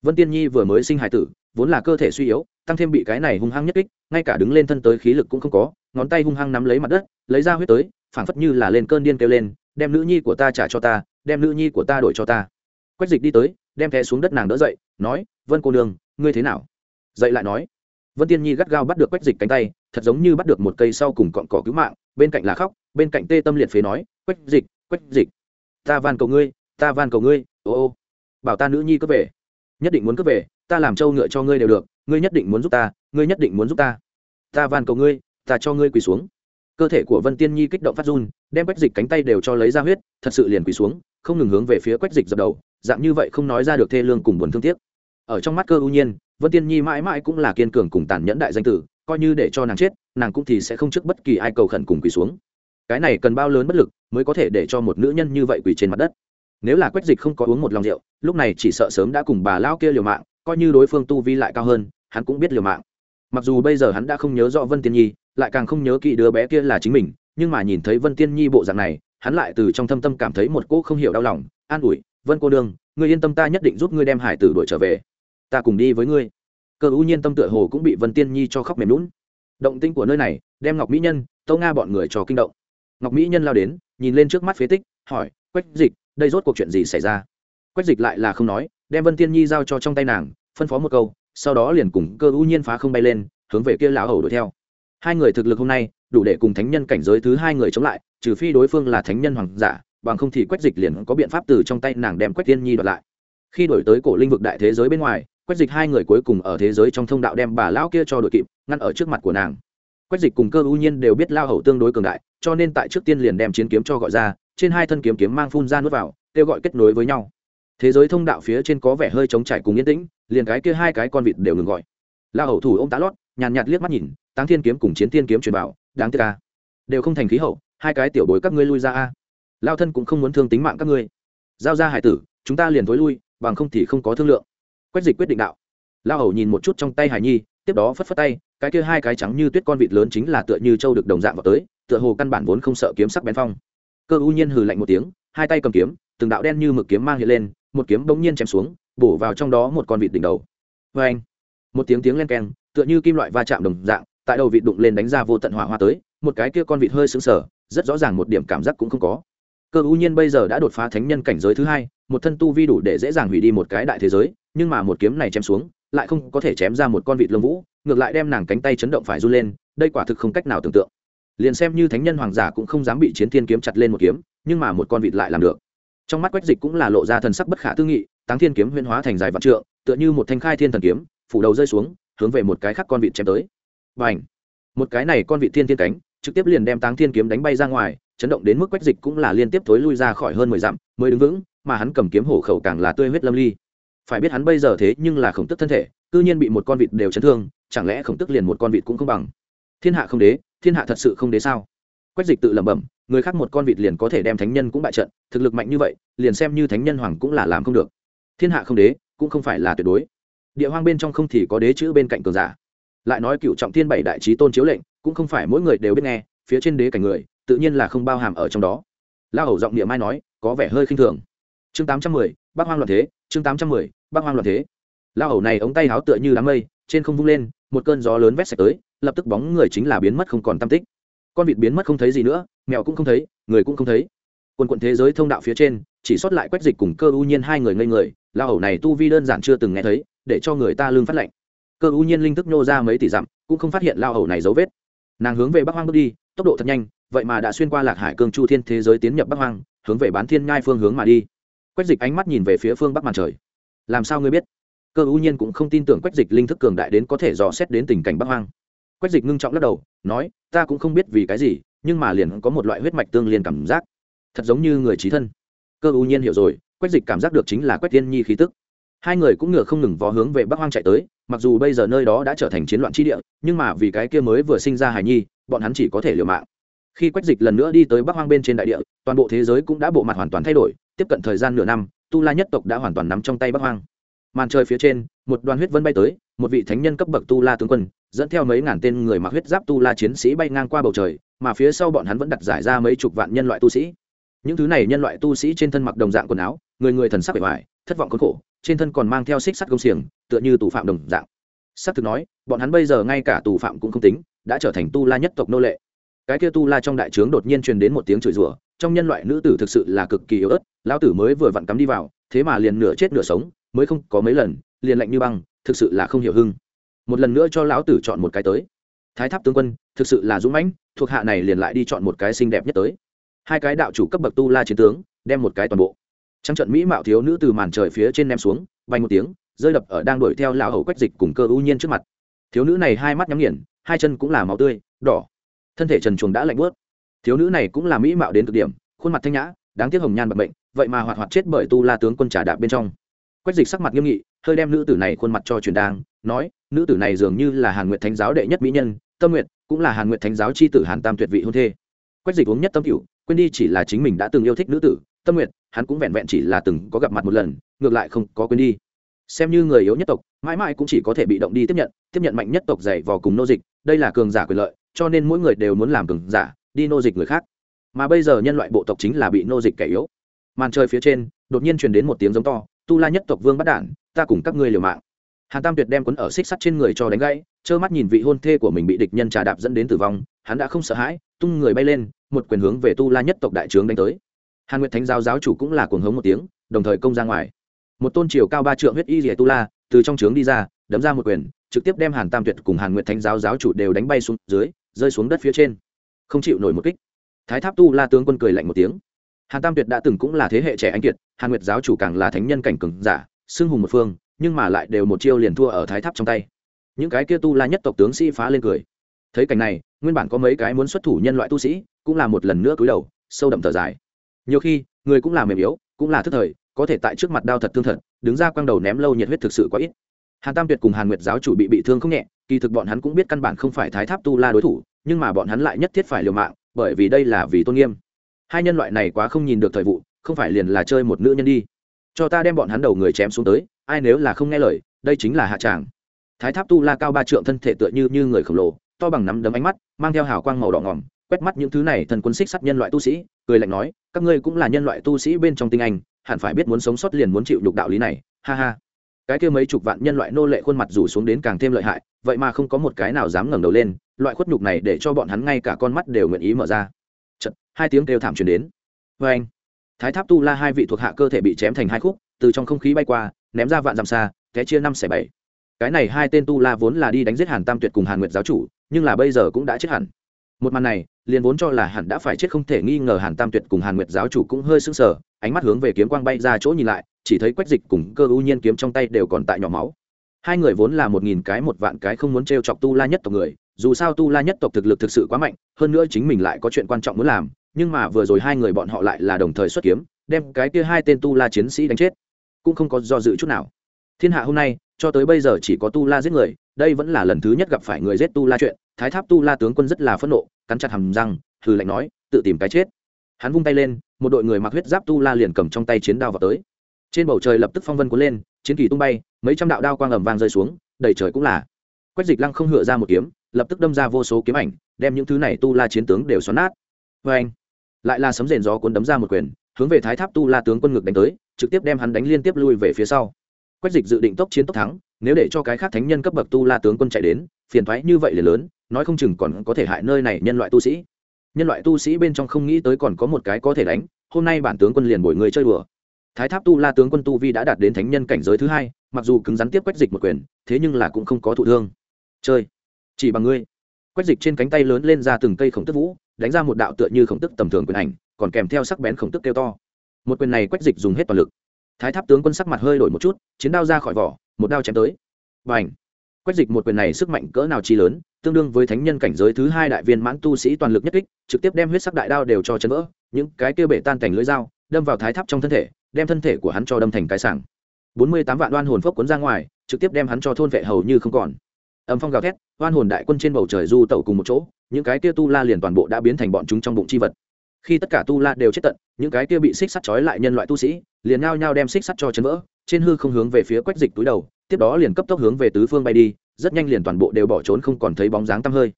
Vân tiên nhi vừa mới sinh Hải tử, vốn là cơ thể suy yếu, tăng thêm bị cái này hung hăng nhất kích, ngay cả đứng lên thân tới khí lực cũng không có, ngón tay hung hăng nắm lấy mặt đất, lấy ra huyết tới, phảng phất như là lên cơn điên kêu lên, đem nữ nhi của ta trả cho ta, đem nữ nhi của ta đổi cho ta. Quách dịch đi tới đem té xuống đất nàng đỡ dậy, nói, vân cô nương, ngươi thế nào? Dậy lại nói, vân tiên nhi gắt gao bắt được quách dịch cánh tay, thật giống như bắt được một cây sau cùng cọn cỏ cứu mạng, bên cạnh là khóc, bên cạnh tê tâm liệt phế nói, quách dịch quách dịch, ta van cầu ngươi, ta van cầu ngươi, ô ô, bảo ta nữ nhi cướp về, nhất định muốn cướp về, ta làm trâu ngựa cho ngươi đều được, ngươi nhất định muốn giúp ta, ngươi nhất định muốn giúp ta ta van cầu ngươi, ta cho ngươi quỳ xuống. Cơ thể của vân tiên nhi kích động phát run, đem quách dịch cánh tay đều cho lấy ra huyết, thật sự liền quỳ xuống, không ngừng hướng về phía quách dịch dập đầu dạng như vậy không nói ra được thê lương cùng buồn thương tiếc. Ở trong mắt cơ ưu nhiên, vân tiên nhi mãi mãi cũng là kiên cường cùng tàn nhẫn đại danh tử, coi như để cho nàng chết, nàng cũng thì sẽ không trước bất kỳ ai cầu khẩn cùng quỳ xuống. Cái này cần bao lớn bất lực mới có thể để cho một nữ nhân như vậy quỳ trên mặt đất. Nếu là quách dịch không có uống một lòng rượu, lúc này chỉ sợ sớm đã cùng bà lao kia liều mạng, coi như đối phương tu vi lại cao hơn, hắn cũng biết liều mạng. Mặc dù bây giờ hắn đã không nhớ rõ vân tiên nhi, lại càng không nhớ kỹ đứa bé kia là chính mình, nhưng mà nhìn thấy vân tiên nhi bộ dạng này, hắn lại từ trong thâm tâm cảm thấy một cỗ không hiểu đau lòng, an ủi vân cô đương ngươi yên tâm ta nhất định giúp ngươi đem hải tử đuổi trở về. Ta cùng đi với ngươi. Cơ ưu nhiên tâm tựa hồ cũng bị vân tiên nhi cho khóc mềm lún động tinh của nơi này đem ngọc mỹ nhân tâu nga bọn người cho kinh động. Ngọc mỹ nhân lao đến, nhìn lên trước mắt phế tích, hỏi, quách dịch, đây rốt cuộc chuyện gì xảy ra? Quách dịch lại là không nói, đem vân tiên nhi giao cho trong tay nàng, phân phó một câu, sau đó liền cùng cơ ưu nhiên phá không bay lên, hướng về kia lão hầu đuổi theo. Hai người thực lực hôm nay đủ để cùng thánh nhân cảnh giới thứ hai người chống lại, trừ phi đối phương là thánh nhân hoàng giả bằng không thì quách dịch liền có biện pháp từ trong tay nàng đem quách tiên nhi đoạt lại. Khi đổi tới cổ linh vực đại thế giới bên ngoài, quách dịch hai người cuối cùng ở thế giới trong thông đạo đem bà lão kia cho đội kịp, ngăn ở trước mặt của nàng. Quách dịch cùng cơ ưu nhiên đều biết lao hầu tương đối cường đại, cho nên tại trước tiên liền đem chiến kiếm cho gọi ra, trên hai thân kiếm kiếm mang phun ra nuốt vào, kêu gọi kết nối với nhau. Thế giới thông đạo phía trên có vẻ hơi trống trải cùng yên tĩnh, liền cái kia hai cái con vịt đều ngừng gọi. Lao hầu thủ ô m tá lót, nhàn nhạt liếc mắt nhìn, táng thiên kiếm cùng chiến thiên kiếm truyền bảo đáng tiếc ca đều không thành khí hậu, hai cái tiểu bối các ngươi lui ra a lao thân cũng không muốn thương tính mạng các ngươi. Giao ra hải tử, chúng ta liền thối lui, bằng không thì không có thương lượng. Quách dịch quyết định đạo. Lao hầu nhìn một chút trong tay hải nhi, tiếp đó phất phất tay, cái kia hai cái trắng như tuyết con vịt lớn chính là tựa như châu được đồng dạng vào tới, tựa hồ căn bản vốn không sợ kiếm sắc bén phong. Cơ u nhiên hừ lạnh một tiếng, hai tay cầm kiếm, từng đạo đen như mực kiếm mang hiện lên, một kiếm bỗng nhiên chém xuống, bổ vào trong đó một con vịt đỉnh đầu. Vê anh, một tiếng tiếng len keng, tựa như kim loại va chạm đồng dạng, tại đầu vịt đụng lên đánh ra vô tận hỏa hoa tới, một cái kia con vịt hơi sững sờ, rất rõ ràng một điểm cảm giác cũng không có cơ u nhiên bây giờ đã đột phá thánh nhân cảnh giới thứ hai, một thân tu vi đủ để dễ dàng hủy đi một cái đại thế giới, nhưng mà một kiếm này chém xuống, lại không có thể chém ra một con vịt lông vũ, ngược lại đem nàng cánh tay chấn động phải run lên, đây quả thực không cách nào tưởng tượng. Liền xem như thánh nhân hoàng giả cũng không dám bị chiến thiên kiếm chặt lên một kiếm, nhưng mà một con vịt lại làm được. Trong mắt quách dịch cũng là lộ ra thần sắc bất khả tư nghị, táng thiên kiếm huyên hóa thành dài vạn trượng, tựa như một thanh khai thiên thần kiếm, phủ đầu rơi xuống, hướng về một cái khác con vịt chém tới. Và ảnh một cái này con vịt thiên thiên cánh trực tiếp liền đem táng thiên kiếm đánh bay ra ngoài, chấn động đến mức quách dịch cũng là liên tiếp thối lui ra khỏi hơn mười dặm, mới đứng vững, mà hắn cầm kiếm hổ khẩu càng là tươi huyết lâm ly. Phải biết hắn bây giờ thế nhưng là khổng tức thân thể, cư nhiên bị một con vịt đều chấn thương, chẳng lẽ khổng tức liền một con vịt cũng không bằng? Thiên hạ không đế, thiên hạ thật sự không đế sao? Quách dịch tự lẩm bẩm, người khác một con vịt liền có thể đem thánh nhân cũng bại trận, thực lực mạnh như vậy, liền xem như thánh nhân hoàng cũng là làm không được. Thiên hạ không đế, cũng không phải là tuyệt đối. Địa hoang bên trong không thì có đế chữ bên cạnh cường giả. Lại nói cựu trọng thiên bảy đại chí tôn chiếu lệnh cũng không phải mỗi người đều biết nghe, phía trên đế cảnh người, tự nhiên là không bao hàm ở trong đó. Lao hầu giọng địa mai nói, có vẻ hơi khinh thường. Chương tám trăm mười bác hoang loạn thế, chương tám trăm mười bác hoang loạn thế. Lao hầu này ống tay háo tựa như đám mây, trên không vung lên, một cơn gió lớn vét sạch tới, lập tức bóng người chính là biến mất không còn tam tích. Con vịt biến mất không thấy gì nữa, mèo cũng không thấy, người cũng không thấy. Quần quận thế giới thông đạo phía trên, chỉ sót lại quách dịch cùng cơ u nhiên hai người ngây người, lao hầu này tu vi đơn giản chưa từng nghe thấy, để cho người ta lương phát lệnh cơ u nhiên linh thức nhô ra mấy tỷ dặm, cũng không phát hiện lao hầu này dấu vết nàng hướng về bắc hoang bước đi, tốc độ thật nhanh, vậy mà đã xuyên qua lạc hải cương chu thiên thế giới tiến nhập bắc hoang, hướng về bán thiên nhai phương hướng mà đi. Quách dịch ánh mắt nhìn về phía phương bắc màn trời. Làm sao ngươi biết? Cơ ưu nhiên cũng không tin tưởng quách dịch linh thức cường đại đến có thể dò xét đến tình cảnh bắc hoang. Quách dịch ngưng trọng lắc đầu, nói, ta cũng không biết vì cái gì, nhưng mà liền có một loại huyết mạch tương liên cảm giác. Thật giống như người trí thân. Cơ ưu nhiên hiểu rồi, quách dịch cảm giác được chính là quách tiên nhi khí tức. Hai người cũng ngựa không ngừng vó hướng về bắc hoang chạy tới mặc dù bây giờ nơi đó đã trở thành chiến loạn tri địa, nhưng mà vì cái kia mới vừa sinh ra hải nhi, bọn hắn chỉ có thể liều mạng. Khi quách dịch lần nữa đi tới bắc hoang bên trên đại địa, toàn bộ thế giới cũng đã bộ mặt hoàn toàn thay đổi, tiếp cận thời gian nửa năm, tu la nhất tộc đã hoàn toàn nắm trong tay bắc hoang. Màn trời phía trên, một đoàn huyết vân bay tới, một vị thánh nhân cấp bậc tu la tướng quân, dẫn theo mấy ngàn tên người mặc huyết giáp tu la chiến sĩ bay ngang qua bầu trời, mà phía sau bọn hắn vẫn đặt giải ra mấy chục vạn nhân loại tu sĩ. Những thứ này nhân loại tu sĩ trên thân mặc đồng dạng quần áo, người người thần sắc bề ngoài, thất vọng khốn khổ, trên thân còn mang theo xích sắt công xiềng tựa như tù phạm đồng dạng. S ắ c thực nói, bọn hắn bây giờ ngay cả tù phạm cũng không tính, đã trở thành tu la nhất tộc nô lệ. Cái kia tu la trong đại trướng đột nhiên truyền đến một tiếng chửi rủa, trong nhân loại nữ tử thực sự là cực kỳ yếu ớt, lão tử mới vừa vặn cắm đi vào, thế mà liền nửa chết nửa sống, mới không có mấy lần, liền lạnh như băng, thực sự là không hiểu hưng. Một lần nữa cho lão tử chọn một cái tới. Thái tháp tướng quân, thực sự là dũng mãnh, thuộc hạ này liền lại đi chọn một cái xinh đẹp nhất tới. Hai cái đạo chủ cấp bậc tu la chiến tướng, đem một cái toàn bộ. Trăng trận mỹ mạo thiếu nữ từ màn trời phía trên ném xuống, bay một tiếng rơi đập ở đang đuổi theo lão hầu quách dịch cùng cơ ưu nhiên trước mặt. Thiếu nữ này hai mắt nhắm nghiền, hai chân cũng là máu tươi, đỏ. Thân thể trần chuồng đã lạnh bớt thiếu nữ này cũng là mỹ mạo đến cực điểm, khuôn mặt thanh nhã, đáng tiếc hồng nhan bận bệnh vậy mà hoạt hoạt chết bởi tu la tướng quân trà đạp bên trong. Quách dịch sắc mặt nghiêm nghị, hơi đem nữ tử này khuôn mặt cho truyền đang nói, nữ tử này dường như là hàn nguyệt thánh giáo đệ nhất mỹ nhân, tâm nguyệt, cũng là hàn nguyệt thánh giáo c h i tử hàn tam tuyệt vị hôn thê. Quách dịch uống nhất tâm cựu quên đi chỉ là chính mình đã từng yêu thích nữ tử, tâm nguyệt, hắn cũng vẹn vẹn chỉ là từng có gặp mặt một lần, ngược lại không có quên đi xem như người yếu nhất tộc, mãi mãi cũng chỉ có thể bị động đi tiếp nhận tiếp nhận mạnh nhất tộc dày vào cùng nô dịch, đây là cường giả quyền lợi, cho nên mỗi người đều muốn làm cường giả, đi nô dịch người khác. Mà bây giờ nhân loại bộ tộc chính là bị nô dịch kẻ yếu. Màn trời phía trên, đột nhiên truyền đến một tiếng giống to, tu la nhất tộc vương bắt đản, ta cùng các ngươi liều mạng. Hàn tam tuyệt đem quấn ở xích sắt trên người cho đánh gãy, trơ mắt nhìn vị hôn thê của mình bị địch nhân trà đạp dẫn đến tử vong, hắn đã không sợ hãi, tung người bay lên, một quyền hướng về tu la nhất tộc đại trướng đánh tới. Hàn nguyệt thánh giáo giáo chủ cũng là cuồng hống một tiếng, đồng thời công ra ngoài một tôn triều cao ba trượng huyết y rìa tu la, từ trong trướng đi ra, đấm ra một quyền, trực tiếp đem hàn tam tuyệt cùng hàn nguyệt thánh giáo giáo chủ đều đánh bay xuống dưới, rơi xuống đất phía trên. Không chịu nổi một kích. Thái tháp tu la tướng quân cười lạnh một tiếng. Hàn tam tuyệt đã từng cũng là thế hệ trẻ anh kiệt, hàn nguyệt giáo chủ càng là thánh nhân cảnh cường giả, xưng hùng một phương, nhưng mà lại đều một chiêu liền thua ở thái tháp trong tay. Những cái kia tu la nhất tộc tướng sĩ phá lên cười. Thấy cảnh này, nguyên bản có mấy cái muốn xuất thủ nhân loại tu sĩ, cũng là một lần nữa cúi đầu, sâu đậm thở dài. Nhiều khi, người cũng là mềm yếu, cũng là thức thời có thể tại trước mặt đao thật thương thật, đứng ra quăng đầu ném lâu nhiệt huyết thực sự quá ít. Hàn tam tuyệt cùng hàn nguyệt giáo chủ bị bị thương không nhẹ, kỳ thực bọn hắn cũng biết căn bản không phải thái tháp tu la đối thủ, nhưng mà bọn hắn lại nhất thiết phải liều mạng, bởi vì đây là vì tôn nghiêm. Hai nhân loại này quá không nhìn được thời vụ, không phải liền là chơi một nữ nhân đi. Cho ta đem bọn hắn đầu người chém xuống tới, ai nếu là không nghe lời, đây chính là hạ tràng. Thái tháp tu la cao ba trượng thân thể tựa như như người khổng lồ, to bằng nắm đấm ánh mắt, mang theo hào quang màu đỏ ngỏm, quét mắt những thứ này thần quân xích sắt nhân loại tu sĩ, cười lạnh nói, các ngươi cũng là nhân loại tu sĩ bên trong tinh anh hẳn phải biết muốn sống sót liền muốn chịu đục đạo lý này ha ha. Cái kia mấy chục vạn nhân loại nô lệ khuôn mặt rủ xuống đến càng thêm lợi hại vậy mà không có một cái nào dám ngẩng đầu lên loại khuất nhục này để cho bọn hắn ngay cả con mắt đều nguyện ý mở ra. Chật, hai tiếng kêu thảm truyền đến. Vê anh thái tháp tu la hai vị thuộc hạ cơ thể bị chém thành hai khúc từ trong không khí bay qua ném ra vạn dặm xa té chia năm xẻ bảy. Cái này hai tên tu la vốn là đi đánh giết hàn tam tuyệt cùng hàn nguyệt giáo chủ nhưng là bây giờ cũng đã chết hẳn một màn này, liền vốn cho là hẳn đã phải chết không thể nghi ngờ hàn tam tuyệt cùng hàn nguyệt giáo chủ cũng hơi sững sờ, ánh mắt hướng về kiếm quang bay ra chỗ nhìn lại, chỉ thấy quách dịch cùng cơ ưu nhiên kiếm trong tay đều còn tại nhỏ máu. Hai người vốn là một nghìn cái một vạn cái không muốn t chọc tu la nhất tộc người, dù sao tu la nhất tộc thực lực thực sự quá mạnh, hơn nữa chính mình lại có chuyện quan trọng muốn làm, nhưng mà vừa rồi hai người bọn họ lại là đồng thời xuất kiếm, đem cái kia hai tên tu la chiến sĩ đánh chết, cũng không có do dự chút nào. Thiên hạ hôm nay cho tới bây giờ chỉ có tu la giết người, đây vẫn là lần thứ nhất gặp phải người giết tu la chuyện, thái tháp tu la tướng quân rất là phẫn nộ, cắn chặt hầm răng thử lạnh nói, tự tìm cái chết. Hắn vung tay lên, một đội người mặc huyết giáp tu la liền cầm trong tay chiến đao vào tới. Trên bầu trời lập tức phong vân cuốn lên, chiến kỳ tung bay, mấy trăm đạo đao quang ầm vang rơi xuống, đầy trời cũng là. Quách dịch lăng không hựa ra một kiếm, lập tức đâm ra vô số kiếm ảnh, đem những thứ này tu la chiến tướng đều xoắn nát. Vê anh lại là sấm rền gió cuốn đấm ra một quyền, hướng về thái tháp tu la tướng quân ngực đánh tới, trực tiếp đem hắn đánh liên tiếp lui về phía sau quách dịch dự định tốc chiến tốc thắng, nếu để cho cái khác thánh nhân cấp bậc tu la tướng quân chạy đến, phiền thoái như vậy là lớn, nói không chừng còn có thể hại nơi này nhân loại tu sĩ. Nhân loại tu sĩ bên trong không nghĩ tới còn có một cái có thể đánh, hôm nay bản tướng quân liền bồi người chơi đùa. Thái tháp tu la tướng quân tu vi đã đạt đến thánh nhân cảnh giới thứ hai, mặc dù cứng rắn tiếp quách dịch một quyền, thế nhưng là cũng không có thụ thương. Chơi, chỉ bằng ngươi. Quách dịch trên cánh tay lớn lên ra từng cây khổng tức vũ, đánh ra một đạo tựa như khổng tức tầm thường quyền ảnh, còn kèm theo sắc bén khổng tức kêu to. Một quyền này quách dịch dùng hết toàn lực thái tháp tướng quân sắc mặt hơi đổi một chút, chiến đao ra khỏi vỏ, một đao chém tới. Và ảnh quách dịch một quyền này sức mạnh cỡ nào chi lớn, tương đương với thánh nhân cảnh giới thứ hai đại viên mãn tu sĩ toàn lực nhất kích, trực tiếp đem huyết sắc đại đao đều cho chấn vỡ, những cái kia bể tan cảnh lưỡi dao, đâm vào thái tháp trong thân thể, đem thân thể của hắn cho đâm thành cái sảng. Bốn mươi tám vạn đoan hồn phốc cuốn ra ngoài, trực tiếp đem hắn cho thôn vệ hầu như không còn. Âm phong gào thét, oan hồn đại quân trên bầu trời du tẩu cùng một chỗ, những cái kia tu la liền toàn bộ đã biến thành bọn chúng trong bụng chi vật khi tất cả tu la đều chết tận, những cái kia bị xích sắt trói lại nhân loại tu sĩ, liền ngao nhao đem xích sắt cho chấn vỡ, trên hư không hướng về phía quách dịch túi đầu, tiếp đó liền cấp tốc hướng về tứ phương bay đi, rất nhanh liền toàn bộ đều bỏ trốn không còn thấy bóng dáng tăm hơi.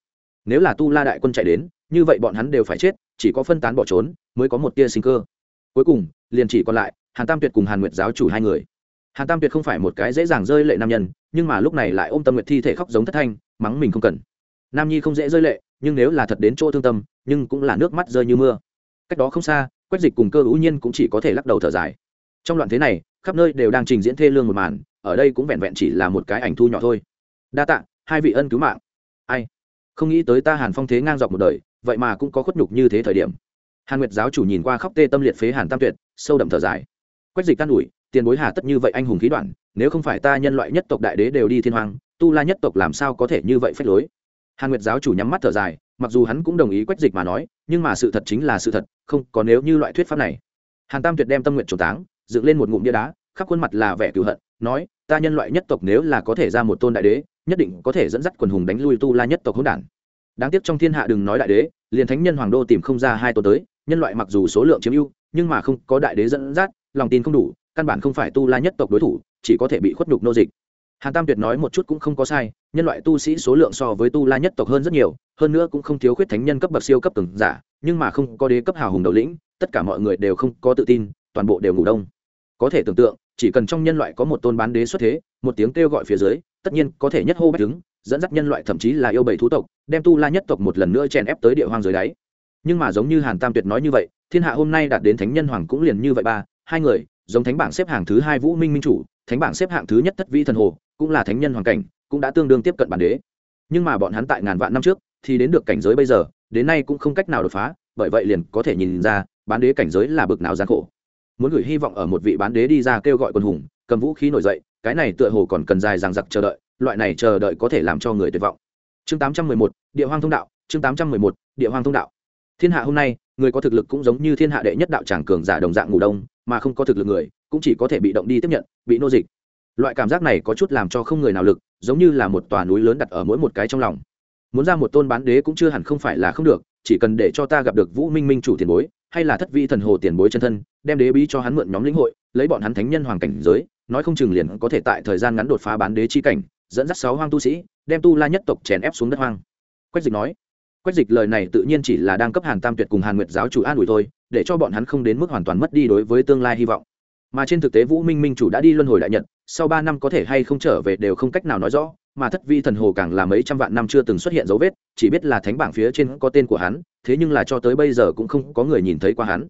Nếu là tu la đại quân chạy đến, như vậy bọn hắn đều phải chết, chỉ có phân tán bỏ trốn, mới có một tia sinh cơ. Cuối cùng, liền chỉ còn lại hàn tam tuyệt cùng hàn nguyệt giáo chủ hai người. Hàn tam tuyệt không phải một cái dễ dàng rơi lệ nam nhân, nhưng mà lúc này lại ôm tâm nguyệt thi thể khóc giống thất thanh, mắng mình không cần. Nam nhi không dễ rơi lệ, nhưng nếu là thật đến chỗ thương tâm, nhưng cũng là nước mắt rơi như mưa cách đó không xa, quách dịch cùng cơ ưu nhiên cũng chỉ có thể lắc đầu thở dài. Trong loạn thế này, khắp nơi đều đang trình diễn thê lương một màn, ở đây cũng vẹn vẹn chỉ là một cái ảnh thu nhỏ thôi. Đa tạ, hai vị ân cứu mạng. Ai? Không nghĩ tới ta hàn phong thế ngang dọc một đời, vậy mà cũng có khuất nhục như thế thời điểm. Hàn nguyệt giáo chủ nhìn qua khóc tê tâm liệt phế hàn tam tuyệt, sâu đậm thở dài. Quách dịch can ủi, tiền bối hà tất như vậy anh hùng khí đoạn, nếu không phải ta nhân loại nhất tộc đại đế đều đi thiên hoàng tu la nhất tộc làm sao có thể như vậy phách lối? Hàn nguyệt giáo chủ nhắm mắt thở dài mặc dù hắn cũng đồng ý quách dịch mà nói, nhưng mà sự thật chính là sự thật, không có nếu như loại thuyết pháp này. Hàn tam tuyệt đem tâm nguyện trổ táng, dựng lên một ngụm bia đá, khắp khuôn mặt là vẻ cựu hận, nói, ta nhân loại nhất tộc nếu là có thể ra một tôn đại đế, nhất định có thể dẫn dắt quần hùng đánh lui tu la nhất tộc hỗn đản. Đáng tiếc trong thiên hạ đừng nói đại đế, liền thánh nhân hoàng đô tìm không ra hai tôn tới, nhân loại mặc dù số lượng chiếm ưu, nhưng mà không có đại đế dẫn dắt, lòng tin không đủ, căn bản không phải tu la nhất tộc đối thủ, chỉ có thể bị khuất nhục nô dịch. Hàn tam tuyệt nói một chút cũng không có sai, nhân loại tu sĩ số lượng so với tu la nhất tộc hơn rất nhiều hơn nữa cũng không thiếu khuyết thánh nhân cấp bậc siêu cấp từng giả, nhưng mà không có đế cấp hào hùng đầu lĩnh, tất cả mọi người đều không có tự tin, toàn bộ đều ngủ đông. Có thể tưởng tượng, chỉ cần trong nhân loại có một tôn bán đế xuất thế, một tiếng kêu gọi phía dưới, tất nhiên có thể nhất hô bách đứng, dẫn dắt nhân loại thậm chí là yêu bầy thú tộc, đem tu la nhất tộc một lần nữa chèn ép tới địa hoang dưới đáy. Nhưng mà giống như hàn tam tuyệt nói như vậy, thiên hạ hôm nay đạt đến thánh nhân hoàng cũng liền như vậy ba, hai người, giống thánh bảng xếp hạng thứ hai vũ minh minh chủ, thánh bảng xếp hạng thứ nhất thất vĩ thần hồ, cũng là thánh nhân hoàng cảnh, cũng đã tương đương tiếp cận bản đế nhưng mà bọn hắn tại ngàn vạn năm trước thì đến được cảnh giới bây giờ đến nay cũng không cách nào đột phá bởi vậy liền có thể nhìn ra bán đế cảnh giới là bực nào gian khổ. Muốn gửi hy vọng ở một vị bán đế đi ra kêu gọi quân hùng cầm vũ khí nổi dậy cái này tựa hồ còn cần dài dằng dặc chờ đợi loại này chờ đợi có thể làm cho người tuyệt vọng. Chương 811, địa hoang thông đạo chương 811, địa hoang thông đạo. Thiên hạ hôm nay người có thực lực cũng giống như thiên hạ đệ nhất đạo tràng cường giả đồng dạng ngủ đông mà không có thực lực người cũng chỉ có thể bị động đi tiếp nhận bị nô dịch. Loại cảm giác này có chút làm cho không người nào lực giống như là một tòa núi lớn đặt ở mỗi một cái trong lòng. Muốn ra một tôn bán đế cũng chưa hẳn không phải là không được, chỉ cần để cho ta gặp được vũ minh minh chủ tiền bối, hay là thất vi thần hồ tiền bối chân thân, đem đế bí cho hắn mượn nhóm lĩnh hội, lấy bọn hắn thánh nhân hoàng cảnh giới, nói không chừng liền có thể tại thời gian ngắn đột phá bán đế chi cảnh, dẫn dắt sáu hoang tu sĩ, đem tu la nhất tộc chèn ép xuống đất hoang. Quách dịch nói, quách dịch lời này tự nhiên chỉ là đang cấp hàn tam tuyệt cùng hàn nguyệt giáo chủ an ủi thôi, để cho bọn hắn không đến mức hoàn toàn mất đi đối với tương lai hy vọng mà trên thực tế vũ minh minh chủ đã đi luân hồi đại nhật, sau ba năm có thể hay không trở về đều không cách nào nói rõ, mà thất vi thần hồ càng là mấy trăm vạn năm chưa từng xuất hiện dấu vết, chỉ biết là thánh bảng phía trên có tên của hắn, thế nhưng là cho tới bây giờ cũng không có người nhìn thấy qua hắn.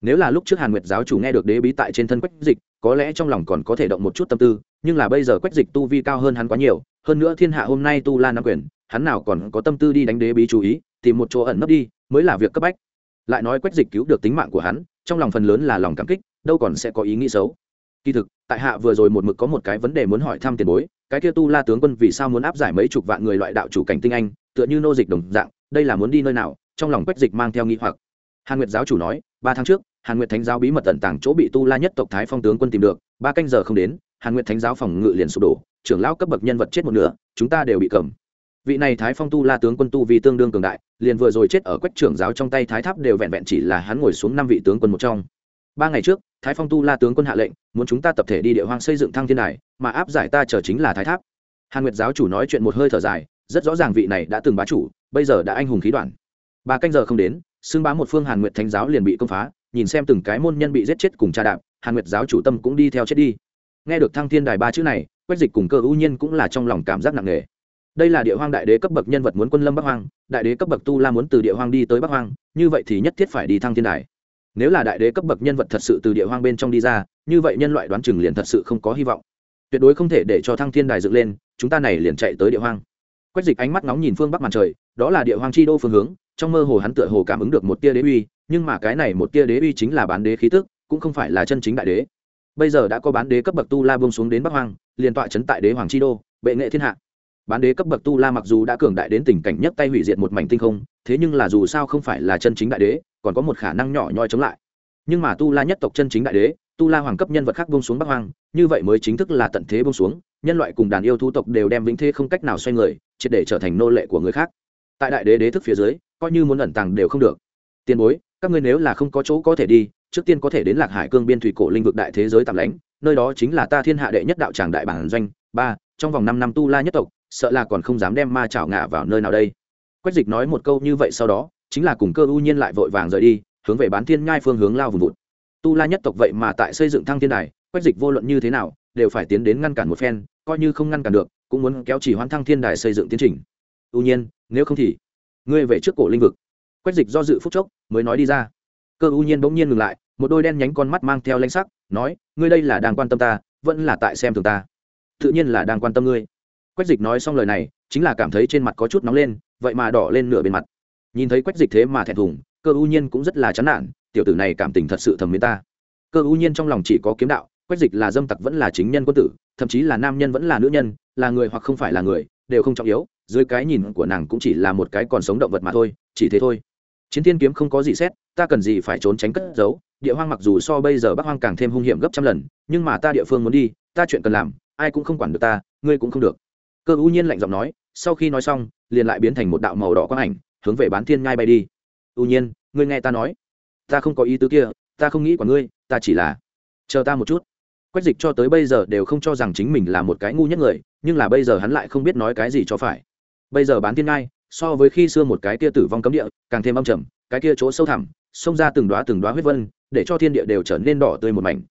Nếu là lúc trước hàn nguyệt giáo chủ nghe được đế bí tại trên thân quách dịch, có lẽ trong lòng còn có thể động một chút tâm tư, nhưng là bây giờ quách dịch tu vi cao hơn hắn quá nhiều, hơn nữa thiên hạ hôm nay tu la nam quyền, hắn nào còn có tâm tư đi đánh đế bí chú ý, tìm một chỗ ẩn nấp đi, mới là việc cấp bách. Lại nói quách dịch cứu được tính mạng của hắn, trong lòng phần lớn là lòng cảm kích đâu còn sẽ có ý nghĩ xấu. Kỳ thực, tại hạ vừa rồi một mực có một cái vấn đề muốn hỏi thăm tiền bối, cái kia tu la tướng quân vì sao muốn áp giải mấy chục vạn người loại đạo chủ cảnh tinh anh, tựa như nô dịch đồng dạng, đây là muốn đi nơi nào, trong lòng quách dịch mang theo nghi hoặc. Hàn nguyệt giáo chủ nói, ba tháng trước, hàn nguyệt thánh giáo bí mật tận tàng chỗ bị tu la nhất tộc thái phong tướng quân tìm được, ba canh giờ không đến, hàn nguyệt thánh giáo phòng ngự liền sụp đổ, trưởng lão cấp bậc nhân vật chết một nửa, chúng ta đều bị cầm. Vị này thái phong tu la tướng quân tu vì tương đương cường đại, liền vừa rồi chết ở quách trưởng giáo trong tay thái tháp đều vẹn vẹn chỉ là hắn ngồi xuống năm vị tướng quân một trong ba ngày trước, thái phong tu la tướng quân hạ lệnh, muốn chúng ta tập thể đi địa hoang xây dựng thăng thiên đài, mà áp giải ta chờ chính là thái tháp. Hàn nguyệt giáo chủ nói chuyện một hơi thở dài, rất rõ ràng vị này đã từng bá chủ, bây giờ đã anh hùng khí đoạn. Ba canh giờ không đến, xưng bá một phương hàn nguyệt thánh giáo liền bị công phá, nhìn xem từng cái môn nhân bị giết chết cùng cha đạp, hàn nguyệt giáo chủ tâm cũng đi theo chết đi. Nghe được thăng thiên đài ba chữ này, quách dịch cùng cơ ưu nhiên cũng là trong lòng cảm giác nặng nề. Đây là địa hoang đại đế cấp bậc nhân vật muốn quân lâm bắc hoang, đại đế cấp bậc tu la muốn từ địa hoang đi tới bắc hoang, như vậy thì nhất thiết phải đi thăng thiên đài nếu là đại đế cấp bậc nhân vật thật sự từ địa hoang bên trong đi ra, như vậy nhân loại đoán chừng liền thật sự không có hy vọng. Tuyệt đối không thể để cho thăng thiên đài dựng lên, chúng ta này liền chạy tới địa hoang. Quách dịch ánh mắt nóng nhìn phương bắc màn trời, đó là địa hoang chi đô phương hướng, trong mơ hồ hắn tựa hồ cảm ứng được một tia đế uy, nhưng mà cái này một tia đế uy chính là bán đế khí tức, cũng không phải là chân chính đại đế. Bây giờ đã có bán đế cấp bậc tu la bông xuống đến bắc hoang, liền tọa chấn tại đế hoàng chi đô, bệ nghệ thiên hạ. Bán đế cấp bậc tu la mặc dù đã cường đại đến tình cảnh nhất tay hủy diệt một mảnh tinh không, thế nhưng là dù sao không phải là chân chính đại đế còn có một khả năng nhỏ nhoi chống lại. Nhưng mà tu la nhất tộc chân chính đại đế, tu la hoàng cấp nhân vật khác bông xuống bắc hoang, như vậy mới chính thức là tận thế bông xuống, nhân loại cùng đàn yêu thu tộc đều đem vĩnh thế không cách nào xoay người, triệt để trở thành nô lệ của người khác. Tại đại đế đế thức phía dưới, coi như muốn ẩn tàng đều không được. Tiền bối, các ngươi nếu là không có chỗ có thể đi, trước tiên có thể đến lạc hải cương biên thủy cổ linh vực đại thế giới tạm lãnh, nơi đó chính là ta thiên hạ đệ nhất đạo tràng đại bản doanh. Ba, trong vòng năm năm tu la nhất tộc, sợ là còn không dám đem ma chảo ngạ vào nơi nào đây. Quách dịch nói một câu như vậy sau đó chính là cùng cơ ưu nhiên lại vội vàng rời đi, hướng về bán thiên nhai phương hướng lao vùng vụt. Tu la nhất tộc vậy mà tại xây dựng thăng thiên đài, quách dịch vô luận như thế nào, đều phải tiến đến ngăn cản một phen, coi như không ngăn cản được, cũng muốn kéo chỉ hoãn thăng thiên đài xây dựng tiến trình. Ưu nhiên, nếu không thì, ngươi về trước cổ linh vực. Quách dịch do dự phúc chốc, mới nói đi ra. Cơ ưu nhiên bỗng nhiên ngừng lại, một đôi đen nhánh con mắt mang theo lanh sắc, nói, ngươi đây là đang quan tâm ta, vẫn là tại xem thường ta. Tự nhiên là đang quan tâm ngươi. Quách dịch nói xong lời này, chính là cảm thấy trên mặt có chút nóng lên, vậy mà đỏ lên nửa bên mặt nhìn thấy quách dịch thế mà thẹn thùng, cơ ưu nhiên cũng rất là chán nản, tiểu tử này cảm tình thật sự thầm mến ta. Cơ ưu nhiên trong lòng chỉ có kiếm đạo, quách dịch là dâm tặc vẫn là chính nhân quân tử, thậm chí là nam nhân vẫn là nữ nhân, là người hoặc không phải là người, đều không trọng yếu, dưới cái nhìn của nàng cũng chỉ là một cái còn sống động vật mà thôi, chỉ thế thôi. Chiến thiên kiếm không có gì xét, ta cần gì phải trốn tránh cất giấu, địa hoang mặc dù so bây giờ bắc hoang càng thêm hung hiểm gấp trăm lần, nhưng mà ta địa phương muốn đi, ta chuyện cần làm, ai cũng không quản được ta, ngươi cũng không được. Cơ ưu nhiên lạnh giọng nói, sau khi nói xong, liền lại biến thành một đạo màu đỏ quang ảnh hướng về bán thiên ngai bay đi. Ưu nhiên, ngươi nghe ta nói. Ta không có ý tứ kia, ta không nghĩ của ngươi, ta chỉ là chờ ta một chút. Quách dịch cho tới bây giờ đều không cho rằng chính mình là một cái ngu nhất người, nhưng là bây giờ hắn lại không biết nói cái gì cho phải. Bây giờ bán thiên ngai, so với khi xưa một cái kia tử vong cấm địa, càng thêm âm trầm, cái kia chỗ sâu thẳm, xông ra từng đoá từng đoá huyết vân, để cho thiên địa đều trở nên đỏ tươi một mảnh.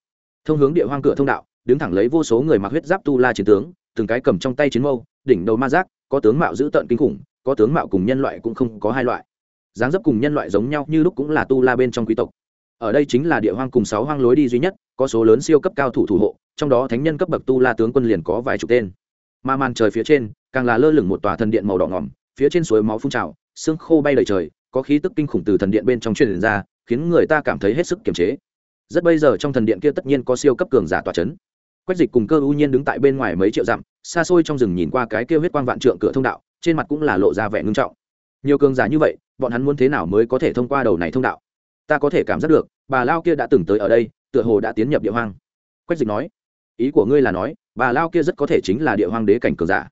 Thông hướng địa hoang cửa thông đạo, đứng thẳng lấy vô số người mặc huyết giáp tu la chiến tướng, từng cái cầm trong tay chiến mâu, đỉnh đầu ma giác, có tướng mạo dữ tợn kinh khủng có tướng mạo cùng nhân loại cũng không có hai loại. Dáng dấp cùng nhân loại giống nhau như lúc cũng là tu la bên trong quý tộc. Ở đây chính là địa hoang cùng sáu hoang lối đi duy nhất, có số lớn siêu cấp cao thủ thủ hộ, trong đó thánh nhân cấp bậc tu la tướng quân liền có vài chục tên. Ma màn trời phía trên, càng là lơ lửng một tòa thần điện màu đỏ ngỏm, phía trên suối máu phun trào, xương khô bay đầy trời, có khí tức kinh khủng từ thần điện bên trong truyền ra, khiến người ta cảm thấy hết sức kiềm chế. Rất bây giờ trong thần điện kia tất nhiên có siêu cấp cường giả tòa c h ấ n quách dịch cùng cơ ưu nhiên đứng tại bên ngoài mấy triệu dặm, xa xôi trong rừng nhìn qua cái kia huyết quang vạn trượng cửa thông đạo trên mặt cũng là lộ ra vẻ ngưng trọng. Nhiều cường giả như vậy, bọn hắn muốn thế nào mới có thể thông qua đầu này thông đạo? Ta có thể cảm giác được, bà lao kia đã từng tới ở đây, tựa hồ đã tiến nhập địa hoang. Quách dịch nói, ý của ngươi là nói, bà lao kia rất có thể chính là địa hoang đế cảnh cường giả.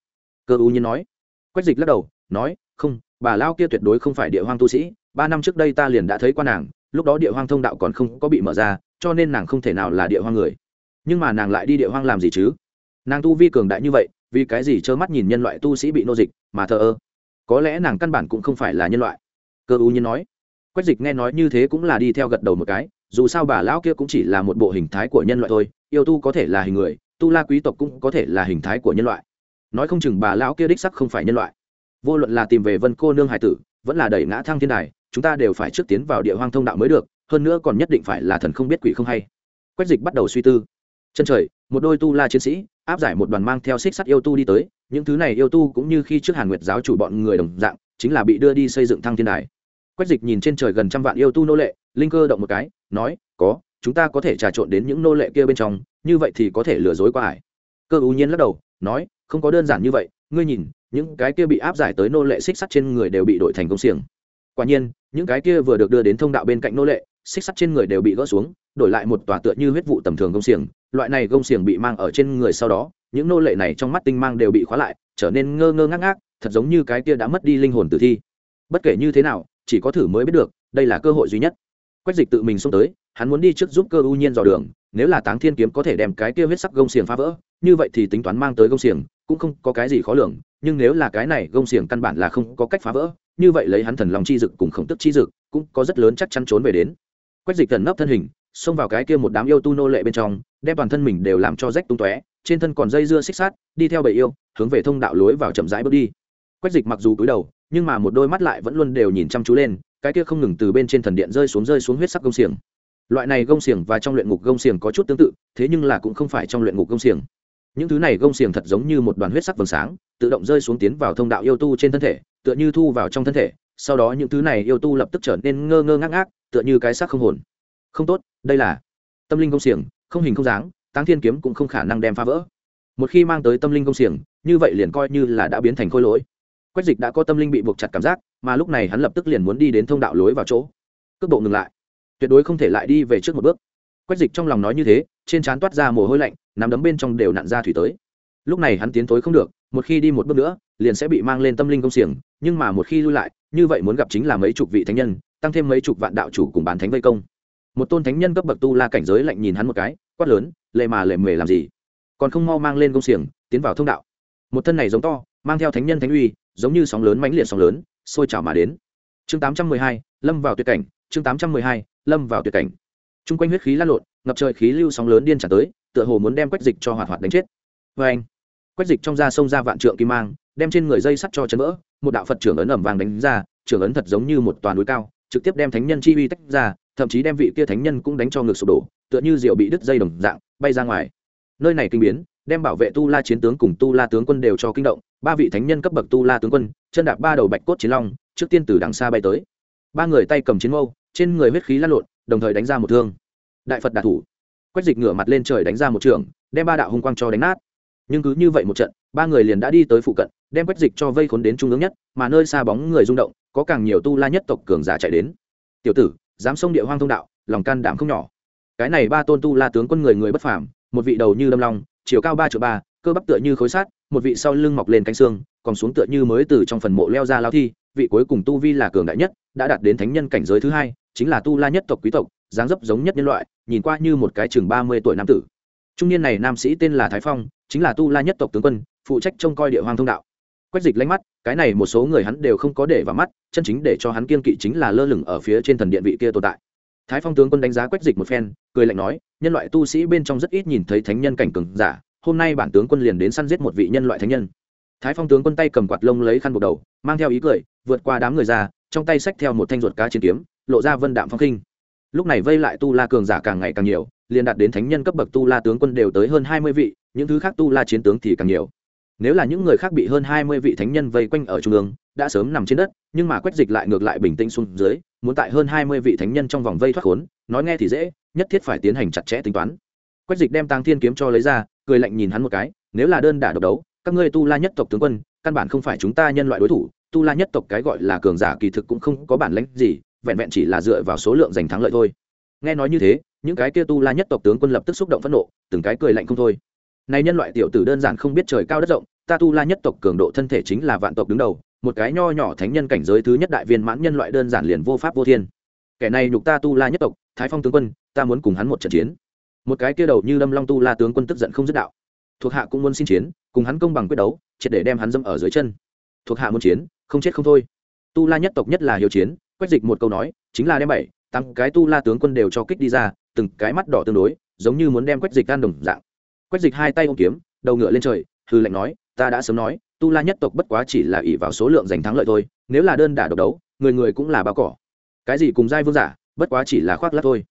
Cơ u nhiên nói, quách dịch lắc đầu, nói, không, bà lao kia tuyệt đối không phải địa hoang tu sĩ, ba năm trước đây ta liền đã thấy qua nàng, lúc đó địa hoang thông đạo còn không có bị mở ra, cho nên nàng không thể nào là địa hoang người. Nhưng mà nàng lại đi địa hoang làm gì chứ? Nàng tu vi cường đại như vậy vì cái gì trơ mắt nhìn nhân loại tu sĩ bị nô dịch, mà thờ ơ? Có lẽ nàng căn bản cũng không phải là nhân loại. Cơ u nhiên nói. Quách dịch nghe nói như thế cũng là đi theo gật đầu một cái, dù sao bà lão kia cũng chỉ là một bộ hình thái của nhân loại thôi, yêu tu có thể là hình người, tu la quý tộc cũng có thể là hình thái của nhân loại. Nói không chừng bà lão kia đích sắc không phải nhân loại. Vô luận là tìm về vân cô nương hải tử, vẫn là đẩy ngã thăng thiên đài, chúng ta đều phải trước tiến vào địa hoang thông đạo mới được, hơn nữa còn nhất định phải là thần không biết quỷ không hay. Quách dịch bắt đầu suy tư. Chân trời một đôi tu la chiến sĩ, áp giải một đoàn mang theo xích sắt yêu tu đi tới, những thứ này yêu tu cũng như khi trước hàn nguyệt giáo chủ bọn người đồng dạng, chính là bị đưa đi xây dựng thăng thiên đài. Quách dịch nhìn trên trời gần trăm vạn yêu tu nô lệ, linh cơ động một cái, nói, có, chúng ta có thể trà trộn đến những nô lệ kia bên trong, như vậy thì có thể lừa dối qua ải cơ ưu nhiên lắc đầu, nói, không có đơn giản như vậy, ngươi nhìn, những cái kia bị áp giải tới nô lệ xích sắt trên người đều bị đổi thành công xiềng. Quả nhiên, những cái kia vừa được đưa đến thông đạo bên cạnh nô lệ, xích sắt trên người đều bị gỡ xuống, đổi lại một tòa tựa như huyết vụ tầm thường công xiềng loại này gông xiềng bị mang ở trên người sau đó, những nô lệ này trong mắt tinh mang đều bị khóa lại, trở nên ngơ ngơ ngác ngác, thật giống như cái kia đã mất đi linh hồn tử thi. Bất kể như thế nào, chỉ có thử mới biết được, đây là cơ hội duy nhất. Quách dịch tự mình xông tới, hắn muốn đi trước giúp cơ ưu nhiên dò đường, nếu là táng thiên kiếm có thể đem cái kia huyết sắc gông xiềng phá vỡ, như vậy thì tính toán mang tới gông xiềng, cũng không có cái gì khó lường, nhưng nếu là cái này gông xiềng căn bản là không có cách phá vỡ, như vậy lấy hắn thần lòng chi dực cùng khổng tức chi dực, cũng có rất lớn chắc chắn trốn về đến. Quách dịch thần nấp thân hình xông vào cái kia một đám yêu tu nô lệ bên trong, đem toàn thân mình đều làm cho rách tung tóe, trên thân còn dây dưa xích sát đi theo bầy yêu, hướng về thông đạo lối vào chậm rãi bước đi. Quách dịch mặc dù cúi đầu, nhưng mà một đôi mắt lại vẫn luôn đều nhìn chăm chú lên, cái kia không ngừng từ bên trên thần điện rơi xuống rơi xuống huyết sắc gông xiềng. Loại này gông xiềng và trong luyện ngục gông xiềng có chút tương tự, thế nhưng là cũng không phải trong luyện ngục gông xiềng. Những thứ này gông xiềng thật giống như một đoàn huyết sắc vầng sáng, tự động rơi xuống tiến vào thông đạo yêu tu trên thân thể, tựa như thu vào trong thân thể, sau đó những thứ này yêu tu lập tức trở nên ngơ ngơ ngác ngác, tựa như cái xác không hồn không tốt, đây là tâm linh công xiềng, không hình không dáng, táng thiên kiếm cũng không khả năng đem phá vỡ. Một khi mang tới tâm linh công xiềng, như vậy liền coi như là đã biến thành khôi lỗi. Quách dịch đã có tâm linh bị buộc chặt cảm giác, mà lúc này hắn lập tức liền muốn đi đến thông đạo lối vào chỗ. Cước bộ ngừng lại. Tuyệt đối không thể lại đi về trước một bước. Quách dịch trong lòng nói như thế, trên trán toát ra mồ hôi lạnh, nắm đấm bên trong đều nặn ra thủy tới. Lúc này hắn tiến tối không được, một khi đi một bước nữa, liền sẽ bị mang lên tâm linh công xiềng, nhưng mà một khi lui lại, như vậy muốn gặp chính là mấy chục vị thánh nhân, tăng thêm mấy chục vạn đạo chủ cùng bán thánh vây công một tôn thánh nhân cấp bậc tu la cảnh giới lạnh nhìn hắn một cái, quát lớn, lệ mà lệ mề làm gì? Còn không mau mang lên công xiềng, tiến vào thông đạo. Một thân này giống to, mang theo thánh nhân thánh uy, giống như sóng lớn mãnh liệt sóng lớn, sôi trào mà đến. Chương tám trăm mười hai, lâm vào tuyệt cảnh, chương tám trăm mười hai, lâm vào tuyệt cảnh. T quanh huyết khí lan lộn, ngập trời khí lưu sóng lớn điên trả tới, tựa hồ muốn đem quách dịch cho hoạt hoạt đánh chết. Vê anh, quách dịch trong da sông ra vạn trượng kim mang, đem trên người dây sắt cho chấn vỡ, một đạo phật trưởng ấn ẩm vàng đánh ra, trưởng ấn thật giống như một toàn núi cao trực tiếp đem thánh nhân chi uy tách ra, thậm chí đem vị kia thánh nhân cũng đánh cho ngực sụp đổ, tựa như rượu bị đứt dây đồng dạng, bay ra ngoài. Nơi này kinh biến, đem bảo vệ tu la chiến tướng cùng tu la tướng quân đều cho kinh động, ba vị thánh nhân cấp bậc tu la tướng quân, chân đạp ba đầu bạch cốt chiến long, trước tiên từ đằng xa bay tới. Ba người tay cầm chiến mâu, trên người huyết khí lăn lộn, đồng thời đánh ra một thương. Đại phật đạ thủ. Quách dịch ngửa mặt lên trời đánh ra một trường, đem ba đạo hung quang cho đánh nát. Nhưng cứ như vậy một trận ba người liền đã đi tới phụ cận, đem quách dịch cho vây khốn đến trung ương nhất, mà nơi xa bóng người rung động, có càng nhiều tu la nhất tộc cường giả chạy đến. Tiểu tử, dám xông địa hoang thông đạo, lòng can đảm không nhỏ. Cái này ba tôn tu la tướng quân người người bất phàm, một vị đầu như lâm long, chiều cao ba triệu ba, cơ bắp tựa như khối sát một vị sau lưng mọc lên cánh xương, còn xuống tựa như mới từ trong phần mộ leo ra lao thi, vị cuối cùng tu vi là cường đại nhất, đã đạt đến thánh nhân cảnh giới thứ hai, chính là tu la nhất tộc quý tộc, dáng dấp giống nhất nhân loại, nhìn qua như một cái chừng ba mươi tuổi nam tử. Trung niên này nam sĩ tên là thái phong, chính là tu la nhất tộc tướng quân phụ trách trông coi địa hoàng thông đạo. Quách dịch lánh mắt, cái này một số người hắn đều không có để vào mắt, chân chính để cho hắn kiên kỵ chính là lơ lửng ở phía trên thần điện vị kia tồn tại. Thái phong tướng quân đánh giá quách dịch một phen, cười lạnh nói, nhân loại tu sĩ bên trong rất ít nhìn thấy thánh nhân cảnh cường giả, hôm nay bản tướng quân liền đến săn giết một vị nhân loại thánh nhân. Thái phong tướng quân tay cầm quạt lông lấy khăn buộc đầu, mang theo ý cười, vượt qua đám người ra, trong tay xách theo một thanh ruột cá chiến kiếm, lộ ra vân đạm phong khinh. Lúc này vây lại tu la cường giả càng ngày càng nhiều, liền đạt đến thánh nhân cấp bậc tu la tướng quân đều tới hơn hai mươi vị, những thứ khác tu la chiến tướng thì càng nhiều nếu là những người khác bị hơn hai mươi vị thánh nhân vây quanh ở trung ương, đã sớm nằm trên đất, nhưng mà quách dịch lại ngược lại bình tĩnh xuống dưới, muốn tại hơn hai mươi vị thánh nhân trong vòng vây thoát khốn, nói nghe thì dễ, nhất thiết phải tiến hành chặt chẽ tính toán. Quách dịch đem tang thiên kiếm cho lấy ra, cười lạnh nhìn hắn một cái, nếu là đơn đả độc đấu, các ngươi tu la nhất tộc tướng quân, căn bản không phải chúng ta nhân loại đối thủ, tu la nhất tộc cái gọi là cường giả kỳ thực cũng không có bản lãnh gì, vẹn vẹn chỉ là dựa vào số lượng giành thắng lợi thôi. Nghe nói như thế, những cái kia tu la nhất tộc tướng quân lập tức xúc động phẫn nộ, từng cái cười lạnh không thôi. Này nhân loại tiểu tử đơn giản không biết trời cao đất rộng ta tu la nhất tộc cường độ thân thể chính là vạn tộc đứng đầu, một cái nho nhỏ thánh nhân cảnh giới thứ nhất đại viên mãn nhân loại đơn giản liền vô pháp vô thiên. Kẻ này nhục ta tu la nhất tộc, thái phong tướng quân, ta muốn cùng hắn một trận chiến. Một cái kia đầu như lâm long tu la tướng quân tức giận không dứt đạo. Thuộc hạ cũng muốn xin chiến, cùng hắn công bằng quyết đấu, triệt để đem hắn dâm ở dưới chân. Thuộc hạ muốn chiến, không chết không thôi. Tu la nhất tộc nhất là hiếu chiến quét dịch một câu nói, chính là đem bảy tăng cái tu la tướng quân đều cho kích đi ra, từng cái mắt đỏ tương đối, giống như muốn đem quét dịch gan đồng dạng. Quét dịch hai tay ôm kiếm, đầu ngựa lên trời, hư lệnh nói ta đã sớm nói, tu la nhất tộc bất quá chỉ là ỷ vào số lượng giành thắng lợi thôi, nếu là đơn đả độc đấu, người người cũng là bao cỏ. Cái gì cùng giai vương giả, bất quá chỉ là khoác lát thôi.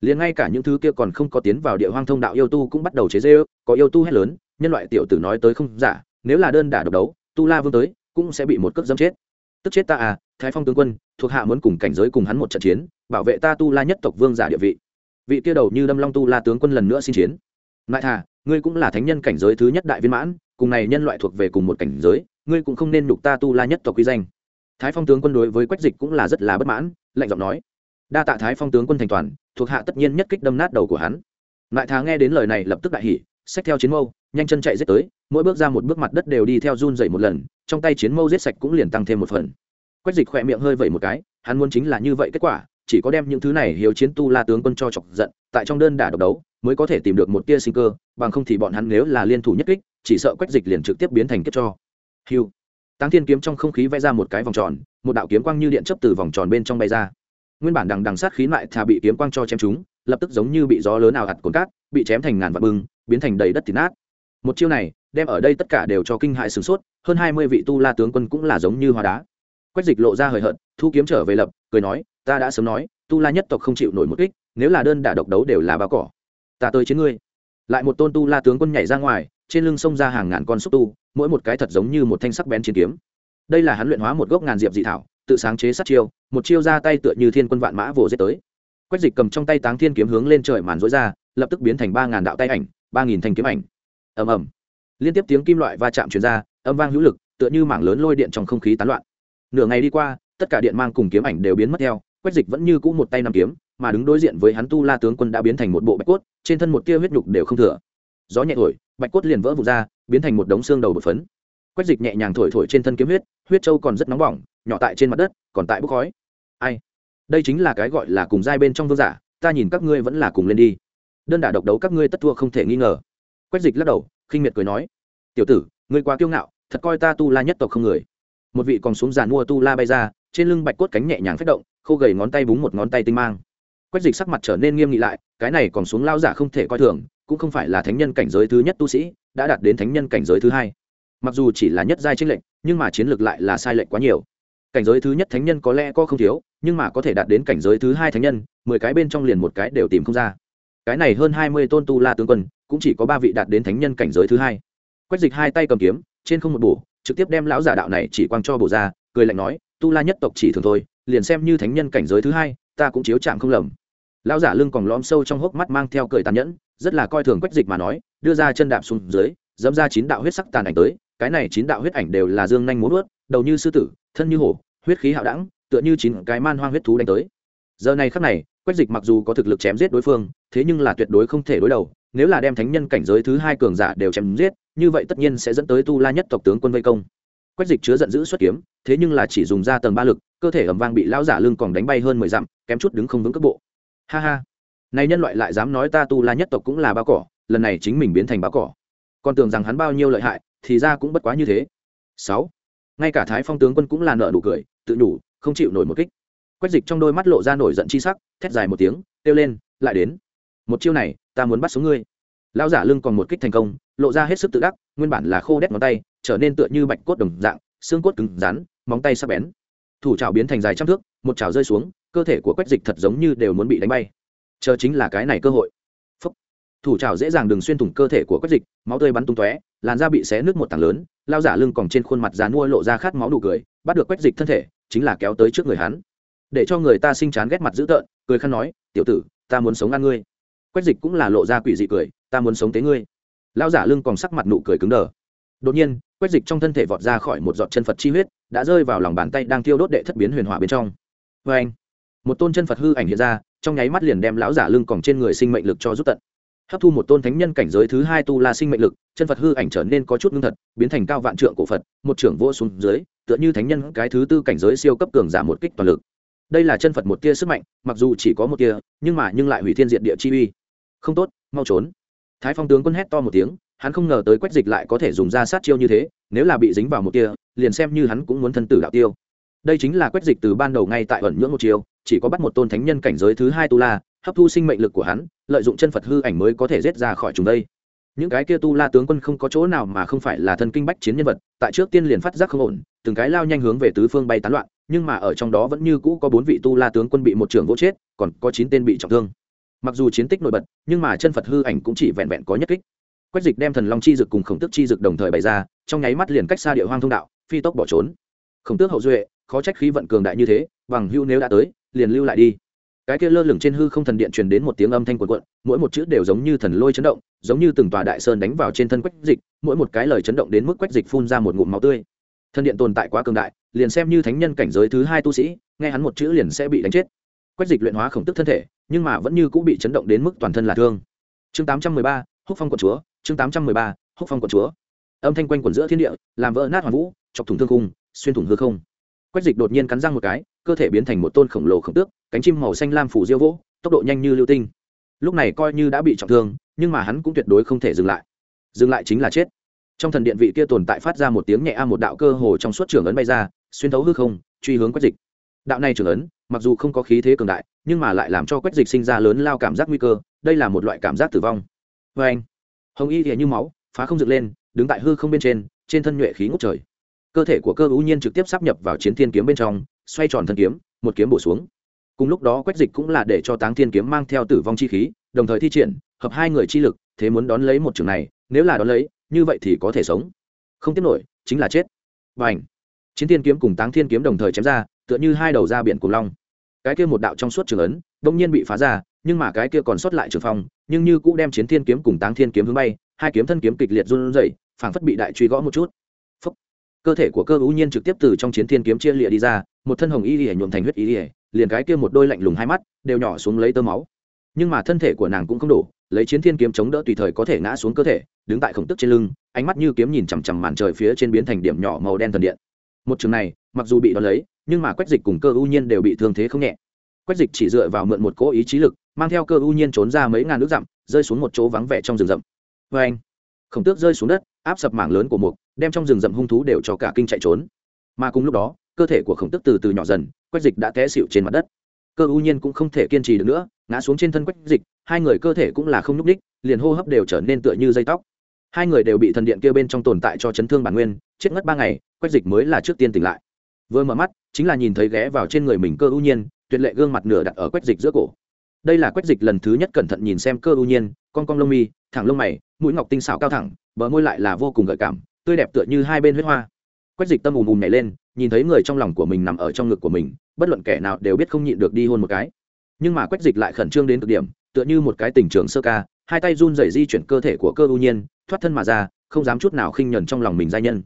Liền ngay cả những thứ kia còn không có tiến vào địa hoang thông đạo yêu tu cũng bắt đầu chế dê ước có yêu tu hết lớn, nhân loại tiểu tử nói tới không giả, nếu là đơn đả độc đấu, tu la vương tới, cũng sẽ bị một cước dâm chết. Tức chết ta à thái phong tướng quân, thuộc hạ muốn cùng cảnh giới cùng hắn một trận chiến, bảo vệ ta tu la nhất tộc vương giả địa vị. Vị kia đầu như đâm long tu la tướng quân lần nữa xin chiến. Ngại thà ngươi cũng là thánh nhân cảnh giới thứ nhất đại viên mãn, cùng này nhân loại thuộc về cùng một cảnh giới, ngươi cũng không nên nhục ta tu la nhất tộc quy danh. Thái phong tướng quân đối với quách dịch cũng là rất là bất mãn, lạnh giọng nói, đa tạ thái phong tướng quân thành toàn, thuộc hạ tất nhiên nhất kích đâm nát đầu của hắn. Ngại thá nghe đến lời này lập tức đại hỉ, xách theo chiến mâu, nhanh chân chạy giết tới, mỗi bước ra một bước mặt đất đều đi theo run dậy một lần, trong tay chiến mâu giết sạch cũng liền tăng thêm một phần. Quách dịch khỏe miệng hơi vẩy một cái, hắn muốn chính là như vậy kết quả, chỉ có đem những thứ này hiếu chiến tu la tướng quân cho chọc giận, tại trong đơn đả độc đấu mới có thể tìm được một tia sinh cơ, bằng không thì bọn hắn nếu là liên thủ nhất kích, chỉ sợ quách dịch liền trực tiếp biến thành kết cho. Hiu táng thiên kiếm trong không khí vẽ ra một cái vòng tròn, một đạo kiếm quang như điện chấp từ vòng tròn bên trong bay ra. Nguyên bản đằng đằng sát khí lại thà bị kiếm quang cho chém chúng lập tức giống như bị gió lớn nào hạt cồn cát, bị chém thành ngàn vạn bưng biến thành đầy đất thịt nát. Một chiêu này, đem ở đây tất cả đều cho kinh hại sửng sốt, hơn hai mươi vị tu la tướng quân cũng là giống như hoa đá. Quách dịch lộ ra hời hợt, thu kiếm trở về lập, cười nói, ta đã sớm nói, tu la nhất tộc không chịu nổi một kích, nếu là đơn đả độc đấu đều là bao cỏ ta tới chiến ngươi. Lại một tôn tu la tướng quân nhảy ra ngoài, trên lưng sông ra hàng ngàn con xúc tu, mỗi một cái thật giống như một thanh sắc bén chiến kiếm. Đây là hắn luyện hóa một gốc ngàn diệp dị thảo, tự sáng chế sát chiêu, một chiêu ra tay tựa như thiên quân vạn mã vồ giết tới. Quách dịch cầm trong tay táng thiên kiếm hướng lên trời màn rối ra, lập tức biến thành ba ngàn đạo tay ảnh, ba nghìn thanh kiếm ảnh. Ầm ầm. Liên tiếp tiếng kim loại va chạm truyền ra, âm vang hữu lực, tựa như mảng lớn lôi điện trong không khí tán loạn. Nửa ngày đi qua, tất cả điện mang cùng kiếm ảnh đều biến mất theo quách dịch vẫn như cũ một tay nằm kiếm, mà đứng đối diện với hắn tu la tướng quân đã biến thành một bộ bạch cốt, trên thân một tia huyết nhục đều không thừa. Gió nhẹ thổi, bạch cốt liền vỡ vụt ra, biến thành một đống xương đầu bột phấn. Quách dịch nhẹ nhàng thổi thổi trên thân kiếm huyết huyết châu còn rất nóng bỏng, nhỏ tại trên mặt đất, còn tại bốc khói. Ai? Đây chính là cái gọi là cùng giai bên trong vương giả, ta nhìn các ngươi vẫn là cùng lên đi. Đơn đả độc đấu các ngươi tất thua không thể nghi ngờ. Quách dịch lắc đầu, khinh miệt cười nói, tiểu tử, ngươi quá kiêu ngạo, thật coi ta tu la nhất tộc không người. Một vị còn xuống giàn mua tu la bay ra trên lưng bạch cốt cánh nhẹ nhàng phất động, khô gầy ngón tay búng một ngón tay tinh mang. Quách dịch sắc mặt trở nên nghiêm nghị lại, cái này còn xuống lao giả không thể coi thường, cũng không phải là thánh nhân cảnh giới thứ nhất tu sĩ, đã đạt đến thánh nhân cảnh giới thứ hai. Mặc dù chỉ là nhất giai tranh lệnh nhưng mà chiến lược lại là sai lệch quá nhiều. Cảnh giới thứ nhất thánh nhân có lẽ có không thiếu, nhưng mà có thể đạt đến cảnh giới thứ hai thánh nhân, mười cái bên trong liền một cái đều tìm không ra. Cái này hơn hai mươi tôn tu la tướng quân, cũng chỉ có ba vị đạt đến thánh nhân cảnh giới thứ hai. Quách dịch hai tay cầm kiếm, trên không một bổ, trực tiếp đem lão giả đạo này chỉ quang cho bổ ra, cười lạnh nói tu la nhất tộc chỉ thường thôi, liền xem như thánh nhân cảnh giới thứ hai, ta cũng chiếu chạm không lầm. Lão giả lưng còn lõm sâu trong hốc mắt mang theo cười tàn nhẫn, rất là coi thường quách dịch mà nói, đưa ra chân đạp xuống dưới, dẫm ra chín đạo huyết sắc tàn ảnh tới, cái này chín đạo huyết ảnh đều là dương nhanh muốn ướt đầu như sư tử, thân như hổ, huyết khí hạo đẳng, tựa như chín cái man hoang huyết thú đánh tới. Giờ này khắc này, quách dịch mặc dù có thực lực chém giết đối phương, thế nhưng là tuyệt đối không thể đối đầu, nếu là đem thánh nhân cảnh giới thứ hai cường giả đều chém giết, như vậy tất nhiên sẽ dẫn tới tu la nhất tộc tướng quân vây công quách dịch chứa giận dữ xuất kiếm, thế nhưng là chỉ dùng ra tầng ba lực, cơ thể ẩm vang bị lão giả lưng còn đánh bay hơn mười dặm, kém chút đứng không vững cước bộ. Ha ha. Này nhân loại lại dám nói ta tu la nhất tộc cũng là bao cỏ, lần này chính mình biến thành bao cỏ. Còn tưởng rằng hắn bao nhiêu lợi hại, thì ra cũng bất quá như thế. Sáu. Ngay cả thái phong tướng quân cũng là nợ nụ cười, tự nhủ, không chịu nổi một kích. Quách dịch trong đôi mắt lộ ra nổi giận chi sắc, thét dài một tiếng, kêu lên, lại đến. Một chiêu này, ta muốn bắt sống ngươi. Lão giả lưng còn một kích thành công, lộ ra hết sức tự đắc nguyên bản là khô đét ngón tay, trở nên tựa như bạch cốt đồng dạng, xương cốt cứng rắn, móng tay sắc bén. Thủ trào biến thành dài trăm thước, một trào rơi xuống, cơ thể của quách dịch thật giống như đều muốn bị đánh bay. Chờ chính là cái này cơ hội. Phúc. thủ trào dễ dàng đừng xuyên thủng cơ thể của quách dịch, máu tươi bắn tung tóe, làn da bị xé nước một tảng lớn, lao giả lưng còn trên khuôn mặt dán mua lộ ra khát máu đủ cười, bắt được quách dịch thân thể, chính là kéo tới trước người hắn. Để cho người ta sinh chán ghét mặt dữ tợn, cười khăn nói, tiểu tử, ta muốn sống ăn ngươi. Quách dịch cũng là lộ ra quỷ dị cười, ta muốn sống tế ngươi lão giả lưng còn sắc mặt nụ cười cứng đờ. Đột nhiên quét dịch trong thân thể vọt ra khỏi một giọt chân phật chi huyết, đã rơi vào lòng bàn tay đang thiêu đốt đệ thất biến huyền hỏa bên trong. Vê anh, một tôn chân phật hư ảnh hiện ra, trong nháy mắt liền đem lão giả lưng còn trên người sinh mệnh lực cho rút tận. Hấp thu một tôn thánh nhân cảnh giới thứ hai tu la sinh mệnh lực, chân phật hư ảnh trở nên có chút ngưng thật, biến thành cao vạn trượng cổ phật, một trưởng vô xuống dưới, tựa như thánh nhân cái thứ tư cảnh giới siêu cấp cường giả một kích toàn lực. Đây là chân phật một tia sức mạnh, mặc dù chỉ có một tia, nhưng mà nhưng lại hủy thiên diệt địa chi uy. Không tốt, mau trốn thái phong tướng quân hét to một tiếng, hắn không ngờ tới quách dịch lại có thể dùng ra sát chiêu như thế, nếu là bị dính vào một tia liền xem như hắn cũng muốn thân tử đạo tiêu. Đây chính là quách dịch từ ban đầu ngay tại ẩn nhưỡng một chiêu, chỉ có bắt một tôn thánh nhân cảnh giới thứ hai tu la, hấp thu sinh mệnh lực của hắn, lợi dụng chân phật hư ảnh mới có thể rết ra khỏi chúng đây. Những cái kia tu la tướng quân không có chỗ nào mà không phải là thân kinh bách chiến nhân vật, tại trước tiên liền phát giác không ổn, từng cái lao nhanh hướng về tứ phương bay tán loạn, nhưng mà ở trong đó vẫn như cũ có bốn vị tu la tướng quân bị một trưởng vỗ chết, còn có chín tên bị trọng thương mặc dù chiến tích nổi bật, nhưng mà chân phật hư ảnh cũng chỉ vẹn vẹn có nhất kích. Quách dịch đem thần long chi dực cùng khổng tước chi dực đồng thời bày ra, trong nháy mắt liền cách xa địa hoang thông đạo, phi tốc bỏ trốn. Khổng tước hậu duệ, khó trách khí vận cường đại như thế, bằng hưu nếu đã tới, liền lưu lại đi. Cái kia lơ lửng trên hư không thần điện truyền đến một tiếng âm thanh quần quận mỗi một chữ đều giống như thần lôi chấn động, giống như từng tòa đại sơn đánh vào trên thân quách dịch, mỗi một cái lời chấn động đến mức quách dịch phun ra một ngụm máu tươi. Thần điện tồn tại quá cường đại, liền xem như thánh nhân cảnh giới thứ hai tu sĩ, nghe hắn một chữ liền sẽ bị đánh chết. Quách dịch luyện hóa khổng tức thân thể nhưng mà vẫn như cũng bị chấn động đến mức toàn thân là thương. Chương tám trăm mười ba, húc phong quận chúa, chương tám trăm mười ba, húc phong quận chúa. Âm thanh quanh quẩn giữa thiên địa, làm vỡ nát hoàn vũ, chọc thủng thương cung xuyên thủng hư không. Quách dịch đột nhiên cắn răng một cái, cơ thể biến thành một tôn khổng lồ khổng tước, cánh chim màu xanh lam phủ diêu vỗ, tốc độ nhanh như lưu tinh. Lúc này coi như đã bị trọng thương, nhưng mà hắn cũng tuyệt đối không thể dừng lại. Dừng lại chính là chết. Trong thần điện vị kia tồn tại phát ra một tiếng nhẹ a một đạo cơ hồ trong suốt trường ấn bay ra, xuyên thấu hư không, truy hướng quách dịch đạo này trưởng ấn, mặc dù không có khí thế cường đại, nhưng mà lại làm cho quách dịch sinh ra lớn lao cảm giác nguy cơ, đây là một loại cảm giác tử vong. Vê anh, hồng y thì như máu, phá không dựng lên, đứng tại hư không bên trên trên thân nhuệ khí ngốc trời. Cơ thể của cơ ưu nhiên trực tiếp sắp nhập vào chiến thiên kiếm bên trong, xoay tròn thân kiếm, một kiếm bổ xuống. Cùng lúc đó quách dịch cũng là để cho táng thiên kiếm mang theo tử vong chi khí, đồng thời thi triển, hợp hai người chi lực, thế muốn đón lấy một trường này, nếu là đón lấy, như vậy thì có thể sống. Không tiếp nổi, chính là chết. Và ảnh chiến thiên kiếm cùng táng thiên kiếm đồng thời chém ra tựa như hai đầu ra biển cùng long. Cái kia một đạo trong suốt trường ấn, đông nhiên bị phá ra, nhưng mà cái kia còn sót lại trường phong, nhưng như cũng đem chiến thiên kiếm cùng táng thiên kiếm hướng bay, hai kiếm thân kiếm kịch liệt run rẩy, phảng phất bị đại truy gõ một chút. Cơ thể của cơ ưu nhiên trực tiếp từ trong chiến thiên kiếm chia lịa đi ra, một thân hồng y lìa nhuộm thành huyết y lìa liền cái kia một đôi lạnh lùng hai mắt đều nhỏ xuống lấy tơ máu. Nhưng mà thân thể của nàng cũng không đủ lấy chiến thiên kiếm chống đỡ tùy thời có thể ngã xuống cơ thể, đứng tại khổng tức trên lưng, ánh mắt như kiếm nhìn chằm chằm màn trời phía trên biến thành điểm nhỏ màu đen thần điện một trường này, mặc dù bị đón lấy, nhưng mà quách dịch cùng cơ ưu nhiên đều bị thương thế không nhẹ. Quách dịch chỉ dựa vào mượn một cỗ ý chí lực, mang theo cơ ưu nhiên trốn ra mấy ngàn nước dặm, rơi xuống một chỗ vắng vẻ trong rừng rậm. Vê anh, khổng tước rơi xuống đất, áp sập mảng lớn của mục, đem trong rừng rậm hung thú đều cho cả kinh chạy trốn. Mà cùng lúc đó, cơ thể của khổng tước từ từ nhỏ dần, quách dịch đã té xịu trên mặt đất. Cơ ưu nhiên cũng không thể kiên trì được nữa, ngã xuống trên thân quách dịch, hai người cơ thể cũng là không nhúc ních liền hô hấp đều trở nên tựa như dây tóc. Hai người đều bị thần điện kia bên trong tồn tại cho chấn thương bản nguyên chết ngất ba ngày, quách dịch mới là trước tiên tỉnh lại. Vừa mở mắt, chính là nhìn thấy ghé vào trên người mình cơ ưu nhiên, tuyệt lệ gương mặt nửa đặt ở quách dịch giữa cổ. Đây là quách dịch lần thứ nhất cẩn thận nhìn xem cơ ưu nhiên, con con lông mi, thẳng lông mày, mũi ngọc tinh xảo cao thẳng, bờ môi lại là vô cùng gợi cảm, tươi đẹp tựa như hai bên huyết hoa. Quách dịch tâm ùm ùm nhảy lên, nhìn thấy người trong lòng của mình nằm ở trong ngực của mình, bất luận kẻ nào đều biết không nhịn được đi hôn một cái. Nhưng mà quách dịch lại khẩn trương đến cực điểm, tựa như một cái tình trường sơ ca, hai tay run rẩy di chuyển cơ thể của cơ ưu nhiên, thoát thân mà ra, không dám chút nào khinh nhẫn trong lòng mình giai nhân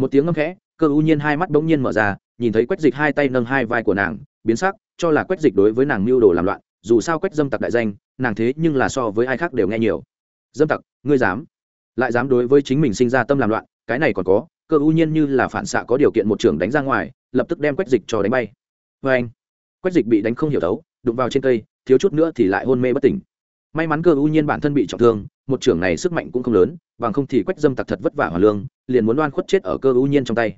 một tiếng ngâm khẽ, cơ U nhiên hai mắt bỗng nhiên mở ra, nhìn thấy quách dịch hai tay nâng hai vai của nàng, biến sắc, cho là quách dịch đối với nàng mưu đồ làm loạn, dù sao quách dâm tặc đại danh, nàng thế nhưng là so với ai khác đều nghe nhiều. Dâm tặc, ngươi dám? Lại dám đối với chính mình sinh ra tâm làm loạn, cái này còn có, cơ U nhiên như là phản xạ có điều kiện một trưởng đánh ra ngoài, lập tức đem quách dịch cho đánh bay. Vê anh. Quách dịch bị đánh không hiểu thấu, đụng vào trên cây, thiếu chút nữa thì lại hôn mê bất tỉnh. May mắn cơ U nhiên bản thân bị trọng thương một trưởng này sức mạnh cũng không lớn, bằng không thì quách dâm tặc thật vất vả hoàn lương, liền muốn đoan khuất chết ở cơ ưu nhiên trong tay.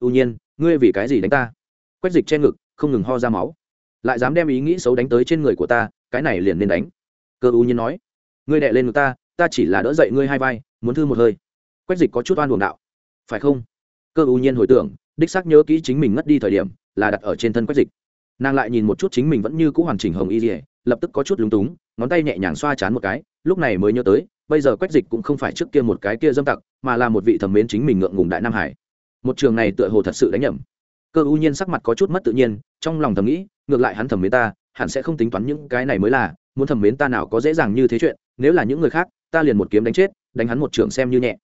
Ưu nhiên, ngươi vì cái gì đánh ta? Quách dịch che ngực, không ngừng ho ra máu. Lại dám đem ý nghĩ xấu đánh tới trên người của ta, cái này liền nên đánh. Cơ ưu nhiên nói. Ngươi đệ lên người ta ta chỉ là đỡ dậy ngươi hai vai, muốn thư một hơi. Quách dịch có chút oan buồng đạo. Phải không? Cơ ưu nhiên hồi tưởng, đích xác nhớ kỹ chính mình ngất đi thời điểm, là đặt ở trên thân quách dịch. Nàng lại nhìn một chút chính mình vẫn như c ũ hoàn chỉnh hồng y dỉa lập tức có chút lúng túng, ngón tay nhẹ nhàng xoa chán một cái, lúc này mới nhớ tới bây giờ quách dịch cũng không phải trước kia một cái kia dâm tặc, mà là một vị thẩm mến chính mình ngượng ngùng đại nam hải. Một trường này tựa hồ thật sự đánh nhầm. Cơ u nhiên sắc mặt có chút mất tự nhiên, trong lòng thầm nghĩ, ngược lại hắn thẩm mến ta, hẳn sẽ không tính toán những cái này mới là, muốn thẩm mến ta nào có dễ dàng như thế chuyện, nếu là những người khác, ta liền một kiếm đánh chết, đánh hắn một trường xem như nhẹ.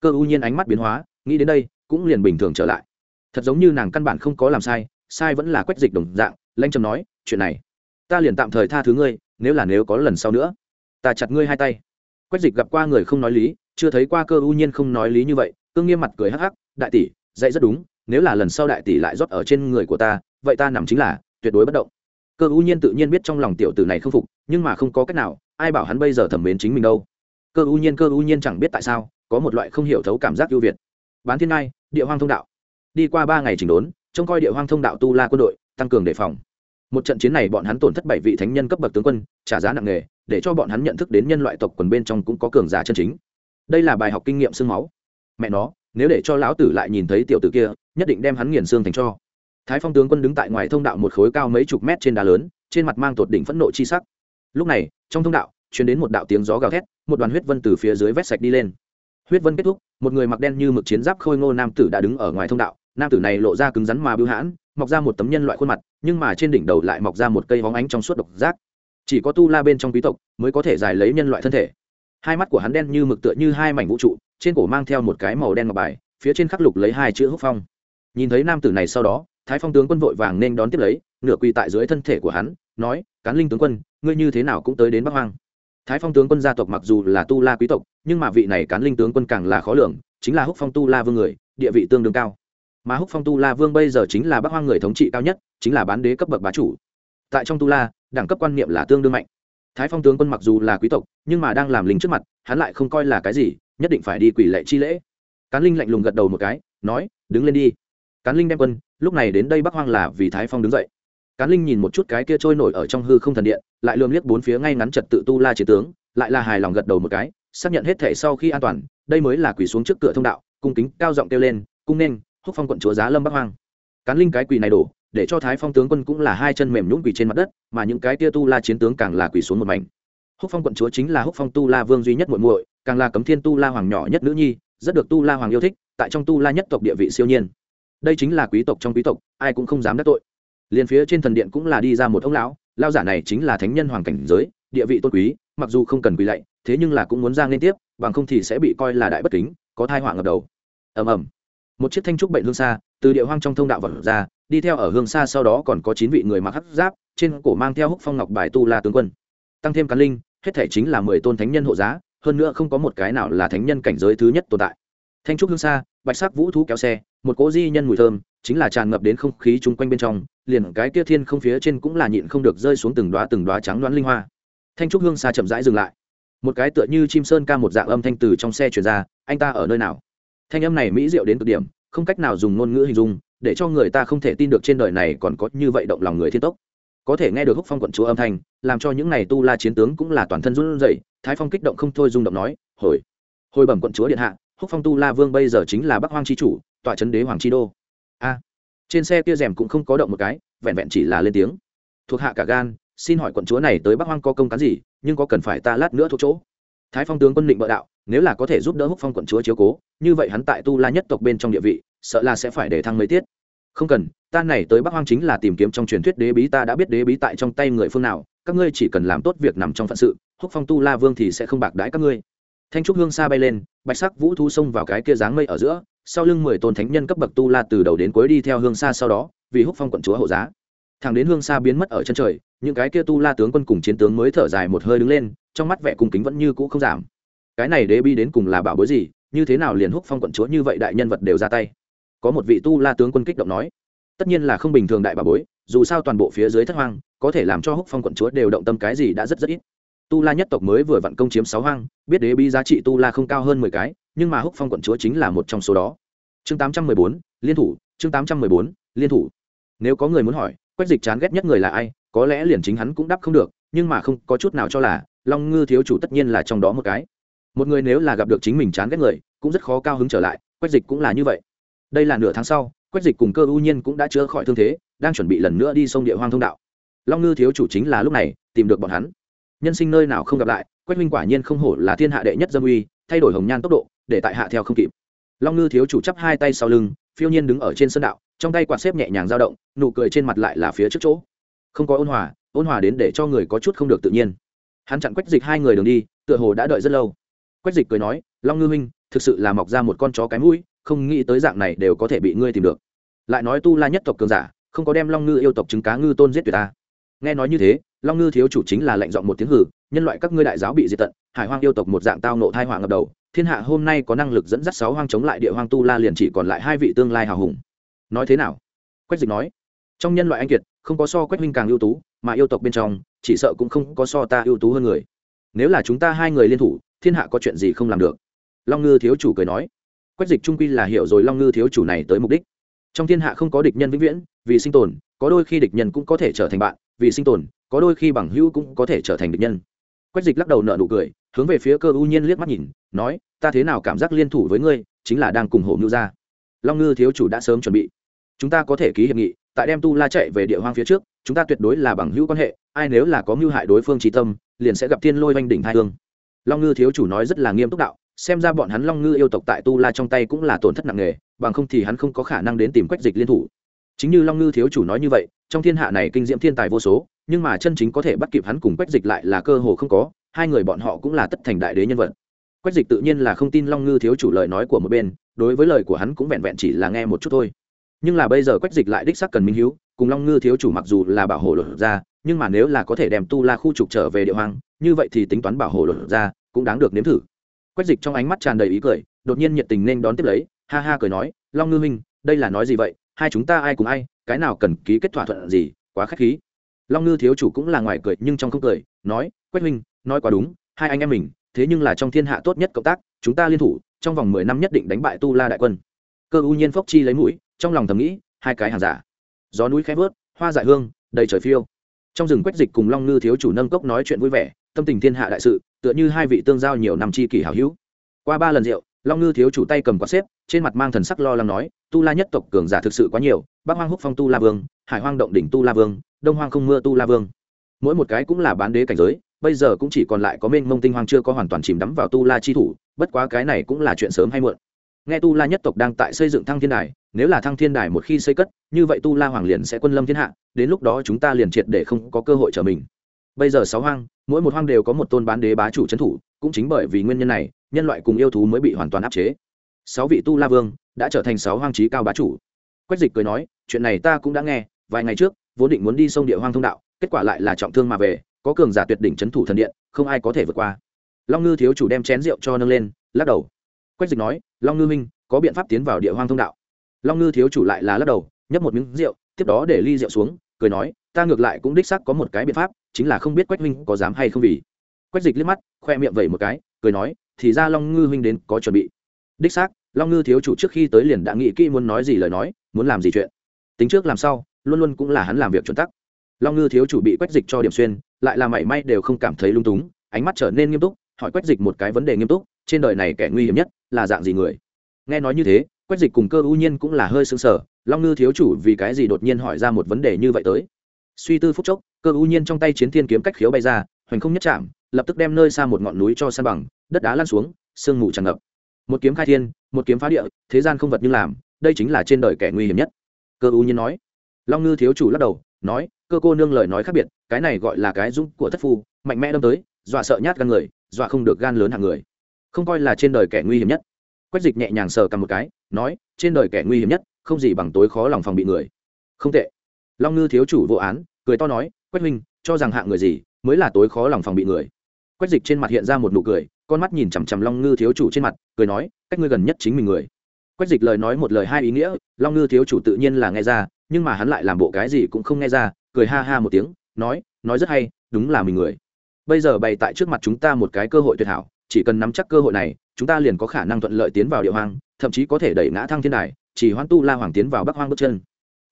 Cơ u nhiên ánh mắt biến hóa, nghĩ đến đây, cũng liền bình thường trở lại. Thật giống như nàng căn bản không có làm sai sai vẫn là quách dịch đồng dạng, lanh trầm nói, chuyện này, ta liền tạm thời tha thứ ngươi, nếu là nếu có lần sau nữa, ta chặt ngươi hai tay quách dịch gặp qua người không nói lý, chưa thấy qua cơ ưu nhiên không nói lý như vậy, cương nghiêm mặt cười hắc hắc, đại tỷ, dạy rất đúng, nếu là lần sau đại tỷ lại rót ở trên người của ta, vậy ta nằm chính là tuyệt đối bất động. Cơ ưu nhiên tự nhiên biết trong lòng tiểu tử này không phục, nhưng mà không có cách nào, ai bảo hắn bây giờ thẩm mến chính mình đâu. Cơ ưu nhiên, cơ ưu nhiên chẳng biết tại sao, có một loại không hiểu thấu cảm giác ưu việt. Bán thiên ngai, địa hoang thông đạo. Đi qua ba ngày chỉnh đốn, trông coi địa hoang thông đạo tu la quân đội, tăng cường đề phòng. Một trận chiến này bọn hắn tổn thất bảy vị thánh nhân cấp bậc tướng quân, trả giá nặng nề để cho bọn hắn nhận thức đến nhân loại tộc quần bên trong cũng có cường giả chân chính. Đây là bài học kinh nghiệm xương máu. Mẹ nó, nếu để cho lão tử lại nhìn thấy tiểu tử kia, nhất định đem hắn nghiền xương thành cho. Thái phong tướng quân đứng tại ngoài thông đạo một khối cao mấy chục mét trên đá lớn, trên mặt mang tột đỉnh phẫn nộ chi sắc. Lúc này, trong thông đạo chuyển đến một đạo tiếng gió gào thét, một đoàn huyết vân từ phía dưới vét sạch đi lên. Huyết vân kết thúc, một người mặc đen như mực chiến giáp khôi ngô nam tử đã đứng ở ngoài thông đạo. Nam tử này lộ ra cứng rắn mà bưu hãn, mọc ra một tấm nhân loại khuôn mặt, nhưng mà trên đỉnh đầu lại mọc ra một cây hóng ánh trong suốt độc giác chỉ có tu la bên trong quý tộc mới có thể giải lấy nhân loại thân thể. Hai mắt của hắn đen như mực tựa như hai mảnh vũ trụ, trên cổ mang theo một cái màu đen ngọc bài, phía trên khắc lục lấy hai chữ húc phong. Nhìn thấy nam tử này sau đó, thái phong tướng quân vội vàng nên đón tiếp lấy, nửa quỳ tại dưới thân thể của hắn, nói, cán linh tướng quân, ngươi như thế nào cũng tới đến bắc hoang. Thái phong tướng quân gia tộc mặc dù là tu la quý tộc, nhưng mà vị này cán linh tướng quân càng là khó lường, chính là húc phong tu la vương người, địa vị tương đương cao. Mà húc phong tu la vương bây giờ chính là bắc hoang người thống trị cao nhất, chính là bán đế cấp bậc bá chủ. Tại trong tu la đẳng cấp quan niệm là tương đương mạnh. Thái phong tướng quân mặc dù là quý tộc, nhưng mà đang làm lính trước mặt, hắn lại không coi là cái gì, nhất định phải đi quỷ lệ chi lễ. Cán linh lạnh lùng gật đầu một cái, nói, đứng lên đi. Cán linh đem quân, lúc này đến đây bắc hoang là vì thái phong đứng dậy. Cán linh nhìn một chút cái kia trôi nổi ở trong hư không thần điện, lại lườm liếc bốn phía ngay ngắn trật tự tu la chiến tướng, lại là hài lòng gật đầu một cái, xác nhận hết thể sau khi an toàn, đây mới là quỳ xuống trước cửa thông đạo, cung kính cao giọng kêu lên, cung nên, húc phong quận chúa giá lâm bắc hoang. Cán linh cái quỳ này đổ để cho thái phong tướng quân cũng là hai chân mềm nhũng quỳ trên mặt đất, mà những cái tia tu la chiến tướng càng là quỳ xuống một mảnh. Húc phong quận chúa chính là húc phong tu la vương duy nhất muội muội, càng là cấm thiên tu la hoàng nhỏ nhất nữ nhi, rất được tu la hoàng yêu thích, tại trong tu la nhất tộc địa vị siêu nhiên. Đây chính là quý tộc trong quý tộc, ai cũng không dám đắc tội. Liền phía trên thần điện cũng là đi ra một ông lão lao giả này chính là thánh nhân hoàng cảnh giới, địa vị tôn quý, mặc dù không cần quỳ lạy, thế nhưng là cũng muốn giang liên tiếp, bằng không thì sẽ bị coi là đại bất kính, có thai họa ngập đầu. Ầm ầm một chiếc thanh trúc bệnh hương xa từ địa hoang trong thông đạo vật ra, đi theo ở hương xa sau đó còn có chín vị người mặc hắc giáp, trên cổ mang theo húc phong ngọc bài tu la tướng quân. Tăng thêm cán linh, hết thể chính là mười tôn thánh nhân hộ giá, hơn nữa không có một cái nào là thánh nhân cảnh giới thứ nhất tồn tại. Thanh trúc hương xa bạch sắc vũ thú kéo xe, một cỗ di nhân mùi thơm, chính là tràn ngập đến không khí chung quanh bên trong, liền cái kia thiên không phía trên cũng là nhịn không được rơi xuống từng đoá từng đoá trắng đoán linh hoa. Thanh trúc hương xa chậm rãi dừng lại. Một cái tựa như chim sơn ca một dạng âm thanh từ trong xe chuyển ra, anh ta ở nơi nào? Thanh âm này mỹ diệu đến cực điểm, không cách nào dùng ngôn ngữ hình dung, để cho người ta không thể tin được trên đời này còn có như vậy động lòng người thiên tốc. Có thể nghe được húc phong quận chúa âm thanh, làm cho những n à y tu la chiến tướng cũng là toàn thân run rẩy, thái phong kích động không thôi rung động nói, hồi hồi bẩm quận chúa điện hạ, húc phong tu la vương bây giờ chính là bắc hoang c h i chủ, tọa trấn đế hoàng c h i đô. A, trên xe kia rèm cũng không có động một cái, vẹn vẹn chỉ là lên tiếng. Thuộc hạ cả gan, xin hỏi quận chúa này tới bắc hoang có công cán gì, nhưng có cần phải ta lát nữa thuộc chỗ? Thái phong tướng quân định bợ đạo nếu là có thể giúp đỡ húc phong quận chúa chiếu cố, như vậy hắn tại tu la nhất tộc bên trong địa vị, sợ là sẽ phải để thăng mấy tiết. Không cần, ta này tới bắc hoang chính là tìm kiếm trong truyền thuyết đế bí, ta đã biết đế bí tại trong tay người phương nào, các ngươi chỉ cần làm tốt việc nằm trong phận sự, húc phong tu la vương thì sẽ không bạc đãi các ngươi. Thanh trúc hương xa bay lên, bạch sắc vũ thu xông vào cái kia dáng mây ở giữa, sau lưng mười tôn thánh nhân cấp bậc tu la từ đầu đến cuối đi theo hương xa sau đó, vì húc phong quận chúa hộ giá. Thằng đến hương xa biến mất ở chân trời, những cái kia tu la tướng quân cùng chiến tướng mới thở dài một hơi đứng lên, trong mắt vẻ cung kính vẫn như cũ không giảm cái này đế bi đến cùng là bảo bối gì, như thế nào liền húc phong quận chúa như vậy đại nhân vật đều ra tay? Có một vị tu la tướng quân kích động nói, tất nhiên là không bình thường đại bảo bối, dù sao toàn bộ phía dưới thất hoang, có thể làm cho húc phong quận chúa đều động tâm cái gì đã rất rất ít. Tu la nhất tộc mới vừa vặn công chiếm sáu hoang, biết đế bi giá trị tu la không cao hơn mười cái, nhưng mà húc phong quận chúa chính là một trong số đó. Chương tám trăm mười bốn, liên thủ, chương tám trăm mười bốn, liên thủ. Nếu có người muốn hỏi, quách dịch chán ghét nhất người là ai, có lẽ liền chính hắn cũng đáp không được, nhưng mà không có chút nào cho là, long ngư thiếu chủ tất nhiên là trong đó một cái một người nếu là gặp được chính mình chán ghét người, cũng rất khó cao hứng trở lại, quách dịch cũng là như vậy. Đây là nửa tháng sau, quách dịch cùng cơ ưu nhiên cũng đã chữa khỏi thương thế, đang chuẩn bị lần nữa đi sông địa hoang thông đạo. Long ngư thiếu chủ chính là lúc này, tìm được bọn hắn. Nhân sinh nơi nào không gặp lại, quách minh quả nhiên không hổ là thiên hạ đệ nhất dâm uy, thay đổi hồng nhan tốc độ, để tại hạ theo không kịp. Long ngư thiếu chủ chắp hai tay sau lưng, phiêu nhiên đứng ở trên sân đạo, trong tay quạt xếp nhẹ nhàng dao động, nụ cười trên mặt lại là phía trước chỗ. Không có ôn hòa ôn hòa đến để cho người có chút không được tự nhiên. Hắn chặn quách dịch hai người đường đi, tựa hồ đã đợi rất lâu quách dịch cười nói, long ngư minh thực sự là mọc ra một con chó cái mũi, không nghĩ tới dạng này đều có thể bị ngươi tìm được. Lại nói tu la nhất tộc cường giả, không có đem long ngư yêu tộc trứng cá ngư tôn giết tuyệt ta. Nghe nói như thế, long ngư thiếu chủ chính là lệnh dọn một tiếng hử nhân loại các ngươi đại giáo bị diệt tận, hải hoang yêu tộc một dạng tao nộ thai hoàng ngập đầu, thiên hạ hôm nay có năng lực dẫn dắt sáu hoang chống lại địa hoang tu la liền chỉ còn lại hai vị tương lai hào hùng. Nói thế nào? Quách dịch nói, trong nhân loại anh kiệt, không có so quách minh càng ưu tú, mà yêu tộc bên trong, chỉ sợ cũng không có so ta ưu tú hơn người. Nếu là chúng ta hai người liên thủ thiên hạ có chuyện gì không làm được? Long ngư thiếu chủ cười nói. Quách dịch trung quy là hiểu rồi long ngư thiếu chủ này tới mục đích. Trong thiên hạ không có địch nhân vĩnh viễn, vì sinh tồn, có đôi khi địch nhân cũng có thể trở thành bạn, vì sinh tồn, có đôi khi bằng hữu cũng có thể trở thành địch nhân. Quách dịch lắc đầu nợ nụ cười, hướng về phía cơ U nhiên liếc mắt nhìn, nói, ta thế nào cảm giác liên thủ với ngươi, chính là đang cùng hộ mưu ra long ngư thiếu chủ đã sớm chuẩn bị. Chúng ta có thể ký hiệp nghị, tại đem tu la chạy về địa hoang phía trước, chúng ta tuyệt đối là bằng hữu quan hệ, ai nếu là có mưu hại đối phương trí tâm, liền sẽ gặp thiên lôi oanh đỉnh hai hương long ngư thiếu chủ nói rất là nghiêm túc đạo, xem ra bọn hắn long ngư yêu tộc tại tu la trong tay cũng là tổn thất nặng nề, bằng không thì hắn không có khả năng đến tìm quách dịch liên thủ. Chính như long ngư thiếu chủ nói như vậy, trong thiên hạ này kinh diễm thiên tài vô số, nhưng mà chân chính có thể bắt kịp hắn cùng quách dịch lại là cơ hồ không có, hai người bọn họ cũng là tất thành đại đế nhân vật. Quách dịch tự nhiên là không tin long ngư thiếu chủ lời nói của một bên, đối với lời của hắn cũng vẹn vẹn chỉ là nghe một chút thôi. Nhưng là bây giờ quách dịch lại đích sắc cần minh hiếu, cùng long ngư thiếu chủ mặc dù là bảo hộ luật ra, nhưng mà nếu là có thể đem tu la khu trục trở về địa hoàng như vậy thì tính toán bảo hộ luật ra cũng đáng được nếm thử. Quách dịch trong ánh mắt tràn đầy ý cười, đột nhiên nhiệt tình nên đón tiếp lấy, ha ha cười nói, long ngư minh đây là nói gì vậy? Hai chúng ta ai cùng ai? Cái nào cần ký kết thỏa thuận gì? Quá k h á c h khí. Long ngư thiếu chủ cũng là ngoài cười nhưng trong không cười, nói, quách minh nói quá đúng, hai anh em mình, thế nhưng là trong thiên hạ tốt nhất cộng tác, chúng ta liên thủ, trong vòng mười năm nhất định đánh bại tu la đại quân. Cơ u nhiên phốc chi lấy mũi, trong lòng thầm nghĩ, hai cái hàng giả. Gió núi khẽ vớt, hoa dại hương, đầy trời phiêu. Trong rừng quách dịch cùng long ngư thiếu chủ nâng cốc nói chuyện vui vẻ tâm tình thiên hạ đại sự, tựa như hai vị tương giao nhiều năm chi kỷ hảo hữu. Qua ba lần rượu, long ngư thiếu chủ tay cầm quạt xếp, trên mặt mang thần sắc lo lắng nói, tu la nhất tộc cường giả thực sự quá nhiều, bắc hoang húc phong tu la vương, hải hoang động đỉnh tu la vương, đông hoang không mưa tu la vương. Mỗi một cái cũng là bán đế cảnh giới, bây giờ cũng chỉ còn lại có mênh mông tinh hoang chưa có hoàn toàn chìm đắm vào tu la chi thủ, bất quá cái này cũng là chuyện sớm hay muộn. Nghe tu la nhất tộc đang tại xây dựng thăng thiên đài, nếu là thăng thiên đài một khi xây cất, như vậy tu la hoàng liền sẽ quân lâm thiên hạ, đến lúc đó chúng ta liền triệt để không có cơ hội trở mình bây giờ sáu hoang, mỗi một hoang đều có một tôn bán đế bá chủ trấn thủ, cũng chính bởi vì nguyên nhân này, nhân loại cùng yêu thú mới bị hoàn toàn áp chế. Sáu vị tu la vương đã trở thành sáu hoang trí cao bá chủ. Quách dịch cười nói, chuyện này ta cũng đã nghe, vài ngày trước, vốn định muốn đi sông địa hoang thông đạo, kết quả lại là trọng thương mà về, có cường giả tuyệt đỉnh c h ấ n thủ thần điện, không ai có thể vượt qua. Long ngư thiếu chủ đem chén rượu cho nâng lên, lắc đầu. Quách dịch nói, long ngư minh có biện pháp tiến vào địa hoang thông đạo. Long ngư thiếu chủ lại là lắc đầu, nhấp một miếng rượu, tiếp đó để ly rượu xuống, cười nói, ta ngược lại cũng đích sắc có một cái biện pháp chính là không biết quách huynh có dám hay không vì. Quách dịch liếc mắt, khoe miệng vẩy một cái, cười nói, thì ra long ngư huynh đến có chuẩn bị. Đích xác, long ngư thiếu chủ trước khi tới liền đã nghĩ kỹ muốn nói gì lời nói, muốn làm gì chuyện. Tính trước làm sau, luôn luôn cũng là hắn làm việc chuẩn tắc. Long ngư thiếu chủ bị quách dịch cho điểm xuyên, lại là mảy may đều không cảm thấy lung túng, ánh mắt trở nên nghiêm túc, hỏi quách dịch một cái vấn đề nghiêm túc, trên đời này kẻ nguy hiểm nhất là dạng gì người? Nghe nói như thế, quách dịch cùng cơ ưu nhiên cũng là hơi sững sờ, long ngư thiếu chủ vì cái gì đột nhiên hỏi ra một vấn đề như vậy tới? Suy tư phúc chốc, cơ ưu nhiên trong tay chiến thiên kiếm cách khiếu bay ra, hoành không nhất chạm, lập tức đem nơi xa một ngọn núi cho san bằng, đất đá lan xuống, sương mù tràn ngập. Một kiếm khai thiên, một kiếm phá địa, thế gian không vật như làm, đây chính là trên đời kẻ nguy hiểm nhất. Cơ u nhiên nói. Long ngư thiếu chủ lắc đầu, nói, cơ cô nương lời nói khác biệt, cái này gọi là cái dũng của thất phu, mạnh mẽ đâm tới, dọa sợ nhát gan người, dọa không được gan lớn hàng người. Không coi là trên đời kẻ nguy hiểm nhất. Quách dịch nhẹ nhàng sờ cầm một cái, nói, trên đời kẻ nguy hiểm nhất, không gì bằng tối khó lòng phòng bị người. Không tệ. Long ngư thiếu chủ vô án cười to nói, quách minh cho rằng hạng người gì mới là tối khó lòng phòng bị người. Quách dịch trên mặt hiện ra một nụ cười, con mắt nhìn chằm chằm long ngư thiếu chủ trên mặt, cười nói, cách ngươi gần nhất chính mình người. Quách dịch lời nói một lời hai ý nghĩa, long ngư thiếu chủ tự nhiên là nghe ra, nhưng mà hắn lại làm bộ cái gì cũng không nghe ra, cười ha ha một tiếng, nói nói rất hay, đúng là mình người. Bây giờ bày tại trước mặt chúng ta một cái cơ hội tuyệt hảo, chỉ cần nắm chắc cơ hội này, chúng ta liền có khả năng thuận lợi tiến vào địa hoang, thậm chí có thể đẩy ngã thăng thiên đài, chỉ hoan tu la hoàng tiến vào bắc hoang bước chân.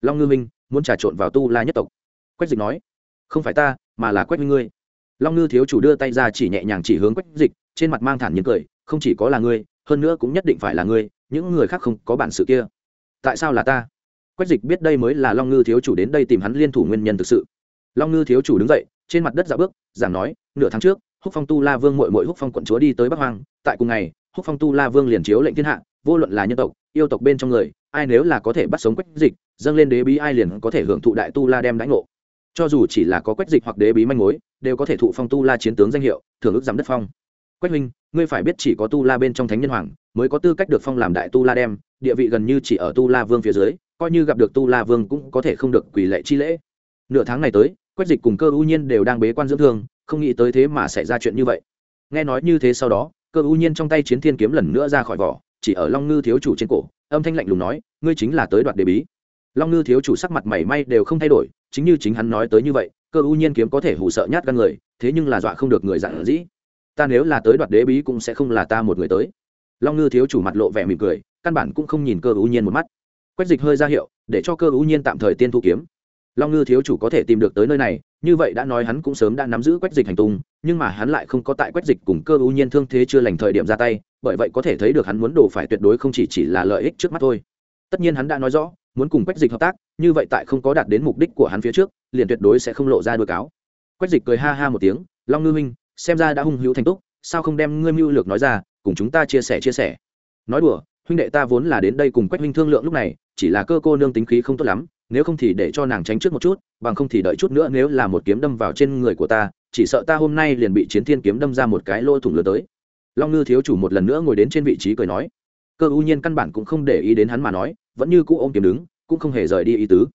Long ngư minh muốn trà trộn vào tu la nhất tộc quách dịch nói, không phải ta, mà là quách minh ngươi. Long ngư thiếu chủ đưa tay ra chỉ nhẹ nhàng chỉ hướng quách dịch, trên mặt mang thản nhiên cười, không chỉ có là ngươi, hơn nữa cũng nhất định phải là ngươi, những người khác không có bản sự kia. Tại sao là ta? Quách dịch biết đây mới là long ngư thiếu chủ đến đây tìm hắn liên thủ nguyên nhân thực sự. Long ngư thiếu chủ đứng dậy, trên mặt đất dạo bước, giảng nói, nửa tháng trước, húc phong tu la vương mội mội húc phong quận chúa đi tới bắc hoang, tại cùng ngày, húc phong tu la vương liền chiếu lệnh thiên hạ, vô luận là nhân tộc, yêu tộc bên trong người, ai nếu là có thể bắt sống quách dịch, dâng lên đế bí ai liền có thể hưởng thụ đại tu la đem đánh ngộ cho dù chỉ là có quách dịch hoặc đế bí manh mối, đều có thể thụ phong tu la chiến tướng danh hiệu, thưởng ước giám đất phong. Quách huynh, ngươi phải biết chỉ có tu la bên trong thánh nhân hoàng, mới có tư cách được phong làm đại tu la đem, địa vị gần như chỉ ở tu la vương phía dưới, coi như gặp được tu la vương cũng có thể không được quỳ lệ chi lễ. Nửa tháng này tới, quách dịch cùng cơ ưu nhiên đều đang bế quan dưỡng thương, không nghĩ tới thế mà xảy ra chuyện như vậy. Nghe nói như thế sau đó, cơ ưu nhiên trong tay chiến thiên kiếm lần nữa ra khỏi vỏ, chỉ ở long ngư thiếu chủ trên cổ, âm thanh lạnh lùng nói, ngươi chính là tới đoạt đề bí long ngư thiếu chủ sắc mặt mảy may đều không thay đổi, chính như chính hắn nói tới như vậy, cơ ưu nhiên kiếm có thể hù sợ nhát gan người, thế nhưng là dọa không được người dặn dĩ. Ta nếu là tới đoạt đế bí cũng sẽ không là ta một người tới. Long ngư thiếu chủ mặt lộ vẻ mỉm cười, căn bản cũng không nhìn cơ ưu nhiên một mắt. Quách dịch hơi ra hiệu, để cho cơ ưu nhiên tạm thời tiên thu kiếm. Long ngư thiếu chủ có thể tìm được tới nơi này, như vậy đã nói hắn cũng sớm đã nắm giữ quách dịch hành tung, nhưng mà hắn lại không có tại quách dịch cùng cơ ưu nhiên thương thế chưa lành thời điểm ra tay, bởi vậy có thể thấy được hắn muốn đổ phải tuyệt đối không chỉ chỉ là lợi ích trước mắt thôi tất nhiên hắn đã nói rõ, muốn cùng quách dịch hợp tác, như vậy tại không có đạt đến mục đích của hắn phía trước, liền tuyệt đối sẽ không lộ ra đôi cáo. Quách dịch cười ha ha một tiếng, long ngư minh, xem ra đã hung hữu thành túc, sao không đem ngươi mưu lược nói ra, cùng chúng ta chia sẻ chia sẻ? Nói đùa, huynh đệ ta vốn là đến đây cùng quách huynh thương lượng lúc này, chỉ là cơ cô nương tính khí không tốt lắm, nếu không thì để cho nàng tránh trước một chút, bằng không thì đợi chút nữa nếu là một kiếm đâm vào trên người của ta, chỉ sợ ta hôm nay liền bị chiến thiên kiếm đâm ra một cái lỗ thủng lửa tới. Long ngư thiếu chủ một lần nữa ngồi đến trên vị trí cười nói cơ U nhiên căn bản cũng không để ý đến hắn mà nói, vẫn như cũ ôm kiếm đứng, cũng không hề rời đi ý tứ.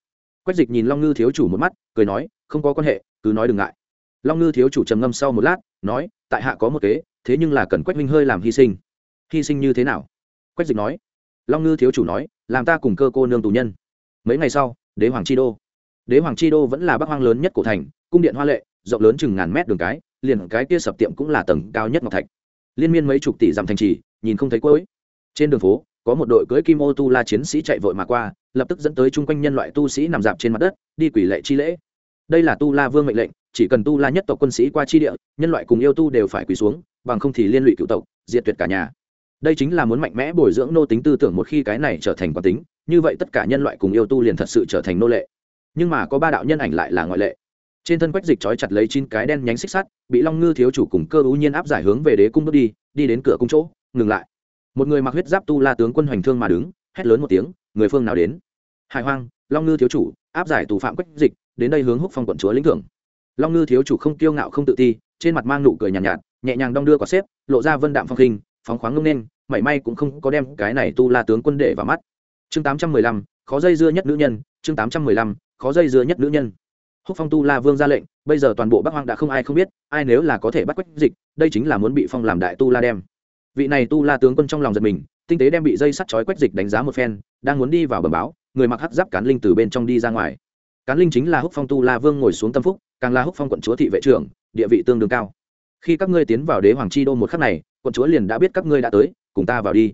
Quách dịch nhìn long ngư thiếu chủ một mắt, cười nói, không có quan hệ, cứ nói đừng ngại. Long ngư thiếu chủ trầm ngâm sau một lát, nói, tại hạ có một kế, thế nhưng là cần quách minh hơi làm hy sinh. Hy sinh như thế nào? Quách dịch nói. Long ngư thiếu chủ nói, làm ta cùng cơ cô nương tù nhân. Mấy ngày sau, đế hoàng chi đô. Đế hoàng chi đô vẫn là bắc hoang lớn nhất cổ thành, cung điện hoa lệ, rộng lớn chừng ngàn mét đường cái, liền cái kia sập tiệm cũng là tầng cao nhất ngọc thạch. Liên miên mấy chục tỷ dặm thành trì, nhìn không thấy cuối trên đường phố, có một đội cưỡi kim ô tu la chiến sĩ chạy vội mà qua, lập tức dẫn tới chung quanh nhân loại tu sĩ nằm dạp trên mặt đất, đi quỷ lệ chi lễ. Đây là tu la vương mệnh lệnh, chỉ cần tu la nhất tộc quân sĩ qua chi địa, nhân loại cùng yêu tu đều phải quỳ xuống, bằng không thì liên lụy cựu tộc, diệt tuyệt cả nhà. Đây chính là muốn mạnh mẽ bồi dưỡng nô tính tư tưởng một khi cái này trở thành quán tính, như vậy tất cả nhân loại cùng yêu tu liền thật sự trở thành nô lệ. Nhưng mà có ba đạo nhân ảnh lại là ngoại lệ. Trên thân quách dịch trói chặt lấy chín cái đen nhánh xích sắt, bị long ngư thiếu chủ cùng cơ ưu nhiên áp giải hướng về đế cung bước đi đi đến cửa cung chỗ, ngừng lại một người mặc huyết giáp tu la tướng quân hoành thương mà đứng hét lớn một tiếng người phương nào đến? Hải hoang long ngư thiếu chủ áp giải tù phạm quách dịch đến đây hướng húc phong quận chúa lĩnh thưởng. Long ngư thiếu chủ không kiêu ngạo không tự ti trên mặt mang nụ cười nhàn nhạt, nhạt nhẹ nhàng đong đưa quả xếp lộ ra vân đạm phong khinh phóng khoáng ngông nên mảy may cũng không có đem cái này tu la tướng quân đệ vào mắt. Chương tám trăm mười lăm khó dây dưa nhất nữ nhân chương tám trăm mười lăm khó dây dưa nhất nữ nhân. Húc phong tu la vương ra lệnh bây giờ toàn bộ bắc hoang đã không ai không biết ai nếu là có thể bắt quách dịch đây chính là muốn bị phong làm đại tu la đem vị này tu la tướng quân trong lòng giật mình, tinh tế đem bị dây sắt chói quách dịch đánh giá một phen, đang muốn đi vào bờ báo, người mặc hắc giáp cán linh từ bên trong đi ra ngoài. Cán linh chính là húc phong tu la vương ngồi xuống tâm phúc, càng là húc phong quận chúa thị vệ trưởng, địa vị tương đương cao. Khi các ngươi tiến vào đế hoàng chi đô một khắc này, quận chúa liền đã biết các ngươi đã tới, cùng ta vào đi.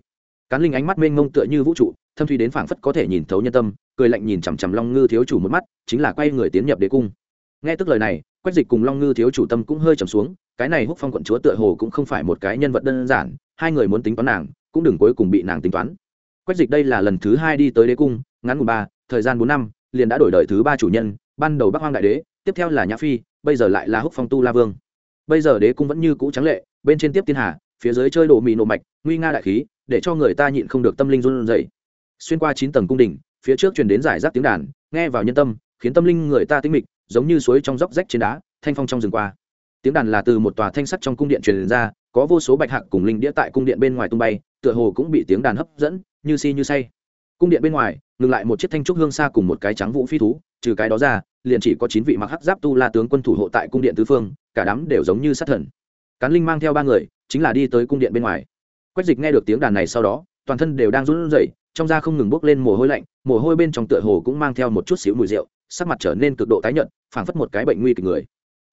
Cán linh ánh mắt mênh mông tựa như vũ trụ, thâm thủy đến phảng phất có thể nhìn thấu nhân tâm, cười lạnh nhìn chằm chằm long ngư thiếu chủ một mắt, chính là quay người tiến nhập đế cung. Nghe tức lời này, quách dịch cùng long ngư thiếu chủ tâm cũng hơi trầm xuống cái này húc phong quận chúa tựa hồ cũng không phải một cái nhân vật đơn giản, hai người muốn tính toán nàng, cũng đừng cuối cùng bị nàng tính toán. Quách dịch đây là lần thứ hai đi tới đế cung, ngắn ngủi ba, thời gian bốn năm, liền đã đổi đời thứ ba chủ nhân, ban đầu bắc hoang đại đế, tiếp theo là nhã phi, bây giờ lại là húc phong tu la vương. Bây giờ đế cung vẫn như cũ trắng lệ, bên trên tiếp tiên hà, phía dưới chơi đồ mì nổ mạch, nguy nga đại khí, để cho người ta nhịn không được tâm linh run rẩy. Xuyên qua chín tầng cung đình, phía trước truyền đến giải rác tiếng đàn, nghe vào nhân tâm, khiến tâm linh người ta tĩnh mịch, giống như suối trong dốc rách trên đá, thanh phong trong rừng qua tiếng đàn là từ một tòa thanh sắt trong cung điện truyền ra, có vô số bạch hạc cùng linh đĩa tại cung điện bên ngoài tung bay, tựa hồ cũng bị tiếng đàn hấp dẫn, như si như say. Cung điện bên ngoài, ngừng lại một chiếc thanh trúc hương xa cùng một cái trắng vũ phi thú, trừ cái đó ra, liền chỉ có chín vị mặc hắc giáp tu la tướng quân thủ hộ tại cung điện tứ phương, cả đám đều giống như sát thần. Cán linh mang theo ba người, chính là đi tới cung điện bên ngoài. Quách dịch nghe được tiếng đàn này sau đó, toàn thân đều đang run rẩy, trong da không ngừng bốc lên mồ hôi lạnh, mồ hôi bên trong tựa hồ cũng mang theo một chút xíu mùi rượu, sắc mặt trở nên cực độ tái nhợt, phảng phất một cái bệnh nguy kịch người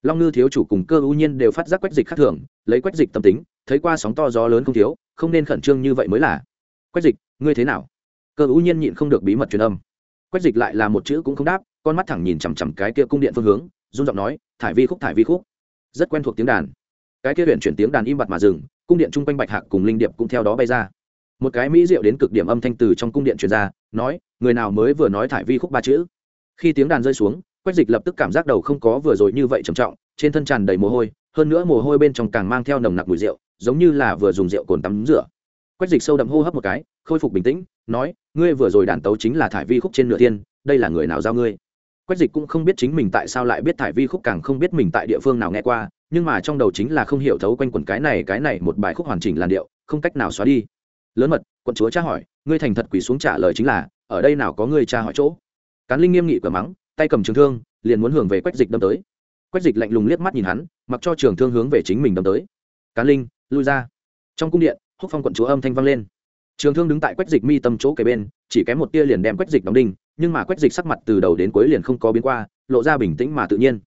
long ngư thiếu chủ cùng cơ ưu nhiên đều phát giác quách dịch khác thường, lấy quách dịch tâm tính, thấy qua sóng to gió lớn không thiếu, không nên khẩn trương như vậy mới là. Quách dịch, ngươi thế nào? Cơ ưu nhiên nhịn không được bí mật truyền âm. Quách dịch lại là một chữ cũng không đáp, con mắt thẳng nhìn chằm chằm cái kia cung điện phương hướng, run giọng nói, thải vi khúc, thải vi khúc. Rất quen thuộc tiếng đàn. Cái kia huyện chuyển tiếng đàn im bặt mà dừng, cung điện chung quanh bạch hạc cùng linh điệp cũng theo đó bay ra. Một cái mỹ diệu đến cực điểm âm thanh từ trong cung điện truyền ra, nói, người nào mới vừa nói thải vi khúc ba chữ? Khi tiếng đàn rơi xuống quách dịch lập tức cảm giác đầu không có vừa rồi như vậy trầm trọng, trên thân tràn đầy mồ hôi, hơn nữa mồ hôi bên trong càng mang theo nồng nặc mùi rượu, giống như là vừa dùng rượu cồn tắm rửa. Quách dịch sâu đậm hô hấp một cái, khôi phục bình tĩnh, nói, ngươi vừa rồi đàn tấu chính là thải vi khúc trên nửa thiên, đây là người nào giao ngươi? Quách dịch cũng không biết chính mình tại sao lại biết thải vi khúc càng không biết mình tại địa phương nào nghe qua, nhưng mà trong đầu chính là không hiểu thấu quanh quần cái này cái này một bài khúc hoàn chỉnh làn điệu, không cách nào xóa đi. Lớn mật, quận chúa tra hỏi, ngươi thành thật quỳ xuống trả lời chính là, ở đây nào có ngươi tra hỏi chỗ? Cán linh nghiêm nghị cửa mắng tay cầm trường thương, liền muốn hưởng về quách dịch đâm tới. Quách dịch lạnh lùng liếc mắt nhìn hắn, mặc cho trường thương hướng về chính mình đâm tới. Cán linh, lui ra. Trong cung điện, húc phong quận chúa âm thanh vang lên. Trường thương đứng tại quách dịch mi tâm chỗ kề bên, chỉ kém một tia liền đem quách dịch đóng đinh, nhưng mà quách dịch sắc mặt từ đầu đến cuối liền không có biến qua, lộ ra bình tĩnh mà tự nhiên.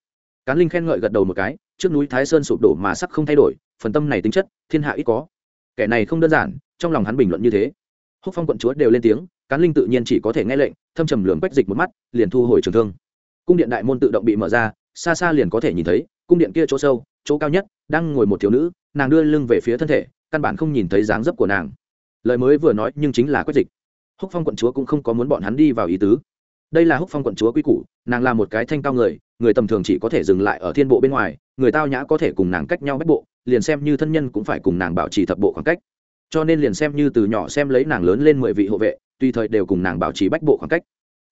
Cán linh khen ngợi gật đầu một cái, trước núi thái sơn sụp đổ mà sắc không thay đổi, phần tâm này tính chất, thiên hạ ít có. Kẻ này không đơn giản, trong lòng hắn bình luận như thế. Húc phong quận chúa đều lên tiếng cán linh tự nhiên chỉ có thể nghe lệnh, thâm trầm lường quách dịch một mắt, liền thu hồi trường thương. Cung điện đại môn tự động bị mở ra, xa xa liền có thể nhìn thấy, cung điện kia chỗ sâu, chỗ cao nhất, đang ngồi một thiếu nữ, nàng đưa lưng về phía thân thể, căn bản không nhìn thấy dáng dấp của nàng. Lời mới vừa nói nhưng chính là quách dịch. Húc phong quận chúa cũng không có muốn bọn hắn đi vào ý tứ. Đây là húc phong quận chúa quy củ, nàng là một cái thanh cao người người tầm thường chỉ có thể dừng lại ở thiên bộ bên ngoài, người tao nhã có thể cùng nàng cách nhau bách bộ, liền xem như thân nhân cũng phải cùng nàng bảo trì thập bộ khoảng cách. Cho nên liền xem như từ nhỏ xem lấy nàng lớn lên mười vị hộ vệ tùy thời đều cùng nàng bảo trì bách bộ khoảng cách.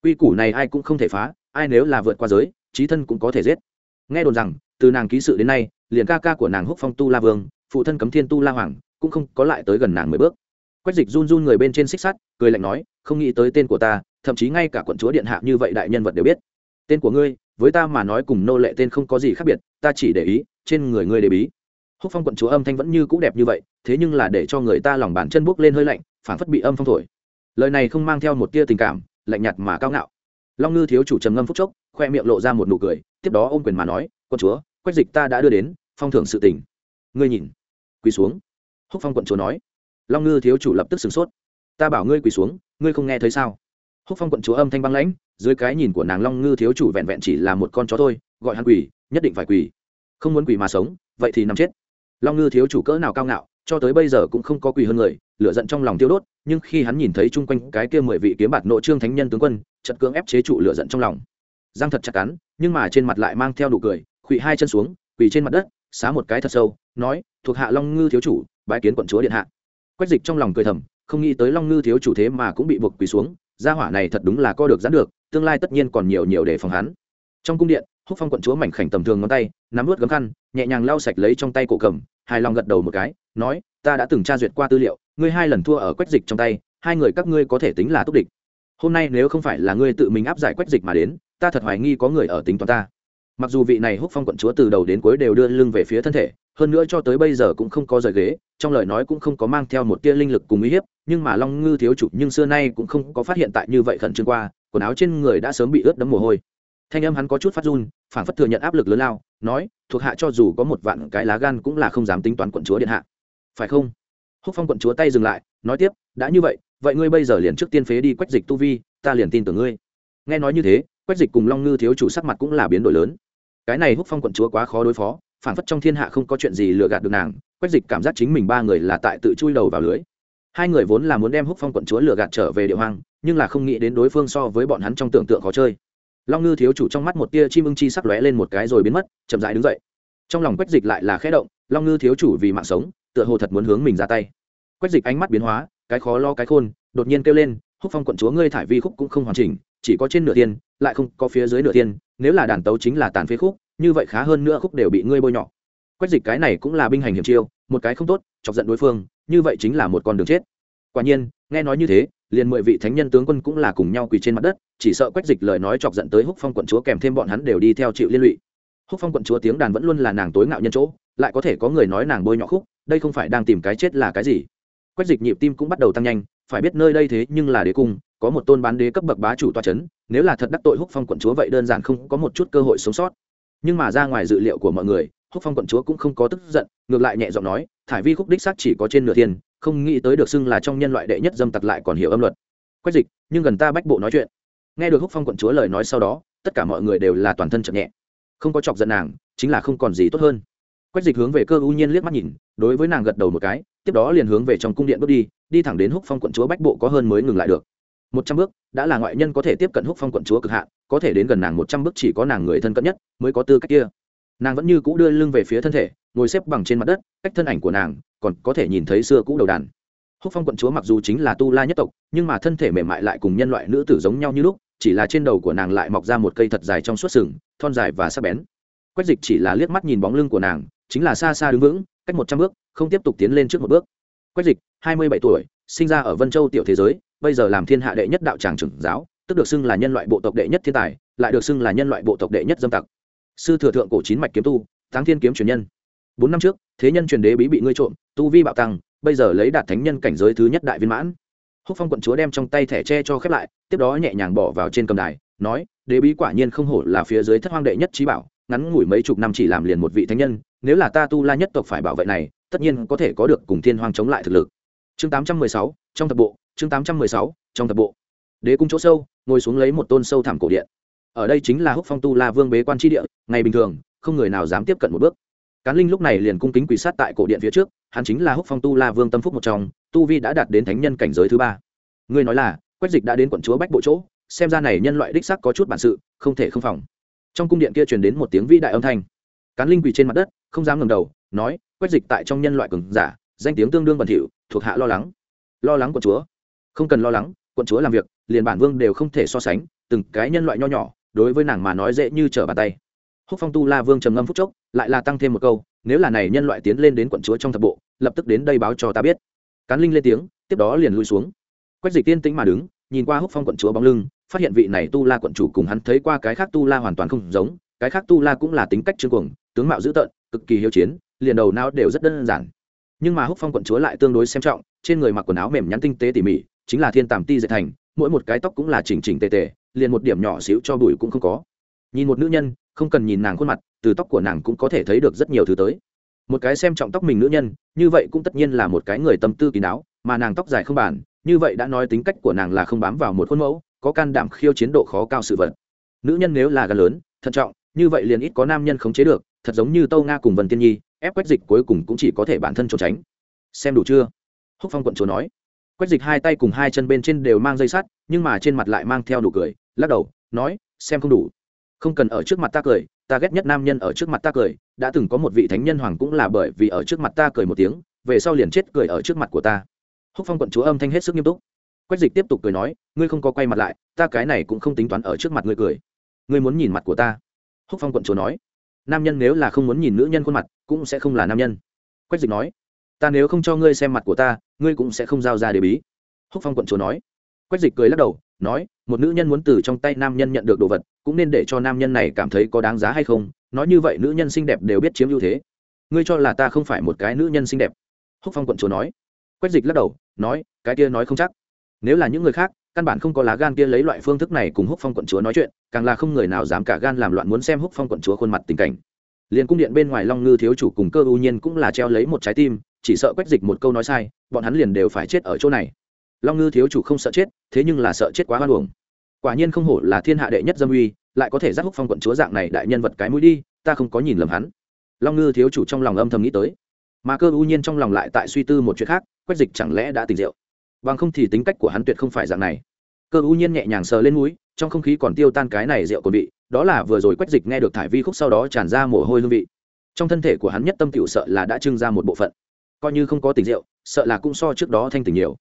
Quy củ này ai cũng không thể phá, ai nếu là vượt qua giới, trí thân cũng có thể giết. Nghe đồn rằng, từ nàng ký sự đến nay, liền ca ca của nàng húc phong tu la vương, phụ thân cấm thiên tu la hoàng, cũng không có lại tới gần nàng mười bước. Quách dịch run run người bên trên xích sắt, cười lạnh nói, không nghĩ tới tên của ta, thậm chí ngay cả quận chúa điện hạ như vậy đại nhân vật đều biết. Tên của ngươi, với ta mà nói cùng nô lệ tên không có gì khác biệt, ta chỉ để ý, trên người ngươi để bí. Húc phong quận chúa âm thanh vẫn như cũ đẹp như vậy, thế nhưng là để cho người ta lòng bàn chân buốc lên hơi lạnh phản phất bị âm phong thổi lời này không mang theo một tia tình cảm, lạnh nhạt mà cao ngạo. Long ngư thiếu chủ trầm ngâm phúc chốc, khoe miệng lộ ra một nụ cười, tiếp đó ôm quyền mà nói, quân chúa, quách dịch ta đã đưa đến, phong thưởng sự tình. Ngươi nhìn, quỳ xuống. Húc phong quận chúa nói. Long ngư thiếu chủ lập tức sửng sốt. Ta bảo ngươi quỳ xuống, ngươi không nghe thấy sao? Húc phong quận chúa âm thanh băng lãnh, dưới cái nhìn của nàng long ngư thiếu chủ vẹn vẹn chỉ là một con chó thôi, gọi hắn quỳ, nhất định phải quỳ. Không muốn quỳ mà sống, vậy thì nằm chết. Long ngư thiếu chủ cỡ nào cao ngạo, cho tới bây giờ cũng không có quỳ hơn người lửa giận trong lòng tiêu đốt, nhưng khi hắn nhìn thấy chung quanh cái kia mười vị kiếm bạt nội trương thánh nhân tướng quân chật cưỡng ép chế trụ lửa giận trong lòng. Giang thật chặt cắn nhưng mà trên mặt lại mang theo đủ cười khuỵ hai chân xuống, quỳ trên mặt đất, xá một cái thật sâu, nói, thuộc hạ long ngư thiếu chủ, bái kiến quận chúa điện hạ. Quách dịch trong lòng cười thầm, không nghĩ tới long ngư thiếu chủ thế mà cũng bị buộc quỳ xuống, gia hỏa này thật đúng là co được giãn được, tương lai tất nhiên còn nhiều nhiều để phòng hắn. Trong cung điện, húc phong quận chúa mảnh khảnh tầm thường ngón tay, nắm vớt gấm khăn, nhẹ nhàng lau sạch lấy trong tay cổ cầm, hài lòng gật đầu một cái nói, ta đã từng tra duyệt qua tư liệu, ngươi hai lần thua ở quách dịch trong tay, hai người các ngươi có thể tính là túc địch. Hôm nay nếu không phải là ngươi tự mình áp giải quách dịch mà đến, ta thật hoài nghi có người ở tính toán ta. Mặc dù vị này húc phong quận chúa từ đầu đến cuối đều đưa lưng về phía thân thể, hơn nữa cho tới bây giờ cũng không có rời ghế, trong lời nói cũng không có mang theo một tia linh lực cùng uy hiếp, nhưng mà long ngư thiếu chủ nhưng xưa nay cũng không có phát hiện tại như vậy khẩn trương qua, quần áo trên người đã sớm bị ướt đẫm mồ hôi. Thanh âm hắn có chút phát run phản phất thừa nhận áp lực lớn lao, nói, thuộc hạ cho dù có một vạn cái lá gan cũng là không dám tính toán quận chúa điện hạ phải không? Húc phong quận chúa tay dừng lại, nói tiếp, đã như vậy vậy ngươi bây giờ liền trước tiên phế đi quách dịch tu vi, ta liền tin tưởng ngươi. Nghe nói như thế, quách dịch cùng long ngư thiếu chủ sắc mặt cũng là biến đổi lớn. Cái này húc phong quận chúa quá khó đối phó phản phất trong thiên hạ không có chuyện gì lừa gạt được nàng, quách dịch cảm giác chính mình ba người là tại tự chui đầu vào lưới. Hai người vốn là muốn đem húc phong quận chúa lừa gạt trở về địa hoang, nhưng là không nghĩ đến đối phương so với bọn hắn trong tưởng tượng khó chơi. Long ngư thiếu chủ trong mắt một tia chim ưng chi sắc lóe lên một cái rồi biến mất, chậm dại đứng dậy. Trong lòng quách dịch lại là khẽ động, long ngư thiếu chủ vì mạng sống tựa hồ thật muốn hướng mình ra tay. Quách dịch ánh mắt biến hóa, cái khó lo cái khôn, đột nhiên kêu lên, húc phong quận chúa ngươi thải vi khúc cũng không hoàn chỉnh, chỉ có trên nửa tiên lại không có phía dưới nửa tiên nếu là đàn tấu chính là tàn phế khúc, như vậy khá hơn nữa khúc đều bị ngươi bôi nhọ. Quách dịch cái này cũng là binh hành hiểm chiêu, một cái không tốt, chọc giận đối phương, như vậy chính là một con đường chết. Quả nhiên, nghe nói như thế, liền mười vị thánh nhân tướng quân cũng là cùng nhau quỳ trên mặt đất, chỉ sợ quách dịch lời nói chọc giận tới húc phong quận chúa kèm thêm bọn hắn đều đi theo chịu liên lụy. Húc phong quận chúa tiếng đàn vẫn luôn là nàng tối ngạo nhân chỗ lại có thể có người nói nàng bôi nhọ khúc, đây không phải đang tìm cái chết là cái gì. Quách dịch nhịp tim cũng bắt đầu tăng nhanh, phải biết nơi đây thế nhưng là đế cung, có một tôn bán đế cấp bậc bá chủ toa c h ấ n nếu là thật đắc tội húc phong quận chúa vậy đơn giản không có một chút cơ hội sống sót. Nhưng mà ra ngoài dự liệu của mọi người, húc phong quận chúa cũng không có tức giận, ngược lại nhẹ giọng nói, thải vi khúc đích xác chỉ có trên nửa thiên, không nghĩ tới được xưng là trong nhân loại đệ nhất dâm tặc lại còn hiểu âm luật. Quách dịch, nhưng gần ta bách bộ nói chuyện. Nghe được húc phong quận chúa lời nói sau đó, tất cả mọi người đều là toàn thân chậm nhẹ. Không có chọc giận nàng, chính là không còn gì tốt hơn quách dịch hướng về cơ u nhiên liếc mắt nhìn, đối với nàng gật đầu một cái, tiếp đó liền hướng về trong cung điện bước đi đi thẳng đến húc phong quận chúa bách bộ có hơn mới ngừng lại được. Một trăm bước, đã là ngoại nhân có thể tiếp cận húc phong quận chúa cực hạn, có thể đến gần nàng một trăm bước chỉ có nàng người thân cận nhất, mới có tư cách kia. Nàng vẫn như cũ đưa lưng về phía thân thể, ngồi xếp bằng trên mặt đất, cách thân ảnh của nàng còn có thể nhìn thấy xưa cũ đầu đàn. Húc phong quận chúa mặc dù chính là tu la nhất tộc, nhưng mà thân thể mềm mại lại cùng nhân loại nữ tử giống nhau như lúc, chỉ là trên đầu của nàng lại mọc ra một cây thật dài trong suốt sừng, thon dài và sắc bén quách dịch chỉ là liếc mắt nhìn bóng lưng của nàng, chính là xa xa đứng vững, cách một trăm bước, không tiếp tục tiến lên trước một bước. Quách dịch, hai mươi bảy tuổi, sinh ra ở vân châu tiểu thế giới, bây giờ làm thiên hạ đệ nhất đạo tràng trưởng giáo, tức được xưng là nhân loại bộ tộc đệ nhất thiên tài, lại được xưng là nhân loại bộ tộc đệ nhất dâm tặc. Sư thừa thượng cổ chín mạch kiếm tu, thắng thiên kiếm truyền nhân. Bốn năm trước, thế nhân truyền đế bí bị ngươi trộm, tu vi bạo tăng, bây giờ lấy đạt thánh nhân cảnh giới thứ nhất đại viên mãn. Húc phong quận chúa đem trong tay thẻ tre cho khép lại, tiếp đó nhẹ nhàng bỏ vào trên cầm đài, nói, đế bí quả nhiên không hổ là phía dưới thất hoang đệ nhất trí bảo ngắn ngủi mấy chục năm chỉ làm liền một vị thánh nhân, nếu là ta tu la nhất tộc phải bảo vệ này, tất nhiên có thể có được cùng thiên hoàng chống lại thực lực. Chương tám trăm mười sáu, trong tập bộ, chương tám trăm mười sáu, trong tập bộ. Đế cung chỗ sâu, ngồi xuống lấy một tôn sâu thảm cổ điện. Ở đây chính là húc phong tu la vương bế quan tri địa, ngày bình thường, không người nào dám tiếp cận một bước. Cán linh lúc này liền cung kính quỳ sát tại cổ điện phía trước, hắn chính là húc phong tu la vương tâm phúc một trong, tu vi đã đạt đến thánh nhân cảnh giới thứ ba. Ngươi nói là, quách dịch đã đến quận chúa bách bộ chỗ, xem ra này nhân loại đích sắc có chút bản sự, không thể không phòng trong cung điện kia truyền đến một tiếng vĩ đại âm thanh. Cán linh quỳ trên mặt đất, không dám ngẩng đầu, nói, quách dịch tại trong nhân loại cường giả, danh tiếng tương đương bẩn thỉu, thuộc hạ lo lắng. Lo lắng quận chúa? Không cần lo lắng, quận chúa làm việc, liền bản vương đều không thể so sánh, từng cái nhân loại nho nhỏ, đối với nàng mà nói dễ như trở bàn tay. Húc phong tu la vương trầm ngâm phúc chốc, lại là tăng thêm một câu, nếu là này nhân loại tiến lên đến quận chúa trong thập bộ, lập tức đến đây báo cho ta biết. Cán linh lên tiếng, tiếp đó liền lui xuống. Quách dịch tiên tĩnh mà đứng, nhìn qua húc phong quận chúa bóng lưng phát hiện vị này tu la quận chủ cùng hắn thấy qua cái khác tu la hoàn toàn không giống, cái khác tu la cũng là tính cách trương cuồng, tướng mạo dữ tợn, cực kỳ hiếu chiến, liền đầu não đều rất đơn giản. Nhưng mà húc phong quận chúa lại tương đối xem trọng, trên người mặc quần áo mềm nhắn tinh tế tỉ mỉ, chính là thiên tàm ti dệt thành, mỗi một cái tóc cũng là chỉnh chỉnh tề tề, liền một điểm nhỏ xíu cho bụi cũng không có. Nhìn một nữ nhân, không cần nhìn nàng khuôn mặt, từ tóc của nàng cũng có thể thấy được rất nhiều thứ tới. Một cái xem trọng tóc mình nữ nhân, như vậy cũng tất nhiên là một cái người tâm tư kín đáo, mà nàng tóc dài không bản như vậy đã nói tính cách của nàng là không bám vào một khuôn mẫu có can đảm khiêu chiến độ khó cao sự vật. Nữ nhân nếu là gan lớn, thận trọng, như vậy liền ít có nam nhân khống chế được, thật giống như tâu nga cùng vần tiên nhi, ép quách dịch cuối cùng cũng chỉ có thể bản thân trốn tránh. Xem đủ chưa? Húc phong quận chúa nói. Quách dịch hai tay cùng hai chân bên trên đều mang dây sắt, nhưng mà trên mặt lại mang theo đủ cười, lắc đầu, nói, xem không đủ. Không cần ở trước mặt ta cười, ta ghét nhất nam nhân ở trước mặt ta cười, đã từng có một vị thánh nhân hoàng cũng là bởi vì ở trước mặt ta cười một tiếng, về sau liền chết cười ở trước mặt của ta. Húc phong quận chúa âm thanh hết sức nghiêm túc quách dịch tiếp tục cười nói, ngươi không có quay mặt lại, ta cái này cũng không tính toán ở trước mặt ngươi cười. Ngươi muốn nhìn mặt của ta. Húc phong quận chúa nói, nam nhân nếu là không muốn nhìn nữ nhân khuôn mặt, cũng sẽ không là nam nhân. Quách dịch nói, ta nếu không cho ngươi xem mặt của ta, ngươi cũng sẽ không giao ra để bí. Húc phong quận chúa nói, quách dịch cười lắc đầu, nói, một nữ nhân muốn từ trong tay nam nhân nhận được đồ vật, cũng nên để cho nam nhân này cảm thấy có đáng giá hay không? Nói như vậy nữ nhân xinh đẹp đều biết chiếm ưu thế. Ngươi cho là ta không phải một cái nữ nhân xinh đẹp. Húc phong quận chúa nói. Quách dịch lắc đầu, nói, cái kia nói không chắc nếu là những người khác, căn bản không có lá gan kia lấy loại phương thức này cùng húc phong quận chúa nói chuyện, càng là không người nào dám cả gan làm loạn muốn xem húc phong quận chúa khuôn mặt tình cảnh. Liền cung điện bên ngoài long ngư thiếu chủ cùng cơ ưu nhiên cũng là treo lấy một trái tim, chỉ sợ quách dịch một câu nói sai, bọn hắn liền đều phải chết ở chỗ này. Long ngư thiếu chủ không sợ chết, thế nhưng là sợ chết quá hoan hồng quả nhiên không hổ là thiên hạ đệ nhất dâm uy, lại có thể giác húc phong quận chúa dạng này đại nhân vật cái mũi đi, ta không có nhìn lầm hắn. Long ngư thiếu chủ trong lòng âm thầm nghĩ tới. Mà cơ ưu nhiên trong lòng lại tại suy tư một chuyện khác, quách dịch chẳng lẽ đã tình rượu? Bằng không thì tính cách của hắn tuyệt không phải dạng này. Cơ U nhiên nhẹ nhàng sờ lên núi trong không khí còn tiêu tan cái này rượu cồn vị, đó là vừa rồi quách dịch nghe được thải vi khúc sau đó tràn ra mồ hôi hương vị. Trong thân thể của hắn nhất tâm tiểu sợ là đã trưng ra một bộ phận. Coi như không có tình rượu, sợ là cũng so trước đó thanh tình nhiều.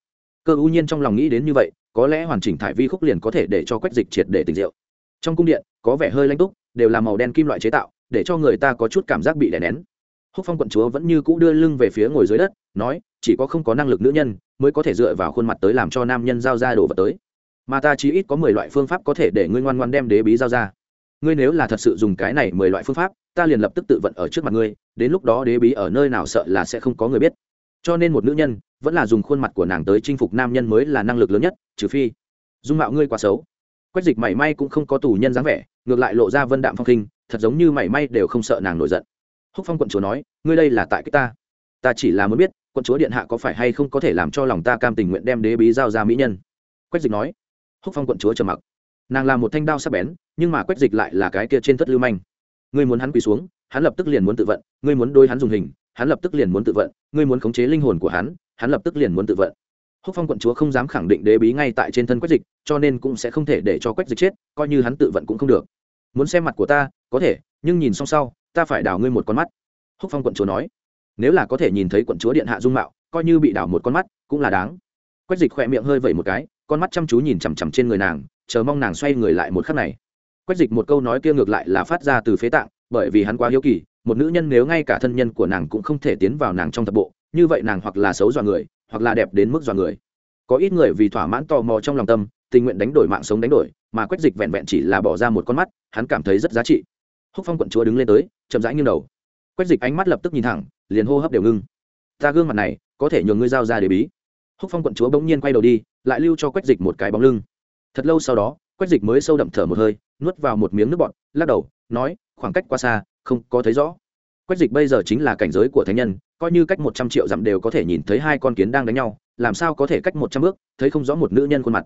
Cơ U nhiên trong lòng nghĩ đến như vậy, có lẽ hoàn chỉnh thải vi khúc liền có thể để cho quách dịch triệt để tình rượu. Trong cung điện, có vẻ hơi lanh túc, đều là màu đen kim loại chế tạo, để cho người ta có chút cảm giác bị đè nén. Húc phong quận chúa vẫn như cũ đưa lưng về phía ngồi dưới đất, nói, chỉ có không có năng lực nữ nhân mới có thể dựa vào khuôn mặt tới làm cho nam nhân giao ra đồ vật tới. Mà ta chỉ ít có mười loại phương pháp có thể để ngươi ngoan ngoan đem đế bí giao ra. Ngươi nếu là thật sự dùng cái này mười loại phương pháp, ta liền lập tức tự vận ở trước mặt ngươi, đến lúc đó đế bí ở nơi nào sợ là sẽ không có người biết. Cho nên một nữ nhân vẫn là dùng khuôn mặt của nàng tới chinh phục nam nhân mới là năng lực lớn nhất, trừ phi dung mạo ngươi quá xấu. Quách dịch mảy may cũng không có tù nhân dáng vẻ, ngược lại lộ ra vân đạm phong khinh, thật giống như mảy may đều không sợ nàng nổi giận. Húc phong quận chúa nói, ngươi đây là tại cái ta. Ta chỉ là muốn biết quận chúa điện hạ có phải hay không có thể làm cho lòng ta cam tình nguyện đem đế bí giao ra mỹ nhân? Quách dịch nói. Húc phong quận chúa trầm mặc. Nàng là một thanh đao sắc bén, nhưng mà quách dịch lại là cái kia trên thất lưu manh. Ngươi muốn hắn quỳ xuống, hắn lập tức liền muốn tự vận, ngươi muốn đôi hắn dùng hình, hắn lập tức liền muốn tự vận, ngươi muốn khống chế linh hồn của hắn hắn lập tức liền muốn tự vận. Húc phong quận chúa không dám khẳng định đế bí ngay tại trên thân quách dịch, cho nên cũng sẽ không thể để cho quách dịch chết, coi như hắn tự vận cũng không được. Muốn xem mặt của ta, có thể, nhưng nhìn xong sau, ta phải đào ngươi một con mắt. Húc phong quận chúa nói nếu là có thể nhìn thấy quận chúa điện hạ dung mạo, coi như bị đảo một con mắt, cũng là đáng. Quách dịch khỏe miệng hơi vẩy một cái, con mắt chăm chú nhìn chằm chằm trên người nàng, chờ mong nàng xoay người lại một khắc này. Quách dịch một câu nói kia ngược lại là phát ra từ phế tạng, bởi vì hắn quá hiếu kỳ, một nữ nhân nếu ngay cả thân nhân của nàng cũng không thể tiến vào nàng trong tập bộ, như vậy nàng hoặc là xấu dọa người, hoặc là đẹp đến mức dọa người. Có ít người vì thỏa mãn tò mò trong lòng tâm, tình nguyện đánh đổi mạng sống đánh đổi, mà quách dịch vẹn vẹn chỉ là bỏ ra một con mắt, hắn cảm thấy rất giá trị. Húc phong quận chúa đứng lên tới, chậm rãi nghiêng đầu. Quách dịch ánh mắt lập tức nhìn thẳng liền hô hấp đều ngưng. Ta gương mặt này, có thể nhường ngươi giao ra để bí. Húc phong quận chúa bỗng nhiên quay đầu đi, lại lưu cho quách dịch một cái bóng lưng. Thật lâu sau đó, quách dịch mới sâu đậm thở một hơi, nuốt vào một miếng nước bọt, lắc đầu, nói, khoảng cách quá xa, không có thấy rõ. Quách dịch bây giờ chính là cảnh giới của thánh nhân, coi như cách một trăm triệu dặm đều có thể nhìn thấy hai con kiến đang đánh nhau, làm sao có thể cách một trăm bước, thấy không rõ một nữ nhân khuôn mặt.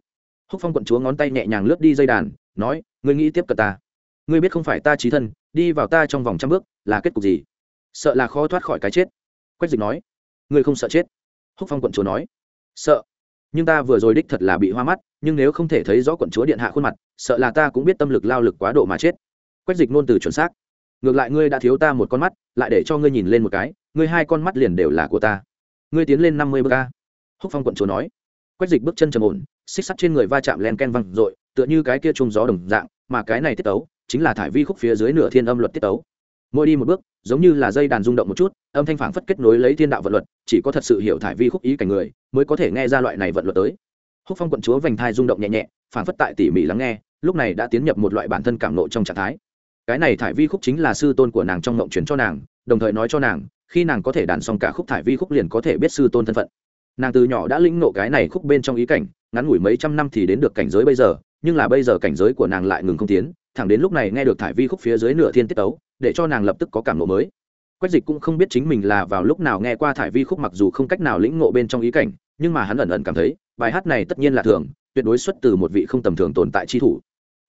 Húc phong quận chúa ngón tay nhẹ nhàng lướt đi dây đàn, nói, ngươi nghĩ tiếp cận ta. Ngươi biết không phải ta trí thân, đi vào ta trong vòng trăm bước, là kết cục gì? Sợ là khó thoát khỏi cái chết. Quách dịch nói, ngươi không sợ chết? Húc phong quận chúa nói, sợ. Nhưng ta vừa rồi đích thật là bị hoa mắt, nhưng nếu không thể thấy rõ quận chúa điện hạ khuôn mặt, sợ là ta cũng biết tâm lực lao lực quá độ mà chết. Quách dịch nôn từ chuẩn xác, ngược lại ngươi đã thiếu ta một con mắt, lại để cho ngươi nhìn lên một cái, ngươi hai con mắt liền đều là của ta. Ngươi tiến lên năm mươi bước ca húc phong quận chúa nói. Quách dịch bước chân trầm ổn, xích sắt trên người va chạm len ken văng r ộ i tựa như cái kia chung gió đồng dạng, mà cái này tiết tấu chính là thải vi khúc phía dưới nửa thiên âm luật tiết tấu mỗi đi một bước, giống như là dây đàn rung động một chút, âm thanh phản phất kết nối lấy thiên đạo vận luật, chỉ có thật sự hiểu thải vi khúc ý cảnh người mới có thể nghe ra loại này vận luật tới. Húc phong quận chúa vành thai rung động nhẹ nhẹ phản phất tại tỉ mỉ lắng nghe, lúc này đã tiến nhập một loại bản thân cảm nộ trong trạng thái. Cái này thải vi khúc chính là sư tôn của nàng trong ngộng truyền cho nàng, đồng thời nói cho nàng, khi nàng có thể đàn xong cả khúc thải vi khúc liền có thể biết sư tôn thân phận. Nàng từ nhỏ đã lĩnh nộ cái này khúc bên trong ý cảnh, ngắn ngủi mấy trăm năm thì đến được cảnh giới bây giờ, nhưng là bây giờ cảnh giới của nàng lại ngừng không tiến thẳng đến lúc này nghe được thải vi khúc phía dưới nửa thiên tiết tấu, để cho nàng lập tức có cảm lộ mới. Quách dịch cũng không biết chính mình là vào lúc nào nghe qua thải vi khúc mặc dù không cách nào lĩnh ngộ bên trong ý cảnh, nhưng mà hắn ẩn ẩn cảm thấy, bài hát này tất nhiên là thường, tuyệt đối xuất từ một vị không tầm thường tồn tại chi thủ.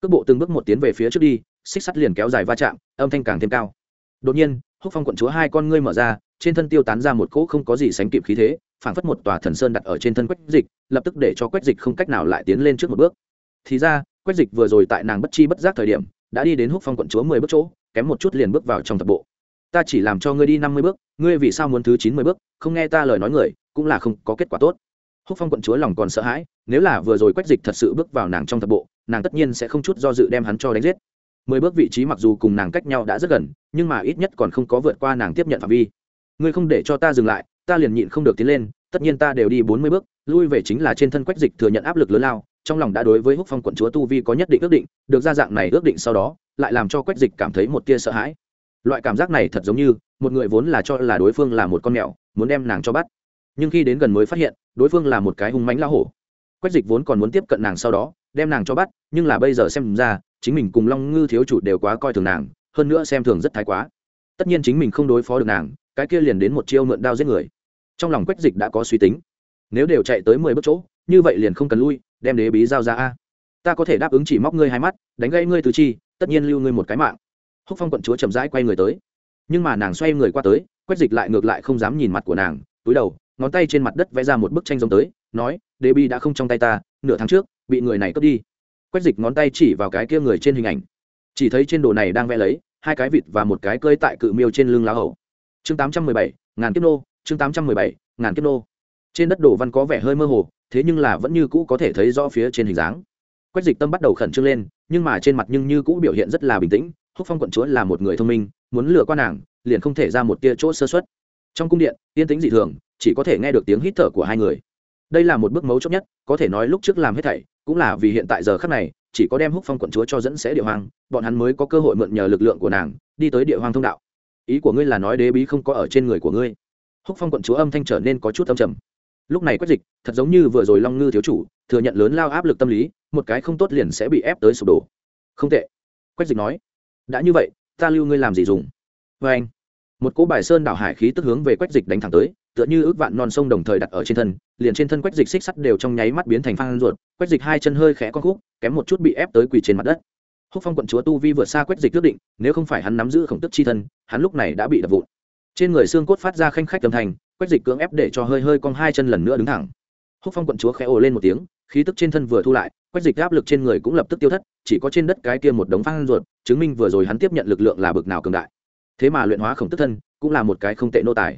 Cước bộ từng bước một tiến về phía trước đi, xích sắt liền kéo dài va chạm, âm thanh càng thêm cao. Đột nhiên, húc phong quận chúa hai con ngươi mở ra, trên thân tiêu tán ra một cỗ không có gì sánh kịp khí thế, phảng phất một tòa thần sơn đặt ở trên thân quách dịch, lập tức để cho quách dịch không cách nào lại tiến lên trước một bước. Thì ra quách dịch vừa rồi tại nàng bất chi bất giác thời điểm, đã đi đến húc phong quận chúa mười bước chỗ, kém một chút liền bước vào trong tập bộ. Ta chỉ làm cho ngươi đi năm mươi bước, ngươi vì sao muốn thứ chín mươi bước, không nghe ta lời nói người, cũng là không có kết quả tốt. Húc phong quận chúa lòng còn sợ hãi, nếu là vừa rồi quách dịch thật sự bước vào nàng trong tập bộ, nàng tất nhiên sẽ không chút do dự đem hắn cho đánh giết. Mười bước vị trí mặc dù cùng nàng cách nhau đã rất gần, nhưng mà ít nhất còn không có vượt qua nàng tiếp nhận phạm vi. Ngươi không để cho ta dừng lại, ta liền nhịn không được tiến lên, tất nhiên ta đều đi bốn mươi bước, lui về chính là trên thân quách dịch thừa nhận áp lực lớn lao trong lòng đã đối với húc phong quận chúa tu vi có nhất định ước định, được ra dạng này ước định sau đó, lại làm cho quách dịch cảm thấy một tia sợ hãi. Loại cảm giác này thật giống như, một người vốn là cho là đối phương là một con mèo, muốn đem nàng cho bắt. Nhưng khi đến gần mới phát hiện, đối phương là một cái hung mánh lao hổ. Quách dịch vốn còn muốn tiếp cận nàng sau đó, đem nàng cho bắt, nhưng là bây giờ xem ra, chính mình cùng long ngư thiếu chủ đều quá coi thường nàng, hơn nữa xem thường rất thái quá. Tất nhiên chính mình không đối phó được nàng, cái kia liền đến một chiêu mượn đao giết người. Trong lòng quách dịch đã có suy tính. Nếu đều chạy tới mười bước chỗ như vậy liền không cần lui, đem đế bí giao ra a. Ta có thể đáp ứng chỉ móc ngươi hai mắt, đánh gây ngươi tứ chi, tất nhiên lưu ngươi một cái mạng. Húc phong quận chúa chậm rãi quay người tới. Nhưng mà nàng xoay người qua tới quách dịch lại ngược lại không dám nhìn mặt của nàng, túi đầu, ngón tay trên mặt đất vẽ ra một bức tranh giống tới, nói, đế bi đã không trong tay ta, nửa tháng trước, bị người này cướp đi. Quách dịch ngón tay chỉ vào cái kia người trên hình ảnh. Chỉ thấy trên đồ này đang vẽ lấy, hai cái vịt và một cái cơi tại cự miêu trên lưng lá hậu chương tám trăm mười bảy, ngàn kiếp nô, chương tám trăm mười bảy, ngàn kiếp nô. Trên đất đồ văn có vẻ hơi mơ hồ thế nhưng là vẫn như cũ có thể thấy rõ phía trên hình dáng. Quách dịch tâm bắt đầu khẩn trương lên, nhưng mà trên mặt nhưng như cũ biểu hiện rất là bình tĩnh, húc phong quận chúa là một người thông minh, muốn lừa qua nàng, liền không thể ra một tia chỗ sơ xuất trong cung điện, yên tĩnh dị thường, chỉ có thể nghe được tiếng hít thở của hai người. Đây là một bước mấu chốt nhất, có thể nói lúc trước làm hết thảy, cũng là vì hiện tại giờ khắc này, chỉ có đem húc phong quận chúa cho dẫn sẽ địa hoàng, bọn hắn mới có cơ hội mượn nhờ lực lượng của nàng, đi tới địa hoàng thông đạo. Ý của ngươi là nói đế bí không có ở trên người của ngươi. Húc phong quận chúa âm thanh trở nên có chút âm trầm lúc này quách dịch, thật giống như vừa rồi long ngư thiếu chủ, thừa nhận lớn lao áp lực tâm lý, một cái không tốt liền sẽ bị ép tới sụp đổ. Không tệ, quách dịch nói. Đã như vậy, ta lưu ngươi làm gì dùng? Vê anh, một cỗ bài sơn đảo hải khí tức hướng về quách dịch đánh thẳng tới, tựa như ước vạn non sông đồng thời đặt ở trên thân, liền trên thân quách dịch xích sắt đều trong nháy mắt biến thành phan ruột, quách dịch hai chân hơi khẽ con khúc, kém một chút bị ép tới quỳ trên mặt đất. Húc phong quận chúa tu vi vượt xa quách dịch quyết định, nếu không phải hắn nắm giữ khổng tức chi thân, hắn lúc này đã bị đập vụn. Trên người xương cốt phát ra khanh khách âm thanh quách dịch cưỡng ép để cho hơi hơi cong hai chân lần nữa đứng thẳng. Húc phong quận chúa khẽ ồ lên một tiếng, khí tức trên thân vừa thu lại, quách dịch áp lực trên người cũng lập tức tiêu thất, chỉ có trên đất cái kia một đống phan ruột, chứng minh vừa rồi hắn tiếp nhận lực lượng là bực nào cường đại. Thế mà luyện hóa khổng tức thân, cũng là một cái không tệ nô tài.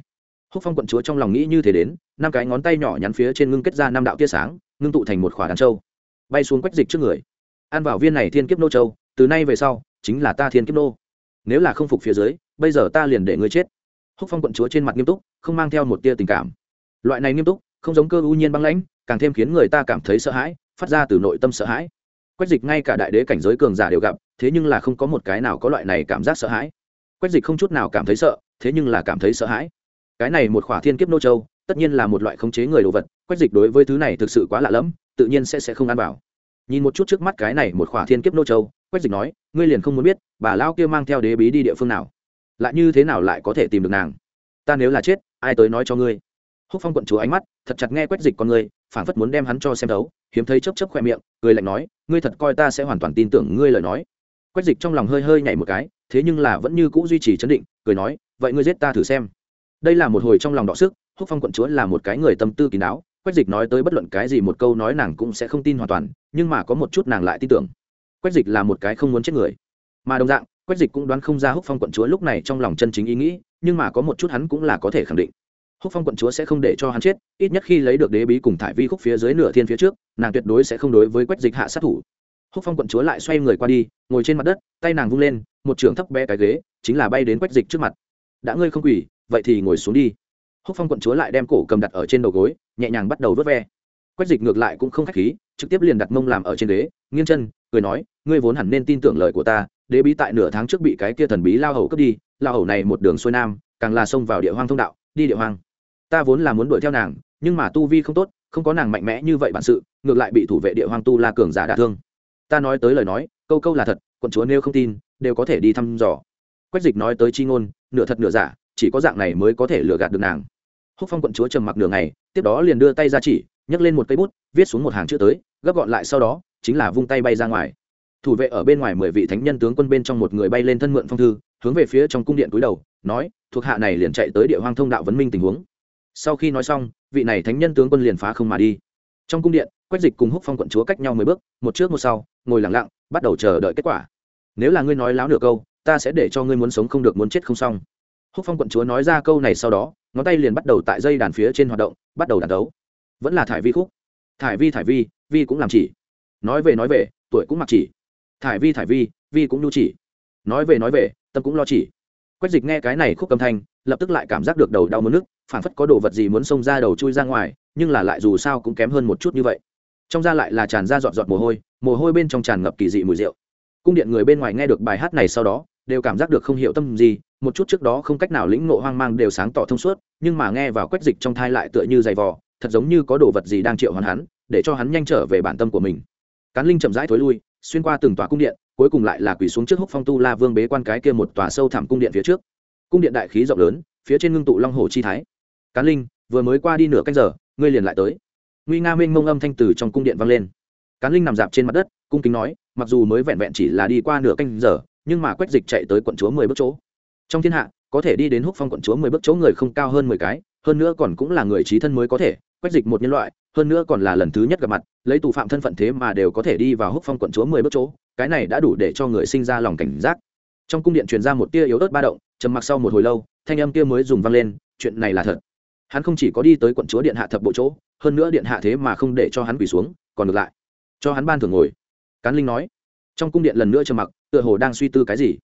Húc phong quận chúa trong lòng nghĩ như thế đến, năm cái ngón tay nhỏ nhắn phía trên ngưng kết ra năm đạo tia sáng, ngưng tụ thành một khỏa đàn trâu bay xuống quách dịch trước người. Ăn vào viên này thiên kiếp nô châu, từ nay về sau, chính là ta thiên kiếp nô. Nếu là không phục phía dưới, bây giờ ta liền để ngươi chết húc phong quận chúa trên mặt nghiêm túc, không mang theo một tia tình cảm. Loại này nghiêm túc, không giống cơ ưu nhiên băng lãnh, càng thêm khiến người ta cảm thấy sợ hãi, phát ra từ nội tâm sợ hãi. Quách dịch ngay cả đại đế cảnh giới cường giả đều gặp, thế nhưng là không có một cái nào có loại này cảm giác sợ hãi. Quách dịch không chút nào cảm thấy sợ, thế nhưng là cảm thấy sợ hãi. Cái này một khỏa thiên kiếp nô châu, tất nhiên là một loại khống chế người đồ vật, quách dịch đối với thứ này thực sự quá lạ lẫm, tự nhiên sẽ sẽ không ăn bảo. nhìn một chút trước mắt cái này một khỏa thiên kiếp nô châu, quách dịch nói, ngươi liền không muốn biết, bà lao kia mang theo đế bí đi địa phương nào lại như thế nào lại có thể tìm được nàng? Ta nếu là chết ai tới nói cho ngươi? Húc phong quận chúa ánh mắt thật chặt nghe quách dịch con ngươi phảng phất muốn đem hắn cho xem đấu, hiếm thấy chấp chấp khoe miệng cười lạnh nói ngươi thật coi ta sẽ hoàn toàn tin tưởng ngươi lời nói. Quách dịch trong lòng hơi hơi nhảy một cái thế nhưng là vẫn như cũ duy trì chấn định cười nói vậy ngươi giết ta thử xem. Đây là một hồi trong lòng đọ sức húc phong quận chúa là một cái người tâm tư kín đáo quách dịch nói tới bất luận cái gì một câu nói nàng cũng sẽ không tin hoàn toàn nhưng mà có một chút nàng lại tin tưởng. Quách dịch là một cái không muốn chết người. Mà đồng dạng quách dịch cũng đoán không ra húc phong quận chúa lúc này trong lòng chân chính ý nghĩ, nhưng mà có một chút hắn cũng là có thể khẳng định. Húc phong quận chúa sẽ không để cho hắn chết, ít nhất khi lấy được đế bí cùng thải vi khúc phía dưới nửa thiên phía trước, nàng tuyệt đối sẽ không đối với quách dịch hạ sát thủ. Húc phong quận chúa lại xoay người qua đi, ngồi trên mặt đất, tay nàng vung lên, một trường thấp bé cái ghế, chính là bay đến quách dịch trước mặt. Đã ngươi không quỳ, vậy thì ngồi xuống đi. Húc phong quận chúa lại đem cổ cầm đặt ở trên đầu gối, nhẹ nhàng bắt đầu vớt ve. Quách dịch ngược lại cũng không k h á c h khí, trực tiếp liền đặt mông làm ở trên ghế, nghiêng chân, cười nói, ngươi vốn hẳn nên tin tưởng lời của ta đế bí tại nửa tháng trước bị cái kia thần bí lao hầu cướp đi, lao hầu này một đường xuôi nam, càng là xông vào địa hoang thông đạo, đi địa hoang. Ta vốn là muốn đuổi theo nàng, nhưng mà tu vi không tốt, không có nàng mạnh mẽ như vậy bản sự, ngược lại bị thủ vệ địa hoang tu la cường giả đả thương. Ta nói tới lời nói, câu câu là thật, quận chúa nếu không tin, đều có thể đi thăm dò. Quách dịch nói tới chi ngôn, nửa thật nửa giả, chỉ có dạng này mới có thể lừa gạt được nàng. Húc phong quận chúa trầm mặc nửa ngày, tiếp đó liền đưa tay ra chỉ, nhấc lên một cây bút, viết xuống một hàng chữ tới, gấp gọn lại sau đó, chính là vung tay bay ra ngoài thủ vệ ở bên ngoài mười vị thánh nhân tướng quân bên trong một người bay lên thân mượn phong thư, hướng về phía trong cung điện cúi đầu, nói, thuộc hạ này liền chạy tới địa hoang thông đạo vấn minh tình huống. Sau khi nói xong, vị này thánh nhân tướng quân liền phá không mà đi. Trong cung điện, quách dịch cùng húc phong quận chúa cách nhau mười bước, một trước một sau, ngồi lặng lặng, bắt đầu chờ đợi kết quả. Nếu là ngươi nói láo nửa câu, ta sẽ để cho ngươi muốn sống không được muốn chết không xong. Húc phong quận chúa nói ra câu này sau đó, ngón tay liền bắt đầu tại dây đàn phía trên hoạt động, bắt đầu đàn đấu. Vẫn là thải vi khúc. Thải vi thải vi vi cũng làm chỉ. Nói về nói về, tuổi cũng mặc chỉ thải vi thải vi vi cũng nhu chỉ. Nói về nói về, tâm cũng lo chỉ. Quách dịch nghe cái này khúc cầm thanh, lập tức lại cảm giác được đầu đau mất nước phản phất có đồ vật gì muốn xông ra đầu chui ra ngoài, nhưng là lại dù sao cũng kém hơn một chút như vậy. Trong da lại là tràn ra giọt giọt mồ hôi mồ hôi bên trong tràn ngập kỳ dị mùi rượu. Cung điện người bên ngoài nghe được bài hát này sau đó, đều cảm giác được không hiểu tâm gì, một chút trước đó không cách nào lĩnh ngộ hoang mang đều sáng tỏ thông suốt, nhưng mà nghe vào quách dịch trong thai lại tựa như dày vò, thật giống như có đồ vật gì đang triệu hoàn hắn, để cho hắn nhanh trở về bản tâm của mình. Cán linh chậm rãi thối lui xuyên qua từng tòa cung điện, cuối cùng lại là quỳ xuống trước húc phong tu la vương bế quan cái kia một tòa sâu thẳm cung điện phía trước. Cung điện đại khí rộng lớn, phía trên ngưng tụ long hồ chi thái. Cán linh, vừa mới qua đi nửa canh giờ, ngươi liền lại tới. Nguy nga minh mông âm thanh từ trong cung điện vang lên. Cán linh nằm dạp trên mặt đất, cung kính nói, mặc dù mới vẹn vẹn chỉ là đi qua nửa canh giờ, nhưng mà quách dịch chạy tới quận chúa mười bước chỗ. Trong thiên hạ, có thể đi đến húc phong quận chúa mười bước chỗ người không cao hơn mười cái, hơn nữa còn cũng là người trí thân mới có thể quách dịch một nhân loại, hơn nữa còn là lần thứ nhất gặp mặt, lấy tù phạm thân phận thế mà đều có thể đi vào húc phong quận chúa mười bước chỗ, cái này đã đủ để cho người sinh ra lòng cảnh giác. Trong cung điện truyền ra một tia yếu ớt ba động, trầm mặc sau một hồi lâu, thanh âm kia mới dùng vang lên, chuyện này là thật. Hắn không chỉ có đi tới quận chúa điện hạ thập bộ chỗ, hơn nữa điện hạ thế mà không để cho hắn quỳ xuống, còn ngược lại, cho hắn ban thường ngồi. Cán linh nói, trong cung điện lần nữa trầm mặc, tựa hồ đang suy tư cái gì.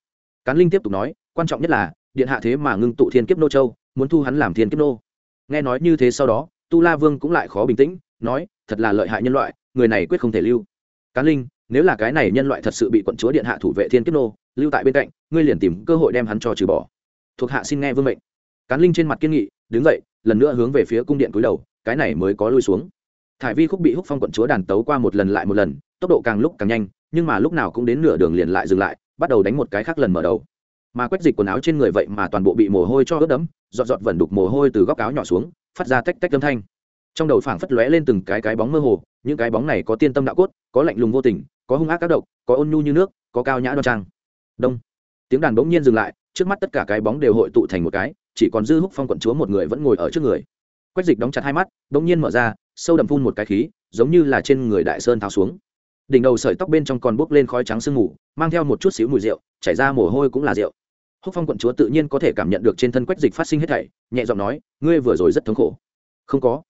Cán linh tiếp tục nói, quan trọng nhất là, điện hạ thế mà ngưng tụ thiên kiếp nô châu, muốn thu hắn làm thiên kiếp nô. Nghe nói như thế sau đó tu la vương cũng lại khó bình tĩnh, nói, thật là lợi hại nhân loại, người này quyết không thể lưu. Cán linh, nếu là cái này nhân loại thật sự bị quận chúa điện hạ thủ vệ thiên kiếp nô, lưu tại bên cạnh, ngươi liền tìm cơ hội đem hắn cho trừ bỏ. Thuộc hạ xin nghe vương mệnh. Cán linh trên mặt kiên nghị, đứng dậy, lần nữa hướng về phía cung điện cúi đầu, cái này mới có lui xuống. Thải vi khúc bị húc phong quận chúa đàn tấu qua một lần lại một lần, tốc độ càng lúc càng nhanh, nhưng mà lúc nào cũng đến nửa đường liền lại dừng lại, bắt đầu đánh một cái khác lần mở đầu. Mà quét dịch quần áo trên người vậy mà toàn bộ bị mồ hôi cho ướt đẫm, giọt giọt vẩn đục mồ hôi từ góc áo nhỏ xuống phát ra tách tách âm thanh. Trong đầu phảng phất lóe lên từng cái cái bóng mơ hồ, những cái bóng này có tiên tâm đạo cốt, có lạnh lùng vô tình, có hung ác các độc, có ôn nhu như nước, có cao nhã đoan trang. Đông. Tiếng đàn bỗng nhiên dừng lại, trước mắt tất cả cái bóng đều hội tụ thành một cái, chỉ còn dư húc phong quận chúa một người vẫn ngồi ở trước người. Quách dịch đóng chặt hai mắt, bỗng nhiên mở ra, sâu đậm phun một cái khí, giống như là trên người đại sơn tháo xuống. Đỉnh đầu sợi tóc bên trong còn bốc lên khói trắng sương mù, mang theo một chút xíu mùi rượu, chảy ra mồ hôi cũng là rượu húc phong quận chúa tự nhiên có thể cảm nhận được trên thân quách dịch phát sinh hết thảy, nhẹ giọng nói, ngươi vừa rồi rất thống khổ. Không có.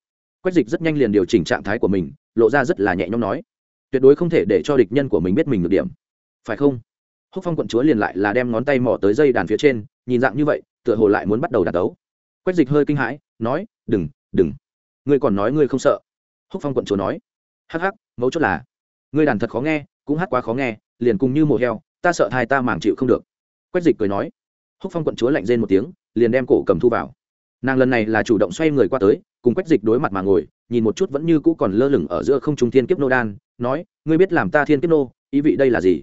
Quách dịch rất nhanh liền điều chỉnh trạng thái của mình, lộ ra rất là nhẹ nhõm nói, tuyệt đối không thể để cho địch nhân của mình biết mình được điểm. Phải không? Húc phong quận chúa liền lại là đem ngón tay mỏ tới dây đàn phía trên, nhìn dạng như vậy, tựa hồ lại muốn bắt đầu đàn tấu quách dịch hơi kinh hãi, nói, đừng đừng. Ngươi còn nói ngươi không sợ. Húc phong quận chúa nói, hắc hắc, mấu chốt là, ngươi đàn thật khó nghe, cũng hát quá khó nghe, liền cùng như mồ heo, ta sợ thai ta màng chịu không được. Quách dịch cười nói húc phong quận chúa lạnh rên một tiếng, liền đem cổ cầm thu vào. Nàng lần này là chủ động xoay người qua tới, cùng quách dịch đối mặt mà ngồi, nhìn một chút vẫn như cũ còn lơ lửng ở giữa không trung thiên kiếp nô đan, nói, ngươi biết làm ta thiên kiếp nô, ý vị đây là gì?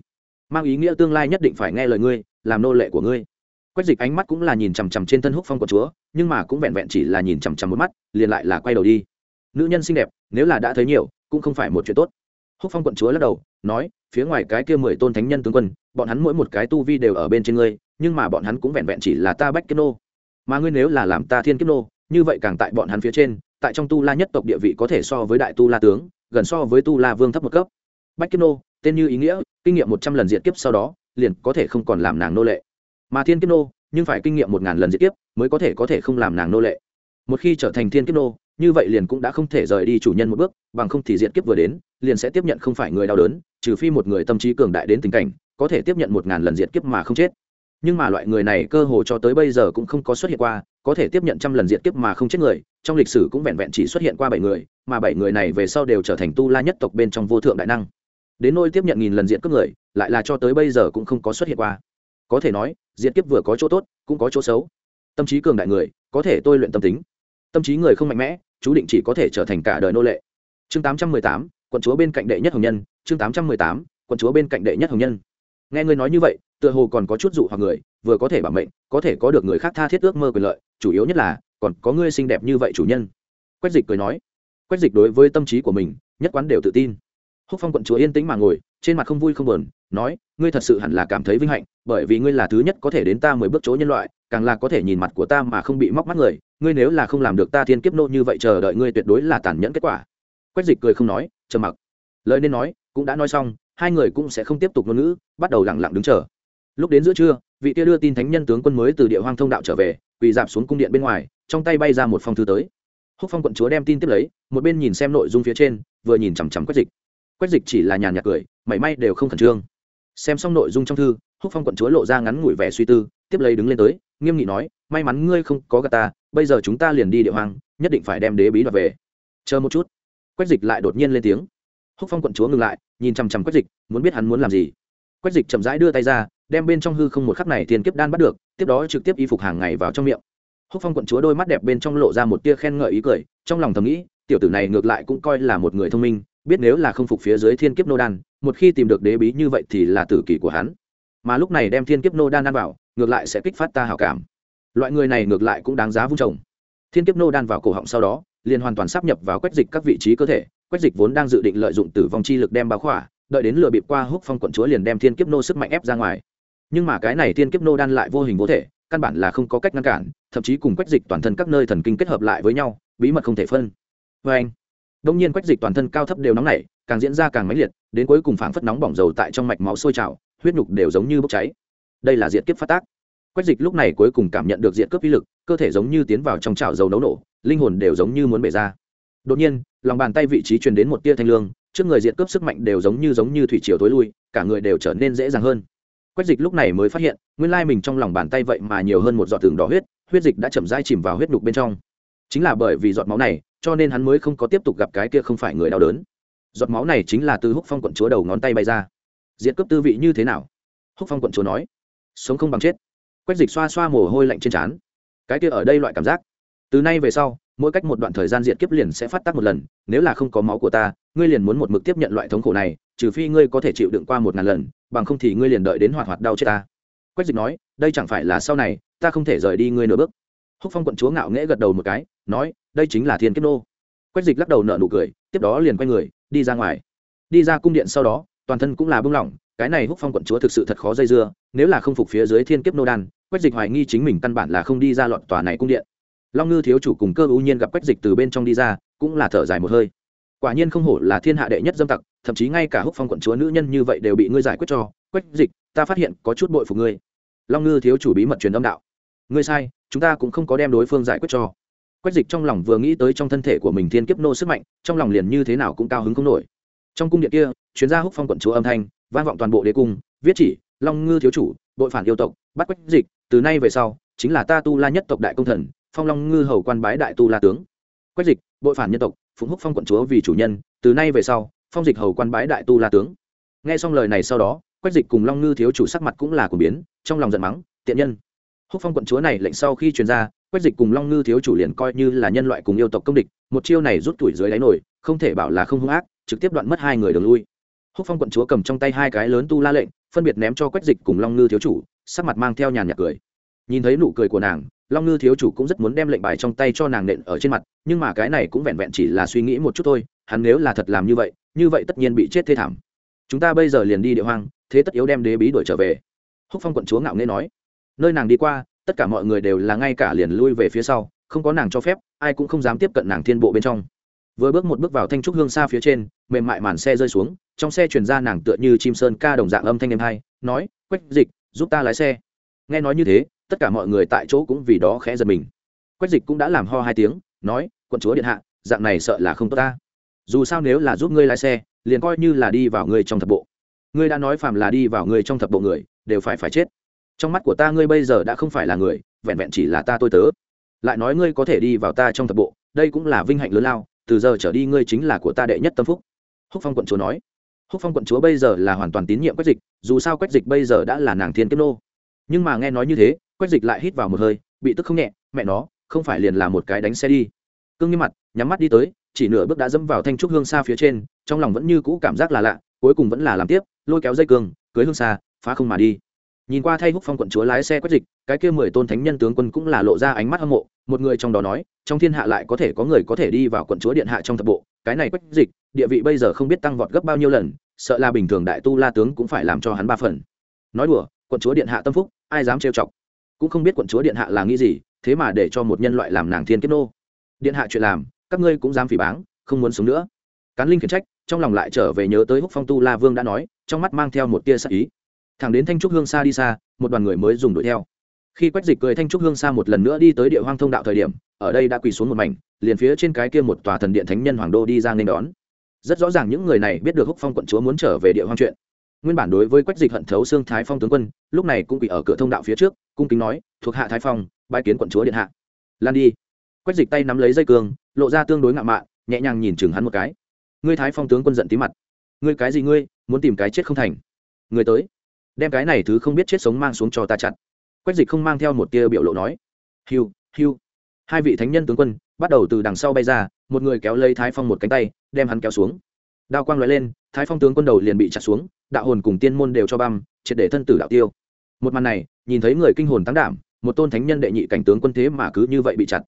Mang ý nghĩa tương lai nhất định phải nghe lời ngươi, làm nô lệ của ngươi. Quách dịch ánh mắt cũng là nhìn chằm chằm trên thân húc phong quận chúa, nhưng mà cũng vẹn vẹn chỉ là nhìn chằm chằm một mắt, liền lại là quay đầu đi. Nữ nhân xinh đẹp, nếu là đã thấy nhiều, cũng không phải một chuyện tốt. Húc phong quận chúa lắc đầu, nói, phía ngoài cái kia mười tôn thánh nhân tướng quân, bọn hắn mỗi một cái tu vi đều ở bên trên ngươi nhưng mà bọn hắn cũng vẹn vẹn chỉ là ta bách kiếp nô. Mà ngươi nếu là làm ta thiên kiếp nô, như vậy càng tại bọn hắn phía trên, tại trong tu la nhất tộc địa vị có thể so với đại tu la tướng, gần so với tu la vương thấp một cấp. Bách kiếp nô, tên như ý nghĩa, kinh nghiệm một trăm lần diệt kiếp sau đó, liền có thể không còn làm nàng nô lệ. Mà thiên kiếp nô, nhưng phải kinh nghiệm một ngàn lần diệt kiếp, mới có thể có thể không làm nàng nô lệ. Một khi trở thành thiên kiếp nô, như vậy liền cũng đã không thể rời đi chủ nhân một bước, bằng không thì diệt kiếp vừa đến, liền sẽ tiếp nhận không phải người đau đớn, trừ phi một người tâm trí cường đại đến tình cảnh, có thể tiếp nhận một ngàn lần diệt kiếp mà không chết nhưng mà loại người này cơ hồ cho tới bây giờ cũng không có xuất hiện qua, có thể tiếp nhận trăm lần diệt kiếp mà không chết người, trong lịch sử cũng vẹn vẹn chỉ xuất hiện qua bảy người, mà bảy người này về sau đều trở thành tu la nhất tộc bên trong vô thượng đại năng. Đến nôi tiếp nhận nghìn lần diệt kiếp người, lại là cho tới bây giờ cũng không có xuất hiện qua. Có thể nói, diệt kiếp vừa có chỗ tốt, cũng có chỗ xấu. Tâm trí cường đại người, có thể tôi luyện tâm tính. Tâm trí người không mạnh mẽ, chú định chỉ có thể trở thành cả đời nô lệ. Chương tám trăm mười tám, quận chúa bên cạnh đệ nhất hồng nhân, chương tám trăm mười tám, quận chúa bên cạnh đệ nhất hồng nhân. Nghe ngươi nói như vậy tựa hồ còn có chút dụ hoặc người, vừa có thể bảo mệnh, có thể có được người khác tha thiết ước mơ quyền lợi, chủ yếu nhất là, còn có ngươi xinh đẹp như vậy chủ nhân. Quách dịch cười nói. Quách dịch đối với tâm trí của mình, nhất quán đều tự tin. Húc phong quận chúa yên tĩnh mà ngồi, trên mặt không vui không buồn, nói, ngươi thật sự hẳn là cảm thấy vinh hạnh, bởi vì ngươi là thứ nhất có thể đến ta mười bước chỗ nhân loại, càng là có thể nhìn mặt của ta mà không bị móc mắt người, ngươi nếu là không làm được ta thiên kiếp nô như vậy chờ đợi ngươi tuyệt đối là tàn nhẫn kết quả. Quách dịch cười không nói, trầm mặc. Lời nên nói, cũng đã nói xong, hai người cũng sẽ không tiếp tục ngôn ngữ, bắt đầu lặng lặng đứng chờ lúc đến giữa trưa, vị kia đưa tin thánh nhân tướng quân mới từ địa hoang thông đạo trở về, quỳ dạp xuống cung điện bên ngoài, trong tay bay ra một phong thư tới. Húc phong quận chúa đem tin tiếp lấy, một bên nhìn xem nội dung phía trên, vừa nhìn chằm chằm quách dịch. Quách dịch chỉ là nhàn nhạt cười, mảy may đều không khẩn trương. Xem xong nội dung trong thư, húc phong quận chúa lộ ra ngắn ngủi vẻ suy tư, tiếp lấy đứng lên tới, nghiêm nghị nói, may mắn ngươi không có gà ta, bây giờ chúng ta liền đi địa hoang, nhất định phải đem đế bí đoạt về. Chờ một chút. Quách dịch lại đột nhiên lên tiếng. Húc phong quận chúa ngừng lại, nhìn chằm chằm quách dịch, muốn biết hắn muốn làm gì. Quách dịch chậm rãi đưa tay ra đem bên trong hư không một khắc này thiên kiếp đan bắt được, tiếp đó trực tiếp y phục hàng ngày vào trong miệng. Húc phong quận chúa đôi mắt đẹp bên trong lộ ra một tia khen ngợi ý cười, trong lòng thầm nghĩ, tiểu tử này ngược lại cũng coi là một người thông minh, biết nếu là không phục phía dưới thiên kiếp nô đan, một khi tìm được đế bí như vậy thì là tử kỳ của hắn. Mà lúc này đem thiên kiếp nô đan ăn vào, ngược lại sẽ kích phát ta hảo cảm. Loại người này ngược lại cũng đáng giá vung trồng thiên kiếp nô đan vào cổ họng sau đó, liền hoàn toàn sắp nhập vào quách dịch các vị trí cơ thể, quách dịch vốn đang dự định lợi dụng tử vong chi lực đem báo khỏa, đợi đến lừa bịp qua húc phong quận chúa liền đem thiên kiếp nô sức mạnh ép ra ngoài nhưng mà cái này tiên kiếp nô đan lại vô hình vô thể, căn bản là không có cách ngăn cản, thậm chí cùng quách dịch toàn thân các nơi thần kinh kết hợp lại với nhau, bí mật không thể phân. Vê anh, đông nhiên quách dịch toàn thân cao thấp đều nóng nảy, càng diễn ra càng mãnh liệt, đến cuối cùng phảng phất nóng bỏng dầu tại trong mạch máu sôi trào, huyết nhục đều giống như bốc cháy. Đây là diện kiếp phát tác. Quách dịch lúc này cuối cùng cảm nhận được diện cướp uy lực, cơ thể giống như tiến vào trong chảo dầu nấu nổ, linh hồn đều giống như muốn bể ra. Đột nhiên, lòng bàn tay vị trí truyền đến một tia thanh lương, trước người diện cướp sức mạnh đều giống như giống như thủy chiều tối lui, cả người đều trở nên dễ dàng hơn quách dịch lúc này mới phát hiện, nguyên lai mình trong lòng bàn tay vậy mà nhiều hơn một giọt tường đỏ huyết huyết dịch đã chậm dai chìm vào huyết đục bên trong. Chính là bởi vì giọt máu này, cho nên hắn mới không có tiếp tục gặp cái kia không phải người đau đớn. Giọt máu này chính là từ húc phong quận chúa đầu ngón tay bay ra. Diện cướp tư vị như thế nào? Húc phong quận chúa nói. Sống không bằng chết. Quách dịch xoa xoa mồ hôi lạnh trên trán. Cái kia ở đây loại cảm giác. Từ nay về sau, mỗi cách một đoạn thời gian diện kiếp liền sẽ phát tác một lần, nếu là không có máu của ta, ngươi liền muốn một mực tiếp nhận loại thống khổ này trừ phi ngươi có thể chịu đựng qua một ngàn lần, bằng không thì ngươi liền đợi đến hoạt hoạt đau chết ta. Quách dịch nói, đây chẳng phải là sau này, ta không thể rời đi ngươi nửa bước. Húc phong quận chúa ngạo nghễ gật đầu một cái, nói, đây chính là thiên kiếp nô. Quách dịch lắc đầu nợ nụ cười, tiếp đó liền quay người, đi ra ngoài. Đi ra cung điện sau đó, toàn thân cũng là bưng lỏng, cái này húc phong quận chúa thực sự thật khó dây dưa, nếu là không phục phía dưới thiên kiếp nô đan quách dịch hoài nghi chính mình căn bản là không đi ra lọt tòa này cung điện. Long ngư thiếu chủ cùng cơ ưu nhiên gặp quách dịch từ bên trong đi ra, cũng là thở dài một hơi quả nhiên không hổ là thiên hạ đệ nhất dâm tặc, thậm chí ngay cả húc phong quận chúa nữ nhân như vậy đều bị ngươi giải quyết cho. Quách dịch, ta phát hiện có chút bội phục ngươi. Long ngư thiếu chủ bí mật truyền âm đạo. Ngươi sai, chúng ta cũng không có đem đối phương giải quyết cho. Quách dịch trong lòng vừa nghĩ tới trong thân thể của mình thiên kiếp nô sức mạnh, trong lòng liền như thế nào cũng cao hứng không nổi. Trong cung điện kia, chuyên gia húc phong quận chúa âm thanh, vang vọng toàn bộ đế cung, viết chỉ, long ngư thiếu chủ bội phản yêu tộc, bắt quách dịch, từ nay về sau, chính là ta tu la nhất tộc đại công thần, phong long ngư hầu quan bái đại tu la tướng. Quách dịch bội phản nhân tộc phụng húc phong quận chúa vì chủ nhân, từ nay về sau, phong dịch hầu quan bái đại tu la tướng. Nghe xong lời này sau đó, quách dịch cùng long ngư thiếu chủ sắc mặt cũng là của biến, trong lòng giận mắng, tiện nhân. Húc phong quận chúa này lệnh sau khi truyền ra, quách dịch cùng long ngư thiếu chủ liền coi như là nhân loại cùng yêu tộc công địch, một chiêu này rút tuổi dưới đáy nổi, không thể bảo là không hung ác, trực tiếp đoạn mất hai người đường lui. Húc phong quận chúa cầm trong tay hai cái lớn tu la lệnh, phân biệt ném cho quách dịch cùng long ngư thiếu chủ, sắc mặt mang theo nhàn nhạt cười. Nhìn thấy nụ cười của nàng long ngư thiếu chủ cũng rất muốn đem lệnh bài trong tay cho nàng nện ở trên mặt, nhưng mà cái này cũng vẹn vẹn chỉ là suy nghĩ một chút thôi, hắn nếu là thật làm như vậy như vậy tất nhiên bị chết thê thảm. Chúng ta bây giờ liền đi địa hoang, thế tất yếu đem đế bí đuổi trở về. Húc phong quận chúa ngạo nghê nói. Nơi nàng đi qua, tất cả mọi người đều là ngay cả liền lui về phía sau, không có nàng cho phép, ai cũng không dám tiếp cận nàng thiên bộ bên trong. Vừa bước một bước vào thanh trúc hương xa phía trên, mềm mại màn xe rơi xuống, trong xe chuyển ra nàng tựa như chim sơn ca đồng dạng âm thanh êm hai nói, quách dịch, giúp ta lái xe. Nghe nói như thế tất cả mọi người tại chỗ cũng vì đó khẽ giật mình. Quách dịch cũng đã làm ho hai tiếng, nói, quận chúa điện hạ, dạng này sợ là không tốt ta. Dù sao nếu là giúp ngươi lái xe, liền coi như là đi vào ngươi trong thập bộ. Ngươi đã nói phàm là đi vào ngươi trong thập bộ người, đều phải phải chết. Trong mắt của ta ngươi bây giờ đã không phải là người, vẹn vẹn chỉ là ta tôi tớ. Lại nói ngươi có thể đi vào ta trong thập bộ, đây cũng là vinh hạnh lớn lao, từ giờ trở đi ngươi chính là của ta đệ nhất tâm phúc. Húc phong quận chúa nói. Húc phong quận chúa bây giờ là hoàn toàn tín nhiệm quách dịch, dù sao quách dịch bây giờ đã là nàng thiên kiếp nô. Nhưng mà nghe nói như thế quách dịch lại hít vào một hơi, bị tức không nhẹ, mẹ nó, không phải liền là một cái đánh xe đi. Cương như mặt, nhắm mắt đi tới, chỉ nửa bước đã dẫm vào thanh trúc hương xa phía trên, trong lòng vẫn như cũ cảm giác là lạ, cuối cùng vẫn là làm tiếp, lôi kéo dây cương, cưới hương xa, phá không mà đi. Nhìn qua thay húc phong quận chúa lái xe quách dịch, cái kia mười tôn thánh nhân tướng quân cũng là lộ ra ánh mắt hâm mộ, một người trong đó nói, trong thiên hạ lại có thể có người có thể đi vào quận chúa điện hạ trong thập bộ, cái này quách dịch, địa vị bây giờ không biết tăng vọt gấp bao nhiêu lần, sợ là bình thường đại tu la tướng cũng phải làm cho hắn ba phần. Nói đùa, quận chúa điện hạ tâm phúc, ai dám trêu chọc? Cũng không biết quận chúa điện hạ là nghĩ gì, thế mà để cho một nhân loại làm nàng thiên kiếp nô. Điện hạ chuyện làm, các ngươi cũng dám phỉ báng, không muốn sống nữa. Cán linh khiển trách, trong lòng lại trở về nhớ tới húc phong tu la vương đã nói, trong mắt mang theo một tia sắc ý. Thẳng đến thanh trúc hương xa đi xa, một đoàn người mới dùng đuổi theo. Khi quách dịch cười thanh trúc hương xa một lần nữa đi tới địa hoang thông đạo thời điểm, ở đây đã quỳ xuống một mảnh, liền phía trên cái kia một tòa thần điện thánh nhân hoàng đô đi ra nên đón. Rất rõ ràng những người này biết được húc phong quận chúa muốn trở về địa hoang chuyện. Nguyên bản đối với quách dịch hận thấu xương thái phong tướng quân, lúc này cũng quỳ ở cửa thông đạo phía trước cung kính nói, thuộc hạ thái phong bãi kiến quận chúa điện hạ. Lan đi. Quách dịch tay nắm lấy dây cương, lộ ra tương đối ngạo mạn, nhẹ nhàng nhìn chừng hắn một cái. Ngươi thái phong tướng quân giận tí mặt. Ngươi cái gì ngươi, muốn tìm cái chết không thành. Người tới. Đem cái này thứ không biết chết sống mang xuống cho ta chặt quách dịch không mang theo một tia biểu lộ nói. Hiu hiu. Hai vị thánh nhân tướng quân bắt đầu từ đằng sau bay ra, một người kéo lấy thái phong một cánh tay, đem hắn kéo xuống. Đao quang l lên, thái phong tướng quân đầu liền bị chặt xuống, đạo hồn cùng tiên môn đều cho băm, triệt để thân tử đạo tiêu một màn này, nhìn thấy người kinh hồn tăng đảm, một tôn thánh nhân đệ nhị cảnh tướng quân thế mà cứ như vậy bị chặt.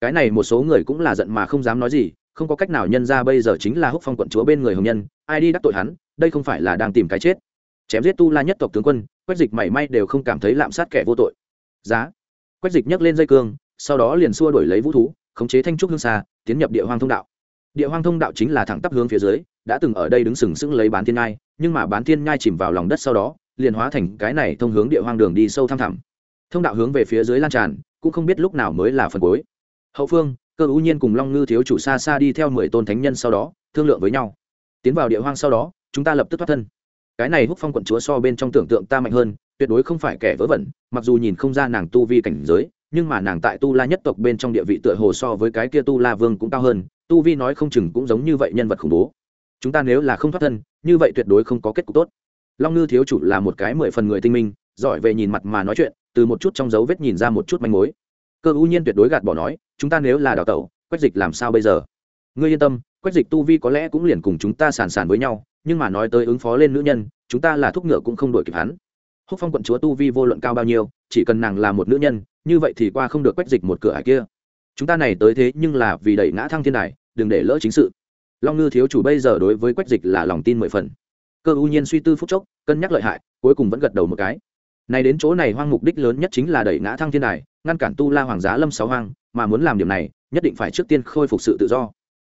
Cái này một số người cũng là giận mà không dám nói gì, không có cách nào nhân ra bây giờ chính là húc phong quận chúa bên người hồng nhân, ai đi đắc tội hắn, đây không phải là đang tìm cái chết. Chém giết tu la nhất tộc tướng quân, quách dịch mảy may đều không cảm thấy lạm sát kẻ vô tội. Giá. Quách dịch nhấc lên dây cương, sau đó liền xua đổi lấy vũ thú, khống chế thanh trúc hương xa, tiến nhập địa hoang thông đạo. Địa hoang thông đạo chính là thẳng tắp hướng phía dưới, đã từng ở đây đứng sừng sững lấy bán thiên nhai, nhưng mà bán thiên nhai chìm vào lòng đất sau đó liền hóa thành cái này thông hướng địa hoang đường đi sâu thăm thẳm. Thông đạo hướng về phía dưới lan tràn, cũng không biết lúc nào mới là phần cuối. Hậu phương, cơ ưu nhiên cùng long ngư thiếu chủ xa xa đi theo mười tôn thánh nhân sau đó, thương lượng với nhau. Tiến vào địa hoang sau đó, chúng ta lập tức thoát thân. Cái này húc phong quận chúa so bên trong tưởng tượng ta mạnh hơn, tuyệt đối không phải kẻ vớ vẩn, mặc dù nhìn không ra nàng tu vi cảnh giới, nhưng mà nàng tại tu la nhất tộc bên trong địa vị tựa hồ so với cái kia tu la vương cũng cao hơn, tu vi nói không chừng cũng giống như vậy nhân vật khủng bố. Chúng ta nếu là không thoát thân, như vậy tuyệt đối không có kết cục tốt long ngư thiếu chủ là một cái mười phần người tinh minh, giỏi về nhìn mặt mà nói chuyện, từ một chút trong dấu vết nhìn ra một chút manh mối. Cơ ưu nhiên tuyệt đối gạt bỏ nói, chúng ta nếu là đào tẩu, quách dịch làm sao bây giờ? Ngươi yên tâm, quách dịch tu vi có lẽ cũng liền cùng chúng ta sàn sàn với nhau, nhưng mà nói tới ứng phó lên nữ nhân, chúng ta là thúc ngựa cũng không đổi kịp hắn. Húc phong quận chúa tu vi vô luận cao bao nhiêu, chỉ cần nàng là một nữ nhân, như vậy thì qua không được quách dịch một cửa hải kia. Chúng ta này tới thế nhưng là vì đẩy ngã thăng thiên đài, đừng để lỡ chính sự. Long ngư thiếu chủ bây giờ đối với quách dịch là lòng tin mười phần. Cơ ưu nhiên suy tư phúc chốc cân nhắc lợi hại, cuối cùng vẫn gật đầu một cái. Này đến chỗ này hoang mục đích lớn nhất chính là đẩy ngã thăng thiên đài, ngăn cản tu la hoàng giá lâm sáu hoang, mà muốn làm điểm này, nhất định phải trước tiên khôi phục sự tự do.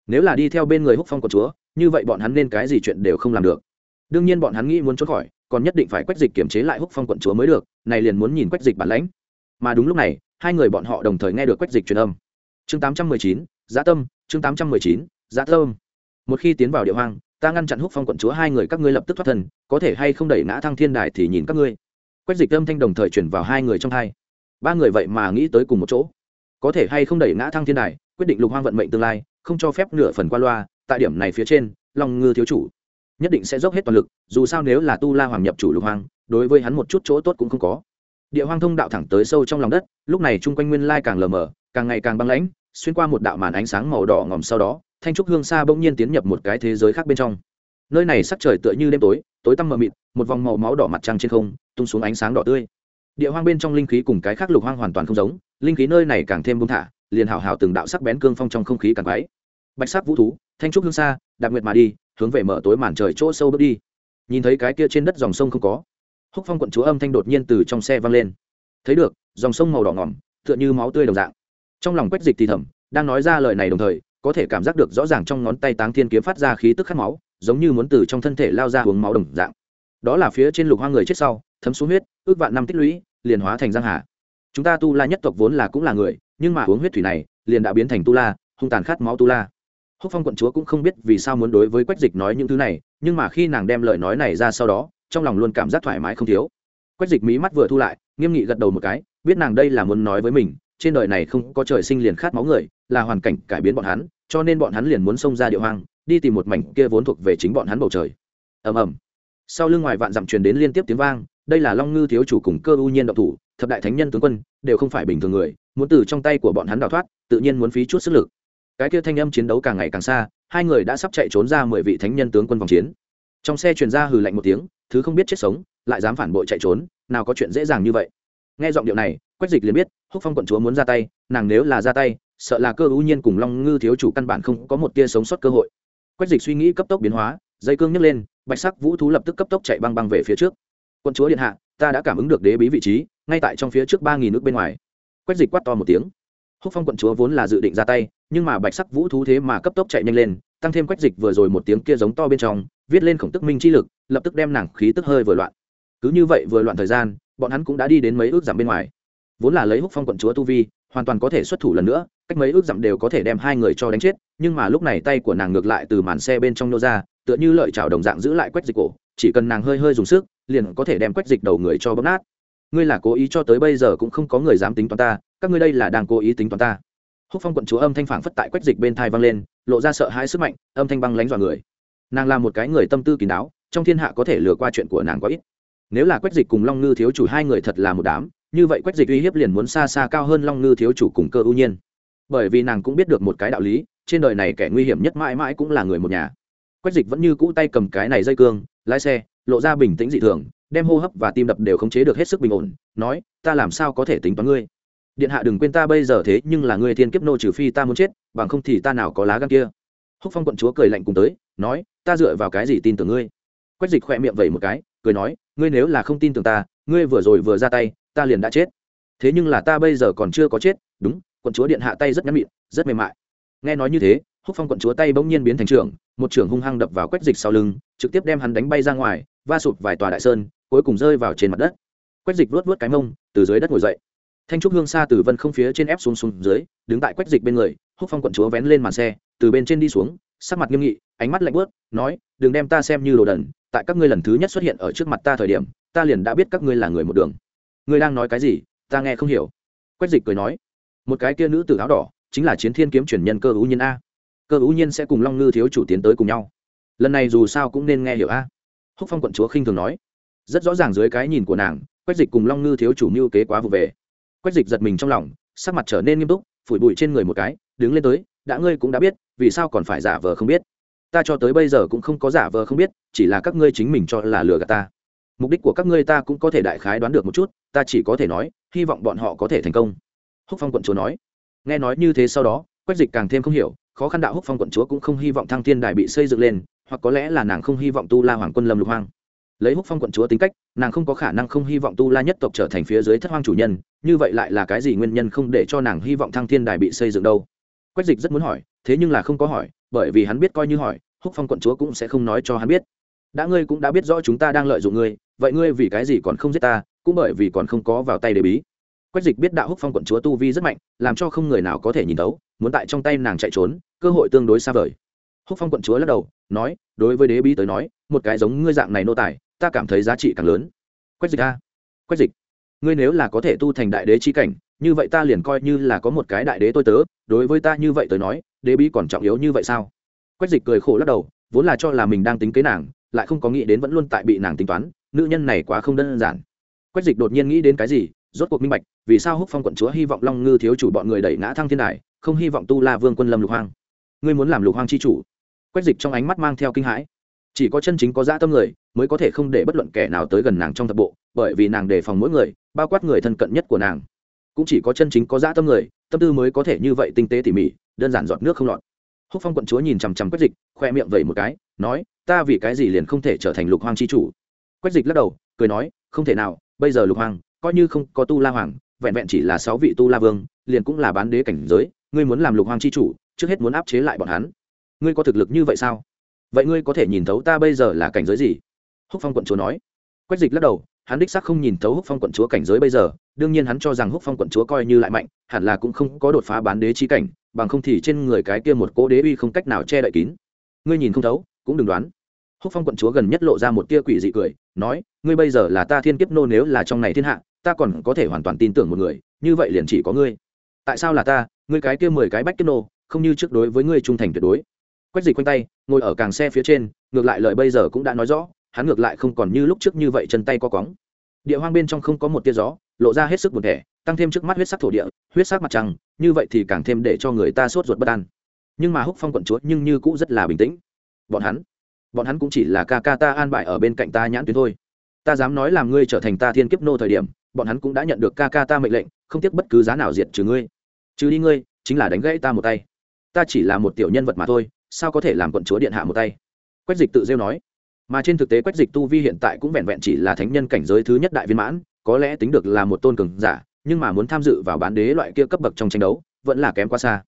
Nếu là đi theo bên người húc phong của chúa, như vậy bọn hắn nên cái gì chuyện đều không làm được. Đương nhiên bọn hắn nghĩ muốn trốn khỏi, còn nhất định phải quách dịch kiểm chế lại húc phong quận chúa mới được, này liền muốn nhìn quách dịch bản lãnh. Mà đúng lúc này, hai người bọn họ đồng thời nghe được quách dịch truyền âm. Chương tám trăm mười chín, giá tâm, chương tám trăm mười chín, giá tâm. Một khi tiến vào địa hoang ta ngăn chặn húc phong quận chúa hai người các ngươi lập tức thoát thân, có thể hay không đẩy ngã thăng thiên đài thì nhìn các ngươi. Quách dịch âm thanh đồng thời chuyển vào hai người trong hai. Ba người vậy mà nghĩ tới cùng một chỗ. Có thể hay không đẩy ngã thăng thiên đài, quyết định lục hoang vận mệnh tương lai, không cho phép nửa phần qua loa, tại điểm này phía trên, long ngư thiếu chủ nhất định sẽ dốc hết toàn lực, dù sao nếu là tu la hoàng nhập chủ lục hoang, đối với hắn một chút chỗ tốt cũng không có. Địa hoang thông đạo thẳng tới sâu trong lòng đất, lúc này chung quanh nguyên lai càng lờ mờ, càng ngày càng băng lãnh, xuyên qua một đạo màn ánh sáng màu đỏ ngòm sau đó thanh trúc hương xa bỗng nhiên tiến nhập một cái thế giới khác bên trong. Nơi này sắc trời tựa như đêm tối tối tăm mờ mịt, một vòng màu máu đỏ mặt trăng trên không, tung xuống ánh sáng đỏ tươi. Địa hoang bên trong linh khí cùng cái khác lục hoang hoàn toàn không giống, linh khí nơi này càng thêm buông thả, liền hảo hảo từng đạo sắc bén cương phong trong không khí càng quái. Bạch sắc vũ thú, thanh trúc hương xa, đạp nguyệt mà đi, hướng về mở tối màn trời chỗ sâu bước đi. Nhìn thấy cái kia trên đất dòng sông không có, húc phong quận chúa âm thanh đột nhiên từ trong xe vang lên. Thấy được, dòng sông màu đỏ ngỏm, tựa như máu tươi đồng dạng. Trong lòng quách dịch thì thầm, đang nói ra lời này đồng thời có thể cảm giác được rõ ràng trong ngón tay táng thiên kiếm phát ra khí tức khát máu, giống như muốn từ trong thân thể lao ra uống máu đồng dạng. Đó là phía trên lục hoa người chết sau, thấm xuống huyết, ước vạn năm tích lũy, liền hóa thành giang hà. Chúng ta tu la nhất tộc vốn là cũng là người, nhưng mà uống huyết thủy này, liền đã biến thành tu la, hung tàn khát máu tu la. Húc phong quận chúa cũng không biết vì sao muốn đối với quách dịch nói những thứ này, nhưng mà khi nàng đem lời nói này ra sau đó, trong lòng luôn cảm giác thoải mái không thiếu. Quách dịch mí mắt vừa thu lại, nghiêm nghị gật đầu một cái, biết nàng đây là muốn nói với mình trên đời này không có trời sinh liền khát máu người, là hoàn cảnh cải biến bọn hắn, cho nên bọn hắn liền muốn xông ra địa hoang, đi tìm một mảnh kia vốn thuộc về chính bọn hắn bầu trời. Ầm ầm. Sau lưng ngoài vạn dặm truyền đến liên tiếp tiếng vang, đây là long ngư thiếu chủ cùng cơ ưu nhiên động thủ, thập đại thánh nhân tướng quân, đều không phải bình thường người, muốn từ trong tay của bọn hắn đào thoát, tự nhiên muốn phí chút sức lực. Cái kia thanh âm chiến đấu càng ngày càng xa, hai người đã sắp chạy trốn ra mười vị thánh nhân tướng quân vòng chiến. Trong xe truyền ra hừ lạnh một tiếng, thứ không biết chết sống, lại dám phản bội chạy trốn, nào có chuyện dễ dàng như vậy. Nghe giọng điệu này quách dịch liền biết, húc phong quận chúa muốn ra tay, nàng nếu là ra tay, sợ là cơ ưu nhiên cùng long ngư thiếu chủ căn bản không có một tia sống sót cơ hội. Quách dịch suy nghĩ cấp tốc biến hóa, dây cương nhấc lên, bạch sắc vũ thú lập tức cấp tốc chạy băng băng về phía trước. Quận chúa điện hạ, ta đã cảm ứng được đế bí vị trí, ngay tại trong phía trước ba nghìn nước bên ngoài. Quách dịch quát to một tiếng. Húc phong quận chúa vốn là dự định ra tay, nhưng mà bạch sắc vũ thú thế mà cấp tốc chạy nhanh lên, tăng thêm quách dịch vừa rồi một tiếng kia giống to bên trong, viết lên khổng tức minh chi lực, lập tức đem nàng khí tức hơi vừa loạn. Cứ như vậy vừa loạn thời gian, bọn hắn cũng đã đi đến mấy ước giảm bên ngoài vốn là lấy húc phong quận chúa tu vi, hoàn toàn có thể xuất thủ lần nữa, cách mấy ước dặm đều có thể đem hai người cho đánh chết, nhưng mà lúc này tay của nàng ngược lại từ màn xe bên trong nô ra, tựa như lợi chảo đồng dạng giữ lại quách dịch cổ, chỉ cần nàng hơi hơi dùng sức, liền có thể đem quách dịch đầu người cho bấm nát. Ngươi là cố ý cho tới bây giờ cũng không có người dám tính toán ta, các ngươi đây là đang cố ý tính toán ta. Húc phong quận chúa âm thanh phản phất tại quách dịch bên thai vang lên, lộ ra sợ hãi sức mạnh, âm thanh băng lánh dọa người. Nàng là một cái người tâm tư kín đáo, trong thiên hạ có thể lừa qua chuyện của nàng quá ít. Nếu là quách dịch cùng long ngư thiếu chủ hai người thật là một đám như vậy quách dịch uy hiếp liền muốn xa xa cao hơn long ngư thiếu chủ cùng cơ ưu nhiên. Bởi vì nàng cũng biết được một cái đạo lý, trên đời này kẻ nguy hiểm nhất mãi mãi cũng là người một nhà. Quách dịch vẫn như cũ tay cầm cái này dây cương, lái xe, lộ ra bình tĩnh dị thường, đem hô hấp và tim đập đều khống chế được hết sức bình ổn, nói, ta làm sao có thể tính toán ngươi? Điện hạ đừng quên ta bây giờ thế nhưng là ngươi thiên kiếp nô trừ phi ta muốn chết, bằng không thì ta nào có lá gan kia. Húc phong quận chúa cười lạnh cùng tới, nói, ta dựa vào cái gì tin tưởng ngươi? Quách dịch khỏe miệng vẩy một cái, cười nói, ngươi nếu là không tin tưởng ta, ngươi vừa rồi vừa ra tay ta liền đã chết. Thế nhưng là ta bây giờ còn chưa có chết, đúng, quận chúa điện hạ tay rất nhắn mịn, rất mềm mại. Nghe nói như thế, húc phong quận chúa tay bỗng nhiên biến thành trưởng, một trưởng hung hăng đập vào quách dịch sau lưng, trực tiếp đem hắn đánh bay ra ngoài, va sụt vài tòa đại sơn, cuối cùng rơi vào trên mặt đất. Quách dịch vớt vớt cái mông, từ dưới đất ngồi dậy. Thanh trúc hương xa từ vân không phía trên ép xuống xuống dưới, đứng tại quách dịch bên người, húc phong quận chúa vén lên màn xe, từ bên trên đi xuống, sắc mặt nghiêm nghị, ánh mắt lạnh bớt nói, đừng đem ta xem như đồ đần, tại các ngươi lần thứ nhất xuất hiện ở trước mặt ta thời điểm, ta liền đã biết các ngươi là người một đường ngươi đang nói cái gì? Ta nghe không hiểu. Quách dịch cười nói, một cái kia nữ tử áo đỏ chính là chiến thiên kiếm truyền nhân cơ ưu nhiên a. Cơ ưu nhiên sẽ cùng long ngư thiếu chủ tiến tới cùng nhau. Lần này dù sao cũng nên nghe hiểu a. Húc phong quận chúa khinh thường nói, rất rõ ràng dưới cái nhìn của nàng, quách dịch cùng long ngư thiếu chủ mưu kế quá vụ về. Quách dịch giật mình trong lòng, sắc mặt trở nên nghiêm túc, phủi bụi trên người một cái, đứng lên tới, đã ngươi cũng đã biết, vì sao còn phải giả vờ không biết? Ta cho tới bây giờ cũng không có giả vờ không biết, chỉ là các ngươi chính mình cho là lừa gạt ta mục đích của các ngươi ta cũng có thể đại khái đoán được một chút, ta chỉ có thể nói, hy vọng bọn họ có thể thành công. Húc phong quận chúa nói. Nghe nói như thế sau đó, quách dịch càng thêm không hiểu, khó khăn đạo húc phong quận chúa cũng không hy vọng thăng thiên đài bị xây dựng lên, hoặc có lẽ là nàng không hy vọng tu la hoàng quân lâm lục hoang. Lấy húc phong quận chúa tính cách, nàng không có khả năng không hy vọng tu la nhất tộc trở thành phía dưới thất hoang chủ nhân, như vậy lại là cái gì nguyên nhân không để cho nàng hy vọng thăng thiên đài bị xây dựng đâu? Quách dịch rất muốn hỏi, thế nhưng là không có hỏi, bởi vì hắn biết coi như hỏi, húc phong quận chúa cũng sẽ không nói cho hắn biết đã ngươi cũng đã biết rõ chúng ta đang lợi dụng ngươi, vậy ngươi vì cái gì còn không giết ta, cũng bởi vì còn không có vào tay đề bí. Quách dịch biết đạo húc phong quận chúa tu vi rất mạnh, làm cho không người nào có thể nhìn tấu muốn tại trong tay nàng chạy trốn, cơ hội tương đối xa vời. Húc phong quận chúa lắc đầu, nói, đối với đế bí tới nói, một cái giống ngươi dạng này nô tài, ta cảm thấy giá trị càng lớn. Quách dịch a. Quách dịch, ngươi nếu là có thể tu thành đại đế chi cảnh, như vậy ta liền coi như là có một cái đại đế tôi tớ, đối với ta như vậy tới nói, đế bí còn trọng yếu như vậy sao? Quách dịch cười khổ lắc đầu, vốn là cho là mình đang tính kế nàng lại không có nghĩ đến vẫn luôn tại bị nàng tính toán, nữ nhân này quá không đơn giản. Quách dịch đột nhiên nghĩ đến cái gì, rốt cuộc minh bạch, vì sao húc phong quận chúa hy vọng long ngư thiếu chủ bọn người đẩy ngã thăng thiên đài, không hy vọng tu la vương quân lâm lục hoang. Ngươi muốn làm lục hoang chi chủ? Quách dịch trong ánh mắt mang theo kinh hãi. Chỉ có chân chính có dã tâm người, mới có thể không để bất luận kẻ nào tới gần nàng trong thập bộ, bởi vì nàng đề phòng mỗi người, bao quát người thân cận nhất của nàng. Cũng chỉ có chân chính có dã tâm người, tâm tư mới có thể như vậy tinh tế tỉ mỉ, đơn giản giọt nước không lọt. Húc phong quận chúa nhìn chằm chằm quách dịch, khoe miệng vẩy một cái, nói ta vì cái gì liền không thể trở thành lục hoàng c h i chủ? Quách dịch lắc đầu, cười nói, không thể nào, bây giờ lục hoàng coi như không có tu la hoàng, vẹn vẹn chỉ là sáu vị tu la vương, liền cũng là bán đế cảnh giới, ngươi muốn làm lục hoàng c h i chủ, trước hết muốn áp chế lại bọn hắn. Ngươi có thực lực như vậy sao? Vậy ngươi có thể nhìn thấu ta bây giờ là cảnh giới gì? Húc phong quận chúa nói. Quách dịch lắc đầu, hắn đích xác không nhìn thấu húc phong quận chúa cảnh giới bây giờ, đương nhiên hắn cho rằng húc phong quận chúa coi như lại mạnh, hẳn là cũng không có đột phá bán đế trí cảnh, bằng không thì trên người cái kia một cỗ đế uy không cách nào che đậy kín. Ngươi nhìn không thấu, cũng đừng đoán húc phong quận chúa gần nhất lộ ra một tia quỷ dị cười, nói, ngươi bây giờ là ta thiên kiếp nô nếu là trong này thiên hạ, ta còn có thể hoàn toàn tin tưởng một người, như vậy liền chỉ có ngươi. Tại sao là ta? Ngươi cái kia mười cái bách kiếp nô, không như trước đối với ngươi trung thành tuyệt đối. Quách dịch quanh tay, ngồi ở càng xe phía trên, ngược lại lời bây giờ cũng đã nói rõ, hắn ngược lại không còn như lúc trước như vậy chân tay co cóng địa hoang bên trong không có một tia gió, lộ ra hết sức buồn thẻ tăng thêm trước mắt huyết sắc thổ địa, huyết sắc mặt trăng, như vậy thì càng thêm để cho người ta sốt ruột bất an. Nhưng mà húc phong quận chúa nhưng như cũ rất là bình tĩnh. Bọn hắn bọn hắn cũng chỉ là ca ca ta an bài ở bên cạnh ta nhãn tuyến thôi. Ta dám nói làm ngươi trở thành ta thiên kiếp nô thời điểm, bọn hắn cũng đã nhận được ca ca ta mệnh lệnh, không tiếc bất cứ giá nào diệt trừ ngươi. Trừ đi ngươi, chính là đánh gãy ta một tay. Ta chỉ là một tiểu nhân vật mà thôi, sao có thể làm quận chúa điện hạ một tay? Quách dịch tự rêu nói. Mà trên thực tế quách dịch tu vi hiện tại cũng vẹn vẹn chỉ là thánh nhân cảnh giới thứ nhất đại viên mãn, có lẽ tính được là một tôn cường giả, nhưng mà muốn tham dự vào bán đế loại kia cấp bậc trong tranh đấu, vẫn là kém quá xa.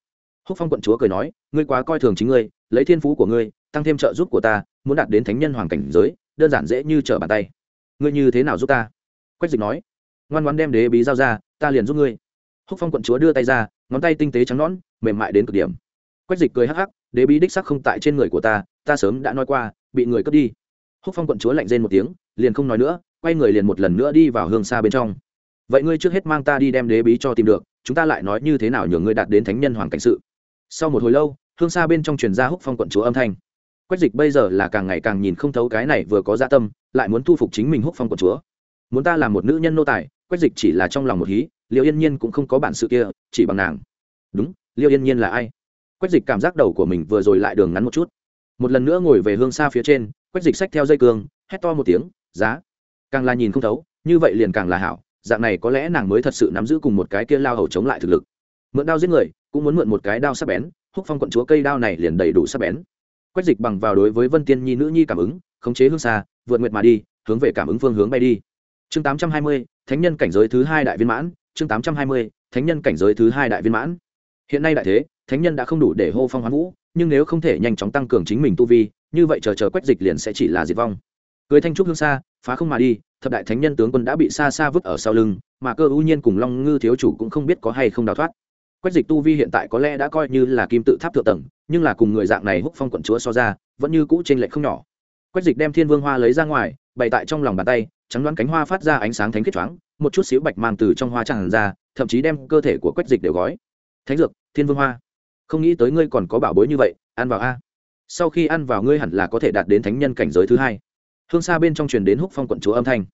Húc phong quận chúa cười nói, ngươi quá coi thường chính ngươi, lấy thiên phú của ngươi, tăng thêm trợ giúp của ta muốn đạt đến thánh nhân hoàng cảnh giới, đơn giản dễ như trở bàn tay. Ngươi như thế nào giúp ta? Quách dịch nói. Ngoan ngoan đem đế bí giao ra, ta liền giúp ngươi. Húc phong quận chúa đưa tay ra, ngón tay tinh tế trắng nõn, mềm mại đến cực điểm. Quách dịch cười hắc hắc, đế bí đích sắc không tại trên người của ta ta sớm đã nói qua, bị người cướp đi. Húc phong quận chúa lạnh rên một tiếng, liền không nói nữa, quay người liền một lần nữa đi vào hương xa bên trong. Vậy ngươi trước hết mang ta đi đem đế bí cho tìm được, chúng ta lại nói như thế nào nhường ngươi đạt đến thánh nhân hoàng cảnh sự. Sau một hồi lâu, hương xa bên trong truyền ra húc phong quận chúa âm thanh quách dịch bây giờ là càng ngày càng nhìn không thấu cái này vừa có dạ tâm, lại muốn thu phục chính mình húc phong quận chúa. Muốn ta làm một nữ nhân nô tài, quách dịch chỉ là trong lòng một hí liệu yên nhiên cũng không có bản sự kia, chỉ bằng nàng. Đúng liệu yên nhiên là ai? Quách dịch cảm giác đầu của mình vừa rồi lại đường ngắn một chút. Một lần nữa ngồi về hương xa phía trên, quách dịch xách theo dây cương, hét to một tiếng, giá! Càng là nhìn không thấu, như vậy liền càng là hảo, dạng này có lẽ nàng mới thật sự nắm giữ cùng một cái kia lao hầu chống lại thực lực. Mượn đao giết người, cũng muốn mượn một cái đao sắc bén húc phong quận chúa cây đao này liền đầy đủ sắc bén quách dịch bằng vào đối với vân tiên nhi nữ nhi cảm ứng, khống chế hương xa vượt nguyệt mà đi, hướng về cảm ứng phương hướng bay đi. Chương tám trăm hai mươi, thánh nhân cảnh giới thứ hai đại viên mãn, chương tám trăm hai mươi, thánh nhân cảnh giới thứ hai đại viên mãn. Hiện nay đại thế, thánh nhân đã không đủ để hô phong hoán vũ, nhưng nếu không thể nhanh chóng tăng cường chính mình tu vi, như vậy chờ chờ quách dịch liền sẽ chỉ là diệt vong. Cưới thanh trúc hương xa, phá không mà đi, thập đại thánh nhân tướng quân đã bị xa xa vứt ở sau lưng, mà cơ ưu nhiên cùng long ngư thiếu chủ cũng không biết có hay không đào thoát. Quách dịch tu vi hiện tại có lẽ đã coi như là kim tự tháp thượng tầng nhưng là cùng người dạng này húc phong quận chúa so ra, vẫn như cũ trên lệch không nhỏ. Quách dịch đem thiên vương hoa lấy ra ngoài, bày tại trong lòng bàn tay, trắng đoán cánh hoa phát ra ánh sáng thánh kết choáng một chút xíu bạch mang từ trong hoa tràn ra, thậm chí đem cơ thể của quách dịch đều gói. Thánh dược, thiên vương hoa, không nghĩ tới ngươi còn có bảo bối như vậy, ăn vào a. Sau khi ăn vào ngươi hẳn là có thể đạt đến thánh nhân cảnh giới thứ hai. Hương xa bên trong truyền đến húc phong quận chúa âm thanh.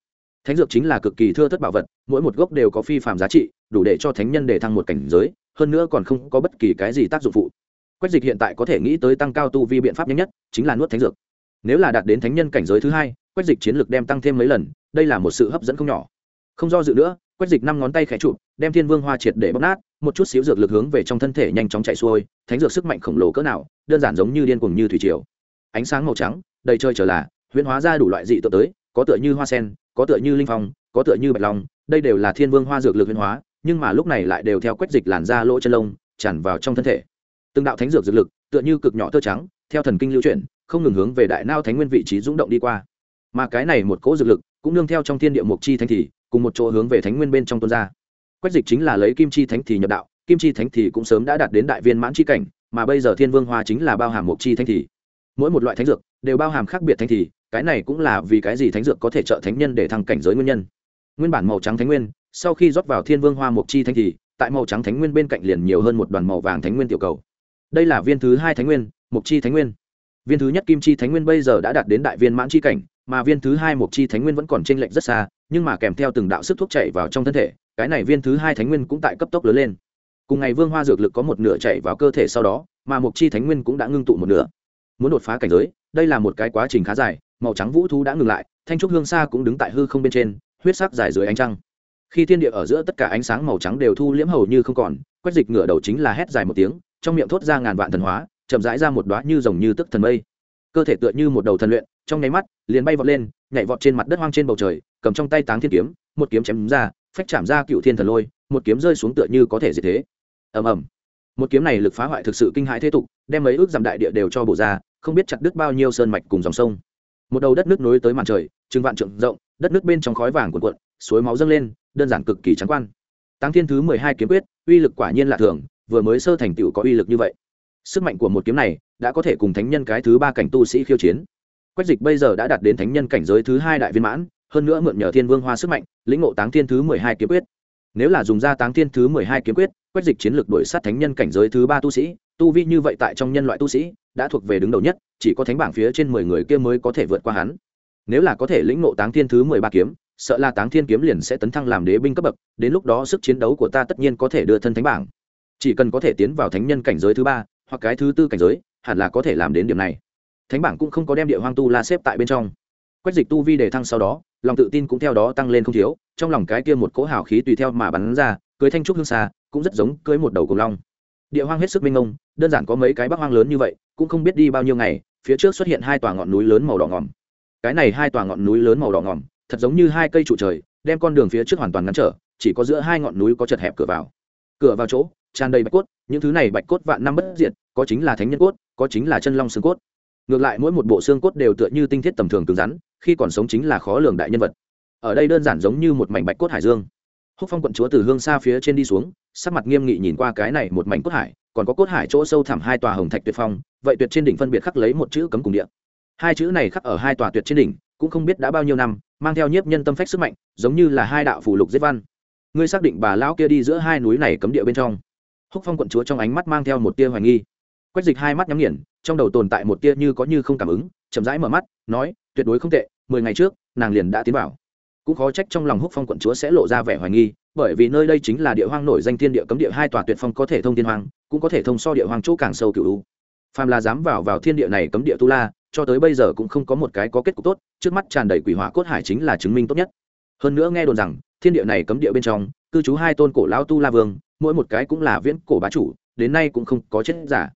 Thánh dược chính là cực kỳ thưa thất bảo vật, mỗi một gốc đều có phi phạm giá trị, đủ để cho thánh nhân để thăng một cảnh giới, hơn nữa còn không có bất kỳ cái gì tác dụng phụ quách dịch hiện tại có thể nghĩ tới tăng cao tu vi biện pháp nhanh nhất, chính là nuốt thánh dược. Nếu là đạt đến thánh nhân cảnh giới thứ hai, quách dịch chiến lược đem tăng thêm mấy lần, đây là một sự hấp dẫn không nhỏ. Không do dự nữa, quách dịch năm ngón tay khẽ chụp, đem thiên vương hoa triệt để bóc nát, một chút xíu dược lực hướng về trong thân thể nhanh chóng chạy xuôi, thánh dược sức mạnh khổng lồ cỡ nào, đơn giản giống như điên cuồng như thủy triều. Ánh sáng màu trắng, đầy chơi trở là, huyễn hóa ra đủ loại dị tự tới, có tựa như hoa sen, có tựa như linh phong, có tựa như bạch long, đây đều là thiên vương hoa dược lực huyễn hóa, nhưng mà lúc này lại đều theo quách dịch làn ra lỗ chân lông, tràn vào trong thân thể từng đạo thánh dược dược lực, tựa như cực nhỏ tơ trắng, theo thần kinh lưu chuyển, không ngừng hướng về đại nao thánh nguyên vị trí rung động đi qua. Mà cái này một cỗ dược lực, cũng nương theo trong thiên địa mục chi thánh thì, cùng một chỗ hướng về thánh nguyên bên trong tuôn ra. Quách dịch chính là lấy kim chi thánh thì nhập đạo, kim chi thánh thì cũng sớm đã đạt đến đại viên mãn chi cảnh, mà bây giờ thiên vương hoa chính là bao hàm mục chi thánh thì. Mỗi một loại thánh dược, đều bao hàm khác biệt thánh thì, cái này cũng là vì cái gì thánh dược có thể trợ thánh nhân để thăng cảnh giới nguyên nhân. Nguyên bản màu trắng thánh nguyên, sau khi rót vào thiên vương hoa mục chi thánh thì, tại màu trắng thánh nguyên bên cạnh liền nhiều hơn một đoàn màu vàng thánh nguyên tiểu cầu đây là viên thứ hai thánh nguyên mục chi thánh nguyên. Viên thứ nhất kim chi thánh nguyên bây giờ đã đạt đến đại viên mãn chi cảnh, mà viên thứ hai mục chi thánh nguyên vẫn còn t r ê n lệch rất xa, nhưng mà kèm theo từng đạo sức thuốc chạy vào trong thân thể, cái này viên thứ hai thánh nguyên cũng tại cấp tốc lớn lên. Cùng ngày vương hoa dược lực có một nửa chạy vào cơ thể sau đó, mà mục chi thánh nguyên cũng đã ngưng tụ một nửa. Muốn đột phá cảnh giới, đây là một cái quá trình khá dài, màu trắng vũ thú đã ngừng lại, thanh trúc hương xa cũng đứng tại hư không bên trên, huyết sắc dài dưới ánh trăng. Khi thiên địa ở giữa tất cả ánh sáng màu trắng đều thu liễm hầu như không còn, quét dịch ngửa đầu chính là hét dài một tiếng trong miệng thốt ra ngàn vạn thần hóa, chậm rãi ra một đoá như rồng như tức thần mây. Cơ thể tựa như một đầu thần luyện, trong nháy mắt, liền bay vọt lên, nhảy vọt trên mặt đất hoang trên bầu trời, cầm trong tay táng thiên kiếm, một kiếm chém ra, phách chạm ra cựu thiên thần lôi, một kiếm rơi xuống tựa như có thể gì thế. Ầm ầm. Một kiếm này lực phá hoại thực sự kinh hãi thế tục, đem mấy ước giảm đại địa đều cho bổ ra, không biết chặt đứt bao nhiêu sơn mạch cùng dòng sông. Một đầu đất nước nối tới màn trời, trừng vạn trượng rộng, đất nước bên trong khói vàng cuộn cuộn, suối máu dâng lên, đơn giản cực kỳ trắng quan. Táng thiên thứ mười hai kiếm quyết, uy lực quả nhiên lạ thường vừa mới sơ thành tựu có uy lực như vậy. Sức mạnh của một kiếm này đã có thể cùng thánh nhân cái thứ ba cảnh tu sĩ khiêu chiến. Quách dịch bây giờ đã đạt đến thánh nhân cảnh giới thứ hai đại viên mãn, hơn nữa mượn nhờ thiên vương hoa sức mạnh, lĩnh ngộ táng thiên thứ mười hai kiếm quyết. Nếu là dùng ra táng thiên thứ mười hai kiếm quyết, quách dịch chiến lược đổi sát thánh nhân cảnh giới thứ ba tu sĩ, tu vi như vậy tại trong nhân loại tu sĩ đã thuộc về đứng đầu nhất, chỉ có thánh bảng phía trên mười người kia mới có thể vượt qua hắn. Nếu là có thể lĩnh ngộ táng thiên thứ mười ba kiếm, sợ là táng thiên kiếm liền sẽ tấn thăng làm đế binh cấp bậc, đến lúc đó sức chiến đấu của ta tất nhiên có thể đưa thân thánh bảng chỉ cần có thể tiến vào thánh nhân cảnh giới thứ ba, hoặc cái thứ tư cảnh giới, hẳn là có thể làm đến điểm này. Thánh bảng cũng không có đem địa hoang tu la xếp tại bên trong. Quách dịch tu vi đề thăng sau đó, lòng tự tin cũng theo đó tăng lên không thiếu, trong lòng cái kia một cỗ hào khí tùy theo mà bắn ra, cưới thanh trúc hương xa, cũng rất giống cưới một đầu cùng long. Địa hoang hết sức minh ông đơn giản có mấy cái bắc hoang lớn như vậy, cũng không biết đi bao nhiêu ngày, phía trước xuất hiện hai tòa ngọn núi lớn màu đỏ ngòm. Cái này hai tòa ngọn núi lớn màu đỏ ngòm, thật giống như hai cây trụ trời, đem con đường phía trước hoàn toàn ngăn trở, chỉ có giữa hai ngọn núi có chật hẹp cửa vào. Cửa vào chỗ tràn đầy bạch cốt, những thứ này bạch cốt vạn năm bất diệt, có chính là thánh nhân cốt, có chính là chân long xương cốt. Ngược lại mỗi một bộ xương cốt đều tựa như tinh thiết tầm thường cứng rắn, khi còn sống chính là khó lường đại nhân vật. Ở đây đơn giản giống như một mảnh bạch cốt hải dương. Húc phong quận chúa từ hương xa phía trên đi xuống, sắc mặt nghiêm nghị nhìn qua cái này một mảnh cốt hải, còn có cốt hải chỗ sâu thẳm hai tòa hồng thạch tuyệt phong, vậy tuyệt trên đỉnh phân biệt khắc lấy một chữ cấm cùng địa. Hai chữ này khắc ở hai tòa tuyệt trên đỉnh, cũng không biết đã bao nhiêu năm, mang theo nhiếp nhân tâm phách sức mạnh, giống như là hai đạo phủ lục giết văn. Ngươi xác định bà lão kia đi giữa hai núi này cấm địa bên trong húc phong quận chúa trong ánh mắt mang theo một tia hoài nghi. Quách dịch hai mắt nhắm nghiền, trong đầu tồn tại một tia như có như không cảm ứng, chậm rãi mở mắt, nói, tuyệt đối không tệ, mười ngày trước, nàng liền đã tiến vào. Cũng khó trách trong lòng húc phong quận chúa sẽ lộ ra vẻ hoài nghi, bởi vì nơi đây chính là địa hoang nổi danh thiên địa cấm địa hai tòa tuyệt phong có thể thông thiên hoang, cũng có thể thông so địa hoang chỗ càng sâu cựu phàm là dám vào vào thiên địa này cấm địa tu la, cho tới bây giờ cũng không có một cái có kết cục tốt, trước mắt tràn đầy quỷ hỏa cốt hải chính là chứng minh tốt nhất. Hơn nữa nghe đồn rằng, thiên địa này cấm địa bên trong, cư trú hai tôn cổ lão tu la vương mỗi một cái cũng là viễn cổ bá chủ, đến nay cũng không có chết giả.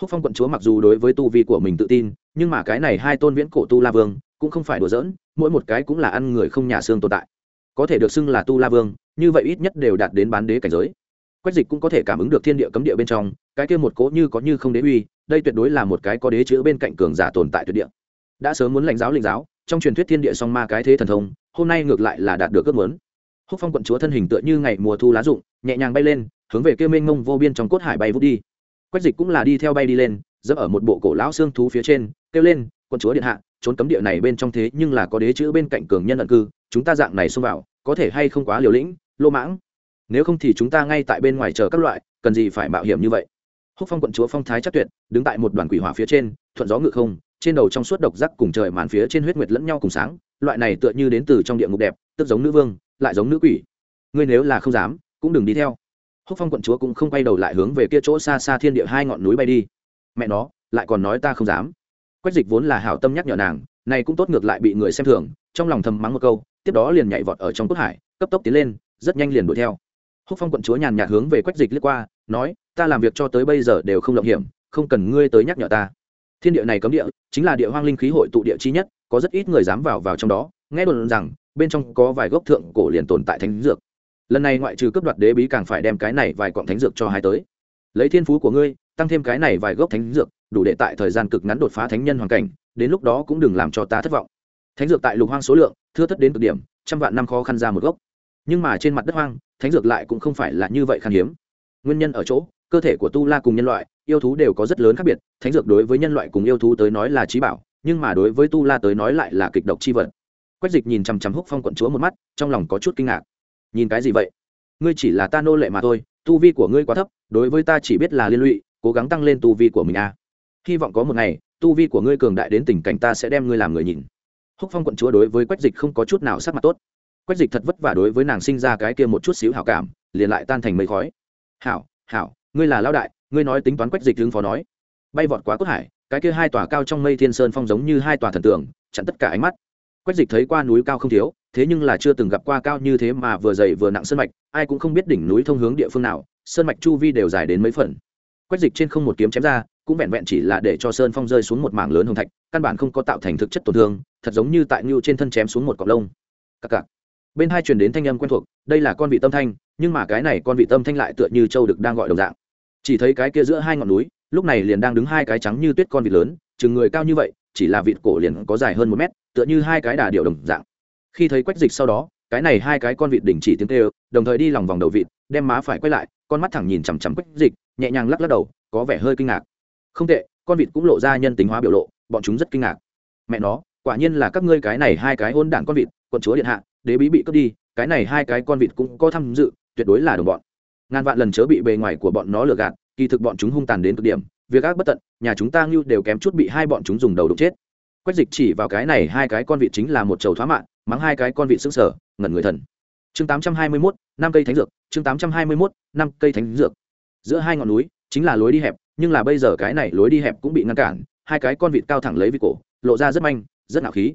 Húc phong quận chúa mặc dù đối với tu vi của mình tự tin, nhưng mà cái này hai tôn viễn cổ tu la vương cũng không phải đùa giỡn, mỗi một cái cũng là ăn người không nhà xương tồn tại. Có thể được xưng là tu la vương, như vậy ít nhất đều đạt đến bán đế cảnh giới. Quách dịch cũng có thể cảm ứng được thiên địa cấm địa bên trong, cái kia một cố như có như không đế uy, đây tuyệt đối là một cái có đế chữ bên cạnh cường giả tồn tại tuyệt địa. Đã sớm muốn lãnh giáo linh giáo, trong truyền thuyết thiên địa song ma cái thế thần thông, hôm nay ngược lại là đạt được ước muốn húc phong quận chúa thân hình tựa như ngày mùa thu lá rụng, nhẹ nhàng bay lên, hướng về kia mênh mông vô biên trong cốt hải bay vút đi. Quách dịch cũng là đi theo bay đi lên, dẫm ở một bộ cổ lão xương thú phía trên, kêu lên, quận chúa điện hạ, trốn cấm địa này bên trong thế nhưng là có đế chữ bên cạnh cường nhân ẩn cư, chúng ta dạng này xông vào, có thể hay không quá liều lĩnh, lô mãng? Nếu không thì chúng ta ngay tại bên ngoài chờ các loại, cần gì phải mạo hiểm như vậy? Húc phong quận chúa phong thái chắc tuyệt, đứng tại một đoàn quỷ hỏa phía trên, thuận gió ngự không, trên đầu trong suốt độc giác cùng trời màn phía trên huyết nguyệt lẫn nhau cùng sáng, loại này tựa như đến từ trong địa ngục đẹp, tức giống nữ vương lại giống nữ quỷ. Ngươi nếu là không dám, cũng đừng đi theo. Húc phong quận chúa cũng không quay đầu lại hướng về kia chỗ xa xa thiên địa hai ngọn núi bay đi. Mẹ nó, lại còn nói ta không dám. Quách dịch vốn là hảo tâm nhắc nhở nàng, này cũng tốt ngược lại bị người xem thường, trong lòng thầm mắng một câu, tiếp đó liền nhảy vọt ở trong cốt hải, cấp tốc tiến lên, rất nhanh liền đuổi theo. Húc phong quận chúa nhàn nhạt hướng về quách dịch liếc qua, nói, ta làm việc cho tới bây giờ đều không lộng hiểm, không cần ngươi tới nhắc nhở ta. Thiên địa này cấm địa, chính là địa hoang linh khí hội tụ địa chi nhất, có rất ít người dám vào vào trong đó, nghe đồn rằng bên trong có vài gốc thượng cổ liền tồn tại thánh dược. Lần này ngoại trừ cấp đoạt đế bí càng phải đem cái này vài quặng thánh dược cho hai tới. Lấy thiên phú của ngươi, tăng thêm cái này vài gốc thánh dược, đủ để tại thời gian cực ngắn đột phá thánh nhân hoàn cảnh, đến lúc đó cũng đừng làm cho ta thất vọng. Thánh dược tại lục hoang số lượng, thưa thất đến cực điểm, trăm vạn năm khó khăn ra một gốc. Nhưng mà trên mặt đất hoang, thánh dược lại cũng không phải là như vậy khan hiếm. Nguyên nhân ở chỗ, cơ thể của tu la cùng nhân loại, yêu thú đều có rất lớn khác biệt, thánh dược đối với nhân loại cùng yêu thú tới nói là trí bảo, nhưng mà đối với tu la tới nói lại là kịch độc chi vật quách dịch nhìn chằm chằm húc phong quận chúa một mắt, trong lòng có chút kinh ngạc. Nhìn cái gì vậy? Ngươi chỉ là ta nô lệ mà thôi, tu vi của ngươi quá thấp, đối với ta chỉ biết là liên lụy, cố gắng tăng lên tu vi của mình a hy vọng có một ngày, tu vi của ngươi cường đại đến tình cảnh ta sẽ đem ngươi làm người nhìn. Húc phong quận chúa đối với quách dịch không có chút nào sắc mặt tốt. Quách dịch thật vất vả đối với nàng sinh ra cái kia một chút xíu hảo cảm, liền lại tan thành mây khói. Hảo hảo, ngươi là lão đại, ngươi nói tính toán quách dịch hướng phó nói. Bay vọt quá cốt hải, cái kia hai tòa cao trong mây thiên sơn phong giống như hai tòa thần tượng, chặn tất cả ánh mắt quách dịch thấy qua núi cao không thiếu, thế nhưng là chưa từng gặp qua cao như thế mà vừa dày vừa nặng sơn mạch, ai cũng không biết đỉnh núi thông hướng địa phương nào, sơn mạch chu vi đều dài đến mấy phần. Quách dịch trên không một kiếm chém ra, cũng vẹn vẹn chỉ là để cho sơn phong rơi xuống một mảng lớn hồng thạch, căn bản không có tạo thành thực chất tổn thương, thật giống như tại ngưu trên thân chém xuống một cọc lông. Cặc cặc. Bên hai truyền đến thanh âm quen thuộc, đây là con vị tâm thanh, nhưng mà cái này con vị tâm thanh lại tựa như châu được đang gọi đồng dạng. Chỉ thấy cái kia giữa hai ngọn núi, lúc này liền đang đứng hai cái trắng như tuyết con vịt lớn, chừng người cao như vậy chỉ là vịt cổ liền có dài hơn một mét, tựa như hai cái đà điệu đồng dạng. Khi thấy quách dịch sau đó, cái này hai cái con vịt đình chỉ tiếng tê đồng thời đi lòng vòng đầu vịt, đem má phải quay lại, con mắt thẳng nhìn chằm chằm quách dịch, nhẹ nhàng lắc lắc đầu, có vẻ hơi kinh ngạc. Không tệ, con vịt cũng lộ ra nhân tính hóa biểu lộ, bọn chúng rất kinh ngạc. Mẹ nó, quả nhiên là các ngươi cái này hai cái hôn đảng con vịt, quận chúa điện hạ, đế bí bị cướp đi, cái này hai cái con vịt cũng có tham dự, tuyệt đối là đồng bọn. Ngàn vạn lần chớ bị bề ngoài của bọn nó lừa gạt, kỳ thực bọn chúng hung tàn đến cực điểm việc ác bất tận, nhà chúng ta ngưu đều kém chút bị hai bọn chúng dùng đầu đục chết. Quách dịch chỉ vào cái này, hai cái con vịt chính là một chầu thoá mạng, mắng hai cái con vịt xứng sở ngẩn người thần. Chương tám trăm hai mươi mốt, năm cây thánh dược, chương tám trăm hai mươi mốt, năm cây thánh dược. Giữa hai ngọn núi, chính là lối đi hẹp, nhưng là bây giờ cái này lối đi hẹp cũng bị ngăn cản, hai cái con vịt cao thẳng lấy vịt cổ, lộ ra rất manh, rất nạo khí.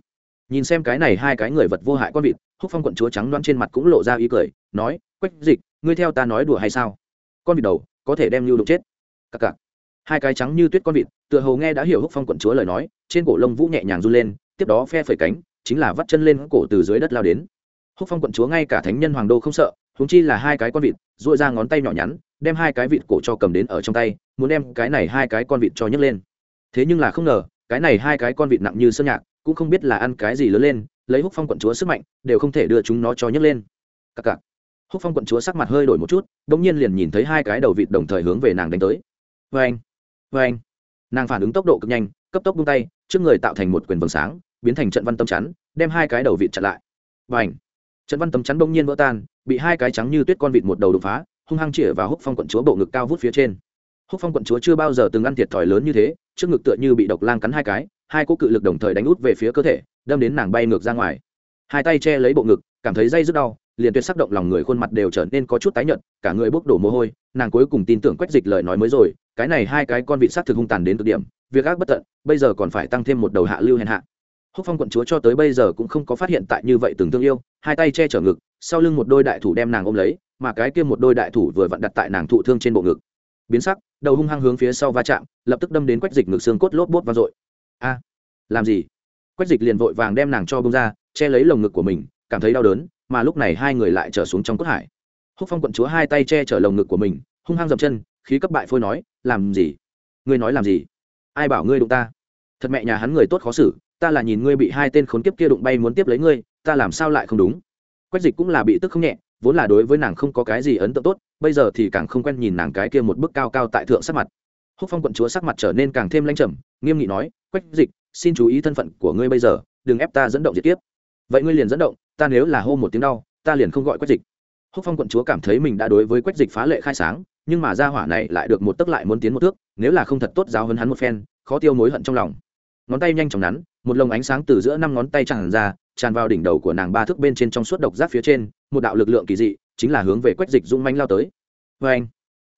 Nhìn xem cái này hai cái người vật vô hại con vịt, húc phong quận chúa trắng đoán trên mặt cũng lộ ra ý cười, nói, quách dịch, ngươi theo ta nói đùa hay sao? Con vịt đầu, có thể đem lưu đục chết. Cặc cặc hai cái trắng như tuyết con vịt, tựa hầu nghe đã hiểu húc phong quận chúa lời nói, trên cổ lông vũ nhẹ nhàng run lên, tiếp đó phe phẩy cánh, chính là vắt chân lên cổ từ dưới đất lao đến. Húc phong quận chúa ngay cả thánh nhân hoàng đô không sợ húng chi là hai cái con vịt dội ra ngón tay nhỏ nhắn, đem hai cái vịt cổ cho cầm đến ở trong tay, muốn đem cái này hai cái con vịt cho nhấc lên. Thế nhưng là không ngờ, cái này hai cái con vịt nặng như sơn nhạc, cũng không biết là ăn cái gì lớn lên, lấy húc phong quận chúa sức mạnh, đều không thể đưa chúng nó cho nhấc lên. Cặc cặc. Húc phong quận chúa sắc mặt hơi đổi một chút đ ỗ n g nhiên liền nhìn thấy hai cái đầu vịt đồng thời hướng về nàng đánh tới. Vê anh vê anh, nàng phản ứng tốc độ cực nhanh, cấp tốc bung tay, trước người tạo thành một quyền vầng sáng, biến thành trận văn tâm chắn, đem hai cái đầu vịt chặn lại. Và ảnh trận văn tâm chắn bỗng nhiên vỡ tan, bị hai cái trắng như tuyết con vịt một đầu đột phá, hung hăng chĩa vào húc phong quận chúa bộ ngực cao vút phía trên. Húc phong quận chúa chưa bao giờ từng ăn thiệt thòi lớn như thế, trước ngực tựa như bị độc lang cắn hai cái, hai cỗ cự lực đồng thời đánh út về phía cơ thể, đâm đến nàng bay ngược ra ngoài. Hai tay che lấy bộ ngực, cảm thấy dây rất đau, liền tuyệt sắc động lòng người khuôn mặt đều trở nên có chút tái nhợt, cả người bốc đổ mồ hôi, nàng cuối cùng tin tưởng quách dịch lời nói mới rồi cái này hai cái con vị sát thực hung tàn đến cực điểm, việc ác bất tận, bây giờ còn phải tăng thêm một đầu hạ lưu hèn hạ. Húc phong quận chúa cho tới bây giờ cũng không có phát hiện tại như vậy từng thương yêu, hai tay che chở ngực, sau lưng một đôi đại thủ đem nàng ôm lấy, mà cái kia một đôi đại thủ vừa vặn đặt tại nàng thụ thương trên bộ ngực. Biến sắc, đầu hung hăng hướng phía sau va chạm, lập tức đâm đến quách dịch ngực xương cốt lốp bốt vang dội. A, làm gì? Quách dịch liền vội vàng đem nàng cho bông ra, che lấy lồng ngực của mình, cảm thấy đau đớn, mà lúc này hai người lại trở xuống trong cốt hải. Húc phong quận chúa hai tay che chở lồng ngực của mình, hung hăng dập chân khí cấp bại phôi nói, làm gì? Ngươi nói làm gì? Ai bảo ngươi đụng ta? Thật mẹ nhà hắn người tốt khó xử, ta là nhìn ngươi bị hai tên khốn kiếp kia đụng bay muốn tiếp lấy ngươi, ta làm sao lại không đúng? Quách dịch cũng là bị tức không nhẹ, vốn là đối với nàng không có cái gì ấn tượng tốt, bây giờ thì càng không quen nhìn nàng cái kia một bức cao cao tại thượng sắc mặt. Húc phong quận chúa sắc mặt trở nên càng thêm lanh trầm, nghiêm nghị nói, quách dịch, xin chú ý thân phận của ngươi bây giờ, đừng ép ta dẫn động diệt tiếp vậy ngươi liền dẫn động, ta nếu là hô một tiếng đau, ta liền không gọi quách dịch. Húc phong quận chúa cảm thấy mình đã đối với quách dịch phá lệ khai sáng nhưng mà gia hỏa này lại được một tấc lại muốn tiến một thước, nếu là không thật tốt giáo hơn hắn một phen, khó tiêu mối hận trong lòng. Ngón tay nhanh chóng nắn, một lồng ánh sáng từ giữa năm ngón tay tràn ra, tràn vào đỉnh đầu của nàng ba thước bên trên trong suốt độc giáp phía trên, một đạo lực lượng kỳ dị, chính là hướng về quách dịch dung manh lao tới. Vê anh,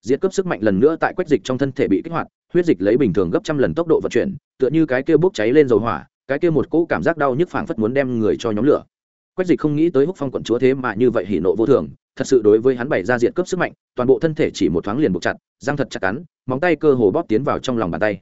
diệt cấp sức mạnh lần nữa tại quách dịch trong thân thể bị kích hoạt, huyết dịch lấy bình thường gấp trăm lần tốc độ vận chuyển, tựa như cái kia bốc cháy lên dầu hỏa, cái kia một cỗ cảm giác đau nhức phảng phất muốn đem người cho nhóm lửa quách dịch không nghĩ tới húc phong quận chúa thế mà như vậy hỉ nộ vô thường, thật sự đối với hắn bày ra diện cấp sức mạnh, toàn bộ thân thể chỉ một thoáng liền buộc chặt, răng thật chặt cắn, móng tay cơ hồ bóp tiến vào trong lòng bàn tay.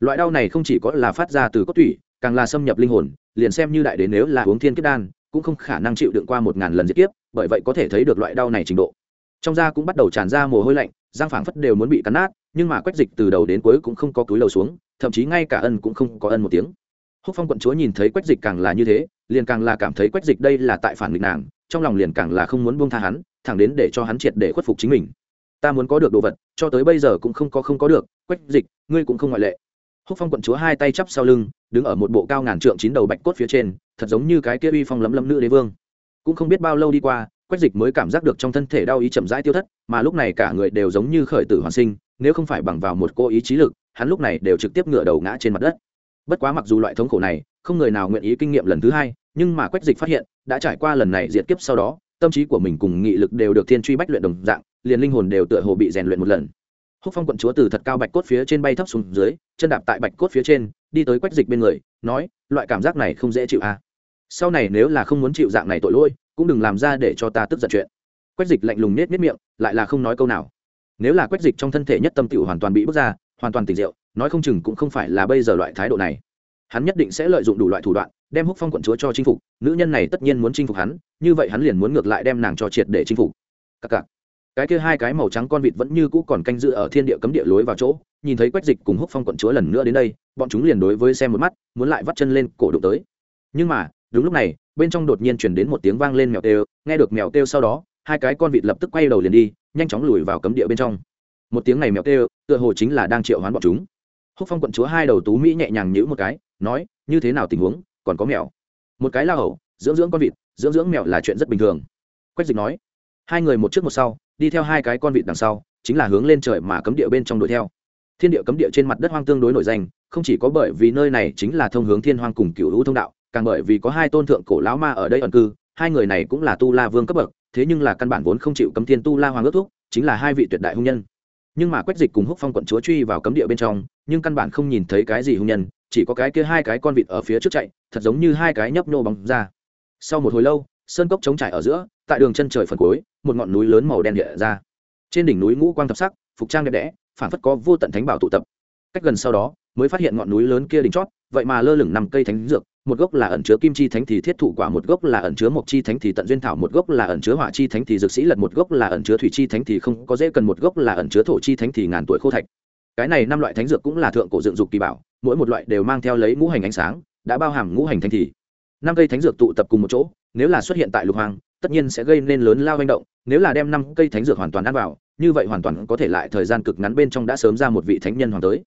Loại đau này không chỉ có là phát ra từ cốt tủy, càng là xâm nhập linh hồn, liền xem như đại đến nếu là uống thiên kiếp đan, cũng không khả năng chịu đựng qua một ngàn lần diệt kiếp, bởi vậy có thể thấy được loại đau này trình độ. Trong da cũng bắt đầu tràn ra mồ hôi lạnh, răng phảng phất đều muốn bị cắn nát, nhưng mà quách dịch từ đầu đến cuối cũng không có túi lầu xuống, thậm chí ngay cả ân cũng không có ân một tiếng. Húc phong quận chúa nhìn thấy quách dịch càng là như thế liền càng là cảm thấy quách dịch đây là tại phản nghịch nàng, trong lòng liền càng là không muốn buông tha hắn, thẳng đến để cho hắn triệt để khuất phục chính mình. Ta muốn có được đồ vật, cho tới bây giờ cũng không có không có được, quách dịch, ngươi cũng không ngoại lệ. Húc phong quận chúa hai tay chắp sau lưng, đứng ở một bộ cao ngàn trượng chín đầu bạch cốt phía trên, thật giống như cái kia uy phong lấm lấm nữ đế vương. Cũng không biết bao lâu đi qua, quách dịch mới cảm giác được trong thân thể đau ý chậm rãi tiêu thất, mà lúc này cả người đều giống như khởi tử hoàn sinh, nếu không phải bằng vào một cô ý chí lực, hắn lúc này đều trực tiếp ngửa đầu ngã trên mặt đất. Bất quá mặc dù loại thống khổ này, không người nào nguyện ý kinh nghiệm lần thứ hai nhưng mà quách dịch phát hiện, đã trải qua lần này diệt kiếp sau đó, tâm trí của mình cùng nghị lực đều được thiên truy bách luyện đồng dạng, liền linh hồn đều tựa hồ bị rèn luyện một lần. Húc phong quận chúa từ thật cao bạch cốt phía trên bay thấp xuống dưới, chân đạp tại bạch cốt phía trên, đi tới quách dịch bên người, nói, loại cảm giác này không dễ chịu à. sau này nếu là không muốn chịu dạng này tội lỗi, cũng đừng làm ra để cho ta tức giận chuyện. Quách dịch lạnh lùng nết nết miệng, lại là không nói câu nào. Nếu là quách dịch trong thân thể nhất tâm tựu hoàn toàn bị bước ra, hoàn toàn tỉnh rượu, nói không chừng cũng không phải là bây giờ loại thái độ này hắn nhất định sẽ lợi dụng đủ loại thủ đoạn, đem húc phong quận chúa cho chinh phục, nữ nhân này tất nhiên muốn chinh phục hắn, như vậy hắn liền muốn ngược lại đem nàng cho triệt để chinh phục. Cặc cặc. Cái kia hai cái màu trắng con vịt vẫn như cũ còn canh giữ ở thiên địa cấm địa lối vào chỗ, nhìn thấy quách dịch cùng húc phong quận chúa lần nữa đến đây, bọn chúng liền đối với xem một mắt, muốn lại vắt chân lên cổ đụng tới. Nhưng mà, đúng lúc này, bên trong đột nhiên chuyển đến một tiếng vang lên mèo kêu, nghe được mèo kêu sau đó, hai cái con vịt lập tức quay đầu liền đi, nhanh chóng lùi vào cấm địa bên trong. Một tiếng này mèo kêu, tựa hồ chính là đang triệu hoán bọn chúng. Húc phong quận chúa hai đầu tú mỹ nhẹ nhàng nhữ một cái nói, như thế nào tình huống, còn có mèo? Một cái la hầu, dưỡng dưỡng con vịt, dưỡng dưỡng mèo là chuyện rất bình thường. Quách dịch nói. Hai người một trước một sau, đi theo hai cái con vịt đằng sau, chính là hướng lên trời mà cấm địa bên trong đuổi theo. Thiên địa cấm địa trên mặt đất hoang tương đối nổi danh, không chỉ có bởi vì nơi này chính là thông hướng thiên hoang cùng cựu hữu thông đạo, càng bởi vì có hai tôn thượng cổ lão ma ở đây ẩn cư, hai người này cũng là tu la vương cấp bậc, thế nhưng là căn bản vốn không chịu cấm thiên tu la hoàng ước thúc, chính là hai vị tuyệt đại hung nhân. Nhưng mà quách dịch cùng húc phong quận chúa truy vào cấm địa bên trong, nhưng căn bản không nhìn thấy cái gì hung nhân chỉ có cái kia hai cái con vịt ở phía trước chạy, thật giống như hai cái nhấp nô bóng ra. Sau một hồi lâu, sơn cốc trống trải ở giữa, tại đường chân trời phần cuối, một ngọn núi lớn màu đen hiện ra. Trên đỉnh núi ngũ quang thập sắc, phục trang đẹp đẽ, phản phất có vô tận thánh bảo tụ tập. Cách gần sau đó, mới phát hiện ngọn núi lớn kia đỉnh chót, vậy mà lơ lửng năm cây thánh dược, một gốc là ẩn chứa kim chi thánh thì thiết thụ quả, một gốc là ẩn chứa mộc chi thánh thì tận duyên thảo, một gốc là ẩn chứa hỏa chi thánh thì dược sĩ lật, một gốc là ẩn chứa thủy chi thánh thì không có dễ cần, một gốc là ẩn chứa thổ chi thánh thì ngàn tuổi khô thạch. Cái này năm loại thánh dược cũng là thượng cổ dựng dục kỳ bảo mỗi một loại đều mang theo lấy ngũ hành ánh sáng, đã bao hàm ngũ hành thanh thì. Năm cây thánh dược tụ tập cùng một chỗ, nếu là xuất hiện tại lục hoàng tất nhiên sẽ gây nên lớn lao manh động, nếu là đem năm cây thánh dược hoàn toàn ăn vào, như vậy hoàn toàn có thể lại thời gian cực ngắn bên trong đã sớm ra một vị thánh nhân hoàng tới.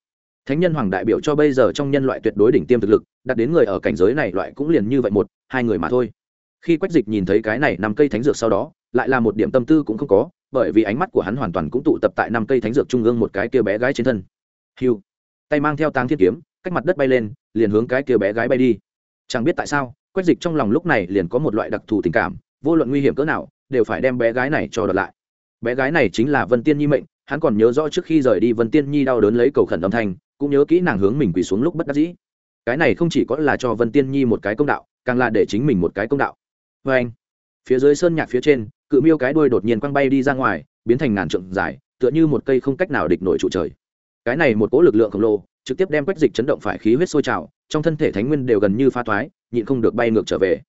Thánh nhân hoàng đại biểu cho bây giờ trong nhân loại tuyệt đối đỉnh tiêm thực lực, đặt đến người ở cảnh giới này loại cũng liền như vậy một, hai người mà thôi. Khi quách dịch nhìn thấy cái này năm cây thánh dược sau đó, lại là một điểm tâm tư cũng không có, bởi vì ánh mắt của hắn hoàn toàn cũng tụ tập tại năm cây thánh dược trung ương một cái kia bé gái trên thân. Hiu tay mang theo táng thiên kiếm, cách mặt đất bay lên, liền hướng cái kia bé gái bay đi. Chẳng biết tại sao, quách dịch trong lòng lúc này liền có một loại đặc thù tình cảm, vô luận nguy hiểm cỡ nào, đều phải đem bé gái này cho đợt lại. Bé gái này chính là vân tiên nhi mệnh, hắn còn nhớ rõ trước khi rời đi vân tiên nhi đau đớn lấy cầu khẩn âm thanh, cũng nhớ kỹ nàng hướng mình quỳ xuống lúc bất đắc dĩ. Cái này không chỉ có là cho vân tiên nhi một cái công đạo, càng là để chính mình một cái công đạo. Vê anh, phía dưới sơn nhạc phía trên, cự miêu cái đuôi đột nhiên quăng bay đi ra ngoài, biến thành ngàn trượng dài, tựa như một cây không cách nào địch nổi trụ trời cái này một cỗ lực lượng khổng lồ, trực tiếp đem quách dịch chấn động phải khí huyết sôi trào, trong thân thể thánh nguyên đều gần như pha toái nhịn không được bay ngược trở về.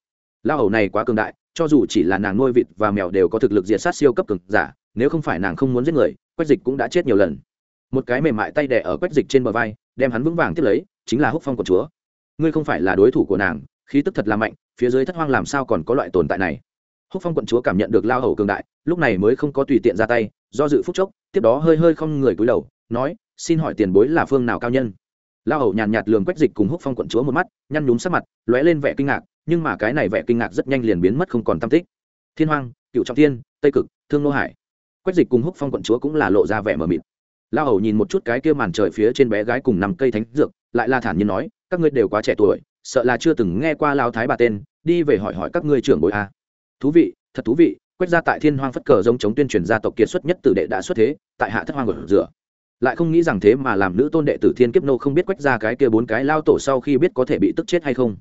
Lao hầu này quá cường đại, cho dù chỉ là nàng nuôi vịt và mèo đều có thực lực diệt sát siêu cấp cường giả, nếu không phải nàng không muốn giết người, quách dịch cũng đã chết nhiều lần. Một cái mềm mại tay đẻ ở quách dịch trên bờ vai, đem hắn vững vàng tiếp lấy, chính là húc phong của chúa. Ngươi không phải là đối thủ của nàng, khí tức thật là mạnh, phía dưới thất hoang làm sao còn có loại tồn tại này? Húc phong quận chúa cảm nhận được lao hầu cường đại, lúc này mới không có tùy tiện ra tay, do dự phúc chốc, tiếp đó hơi hơi không người cúi đầu, nói xin hỏi tiền bối là phương nào cao nhân? Lao hầu nhàn nhạt lường quách dịch cùng húc phong quận chúa một mắt, nhăn nhúm sắc mặt, lóe lên vẻ kinh ngạc, nhưng mà cái này vẻ kinh ngạc rất nhanh liền biến mất không còn tam tích. Thiên hoang, cựu trọng thiên, tây cực, thương nô hải. Quách dịch cùng húc phong quận chúa cũng là lộ ra vẻ mờ mịt. Lao hầu nhìn một chút cái kia màn trời phía trên bé gái cùng nằm cây thánh dược, lại la thản nhiên nói, các ngươi đều quá trẻ tuổi, sợ là chưa từng nghe qua lao thái bà tên, đi về hỏi hỏi các ngươi trưởng bối a. Thú vị, thật thú vị, quách ra tại thiên hoang phất cờ giống chống tuyên truyền gia tộc kiệt xuất nhất tử đệ đã xuất thế, tại hạ thất hoang ở rửa lại không nghĩ rằng thế mà làm nữ tôn đệ tử thiên kiếp nô không biết quách ra cái kia bốn cái lao tổ sau khi biết có thể bị tức chết hay không.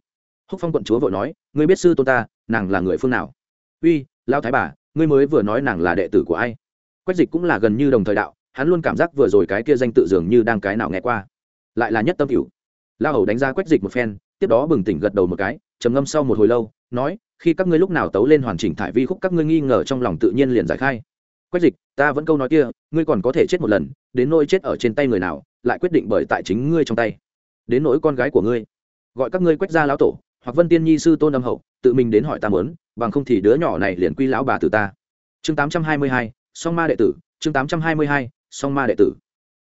Húc phong quận chúa vội nói, ngươi biết sư tôn ta, nàng là người phương nào? Uy, lao thái bà, ngươi mới vừa nói nàng là đệ tử của ai? Quách dịch cũng là gần như đồng thời đạo, hắn luôn cảm giác vừa rồi cái kia danh tự dường như đang cái nào nghe qua. Lại là nhất tâm cửu. Lao hầu đánh ra quách dịch một phen, tiếp đó bừng tỉnh gật đầu một cái, trầm ngâm sau một hồi lâu, nói, khi các ngươi lúc nào tấu lên hoàn chỉnh thải vi khúc, các ngươi nghi ngờ trong lòng tự nhiên liền giải khai quách dịch, ta vẫn câu nói kia, ngươi còn có thể chết một lần, đến nỗi chết ở trên tay người nào, lại quyết định bởi tại chính ngươi trong tay. Đến nỗi con gái của ngươi. Gọi các ngươi quách gia lão tổ, hoặc vân tiên nhi sư tôn âm hậu, tự mình đến hỏi ta mớn bằng không thì đứa nhỏ này liền quy lão bà từ ta. Chương tám trăm hai mươi hai, song ma đệ tử, chương tám trăm hai mươi hai, song ma đệ tử.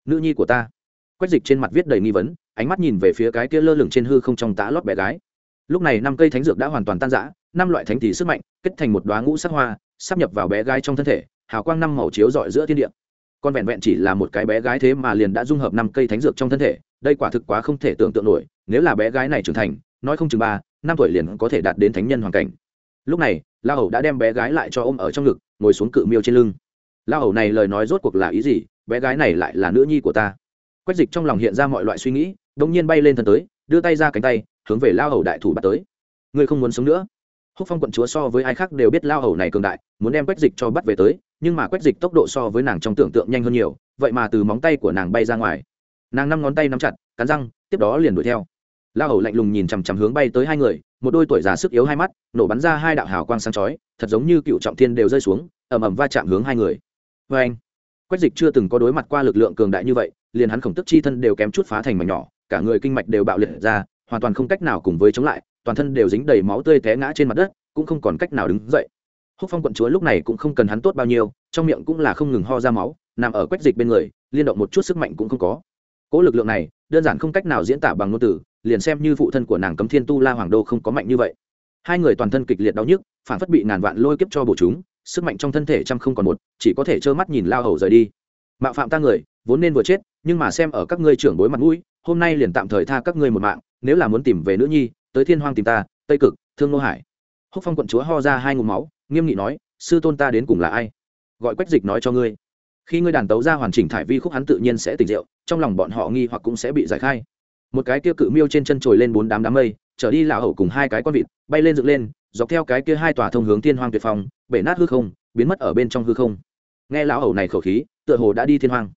Nữ nhi của ta. Quách dịch trên mặt viết đầy nghi vấn, ánh mắt nhìn về phía cái kia lơ lửng trên hư không trong tã lót bé gái. Lúc này năm cây thánh dược đã hoàn toàn tan rã, năm loại thánh thì sức mạnh, kết thành một đoá ngũ sắc hoa, sắp nhập vào bé gái trong thân thể hào quang năm màu chiếu rọi giữa thiên địa. Con vẹn vẹn chỉ là một cái bé gái thế mà liền đã dung hợp năm cây thánh dược trong thân thể, đây quả thực quá không thể tưởng tượng nổi, nếu là bé gái này trưởng thành, nói không chừng ba, năm tuổi liền có thể đạt đến thánh nhân hoàn cảnh. Lúc này, la hầu đã đem bé gái lại cho ôm ở trong ngực, ngồi xuống cự miêu trên lưng. La hầu này lời nói rốt cuộc là ý gì? Bé gái này lại là nữ nhi của ta. Quách dịch trong lòng hiện ra mọi loại suy nghĩ đông nhiên bay lên thân tới, đưa tay ra cánh tay, hướng về La hầu đại thủ bắt tới. Ngươi không muốn sống nữa. Húc phong quận chúa so với ai khác đều biết La hầu này cường đại, muốn đem quách dịch cho bắt về tới nhưng mà quét dịch tốc độ so với nàng trong tưởng tượng nhanh hơn nhiều, vậy mà từ móng tay của nàng bay ra ngoài. Nàng năm ngón tay nắm chặt, cắn răng, tiếp đó liền đuổi theo. La hầu lạnh lùng nhìn chằm chằm hướng bay tới hai người, một đôi tuổi già sức yếu hai mắt, nổ bắn ra hai đạo hào quang sáng chói, thật giống như cựu trọng thiên đều rơi xuống, ầm ầm va chạm hướng hai người. Vê anh, quách dịch chưa từng có đối mặt qua lực lượng cường đại như vậy, liền hắn khổng tức chi thân đều kém chút phá thành mảnh nhỏ, cả người kinh mạch đều bạo liệt ra, hoàn toàn không cách nào cùng với chống lại, toàn thân đều dính đầy máu tươi té ngã trên mặt đất, cũng không còn cách nào đứng dậy húc phong quận chúa lúc này cũng không cần hắn tốt bao nhiêu, trong miệng cũng là không ngừng ho ra máu, nằm ở quách dịch bên người, liên động một chút sức mạnh cũng không có. Cỗ lực lượng này, đơn giản không cách nào diễn tả bằng ngôn từ, liền xem như phụ thân của nàng cấm thiên tu la hoàng đô không có mạnh như vậy. Hai người toàn thân kịch liệt đau nhức, phản phất bị ngàn vạn lôi kiếp cho bổ chúng, sức mạnh trong thân thể trăm không còn một, chỉ có thể trơ mắt nhìn lao hầu rời đi. Mạo phạm ta người, vốn nên vừa chết, nhưng mà xem ở các ngươi trưởng bối mặt mũi, hôm nay liền tạm thời tha các ngươi một mạng, nếu là muốn tìm về nữ nhi, tới thiên hoang tìm ta, tây cực, thương nô hải. Húc phong quận chúa ho ra hai ngụm máu nghiêm nghị nói, sư tôn ta đến cùng là ai? Gọi quách dịch nói cho ngươi. Khi ngươi đàn tấu ra hoàn chỉnh thải vi khúc hắn tự nhiên sẽ tỉnh rượu, trong lòng bọn họ nghi hoặc cũng sẽ bị giải khai. Một cái kia cự miêu trên chân trồi lên bốn đám đám mây trở đi lão hậu cùng hai cái con vịt, bay lên dựng lên, dọc theo cái kia hai tòa thông hướng thiên hoang tuyệt phong, bể nát hư không, biến mất ở bên trong hư không. Nghe lão hậu này khẩu khí, tựa hồ đã đi thiên hoang.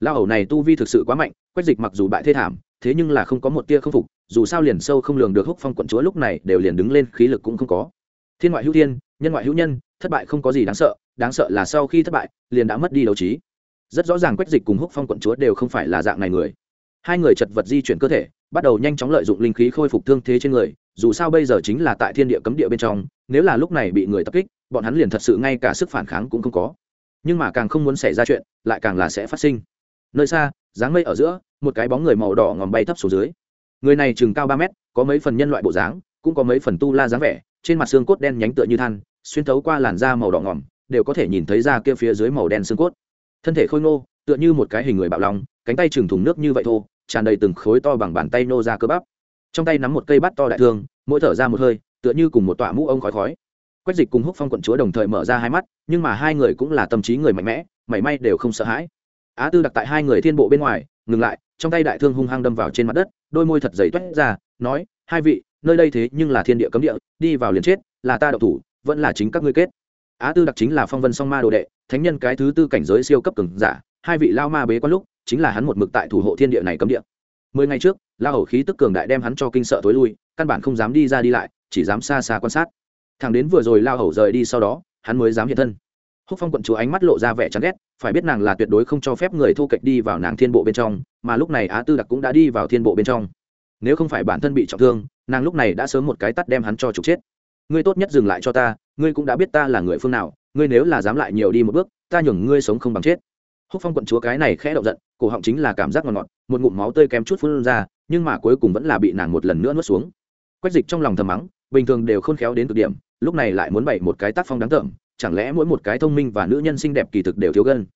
Lão hậu này tu vi thực sự quá mạnh, quách dịch mặc dù bại thê thảm, thế nhưng là không có một tia không phục, dù sao liền sâu không lường được húc phong quận chúa lúc này đều liền đứng lên, khí lực cũng không có. Thiên ngoại hữu thiên nhân ngoại hữu nhân, thất bại không có gì đáng sợ đáng sợ là sau khi thất bại, liền đã mất đi đấu trí. Rất rõ ràng quách dịch cùng húc phong quận chúa đều không phải là dạng này người. Hai người chật vật di chuyển cơ thể, bắt đầu nhanh chóng lợi dụng linh khí khôi phục thương thế trên người, dù sao bây giờ chính là tại thiên địa cấm địa bên trong, nếu là lúc này bị người tập kích, bọn hắn liền thật sự ngay cả sức phản kháng cũng không có. Nhưng mà càng không muốn xảy ra chuyện, lại càng là sẽ phát sinh. Nơi xa, dáng mây ở giữa, một cái bóng người màu đỏ ngòm bay thấp xuống dưới. Người này chừng cao ba mét, có mấy phần nhân loại bộ dáng, cũng có mấy phần tu la dáng vẻ, trên mặt xương cốt đen nhánh tựa như than xuyên thấu qua làn da màu đỏ ngỏm, đều có thể nhìn thấy ra kia phía dưới màu đen xương cốt. Thân thể khôi ngô, tựa như một cái hình người bạo lòng cánh tay chừng thùng nước như vậy thô, tràn đầy từng khối to bằng bàn tay nô ra cơ bắp. Trong tay nắm một cây bát to đại thương, mỗi thở ra một hơi, tựa như cùng một tọa mũ ông khói khói. Quách dịch cùng húc phong quận chúa đồng thời mở ra hai mắt, nhưng mà hai người cũng là tâm trí người mạnh mẽ, mảy may đều không sợ hãi. Á tư đặt tại hai người thiên bộ bên ngoài, ngừng lại, trong tay đại thương hung hăng đâm vào trên mặt đất, đôi môi thật dày toét ra, nói, hai vị, nơi đây thế nhưng là thiên địa cấm địa, đi vào liền chết, là ta đậu thủ vẫn là chính các ngươi kết. Á tư đặc chính là phong vân song ma đồ đệ, thánh nhân cái thứ tư cảnh giới siêu cấp cường giả, hai vị lao ma bế quan lúc, chính là hắn một mực tại thủ hộ thiên địa này cấm địa. Mười ngày trước, lao hầu khí tức cường đại đem hắn cho kinh sợ tối lui, căn bản không dám đi ra đi lại, chỉ dám xa xa quan sát. Thằng đến vừa rồi lao hầu rời đi sau đó, hắn mới dám hiện thân. Húc phong quận chúa ánh mắt lộ ra vẻ chán ghét, phải biết nàng là tuyệt đối không cho phép người thu kịch đi vào nàng thiên bộ bên trong, mà lúc này á tư đặc cũng đã đi vào thiên bộ bên trong. Nếu không phải bản thân bị trọng thương, nàng lúc này đã sớm một cái tắt đem hắn cho trục chết ngươi tốt nhất dừng lại cho ta, ngươi cũng đã biết ta là người phương nào, ngươi nếu là dám lại nhiều đi một bước, ta nhường ngươi sống không bằng chết. Húc phong quận chúa cái này khẽ động giận, cổ họng chính là cảm giác ngọt ngọt, một ngụm máu tươi kém chút phun ra, nhưng mà cuối cùng vẫn là bị nàng một lần nữa nuốt xuống. Quách dịch trong lòng thầm mắng, bình thường đều khôn khéo đến cực điểm, lúc này lại muốn bày một cái tác phong đáng tởm, chẳng lẽ mỗi một cái thông minh và nữ nhân xinh đẹp kỳ thực đều thiếu gân?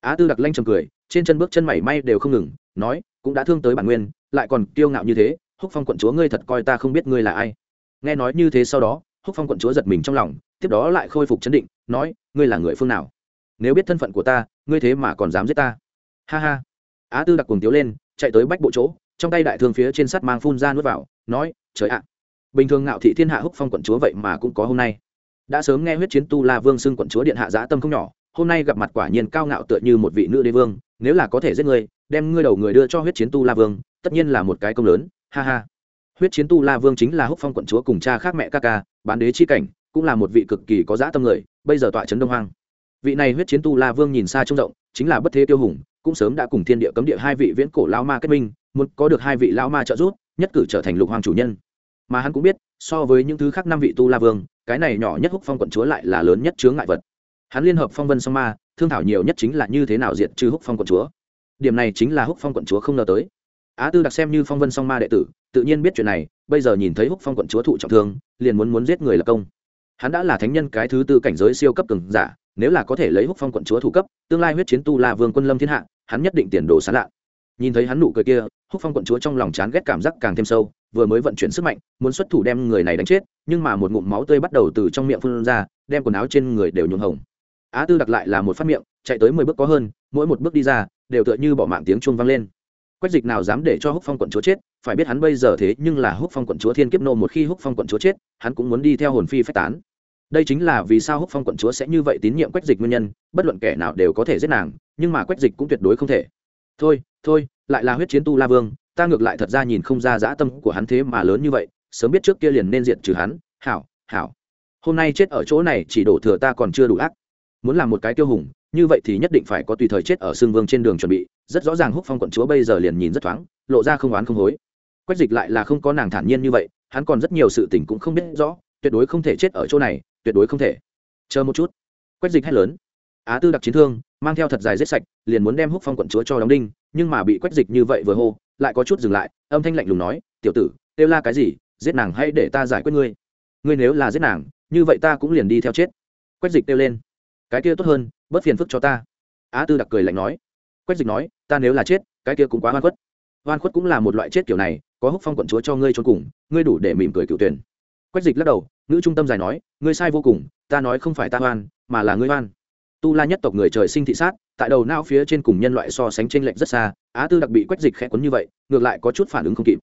Á tư đặc lanh trầm cười, trên chân bước chân mảy may đều không ngừng, nói, cũng đã thương tới bản nguyên, lại còn kiêu ngạo như thế, húc phong quận chúa ngươi thật coi ta không biết ngươi là ai. Nghe nói như thế sau đó húc phong quận chúa giật mình trong lòng, tiếp đó lại khôi phục chấn định, nói, ngươi là người phương nào? Nếu biết thân phận của ta, ngươi thế mà còn dám giết ta? Ha ha. Á tư đặc cùng tiếu lên, chạy tới bách bộ chỗ, trong tay đại thương phía trên sắt mang phun ra nuốt vào, nói, trời ạ! Bình thường ngạo thị thiên hạ húc phong quận chúa vậy mà cũng có hôm nay. Đã sớm nghe huyết chiến tu la vương xưng quận chúa điện hạ giã tâm không nhỏ, hôm nay gặp mặt quả nhiên cao ngạo tựa như một vị nữ đế vương, nếu là có thể giết ngươi, đem ngươi đầu người đưa cho huyết chiến tu la vương, tất nhiên là một cái công lớn. Ha ha huyết chiến tu la vương chính là húc phong quận chúa cùng cha khác mẹ ca ca, bán đế chi cảnh, cũng là một vị cực kỳ có dã tâm người, bây giờ tọa trấn đông hoang. Vị này huyết chiến tu la vương nhìn xa trông rộng, chính là bất thế tiêu hùng, cũng sớm đã cùng thiên địa cấm địa hai vị viễn cổ lao ma kết minh, muốn có được hai vị lao ma trợ giúp, nhất cử trở thành lục hoàng chủ nhân. Mà hắn cũng biết, so với những thứ khác năm vị tu la vương, cái này nhỏ nhất húc phong quận chúa lại là lớn nhất chướng ngại vật. Hắn liên hợp phong vân song ma, thương thảo nhiều nhất chính là như thế nào diện trừ húc phong quận chúa. Điểm này chính là húc phong quận chúa không ngờ tới. Á tư đặc xem như phong vân song ma đệ tử tự nhiên biết chuyện này, bây giờ nhìn thấy húc phong quận chúa thụ trọng thương, liền muốn muốn giết người lập công. Hắn đã là thánh nhân cái thứ tư cảnh giới siêu cấp cường giả, nếu là có thể lấy húc phong quận chúa thủ cấp, tương lai huyết chiến tu la vương quân lâm thiên hạ, hắn nhất định tiền đồ sán lạ. Nhìn thấy hắn nụ cười kia, húc phong quận chúa trong lòng chán ghét cảm giác càng thêm sâu, vừa mới vận chuyển sức mạnh, muốn xuất thủ đem người này đánh chết, nhưng mà một ngụm máu tươi bắt đầu từ trong miệng phun ra, đem quần áo trên người đều nhuộm hồng. Á tư đặc lại là một phát miệng, chạy tới mười bước có hơn, mỗi một bước đi ra, đều tựa như bỏ mạng tiếng chuông vang lên quách dịch nào dám để cho húc phong quận chúa chết, phải biết hắn bây giờ thế nhưng là húc phong quận chúa thiên kiếp nô một khi húc phong quận chúa chết, hắn cũng muốn đi theo hồn phi phách tán. Đây chính là vì sao húc phong quận chúa sẽ như vậy tín nhiệm quách dịch nguyên nhân, bất luận kẻ nào đều có thể giết nàng, nhưng mà quách dịch cũng tuyệt đối không thể. Thôi thôi, lại là huyết chiến tu la vương, ta ngược lại thật ra nhìn không ra dã tâm của hắn thế mà lớn như vậy, sớm biết trước kia liền nên diệt trừ hắn, hảo hảo. Hôm nay chết ở chỗ này chỉ đổ thừa ta còn chưa đủ ác. Muốn làm một cái tiêu hùng như vậy thì nhất định phải có tùy thời chết ở xương vương trên đường chuẩn bị, rất rõ ràng húc phong quận chúa bây giờ liền nhìn rất thoáng, lộ ra không oán không hối. Quách dịch lại là không có nàng thản nhiên như vậy, hắn còn rất nhiều sự tình cũng không biết rõ, tuyệt đối không thể chết ở chỗ này, tuyệt đối không thể. Chờ một chút. Quách dịch hét lớn. Á tư đặc chiến thương, mang theo thật dài giết sạch, liền muốn đem húc phong quận chúa cho đóng đinh, nhưng mà bị quách dịch như vậy vừa hô, lại có chút dừng lại, âm thanh lạnh lùng nói, tiểu tử, kêu la cái gì, giết nàng hay để ta giải quyết ngươi? Ngươi nếu là giết nàng, như vậy ta cũng liền đi theo chết. Quách dịch kêu lên cái kia tốt hơn, bớt phiền phức cho ta. Á tư đặc cười lạnh nói. Quách dịch nói, ta nếu là chết, cái kia cũng quá hoan khuất. Hoan khuất cũng là một loại chết kiểu này, có húc phong quận chúa cho ngươi trốn cùng, ngươi đủ để mỉm cười cựu tuyển. Quách dịch lắc đầu, ngữ trung tâm dài nói, ngươi sai vô cùng, ta nói không phải ta hoan, mà là ngươi hoan. Tu la nhất tộc người trời sinh thị sát, tại đầu não phía trên cùng nhân loại so sánh t r ê n lệch rất xa, á tư đặc bị quách dịch khẽ quấn như vậy, ngược lại có chút phản ứng không kịp.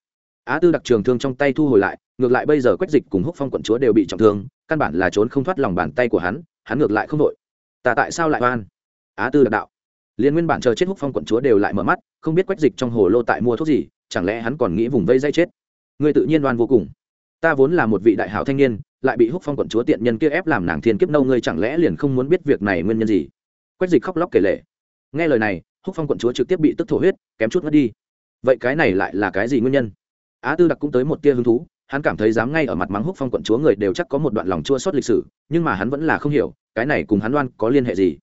Á tư đặc trường thương trong tay thu hồi lại, ngược lại bây giờ quách dịch cùng húc phong quận chúa đều bị trọng thương, căn bản là trốn không thoát lòng bàn tay của hắn hắn ngược lại không đội ta tại sao lại oan? Á tư đặc đạo. Liên nguyên bản chờ chết húc phong quận chúa đều lại mở mắt, không biết quách dịch trong hồ lô tại mua thuốc gì, chẳng lẽ hắn còn nghĩ vùng vây dây chết? Người tự nhiên đoan vô cùng. Ta vốn là một vị đại hảo thanh niên, lại bị húc phong quận chúa tiện nhân kia ép làm nàng thiên kiếp nâu, ngươi chẳng lẽ liền không muốn biết việc này nguyên nhân gì? Quách dịch khóc lóc kể lệ nghe lời này, húc phong quận chúa trực tiếp bị tức thổ huyết, kém chút mất đi. Vậy cái này lại là cái gì nguyên nhân? Á tư đặc cũng tới một tia hứng thú hắn cảm thấy dám ngay ở mặt mắng húc phong quận chúa người đều chắc có một đoạn lòng chua sót lịch sử, nhưng mà hắn vẫn là không hiểu, cái này cùng hắn đoan có liên hệ gì.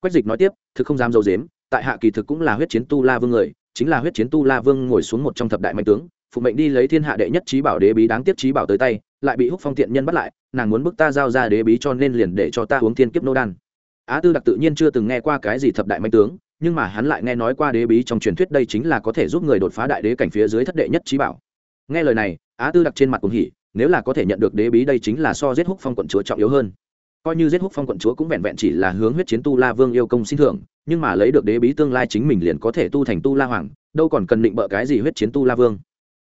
Quách dịch nói tiếp, thực không dám dâu dếm tại hạ kỳ thực cũng là huyết chiến tu la vương người, chính là huyết chiến tu la vương ngồi xuống một trong thập đại mạnh tướng, phụ mệnh đi lấy thiên hạ đệ nhất trí bảo đế bí đáng tiếc trí bảo tới tay, lại bị húc phong tiện nhân bắt lại, nàng muốn bức ta giao ra đế bí cho nên liền để cho ta uống thiên kiếp nô đan. Á tư đặc tự nhiên chưa từng nghe qua cái gì thập đại mạnh tướng, nhưng mà hắn lại nghe nói qua đế bí trong truyền thuyết đây chính là có thể giúp người đột phá đại đế cảnh phía dưới thất đệ nhất trí bảo nghe lời này, á tư đặc trên mặt cũng hỉ, nếu là có thể nhận được đế bí đây chính là so giết húc phong quận chúa trọng yếu hơn. Coi như giết húc phong quận chúa cũng vẹn vẹn chỉ là hướng huyết chiến tu la vương yêu công xin thưởng, nhưng mà lấy được đế bí tương lai chính mình liền có thể tu thành tu la hoàng, đâu còn cần định bợ cái gì huyết chiến tu la vương.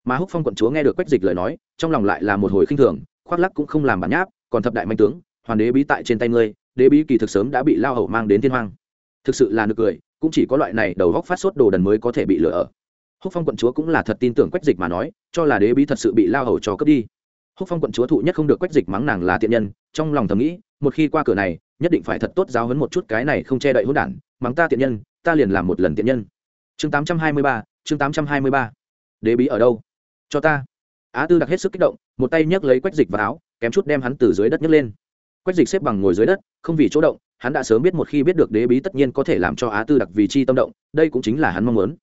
Mà húc phong quận chúa nghe được quách dịch lời nói, trong lòng lại là một hồi khinh thường, khoác lắc cũng không làm bản nháp, còn thập đại manh tướng, hoàn đế bí tại trên tay ngươi, đế bí kỳ thực sớm đã bị lao hậu mang đến thiên hoang. Thực sự là nực cười, cũng chỉ có loại này đầu góc phát sốt đồ đần mới có thể bị lừa ở húc phong quận chúa cũng là thật tin tưởng quách dịch mà nói, cho là đế bí thật sự bị lao hầu cho cướp đi. Húc phong quận chúa thụ nhất không được quách dịch mắng nàng là tiện nhân, trong lòng thầm nghĩ, một khi qua cửa này, nhất định phải thật tốt giáo hấn một chút cái này không che đậy hỗn đản, mắng ta tiện nhân, ta liền làm một lần tiện nhân. Chương tám trăm hai mươi ba, chương tám trăm hai mươi ba. Đế bí ở đâu? Cho ta. Á tư đặc hết sức kích động, một tay nhấc lấy quách dịch vào áo, kém chút đem hắn từ dưới đất nhấc lên. Quách dịch xếp bằng ngồi dưới đất, không vì chỗ động, hắn đã sớm biết một khi biết được đế bí tất nhiên có thể làm cho á tư đặc vì chi tâm động, đây cũng chính là hắn mong muốn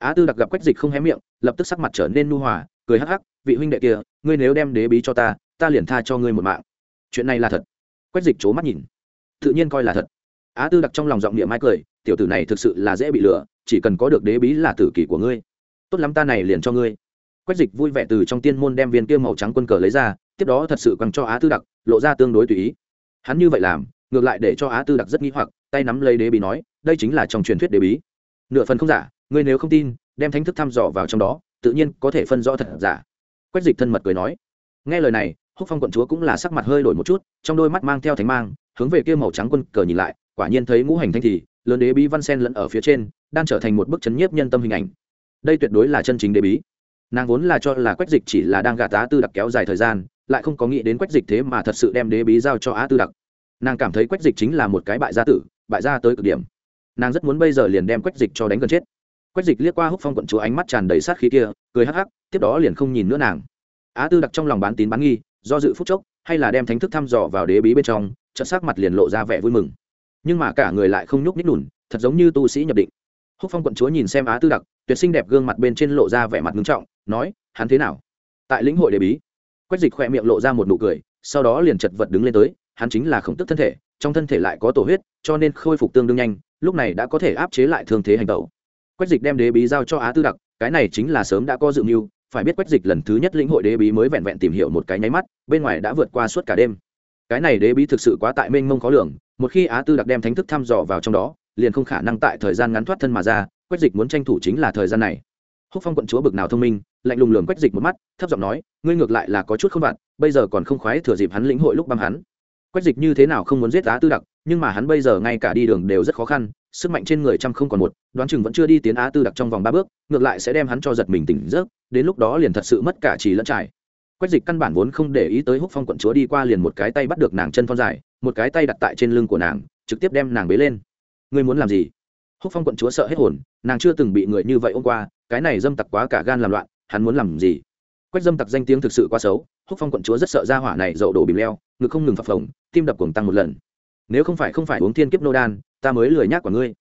á tư đặc gặp quách dịch không hé miệng, lập tức sắc mặt trở nên nu hòa, cười hắc hắc, vị huynh đệ kia, ngươi nếu đem đế bí cho ta ta liền tha cho ngươi một mạng. Chuyện này là thật. Quách dịch c mắt nhìn. Tự nhiên coi là thật. Á tư đặc trong lòng giọng địa mai cười, tiểu tử này thực sự là dễ bị lừa, chỉ cần có được đế bí là tử kỷ của ngươi. Tốt lắm ta này liền cho ngươi. Quách dịch vui vẻ từ trong tiên môn đem viên kia màu trắng quân cờ lấy ra, tiếp đó thật sự quăng cho á tư đặc, lộ ra tương đối tùy ý. Hắn như vậy làm, ngược lại để cho á tư đặc rất nghi hoặc, tay nắm lấy đế bí nói, đây chính là trong truyền thuyết đế bí. Nửa phần không giả ngươi nếu không tin, đem thánh thức thăm dò vào trong đó, tự nhiên có thể phân rõ thật giả. Quách dịch thân mật cười nói. Nghe lời này, húc phong quận chúa cũng là sắc mặt hơi đổi một chút, trong đôi mắt mang theo thánh mang, hướng về kia màu trắng quân cờ nhìn lại, quả nhiên thấy ngũ hành thanh thì, lớn đế bí văn sen lẫn ở phía trên, đang trở thành một bức chấn nhiếp nhân tâm hình ảnh. Đây tuyệt đối là chân chính đế bí. Nàng vốn là cho là quách dịch chỉ là đang gạt tá tư đặc kéo dài thời gian, lại không có nghĩ đến quách dịch thế mà thật sự đem đế bí giao cho á tư đặc. Nàng cảm thấy quách dịch chính là một cái bại gia tử, bại gia tới cực điểm. Nàng rất muốn bây giờ liền đem quách dịch cho đánh gần chết quách dịch liếc qua húc phong quận chúa ánh mắt tràn đầy sát khí kia, cười hắc hắc, tiếp đó liền không nhìn nữa nàng. Á tư đặc trong lòng bán tín bán nghi, do dự phút chốc, hay là đem thánh thức thăm dò vào đế bí bên trong, chợt sắc mặt liền lộ ra vẻ vui mừng. Nhưng mà cả người lại không nhúc nhích lùn thật giống như tu sĩ nhập định. Húc phong quận chúa nhìn xem á tư đặc, tuyệt sinh đẹp gương mặt bên trên lộ ra vẻ mặt ngưng trọng, nói, hắn thế nào? Tại lĩnh hội đế bí. Quách dịch khỏe miệng lộ ra một nụ cười, sau đó liền chật vật đứng lên tới, hắn chính là khổng tức thân thể, trong thân thể lại có tổ huyết, cho nên khôi phục tương đương nhanh, lúc này đã có thể áp chế lại thương thế hành tẩu quách dịch đem đế bí giao cho á tư đặc, cái này chính là sớm đã có dự mưu, phải biết quách dịch lần thứ nhất lĩnh hội đế bí mới vẹn vẹn tìm hiểu một cái nháy mắt, bên ngoài đã vượt qua suốt cả đêm. Cái này đế bí thực sự quá tại mênh mông khó lường, một khi á tư đặc đem thánh thức thăm dò vào trong đó, liền không khả năng tại thời gian ngắn thoát thân mà ra, quách dịch muốn tranh thủ chính là thời gian này. Húc phong quận chúa bực nào thông minh, lạnh lùng lường quách dịch một mắt, thấp giọng nói, ngươi ngược lại là có chút không vặt, bây giờ còn không khoái thừa dịp hắn lĩnh hội lúc băm hắn. Quách dịch như thế nào không muốn giết á tư đặc, nhưng mà hắn bây giờ ngay cả đi đường đều rất khó khăn sức mạnh trên người trăm không còn một, đoán chừng vẫn chưa đi tiến á tư đặc trong vòng ba bước, ngược lại sẽ đem hắn cho giật mình tỉnh giấc, đến lúc đó liền thật sự mất cả trì lẫn trải. Quách dịch căn bản vốn không để ý tới húc phong quận chúa đi qua liền một cái tay bắt được nàng chân thon dài, một cái tay đặt tại trên lưng của nàng, trực tiếp đem nàng bế lên. Ngươi muốn làm gì? Húc phong quận chúa sợ hết hồn, nàng chưa từng bị người như vậy ôm qua, cái này dâm tặc quá cả gan làm loạn, hắn muốn làm gì? Quách dâm tặc danh tiếng thực sự quá xấu, húc phong quận chúa rất sợ ra hỏa này dậu đổ bìm leo, ngực không ngừng phập phồng, tim đập cuồng tăng một lần nếu không phải không phải uống thiên kiếp nô đan, ta mới lười nhác của ngươi.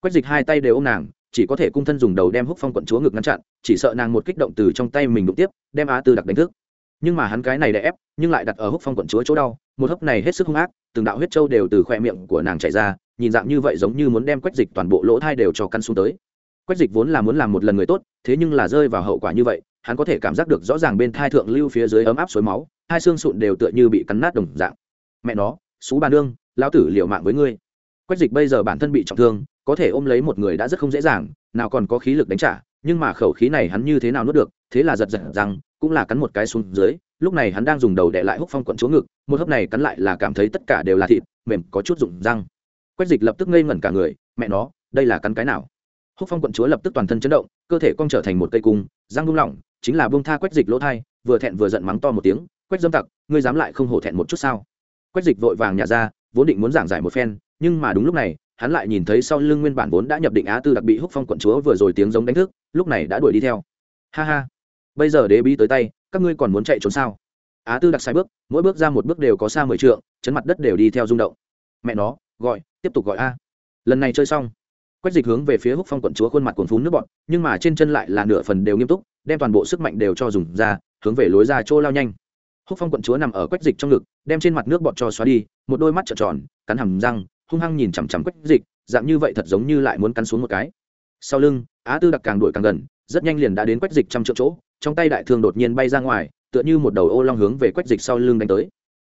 Quách dịch hai tay đều ôm nàng, chỉ có thể cung thân dùng đầu đem húc phong quận chúa ngực ngăn chặn, chỉ sợ nàng một kích động từ trong tay mình đụng tiếp, đem á tư đặc đánh thức. Nhưng mà hắn cái này đè ép, nhưng lại đặt ở húc phong quận chúa chỗ đau, một hấp này hết sức hung ác, từng đạo huyết trâu đều từ khoe miệng của nàng chảy ra, nhìn dạng như vậy giống như muốn đem quách dịch toàn bộ lỗ thai đều cho căn xuống tới. Quách dịch vốn là muốn làm một lần người tốt, thế nhưng là rơi vào hậu quả như vậy, hắn có thể cảm giác được rõ ràng bên thai thượng lưu phía dưới ấm áp suối máu, hai xương sụn đều tựa như bị cắn nát đồng dạng. Mẹ nó, xú bà nương lão tử liệu mạng với ngươi. Quách dịch bây giờ bản thân bị trọng thương, có thể ôm lấy một người đã rất không dễ dàng, nào còn có khí lực đánh trả, nhưng mà khẩu khí này hắn như thế nào nuốt được, thế là giật giật rằng, cũng là cắn một cái xuống dưới, lúc này hắn đang dùng đầu đè lại húc phong quận chúa ngực, một hớp này cắn lại là cảm thấy tất cả đều là thịt, mềm, có chút rụng răng. Quách dịch lập tức ngây ngẩn cả người, mẹ nó, đây là cắn cái nào? Húc phong quận chúa lập tức toàn thân chấn động, cơ thể cong trở thành một cây cung, răng rung lỏng, chính là bông tha quách dịch lỗ thai, vừa thẹn vừa giận mắng to một tiếng, quách dâm tặc, ngươi dám lại không hổ thẹn một chút sao? Quách dịch vội vàng nhả ra, vốn định muốn giảng giải một phen, nhưng mà đúng lúc này, hắn lại nhìn thấy sau lưng nguyên bản vốn đã nhập định á tư đặc bị húc phong quận chúa vừa rồi tiếng giống đánh thức, lúc này đã đuổi đi theo. Ha ha, bây giờ đế bí tới tay, các ngươi còn muốn chạy trốn sao? Á tư đặc sai bước, mỗi bước ra một bước đều có xa mười trượng, chấn mặt đất đều đi theo rung động. Mẹ nó, gọi, tiếp tục gọi a. Lần này chơi xong, quách dịch hướng về phía húc phong quận chúa khuôn mặt cuồn phún nước bọn nhưng mà trên chân lại là nửa phần đều nghiêm túc, đem toàn bộ sức mạnh đều cho dùng ra, hướng về lối ra chỗ lao nhanh húc phong quận chúa nằm ở quách dịch trong ngực, đem trên mặt nước bọt cho xóa đi, một đôi mắt trợn tròn, cắn hầm răng, hung hăng nhìn chằm chằm quách dịch, dạng như vậy thật giống như lại muốn cắn xuống một cái. Sau lưng, á tư đặc càng đuổi càng gần, rất nhanh liền đã đến quách dịch trăm triệu chỗ, trong tay đại thương đột nhiên bay ra ngoài, tựa như một đầu ô long hướng về quách dịch sau lưng đánh tới.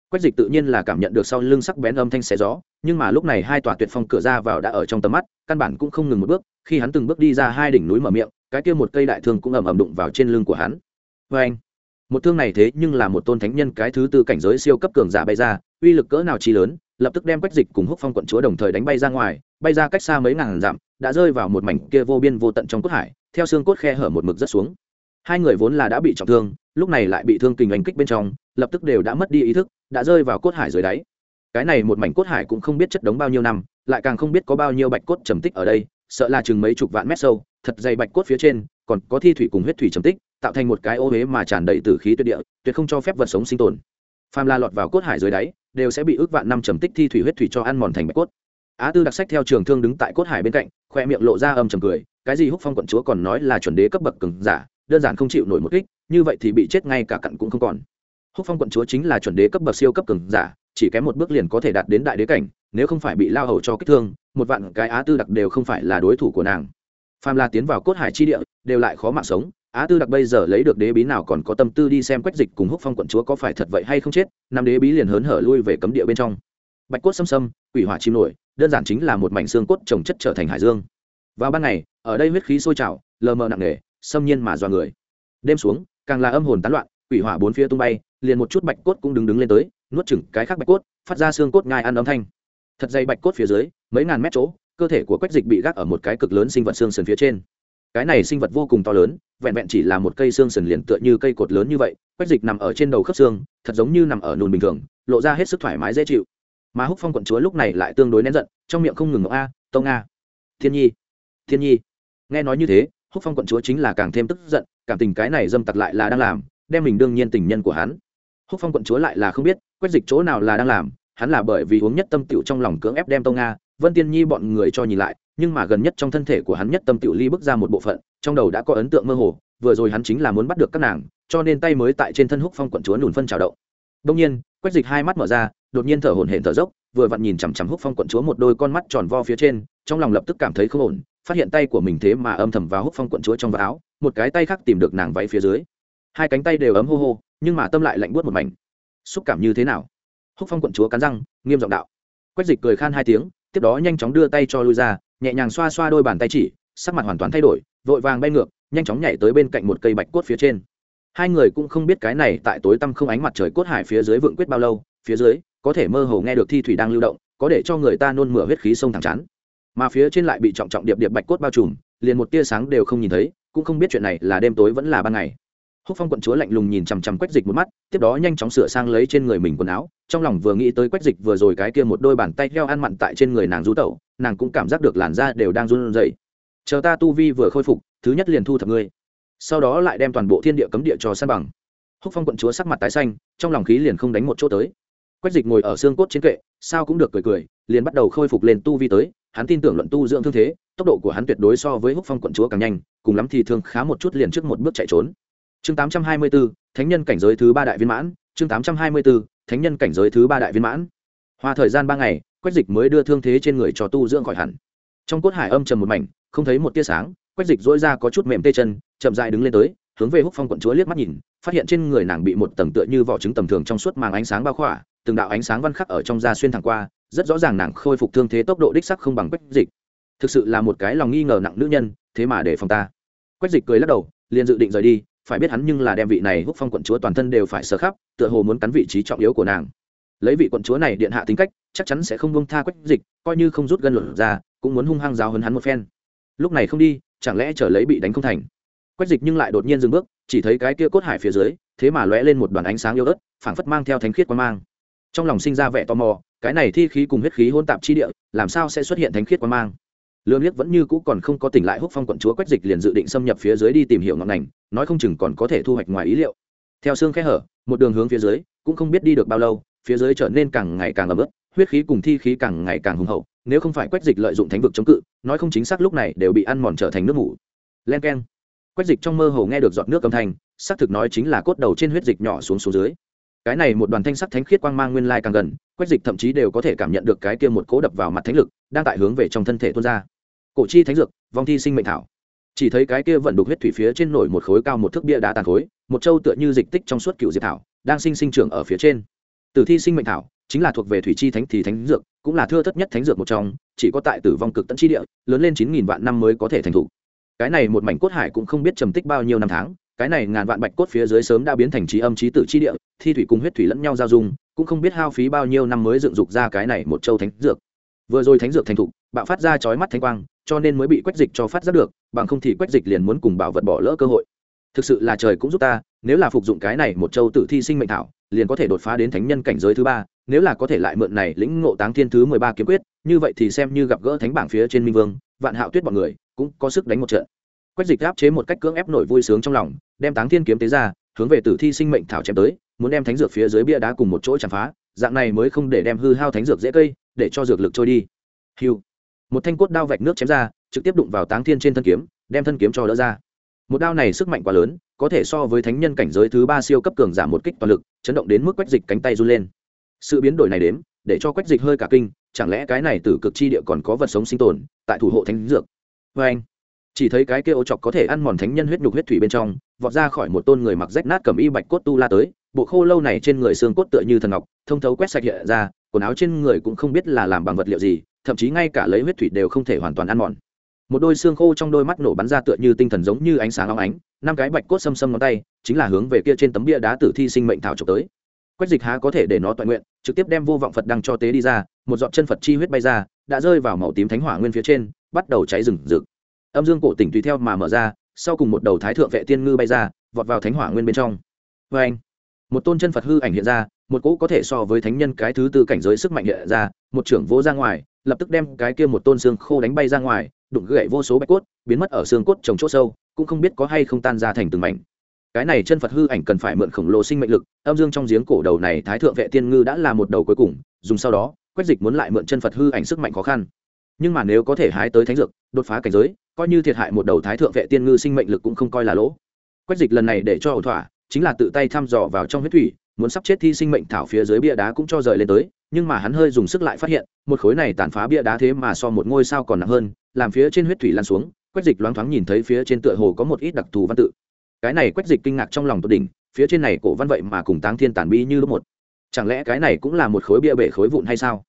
Quách dịch tự nhiên là cảm nhận được sau lưng sắc bén âm thanh xé gió, nhưng mà lúc này hai tòa tuyệt phong cửa ra vào đã ở trong tầm mắt, căn bản cũng không ngừng một bước, khi hắn từng bước đi ra hai đỉnh núi mở miệng, cái kia một cây đại thương cũng ầm ầm đụng vào trên lưng của hắn. Vê anh một thương này thế nhưng là một tôn thánh nhân cái thứ tư cảnh giới siêu cấp cường giả bay ra, uy lực cỡ nào chi lớn, lập tức đem quách dịch cùng húc phong quận chúa đồng thời đánh bay ra ngoài, bay ra cách xa mấy ngàn dặm, đã rơi vào một mảnh kia vô biên vô tận trong cốt hải, theo xương cốt khe hở một mực rất xuống. Hai người vốn là đã bị trọng thương, lúc này lại bị thương kình oanh kích bên trong, lập tức đều đã mất đi ý thức, đã rơi vào cốt hải dưới đáy. Cái này một mảnh cốt hải cũng không biết chất đống bao nhiêu năm, lại càng không biết có bao nhiêu bạch cốt trầm tích ở đây, sợ là chừng mấy chục vạn mét sâu, thật dày bạch cốt phía trên, còn có thi thủy cùng huyết thủy trầm tích tạo thành một cái ô huế mà tràn đầy từ khí tuyệt địa, tuyệt không cho phép vật sống sinh tồn. Phàm la lọt vào cốt hải dưới đáy, đều sẽ bị ước vạn năm trầm tích thi thủy huyết thủy cho ăn mòn thành bạch cốt. Á tư đặc sách theo trường thương đứng tại cốt hải bên cạnh, khoe miệng lộ ra âm trầm cười, cái gì húc phong quận chúa còn nói là chuẩn đế cấp bậc cường giả, đơn giản không chịu nổi một kích, như vậy thì bị chết ngay cả cặn cũng không còn. Húc phong quận chúa chính là chuẩn đế cấp bậc siêu cấp cường giả, chỉ kém một bước liền có thể đạt đến đại đế cảnh, nếu không phải bị lao hầu cho kích thương, một vạn cái á tư đặc đều không phải là đối thủ của nàng. Phàm la tiến vào cốt hải chi địa, đều lại khó mạng sống á tư đặc bây giờ lấy được đế bí nào còn có tâm tư đi xem quách dịch cùng húc phong quận chúa có phải thật vậy hay không chết, năm đế bí liền hớn hở lui về cấm địa bên trong. Bạch cốt xâm xâm, quỷ hỏa chim nổi, đơn giản chính là một mảnh xương cốt trồng chất trở thành hải dương. Vào ban ngày, ở đây huyết khí sôi trào, lờ mờ nặng nề, xâm nhiên mà dọa người. Đêm xuống, càng là âm hồn tán loạn, quỷ hỏa bốn phía tung bay, liền một chút bạch cốt cũng đứng đứng lên tới, nuốt chừng cái khác bạch cốt, phát ra xương cốt ngai ăn âm thanh. Thật dày bạch cốt phía dưới, mấy ngàn mét chỗ, cơ thể của quách dịch bị gác ở một cái cực lớn sinh vật xương sườn phía trên cái này sinh vật vô cùng to lớn, vẹn vẹn chỉ là một cây xương sườn liền tựa như cây cột lớn như vậy, quách dịch nằm ở trên đầu khớp xương, thật giống như nằm ở nùn bình thường, lộ ra hết sức thoải mái dễ chịu. Mà húc phong quận chúa lúc này lại tương đối nén giận, trong miệng không ngừng ngọc a, tông a, thiên nhi thiên nhi. Nghe nói như thế, húc phong quận chúa chính là càng thêm tức giận, cảm tình cái này dâm tặc lại là đang làm, đem mình đương nhiên tình nhân của hắn. Húc phong quận chúa lại là không biết, quách dịch chỗ nào là đang làm, hắn là bởi vì uống nhất tâm tựu trong lòng cưỡng ép đem tông nga vân tiên nhi bọn người cho nhìn lại nhưng mà gần nhất trong thân thể của hắn nhất tâm tiểu ly bước ra một bộ phận, trong đầu đã có ấn tượng mơ hồ, vừa rồi hắn chính là muốn bắt được các nàng, cho nên tay mới tại trên thân húc phong quận chúa nùn phân trào động. Đông nhiên, quách dịch hai mắt mở ra, đột nhiên thở hổn hển thở dốc, vừa vặn nhìn chằm chằm húc phong quận chúa một đôi con mắt tròn vo phía trên, trong lòng lập tức cảm thấy không ổn, phát hiện tay của mình thế mà âm thầm vào húc phong quận chúa trong vạt áo, một cái tay khác tìm được nàng váy phía dưới. Hai cánh tay đều ấm hô hô, nhưng mà tâm lại lạnh buốt một mảnh. Xúc cảm như thế nào? Húc phong quận chúa cắn răng, nghiêm giọng đạo. Quách dịch cười khan hai tiếng, tiếp đó nhanh chóng đưa tay cho lui ra nhẹ nhàng xoa xoa đôi bàn tay chỉ, sắc mặt hoàn toàn thay đổi, vội vàng bay ngược, nhanh chóng nhảy tới bên cạnh một cây bạch cốt phía trên. Hai người cũng không biết cái này tại tối tăm không ánh mặt trời cốt hải phía dưới vượng quyết bao lâu, phía dưới, có thể mơ hồ nghe được thi thủy đang lưu động, có để cho người ta nôn mửa huyết khí sông thẳng chán. Mà phía trên lại bị trọng trọng điệp điệp bạch cốt bao trùm, liền một tia sáng đều không nhìn thấy, cũng không biết chuyện này là đêm tối vẫn là ban ngày. Húc phong quận chúa lạnh lùng nhìn chằm chằm quách dịch một mắt, tiếp đó nhanh chóng sửa sang lấy trên người mình quần áo trong lòng vừa nghĩ tới quách dịch vừa rồi cái kia một đôi bàn tay heo ăn mặn tại trên người nàng rú tẩu nàng cũng cảm giác được làn da đều đang run rẩy. Chờ ta tu vi vừa khôi phục thứ nhất liền thu thập ngươi. Sau đó lại đem toàn bộ thiên địa cấm địa cho san bằng. Húc phong quận chúa sắc mặt tái xanh trong lòng khí liền không đánh một chỗ tới. Quách dịch ngồi ở xương cốt trên kệ sao cũng được cười cười liền bắt đầu khôi phục lên tu vi tới. Hắn tin tưởng luận tu dưỡng thương thế tốc độ của hắn tuyệt đối so với húc phong quận chúa càng nhanh cùng lắm thì thương khá một chút liền trước một bước chạy trốn. Chương 824, thánh nhân cảnh giới thứ ba đại viên mãn chương 824, thánh nhân cảnh giới thứ ba đại viên mãn. Hoa thời gian ba ngày, quách dịch mới đưa thương thế trên người cho tu dưỡng khỏi hẳn. Trong cốt hải âm trầm một mảnh, không thấy một tia sáng, quách dịch dỗi ra có chút mềm tê chân, chậm dại đứng lên tới, hướng về húc phong quận chúa liếc mắt nhìn, phát hiện trên người nàng bị một tầng tựa như vỏ trứng tầm thường trong suốt màng ánh sáng bao khỏa, từng đạo ánh sáng văn khắc ở trong da xuyên thẳng qua, rất rõ ràng nàng khôi phục thương thế tốc độ đích sắc không bằng quách dịch. Thực sự là một cái lòng nghi ngờ nặng nữ nhân, thế mà để phòng ta. Quách dịch cười lắc đầu, liền dự định rời đi phải biết hắn nhưng là đem vị này húc phong quận chúa toàn thân đều phải sờ khắp, tựa hồ muốn cắn vị trí trọng yếu của nàng. Lấy vị quận chúa này điện hạ tính cách, chắc chắn sẽ không bông tha quách dịch, coi như không rút gân luận ra, cũng muốn hung hăng giáo hấn hắn một phen. Lúc này không đi, chẳng lẽ trở lấy bị đánh không thành? Quách dịch nhưng lại đột nhiên dừng bước, chỉ thấy cái kia cốt hải phía dưới, thế mà lóe lên một đoàn ánh sáng yếu ớt, phảng phất mang theo thánh khiết quan mang. Trong lòng sinh ra vẻ tò mò, cái này thi khí cùng huyết khí hôn tạp chi địa, làm sao sẽ xuất hiện thánh khiết quan mang? Lương liếc vẫn như cũ còn không có tỉnh lại húc phong quận chúa quách dịch liền dự định xâm nhập phía dưới đi tìm hiểu ngọn ngành, nói không chừng còn có thể thu hoạch ngoài ý liệu. Theo xương khe hở, một đường hướng phía dưới, cũng không biết đi được bao lâu, phía dưới trở nên càng ngày càng ấm ức huyết khí cùng thi khí càng ngày càng hùng hậu, nếu không phải quách dịch lợi dụng thánh vực chống cự, nói không chính xác lúc này đều bị ăn mòn trở thành nước ngủ len k e n quách dịch trong mơ hồ nghe được giọt nước âm thanh, xác thực nói chính là cốt đầu trên huyết dịch nhỏ xuống xuống dưới. Cái này một đoàn thanh sắc thánh khiết quang mang nguyên lai càng gần, quách dịch thậm chí đều có thể cảm nhận được cái kia một cố đập vào mặt thánh lực, đang tại hướng về trong thân thể tuôn ra cổ chi thánh dược, vong thi sinh mệnh thảo. Chỉ thấy cái kia vận đục huyết thủy phía trên nổi một khối cao một thước bia đá tàn khối, một châu tựa như dịch tích trong suốt cựu diệp thảo, đang sinh sinh trưởng ở phía trên. Tử thi sinh mệnh thảo, chính là thuộc về thủy chi thánh thì thánh dược, cũng là thưa thất nhất thánh dược một trong, chỉ có tại tử vong cực tận chi địa, lớn lên chín nghìn vạn năm mới có thể thành thủ. Cái này một mảnh cốt hải cũng không biết trầm tích bao nhiêu năm tháng, cái này ngàn vạn bạch cốt phía dưới sớm đã biến thành trí âm trí tử chi địa, thi thủy cùng huyết thủy lẫn nhau giao dung, cũng không biết hao phí bao nhiêu năm mới dựng dục ra cái này một châu thánh dược. Vừa rồi thánh dược thành thục bạo phát ra chói mắt thanh quang cho nên mới bị quách dịch cho phát giác được, bằng không thì quách dịch liền muốn cùng bảo vật bỏ lỡ cơ hội. Thực sự là trời cũng giúp ta, nếu là phục dụng cái này một châu tử thi sinh mệnh thảo, liền có thể đột phá đến thánh nhân cảnh giới thứ ba, nếu là có thể lại mượn này lĩnh ngộ táng thiên thứ mười ba kiếm quyết, như vậy thì xem như gặp gỡ thánh bảng phía trên minh vương, vạn hạo tuyết bọn người, cũng có sức đánh một trận. Quách dịch áp chế một cách cưỡng ép nổi vui sướng trong lòng, đem táng thiên kiếm tế ra, hướng về tử thi sinh mệnh thảo chém tới, muốn đem thánh dược phía dưới bia đá cùng một chỗ chạm phá, dạng này mới không để đem hư hao thánh dược dễ cây, để cho dược lực trôi đi. Hiu một thanh cốt đao vạch nước chém ra, trực tiếp đụng vào táng thiên trên thân kiếm, đem thân kiếm cho đỡ ra. Một đao này sức mạnh quá lớn, có thể so với thánh nhân cảnh giới thứ ba siêu cấp cường giảm một kích toàn lực, chấn động đến mức quách dịch cánh tay run lên. Sự biến đổi này đếm, để cho quách dịch hơi cả kinh, chẳng lẽ cái này từ cực chi địa còn có vật sống sinh tồn, tại thủ hộ thánh dược? Vê anh, chỉ thấy cái kia ô chọc có thể ăn mòn thánh nhân huyết nhục huyết thủy bên trong, vọt ra khỏi một tôn người mặc rách nát cầm y bạch cốt tu la tới, bộ khô lâu này trên người xương cốt tựa như thần ngọc, thông thấu quét sạch hiện ra, quần áo trên người cũng không biết là làm bằng vật liệu gì thậm chí ngay cả lấy huyết thủy đều không thể hoàn toàn ăn mòn. Một đôi xương khô trong đôi mắt nổ bắn ra tựa như tinh thần giống như ánh sáng óng ánh, năm cái bạch cốt xâm xâm ngón tay, chính là hướng về kia trên tấm bia đá tử thi sinh mệnh thảo trộm tới. Quách dịch há có thể để nó toàn nguyện, trực tiếp đem vô vọng phật đăng cho tế đi ra, một giọt chân phật chi huyết bay ra, đã rơi vào màu tím thánh hỏa nguyên phía trên, bắt đầu cháy rừng rực. Âm dương cổ tỉnh tùy theo mà mở ra, sau cùng một đầu thái thượng vệ tiên ngư bay ra, vọt vào thánh hỏa nguyên bên trong. Vê anh, một tôn chân phật hư ảnh hiện ra, một cỗ có thể so với thánh nhân cái thứ tư cảnh giới sức mạnh hiện ra, một trưởng vỗ ra ngoài lập tức đem cái kia một tôn xương khô đánh bay ra ngoài, đụng gậy vô số bạch cốt, biến mất ở xương cốt trồng chỗ sâu, cũng không biết có hay không tan ra thành từng mảnh. Cái này chân phật hư ảnh cần phải mượn khổng lồ sinh mệnh lực, âm dương trong giếng cổ đầu này thái thượng vệ tiên ngư đã là một đầu cuối cùng, dùng sau đó, quách dịch muốn lại mượn chân phật hư ảnh sức mạnh khó khăn. Nhưng mà nếu có thể hái tới thánh dược, đột phá cảnh giới, coi như thiệt hại một đầu thái thượng vệ tiên ngư sinh mệnh lực cũng không coi là lỗ. Quách dịch lần này để cho ẩu thỏa, chính là tự tay thăm dò vào trong huyết thủy, muốn sắp chết thi sinh mệnh thảo phía dưới bia đá cũng cho rời lên tới nhưng mà hắn hơi dùng sức lại phát hiện, một khối này tàn phá bia đá thế mà so một ngôi sao còn nặng hơn, làm phía trên huyết thủy lan xuống, quách dịch loáng thoáng nhìn thấy phía trên tựa hồ có một ít đặc thù văn tự. Cái này quách dịch kinh ngạc trong lòng tột đỉnh, phía trên này cổ văn vậy mà cùng táng thiên tàn bi như lúc một. Chẳng lẽ cái này cũng là một khối bia bể khối vụn hay sao?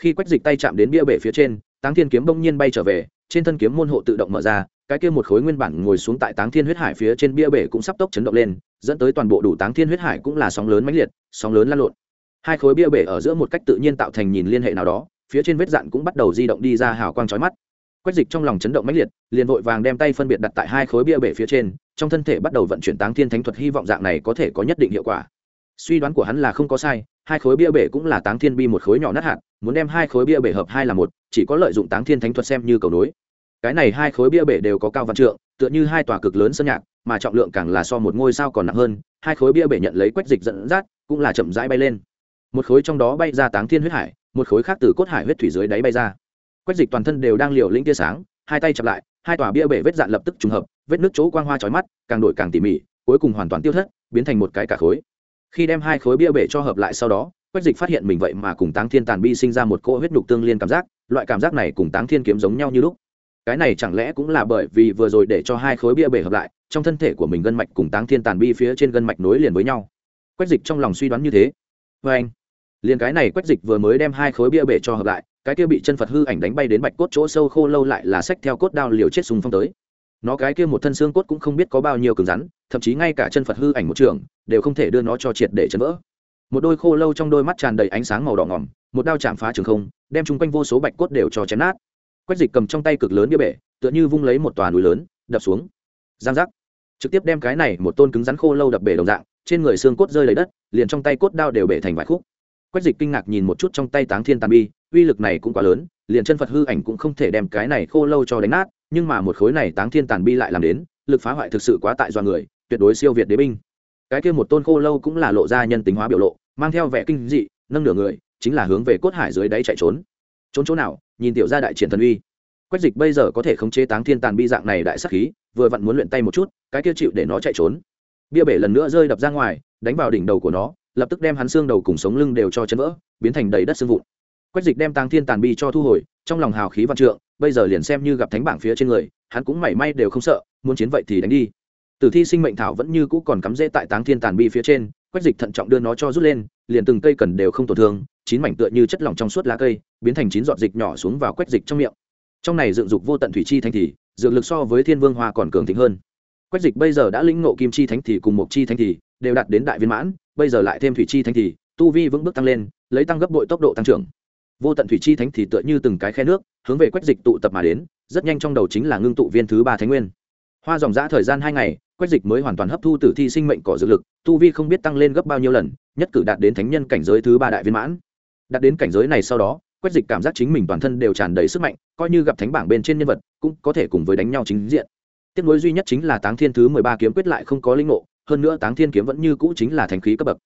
Khi quách dịch tay chạm đến bia bể phía trên, táng thiên kiếm bỗng nhiên bay trở về, trên thân kiếm môn hộ tự động mở ra, cái kia một khối nguyên bản ngồi xuống tại táng thiên huyết hải phía trên bia bể cũng sắp tốc chấn động lên, dẫn tới toàn bộ đủ táng thiên huyết hải cũng là sóng lớn mãnh liệt, sóng lớn lan lộn hai khối bia bể ở giữa một cách tự nhiên tạo thành nhìn liên hệ nào đó, phía trên vết dạn cũng bắt đầu di động đi ra hào quang chói mắt. Quách dịch trong lòng chấn động mãnh liệt, liền vội vàng đem tay phân biệt đặt tại hai khối bia bể phía trên, trong thân thể bắt đầu vận chuyển táng thiên thánh thuật hy vọng dạng này có thể có nhất định hiệu quả. Suy đoán của hắn là không có sai, hai khối bia bể cũng là táng thiên bi một khối nhỏ nát hạt, muốn đem hai khối bia bể hợp hai là một, chỉ có lợi dụng táng thiên thánh thuật xem như cầu nối. Cái này hai khối bia bể đều có cao văn trượng, tựa như hai tòa cực lớn sân nhạc, mà trọng lượng càng là so một ngôi sao còn nặng hơn, hai khối bia bể nhận lấy quách dịch dẫn dắt, cũng là chậm rãi bay lên một khối trong đó bay ra táng thiên huyết hải, một khối khác từ cốt hải huyết thủy dưới đáy bay ra. Quách dịch toàn thân đều đang liều lĩnh tia sáng, hai tay chặp lại, hai tòa bia bể vết dạn lập tức trùng hợp, vết nước chỗ quang hoa trói mắt, càng đổi càng tỉ mỉ, cuối cùng hoàn toàn tiêu thất, biến thành một cái cả khối. Khi đem hai khối bia bể cho hợp lại sau đó, quách dịch phát hiện mình vậy mà cùng táng thiên tàn bi sinh ra một cỗ huyết nhục tương liên cảm giác, loại cảm giác này cùng táng thiên kiếm giống nhau như lúc. Cái này chẳng lẽ cũng là bởi vì vừa rồi để cho hai khối bia bể hợp lại, trong thân thể của mình gân mạch cùng táng thiên tàn bi phía trên gân mạch nối liền với nhau? Quách dịch trong lòng suy đoán như thế. Vê anh liền cái này quách dịch vừa mới đem hai khối bia bể cho hợp lại, cái kia bị chân phật hư ảnh đánh bay đến bạch cốt chỗ sâu khô lâu lại là sách theo cốt đao liều chết súng phong tới. Nó cái kia một thân xương cốt cũng không biết có bao nhiêu cứng rắn, thậm chí ngay cả chân phật hư ảnh một trường đều không thể đưa nó cho triệt để chấn vỡ. Một đôi khô lâu trong đôi mắt tràn đầy ánh sáng màu đỏ ngỏm, một đao chạm phá trường không, đem chung quanh vô số bạch cốt đều cho chém nát. Quách dịch cầm trong tay cực lớn bia bể, tựa như vung lấy một tòa núi lớn, đập xuống. Giang giác. Trực tiếp đem cái này một tôn cứng rắn khô lâu đập bể đồng dạng, trên người xương cốt rơi lấy đất, liền trong tay cốt đao đều bể thành vài khúc quách dịch kinh ngạc nhìn một chút trong tay táng thiên tàn bi, uy lực này cũng quá lớn, liền chân phật hư ảnh cũng không thể đem cái này khô lâu cho đánh nát, nhưng mà một khối này táng thiên tàn bi lại làm đến, lực phá hoại thực sự quá tại do người, tuyệt đối siêu việt đế binh. Cái kia một tôn khô lâu cũng là lộ ra nhân tính hóa biểu lộ, mang theo vẻ kinh dị, nâng nửa người, chính là hướng về cốt hải dưới đáy chạy trốn. Trốn chỗ nào? Nhìn tiểu gia đại triển thần uy. Quách dịch bây giờ có thể khống chế táng thiên tàn bi dạng này đại sắc khí, vừa vặn muốn luyện tay một chút, cái kia chịu để nó chạy trốn. Bia bể lần nữa rơi đập ra ngoài, đánh vào đỉnh đầu của nó lập tức đem hắn xương đầu cùng sống lưng đều cho chấn vỡ, biến thành đầy đất xương vụn. Quách dịch đem Tăng thiên tàn bi cho thu hồi, trong lòng hào khí văn trượng, bây giờ liền xem như gặp thánh bảng phía trên người, hắn cũng mảy may đều không sợ, muốn chiến vậy thì đánh đi. Tử thi sinh mệnh thảo vẫn như cũ còn cắm rễ tại táng thiên tàn bi phía trên, quách dịch thận trọng đưa nó cho rút lên, liền từng cây cần đều không tổn thương, chín mảnh tựa như chất lỏng trong suốt lá cây, biến thành chín giọt dịch nhỏ xuống vào quách dịch trong miệng. Trong này dựng dục vô tận thủy chi thanh thì, dược lực so với thiên vương hoa còn cường thịnh hơn. Quách dịch bây giờ đã lĩnh ngộ kim chi thánh thì cùng mộc chi thánh thì, đều đạt đến đại viên mãn bây giờ lại thêm thủy chi thánh thì tu vi vững bước tăng lên, lấy tăng gấp bội tốc độ tăng trưởng. Vô tận thủy chi thánh thì tựa như từng cái khe nước, hướng về quách dịch tụ tập mà đến, rất nhanh trong đầu chính là ngưng tụ viên thứ ba thánh nguyên. Hoa dòng giã thời gian hai ngày, quách dịch mới hoàn toàn hấp thu tử thi sinh mệnh cỏ dược lực, tu vi không biết tăng lên gấp bao nhiêu lần, nhất cử đạt đến thánh nhân cảnh giới thứ ba đại viên mãn. Đạt đến cảnh giới này sau đó, quách dịch cảm giác chính mình toàn thân đều tràn đầy sức mạnh, coi như gặp thánh bảng bên trên nhân vật, cũng có thể cùng với đánh nhau chính diện. Tiếp nối duy nhất chính là táng thiên thứ mười ba kiếm quyết lại không có linh ngộ hơn nữa táng thiên kiếm vẫn như cũ chính là thành khí cấp bậc.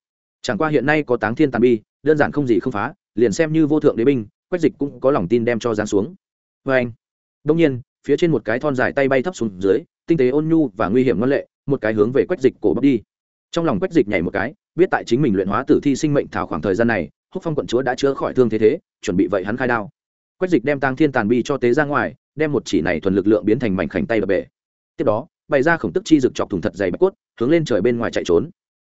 Chẳng qua hiện nay có táng thiên tàn bi, đơn giản không gì không phá, liền xem như vô thượng đế binh, quách dịch cũng có lòng tin đem cho giáng xuống. Vê anh đông nhiên, phía trên một cái thon dài tay bay thấp xuống dưới, tinh tế ôn nhu và nguy hiểm ngân lệ, một cái hướng về quách dịch cổ bốc đi. Trong lòng quách dịch nhảy một cái, biết tại chính mình luyện hóa tử thi sinh mệnh thảo khoảng thời gian này, húc phong quận chúa đã chữa khỏi thương thế thế, chuẩn bị vậy hắn khai đao. Quách dịch đem tăng thiên tàn bi cho tế ra ngoài, đem một chỉ này thuần lực lượng biến thành mảnh khảnh tay đập bể. Tiếp đó bày ra khổng tức chi rực chọc thùng thật dày bạch cốt, hướng lên trời bên ngoài chạy trốn.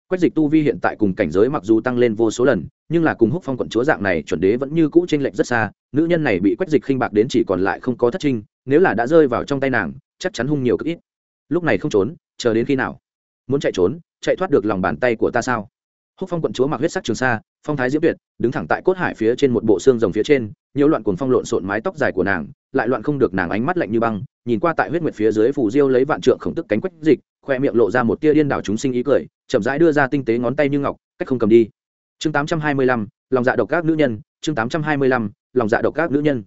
Quách dịch tu vi hiện tại cùng cảnh giới mặc dù tăng lên vô số lần, nhưng là cùng húc phong quận chúa dạng này chuẩn đế vẫn như cũ t r ê n lệch rất xa, nữ nhân này bị quách dịch khinh bạc đến chỉ còn lại không có thất trinh, nếu là đã rơi vào trong tay nàng, chắc chắn hung nhiều cực ít. Lúc này không trốn, chờ đến khi nào? Muốn chạy trốn, chạy thoát được lòng bàn tay của ta sao? Húc phong quận chúa mặc huyết sắc trường sa, phong thái diễm tuyệt, đứng thẳng tại cốt hải phía trên một bộ xương rồng phía trên nhiều loạn cuồng phong lộn xộn mái tóc dài của nàng, lại loạn không được nàng ánh mắt lạnh như băng nhìn qua tại huyết nguyệt phía dưới phủ diêu lấy vạn trượng khổng tức cánh quách dịch, khoe miệng lộ ra một tia điên đảo chúng sinh ý cười, chậm rãi đưa ra tinh tế ngón tay như ngọc, cách không cầm đi. Chương tám trăm hai mươi lăm, lòng dạ độc các nữ nhân, chương tám trăm hai mươi lăm, lòng dạ độc các nữ nhân.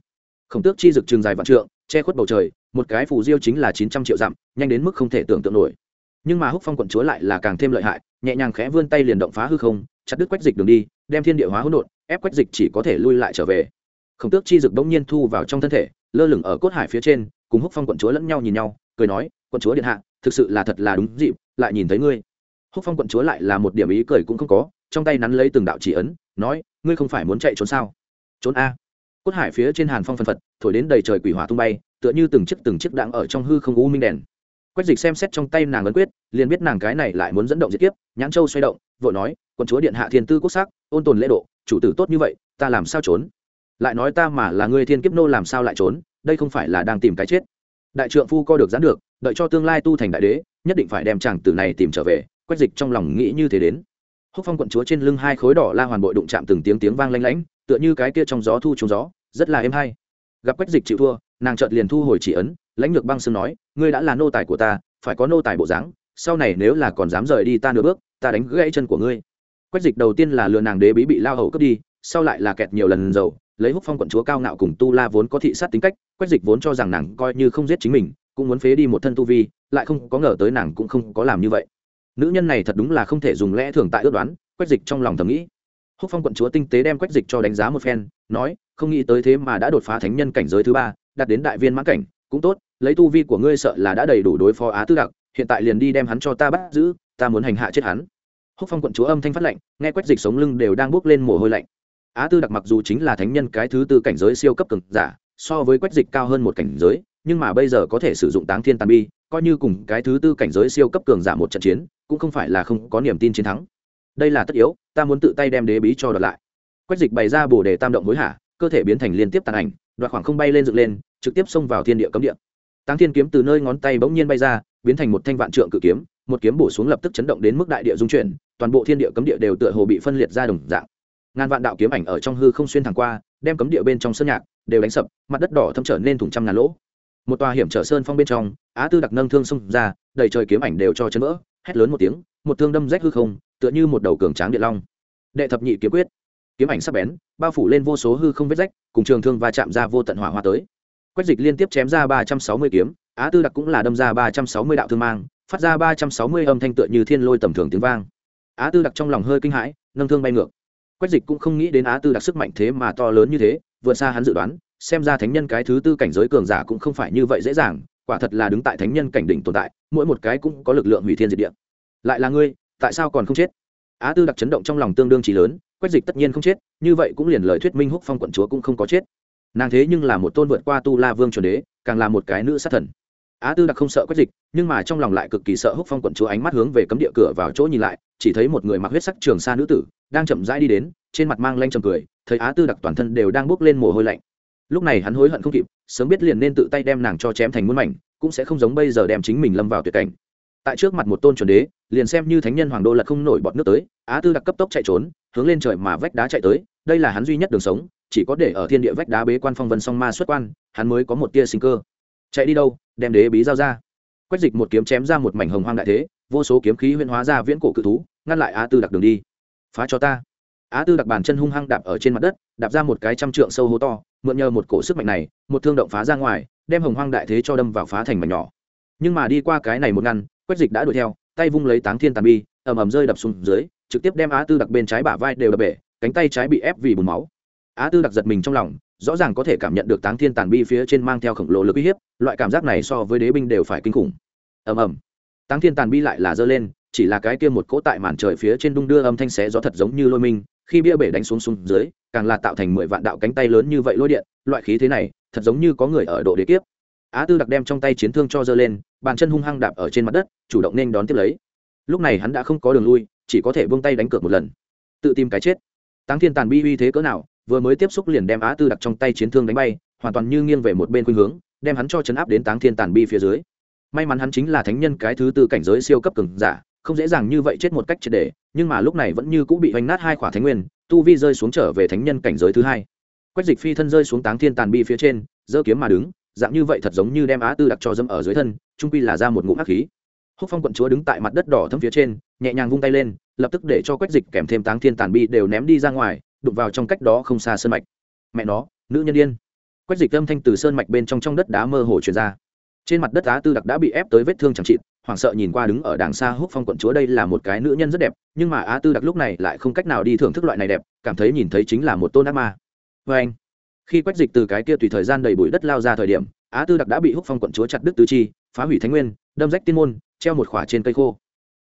Khổng tước chi dực trường dài vạn trượng, che khuất bầu trời, một cái phù diêu chính là chín trăm triệu dặm, nhanh đến mức không thể tưởng tượng nổi. Nhưng mà húc phong quận chúa lại là càng thêm lợi hại, nhẹ nhàng khẽ vươn tay liền động phá hư không, chặt đứt quách dịch đường đi, đem thiên địa hóa hỗn độn, ép quách dịch chỉ có thể lui lại trở về. Khổng tước chi dực bỗng nhiên thu vào trong thân thể, lơ lửng ở cốt hải phía trên cùng húc phong quận chúa lẫn nhau nhìn nhau, cười nói, quận chúa điện hạ, thực sự là thật là đúng dịp, lại nhìn thấy ngươi. Húc phong quận chúa lại là một điểm ý cười cũng không có, trong tay nắn lấy từng đạo chỉ ấn, nói, ngươi không phải muốn chạy trốn sao? Trốn a. Cốt hải phía trên hàn phong phân phật, thổi đến đầy trời quỷ hỏa tung bay, tựa như từng chiếc từng chiếc đạn ở trong hư không u minh đèn. Quách dịch xem xét trong tay nàng ấn quyết, liền biết nàng cái này lại muốn dẫn động diệt kiếp, nhãn châu xoay động, vội nói, quận chúa điện hạ thiên tư quốc sắc, ôn tồn lễ độ, chủ tử tốt như vậy, ta làm sao trốn? Lại nói, ta mà là người thiên kiếp nô làm sao lại trốn? Đây không phải là đang tìm cái chết. Đại trượng phu co được gián được, đợi cho tương lai tu thành đại đế, nhất định phải đem chàng tử này tìm trở về quách dịch trong lòng nghĩ như thế đến. Húc phong quận chúa trên lưng hai khối đỏ la hoàn bội đụng chạm từng tiếng tiếng vang lanh lảnh, tựa như cái kia trong gió thu trúng gió, rất là êm hay. Gặp quách dịch chịu thua, nàng chợt liền thu hồi chỉ ấn, lãnh lược băng sương nói, ngươi đã là nô tài của ta, phải có nô tài bộ dáng, sau này nếu là còn dám rời đi ta nửa bước, ta đánh gãy chân của ngươi. Quách dịch đầu tiên là lừa nàng đế bí bị lao hầu cướp đi sau lại là kẹt nhiều lần dầu, lấy húc phong quận chúa cao ngạo cùng tu la vốn có thị sát tính cách, quách dịch vốn cho rằng nàng coi như không giết chính mình, cũng muốn phế đi một thân tu vi, lại không có ngờ tới nàng cũng không có làm như vậy. Nữ nhân này thật đúng là không thể dùng lẽ thường tại ước đoán, quách dịch trong lòng thầm nghĩ. Húc phong quận chúa tinh tế đem quách dịch cho đánh giá một phen, nói, không nghĩ tới thế mà đã đột phá thánh nhân cảnh giới thứ ba, đạt đến đại viên mãn cảnh, cũng tốt, lấy tu vi của ngươi sợ là đã đầy đủ đối phó á tư đặc, hiện tại liền đi đem hắn cho ta bắt giữ, ta muốn hành hạ chết hắn. Húc phong quận chúa âm thanh phát lạnh, nghe quách dịch sống lưng đều đang bước lên mồ hôi lạnh á tư đặc mặc dù chính là thánh nhân cái thứ tư cảnh giới siêu cấp cực giả, so với quách dịch cao hơn một cảnh giới, nhưng mà bây giờ có thể sử dụng táng thiên tàn bi, coi như cùng cái thứ tư cảnh giới siêu cấp cường giả một trận chiến, cũng không phải là không có niềm tin chiến thắng. Đây là tất yếu, ta muốn tự tay đem đế bí cho đợt lại. Quách dịch bày ra bồ đề tam động hối hả, cơ thể biến thành liên tiếp tàn ảnh, đoạt khoảng không bay lên dựng lên, trực tiếp xông vào thiên địa cấm địa. Táng thiên kiếm từ nơi ngón tay bỗng nhiên bay ra, biến thành một thanh vạn trượng cự kiếm, một kiếm bổ xuống lập tức chấn động đến mức đại địa dung chuyển, toàn bộ thiên địa cấm địa đều tựa hồ bị phân liệt ra đồng dạng ngàn vạn đạo kiếm ảnh ở trong hư không xuyên thẳng qua, đem cấm địa bên trong sơn nhạc đều đánh sập, mặt đất đỏ thâm trở nên thủng trăm ngàn lỗ. Một tòa hiểm trở sơn phong bên trong, á tư đặc nâng thương xông ra, đầy trời kiếm ảnh đều cho chấn vỡ, hét lớn một tiếng, một thương đâm rách hư không, tựa như một đầu cường tráng điện long. Đệ thập nhị kiếm quyết. Kiếm ảnh sắp bén, bao phủ lên vô số hư không vết rách, cùng trường thương và chạm ra vô tận hỏa hoa tới. Quách dịch liên tiếp chém ra ba trăm sáu mươi kiếm, á tư đặc cũng là đâm ra ba trăm sáu mươi đạo thương mang, phát ra ba trăm sáu mươi âm thanh tựa như thiên lôi tầm thường tiếng vang. Á tư đặc trong lòng hơi kinh hãi, nâng thương bay ngược quách dịch cũng không nghĩ đến á tư đặc sức mạnh thế mà to lớn như thế, vượt xa hắn dự đoán, xem ra thánh nhân cái thứ tư cảnh giới cường giả cũng không phải như vậy dễ dàng, quả thật là đứng tại thánh nhân cảnh đỉnh tồn tại, mỗi một cái cũng có lực lượng hủy thiên diệt địa. Lại là ngươi, tại sao còn không chết? Á tư đặc chấn động trong lòng tương đương trí lớn, quách dịch tất nhiên không chết, như vậy cũng liền lời thuyết minh húc phong quận chúa cũng không có chết. Nàng thế nhưng là một tôn vượt qua tu la vương chuẩn đế, càng là một cái nữ sát thần á tư đặc không sợ quách dịch, nhưng mà trong lòng lại cực kỳ sợ húc phong quận chúa ánh mắt hướng về cấm địa cửa vào chỗ nhìn lại, chỉ thấy một người mặc huyết sắc trường xa nữ tử, đang chậm rãi đi đến, trên mặt mang lanh trầm cười, thấy á tư đặc toàn thân đều đang bốc lên mồ hôi lạnh. Lúc này hắn hối hận không kịp, sớm biết liền nên tự tay đem nàng cho chém thành muôn mảnh, cũng sẽ không giống bây giờ đem chính mình lâm vào tuyệt cảnh. Tại trước mặt một tôn chuẩn đế, liền xem như thánh nhân hoàng đô lật không nổi bọt nước tới, á tư đặc cấp tốc chạy trốn, hướng lên trời mà vách đá chạy tới, đây là hắn duy nhất đường sống, chỉ có để ở thiên địa vách đá bế quan phong vân song ma xuất quan, hắn mới có một tia sinh cơ chạy đi đâu, đem đế bí giao ra. Quách dịch một kiếm chém ra một mảnh hồng hoang đại thế, vô số kiếm khí huyên hóa ra viễn cổ cự thú, ngăn lại á tư đặc đường đi. Phá cho ta. Á tư đặc bàn chân hung hăng đạp ở trên mặt đất, đạp ra một cái trăm trượng sâu hố to, mượn nhờ một cổ sức mạnh này, một thương động phá ra ngoài, đem hồng hoang đại thế cho đâm vào phá thành mảnh nhỏ. Nhưng mà đi qua cái này một ngăn, quách dịch đã đuổi theo, tay vung lấy táng thiên tàn bi, ầm ầm rơi đập xuống dưới, trực tiếp đem á tư đặc bên trái bả vai đều đập bể, cánh tay trái bị ép vì bùn máu. Á tư đặc giật mình trong lòng rõ ràng có thể cảm nhận được táng thiên tàn bi phía trên mang theo khổng lồ lực uy hiếp, loại cảm giác này so với đế binh đều phải kinh khủng. Ầm ầm. Táng thiên tàn bi lại là dơ lên, chỉ là cái kia một cỗ tại màn trời phía trên đung đưa âm thanh xé gió thật giống như lôi minh, khi bia bể đánh xuống xuống dưới, càng là tạo thành mười vạn đạo cánh tay lớn như vậy lôi điện, loại khí thế này, thật giống như có người ở độ đế kiếp. Á tư đặc đem trong tay chiến thương cho dơ lên, bàn chân hung hăng đạp ở trên mặt đất, chủ động nên đón tiếp lấy. Lúc này hắn đã không có đường lui, chỉ có thể buông tay đánh cược một lần. Tự tìm cái chết. Táng thiên tàn bi uy thế cỡ nào vừa mới tiếp xúc liền đem á tư đặc trong tay chiến thương đánh bay, hoàn toàn như nghiêng về một bên khuynh hướng, đem hắn cho chấn áp đến táng thiên tàn bi phía dưới. May mắn hắn chính là thánh nhân cái thứ tư cảnh giới siêu cấp cường giả, không dễ dàng như vậy chết một cách triệt để, nhưng mà lúc này vẫn như cũng bị hoành nát hai khỏa thánh nguyên, tu vi rơi xuống trở về thánh nhân cảnh giới thứ hai. Quách dịch phi thân rơi xuống táng thiên tàn bi phía trên, giơ kiếm mà đứng, dạng như vậy thật giống như đem á tư đặc cho dâm ở dưới thân, trung quy là ra một ngụm hắc khí. Húc phong quận chúa đứng tại mặt đất đỏ thâm phía trên, nhẹ nhàng vung tay lên, lập tức để cho quách dịch kèm thêm táng thiên tàn bi đều ném đi ra ngoài đụng vào trong cách đó không xa sơn mạch. Mẹ nó, nữ nhân điên. Quách dịch âm thanh từ sơn mạch bên trong trong đất đá mơ hồ truyền ra. Trên mặt đất á tư đặc đã bị ép tới vết thương chẳng chịt, hoảng sợ nhìn qua đứng ở đàng xa húc phong quận chúa đây là một cái nữ nhân rất đẹp, nhưng mà á tư đặc lúc này lại không cách nào đi thưởng thức loại này đẹp, cảm thấy nhìn thấy chính là một tôn ác ma. Vê anh, khi quách dịch từ cái kia tùy thời gian đầy bụi đất lao ra thời điểm, á tư đặc đã bị húc phong quận chúa chặt đứt tứ chi, phá hủy thánh nguyên, đâm rách tiên môn, treo một khỏa trên cây khô.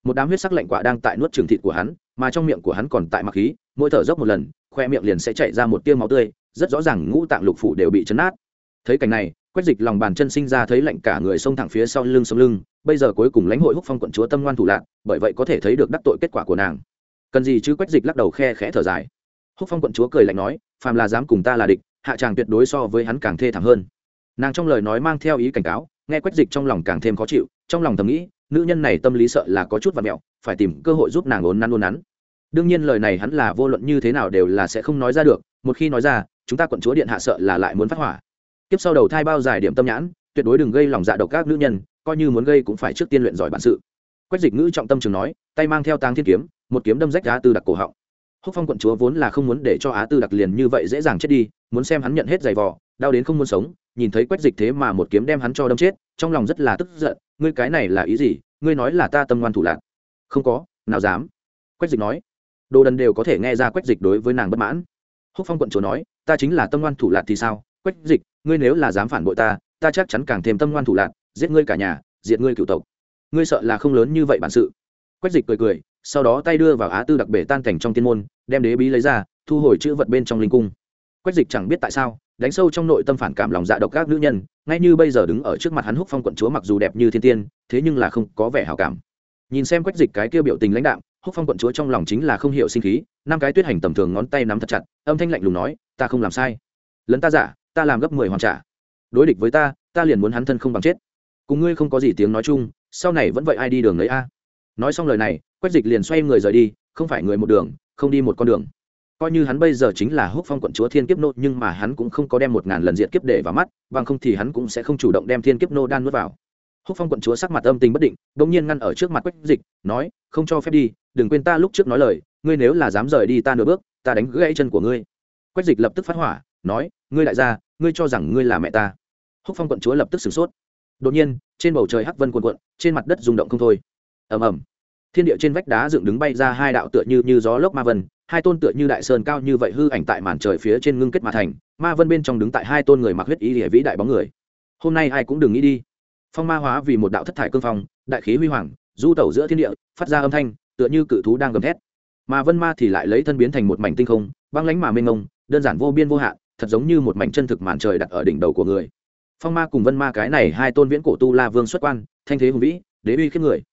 Một đám huyết sắc lạnh quả đang tại nuốt trường thịt của hắn, mà trong miệng của hắn còn tại mặc khí, mỗi thở dốc một lần khoe miệng liền sẽ chạy ra một tia máu tươi, rất rõ ràng ngũ tạng lục phủ đều bị chấn át. Thấy cảnh này, quách dịch lòng bàn chân sinh ra thấy lạnh cả người xông thẳng phía sau lưng sông lưng, bây giờ cuối cùng lãnh hội húc phong quận chúa tâm ngoan thủ lạc, bởi vậy có thể thấy được đắc tội kết quả của nàng. Cần gì chứ? Quách dịch lắc đầu khe khẽ thở dài. Húc phong quận chúa cười lạnh nói, phàm là dám cùng ta là địch, hạ tràng tuyệt đối so với hắn càng thê thảm hơn. Nàng trong lời nói mang theo ý cảnh cáo, nghe quách dịch trong lòng càng thêm khó chịu, trong lòng thầm nghĩ, nữ nhân này tâm lý sợ là có chút và mẹo, phải tìm cơ hội giúp nàng ốn nắn ốn nắn đương nhiên lời này hắn là vô luận như thế nào đều là sẽ không nói ra được, một khi nói ra, chúng ta quận chúa điện hạ sợ là lại muốn phát hỏa. Tiếp sau đầu thai bao dài điểm tâm nhãn, tuyệt đối đừng gây lòng dạ độc các nữ nhân, coi như muốn gây cũng phải trước tiên luyện giỏi bản sự. Quách dịch ngữ trọng tâm trường nói, tay mang theo tang thiên kiếm, một kiếm đâm rách á tư đặc cổ họng. Húc phong quận chúa vốn là không muốn để cho á tư đặc liền như vậy dễ dàng chết đi, muốn xem hắn nhận hết giày vò, đau đến không muốn sống, nhìn thấy quách dịch thế mà một kiếm đem hắn cho đâm chết, trong lòng rất là tức giận, ngươi cái này là ý gì? Ngươi nói là ta tâm ngoan thủ lạc. Không có, nào dám. Quách dịch nói đồ đần đều có thể nghe ra quách dịch đối với nàng bất mãn. Húc phong quận chúa nói, ta chính là tâm ngoan thủ lạc thì sao? Quách dịch, ngươi nếu là dám phản bội ta ta chắc chắn càng thêm tâm ngoan thủ lạc giết ngươi cả nhà, diệt ngươi cựu tộc. Ngươi sợ là không lớn như vậy bản sự. Quách dịch cười cười, sau đó tay đưa vào á tư đặc bể tan cảnh trong tiên môn, đem đế bí lấy ra, thu hồi chữ vật bên trong linh cung. Quách dịch chẳng biết tại sao, đánh sâu trong nội tâm phản cảm lòng dạ độc các nữ nhân, ngay như bây giờ đứng ở trước mặt hắn húc phong quận chúa mặc dù đẹp như thiên tiên, thế nhưng là không có vẻ hào cảm. Nhìn xem quách dịch cái kia biểu tình lãnh đạo húc phong quận chúa trong lòng chính là không hiểu sinh khí, năm cái tuyết hành tầm thường ngón tay nắm thật chặt, âm thanh lạnh lùng nói, ta không làm sai. Lấn ta giả, ta làm gấp mười hoàn trả. Đối địch với ta ta liền muốn hắn thân không bằng chết. Cùng ngươi không có gì tiếng nói chung, sau này vẫn vậy ai đi đường lấy a? Nói xong lời này, quách dịch liền xoay người rời đi, không phải người một đường, không đi một con đường. Coi như hắn bây giờ chính là húc phong quận chúa thiên kiếp nô, nhưng mà hắn cũng không có đem một ngàn lần diện kiếp để vào mắt, bằng không thì hắn cũng sẽ không chủ động đem thiên kiếp nô đan nuốt vào. Húc phong quận chúa sắc mặt âm tình bất định đ ỗ n g nhiên ngăn ở trước mặt quách dịch, nói, không cho phép đi đừng quên ta lúc trước nói lời, ngươi nếu là dám rời đi ta nửa bước, ta đánh gãy chân của ngươi. Quách dịch lập tức phát hỏa, nói, ngươi đại gia, ngươi cho rằng ngươi là mẹ ta. Húc phong quận chúa lập tức sửng sốt. Đột nhiên, trên bầu trời hắc vân quần quận trên mặt đất rung động không thôi. Ầm ầm. Thiên địa trên vách đá dựng đứng bay ra hai đạo tựa như như gió lốc ma vân, hai tôn tựa như đại sơn cao như vậy hư ảnh tại màn trời phía trên ngưng kết mà thành, ma vân bên trong đứng tại hai tôn người mặc huyết ý địa vĩ đại bóng người. Hôm nay ai cũng đừng nghĩ đi. Phong ma hóa vì một đạo thất thải cương phong, đại khí huy hoàng, du tẩu giữa thiên địa, phát ra âm thanh tựa như cự thú đang gầm thét. Mà vân ma thì lại lấy thân biến thành một mảnh tinh không, băng lánh mà mênh mông, đơn giản vô biên vô hạn, thật giống như một mảnh chân thực màn trời đặt ở đỉnh đầu của người. Phong ma cùng vân ma cái này hai tôn viễn cổ tu la vương xuất quan, thanh thế hùng vĩ, đế uy khiếp người.